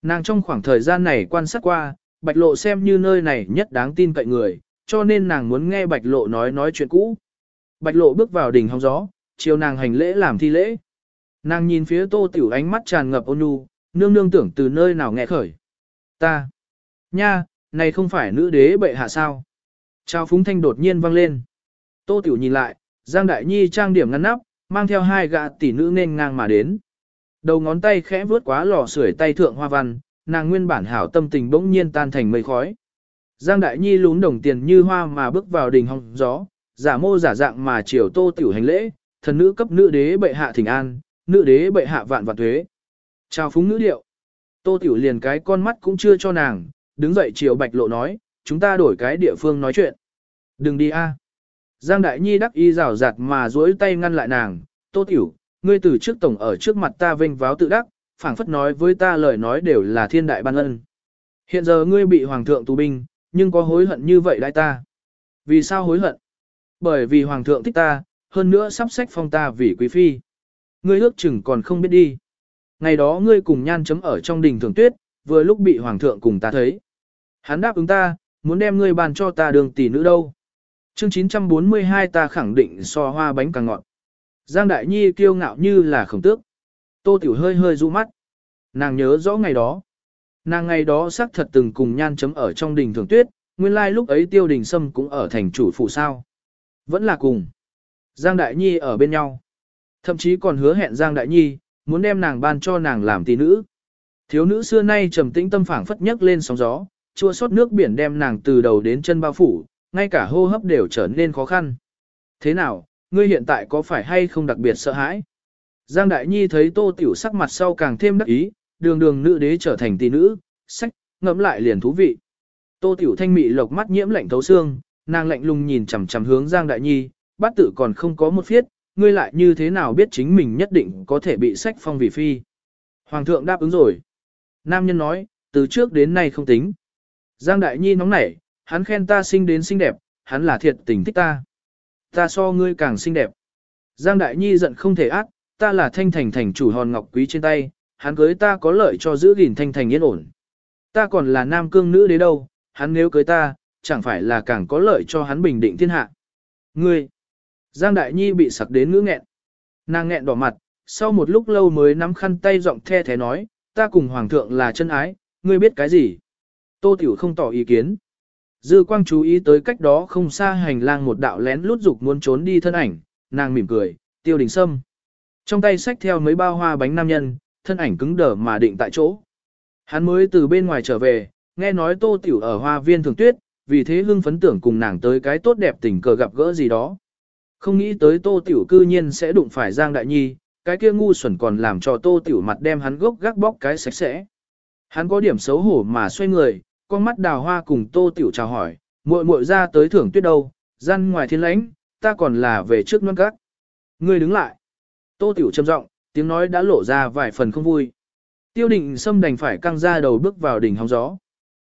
Nàng trong khoảng thời gian này quan sát qua, Bạch Lộ xem như nơi này nhất đáng tin cậy người, cho nên nàng muốn nghe Bạch Lộ nói nói chuyện cũ. Bạch Lộ bước vào đỉnh hóng gió, chiều nàng hành lễ làm thi lễ. Nàng nhìn phía tô tiểu ánh mắt tràn ngập ôn nhu, nương nương tưởng từ nơi nào nghe khởi. Ta. Nha, này không phải nữ đế bệ hạ sao. Trao phúng thanh đột nhiên vang lên. Tô tiểu nhìn lại, Giang Đại Nhi trang điểm ngăn nắp, mang theo hai gạ tỷ nữ nên ngang mà đến. Đầu ngón tay khẽ vướt quá lò sưởi tay thượng hoa văn, nàng nguyên bản hảo tâm tình bỗng nhiên tan thành mây khói. Giang Đại Nhi lún đồng tiền như hoa mà bước vào đình hong gió, giả mô giả dạng mà chiều tô tiểu hành lễ, thần nữ cấp nữ đế bệ hạ thỉnh an, nữ đế bệ hạ vạn vạn thuế. Chào phúng nữ điệu. Tô Tiểu liền cái con mắt cũng chưa cho nàng, đứng dậy chiều bạch lộ nói, chúng ta đổi cái địa phương nói chuyện. Đừng đi a. Giang Đại Nhi đắc y rào rạt mà duỗi tay ngăn lại nàng, Tô Tiểu, ngươi từ trước tổng ở trước mặt ta vênh váo tự đắc, phảng phất nói với ta lời nói đều là thiên đại ban ân. Hiện giờ ngươi bị hoàng thượng tù binh, nhưng có hối hận như vậy đại ta. Vì sao hối hận? Bởi vì hoàng thượng thích ta, hơn nữa sắp sách phong ta vì quý phi ngươi ước chừng còn không biết đi. Ngày đó ngươi cùng nhan chấm ở trong đình thường tuyết, vừa lúc bị hoàng thượng cùng ta thấy. Hắn đáp ứng ta, muốn đem ngươi bàn cho ta đường tỷ nữ đâu. Chương 942 ta khẳng định so hoa bánh càng ngọt. Giang Đại Nhi kiêu ngạo như là khổng tước. Tô Tiểu hơi hơi du mắt. Nàng nhớ rõ ngày đó. Nàng ngày đó xác thật từng cùng nhan chấm ở trong đình thường tuyết, nguyên lai like lúc ấy tiêu đình sâm cũng ở thành chủ phủ sao. Vẫn là cùng. Giang Đại Nhi ở bên nhau. Thậm chí còn hứa hẹn Giang Đại Nhi, muốn đem nàng ban cho nàng làm tỷ nữ. Thiếu nữ xưa nay trầm tĩnh tâm phảng phất nhấc lên sóng gió, chua xót nước biển đem nàng từ đầu đến chân bao phủ, ngay cả hô hấp đều trở nên khó khăn. Thế nào, ngươi hiện tại có phải hay không đặc biệt sợ hãi? Giang Đại Nhi thấy Tô Tiểu sắc mặt sau càng thêm đắc ý, đường đường nữ đế trở thành tỷ nữ, sách, ngẫm lại liền thú vị. Tô Tiểu Thanh mị lộc mắt nhiễm lạnh thấu xương, nàng lạnh lùng nhìn chằm chằm hướng Giang Đại Nhi, bát tự còn không có một phiết, ngươi lại như thế nào biết chính mình nhất định có thể bị sách phong vì phi. Hoàng thượng đáp ứng rồi. Nam nhân nói, từ trước đến nay không tính. Giang Đại Nhi nóng nảy, hắn khen ta xinh đến xinh đẹp, hắn là thiệt tình thích ta. Ta so ngươi càng xinh đẹp. Giang Đại Nhi giận không thể ác, ta là thanh thành thành chủ hòn ngọc quý trên tay, hắn cưới ta có lợi cho giữ gìn thanh thành yên ổn. Ta còn là nam cương nữ đế đâu, hắn nếu cưới ta, chẳng phải là càng có lợi cho hắn bình định thiên hạ. Ngươi! Giang Đại Nhi bị sặc đến ngữ nghẹn. Nàng nghẹn đỏ mặt, sau một lúc lâu mới nắm khăn tay giọng the thế nói, ta cùng Hoàng thượng là chân ái, ngươi biết cái gì? Tô Tiểu không tỏ ý kiến. Dư quang chú ý tới cách đó không xa hành lang một đạo lén lút dục muốn trốn đi thân ảnh, nàng mỉm cười, tiêu đình sâm. Trong tay xách theo mấy bao hoa bánh nam nhân, thân ảnh cứng đờ mà định tại chỗ. Hắn mới từ bên ngoài trở về, nghe nói tô tiểu ở hoa viên thường tuyết, vì thế hưng phấn tưởng cùng nàng tới cái tốt đẹp tình cờ gặp gỡ gì đó. Không nghĩ tới tô tiểu cư nhiên sẽ đụng phải Giang Đại Nhi, cái kia ngu xuẩn còn làm cho tô tiểu mặt đem hắn gốc gác bóc cái sạch sẽ. Hắn có điểm xấu hổ mà xoay người, con mắt đào hoa cùng tô tiểu chào hỏi, muội muội ra tới thưởng tuyết đâu, gian ngoài thiên lãnh, ta còn là về trước non các. Ngươi đứng lại. Tô tiểu trầm giọng, tiếng nói đã lộ ra vài phần không vui. Tiêu định xâm đành phải căng ra đầu bước vào đỉnh hóng gió.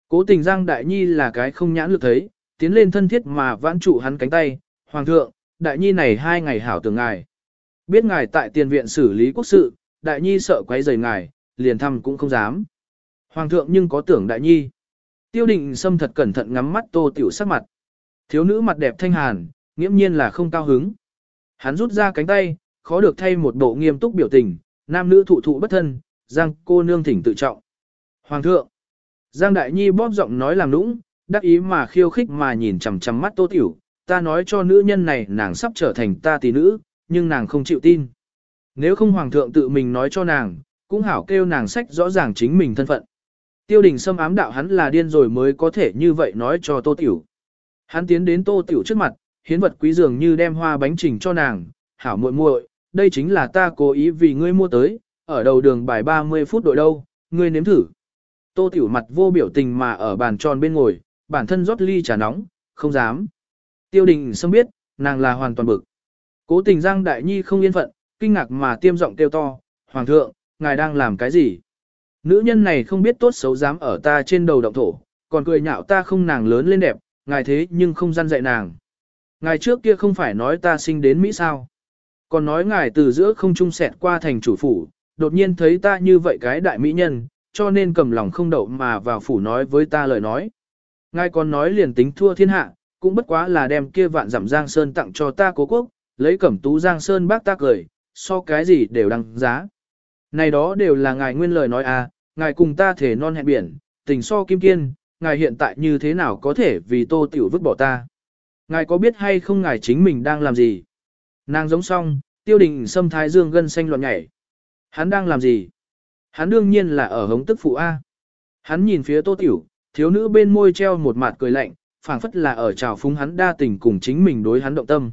Cố tình Giang Đại Nhi là cái không nhãn lực thấy, tiến lên thân thiết mà vãn trụ hắn cánh tay. Hoàng thượng, Đại Nhi này hai ngày hảo tưởng ngài. Biết ngài tại tiền viện xử lý quốc sự, Đại Nhi sợ quấy rầy ngài, liền thăm cũng không dám. Hoàng thượng nhưng có tưởng Đại Nhi. Tiêu định xâm thật cẩn thận ngắm mắt tô tiểu sắc mặt. Thiếu nữ mặt đẹp thanh hàn, nghiễm nhiên là không cao hứng. Hắn rút ra cánh tay, khó được thay một bộ nghiêm túc biểu tình, nam nữ thụ thụ bất thân, Giang cô nương thỉnh tự trọng. Hoàng thượng, Giang Đại Nhi bóp giọng nói làm nũng, đắc ý mà khiêu khích mà nhìn chằm chằm mắt tô tiểu, ta nói cho nữ nhân này nàng sắp trở thành ta tỷ nữ, nhưng nàng không chịu tin. Nếu không hoàng thượng tự mình nói cho nàng, cũng hảo kêu nàng sách rõ ràng chính mình thân phận. Tiêu đình xâm ám đạo hắn là điên rồi mới có thể như vậy nói cho tô tiểu. Hắn tiến đến tô tiểu trước mặt, hiến vật quý dường như đem hoa bánh trình cho nàng, hảo muội muội, đây chính là ta cố ý vì ngươi mua tới, ở đầu đường bài 30 phút đội đâu, ngươi nếm thử. Tô tiểu mặt vô biểu tình mà ở bàn tròn bên ngồi, bản thân rót ly trà nóng, không dám. Tiêu đình xâm biết, nàng là hoàn toàn bực. Cố tình Giang Đại Nhi không yên phận, kinh ngạc mà tiêm giọng kêu to, Hoàng thượng, ngài đang làm cái gì? Nữ nhân này không biết tốt xấu dám ở ta trên đầu động thổ, còn cười nhạo ta không nàng lớn lên đẹp, ngài thế nhưng không gian dạy nàng. Ngài trước kia không phải nói ta sinh đến Mỹ sao? Còn nói ngài từ giữa không trung sẹt qua thành chủ phủ, đột nhiên thấy ta như vậy cái đại mỹ nhân, cho nên cầm lòng không đậu mà vào phủ nói với ta lời nói. Ngài còn nói liền tính thua thiên hạ, cũng bất quá là đem kia vạn giảm Giang Sơn tặng cho ta cố quốc, lấy cẩm tú Giang Sơn bác ta cười, so cái gì đều đăng giá. Này đó đều là ngài nguyên lời nói à, ngài cùng ta thể non hẹn biển, tình so kim kiên, ngài hiện tại như thế nào có thể vì tô tiểu vứt bỏ ta. Ngài có biết hay không ngài chính mình đang làm gì? Nàng giống song tiêu đình xâm thái dương gân xanh loạn nhảy. Hắn đang làm gì? Hắn đương nhiên là ở hống tức phụ A. Hắn nhìn phía tô tiểu, thiếu nữ bên môi treo một mặt cười lạnh, phảng phất là ở trào phúng hắn đa tình cùng chính mình đối hắn động tâm.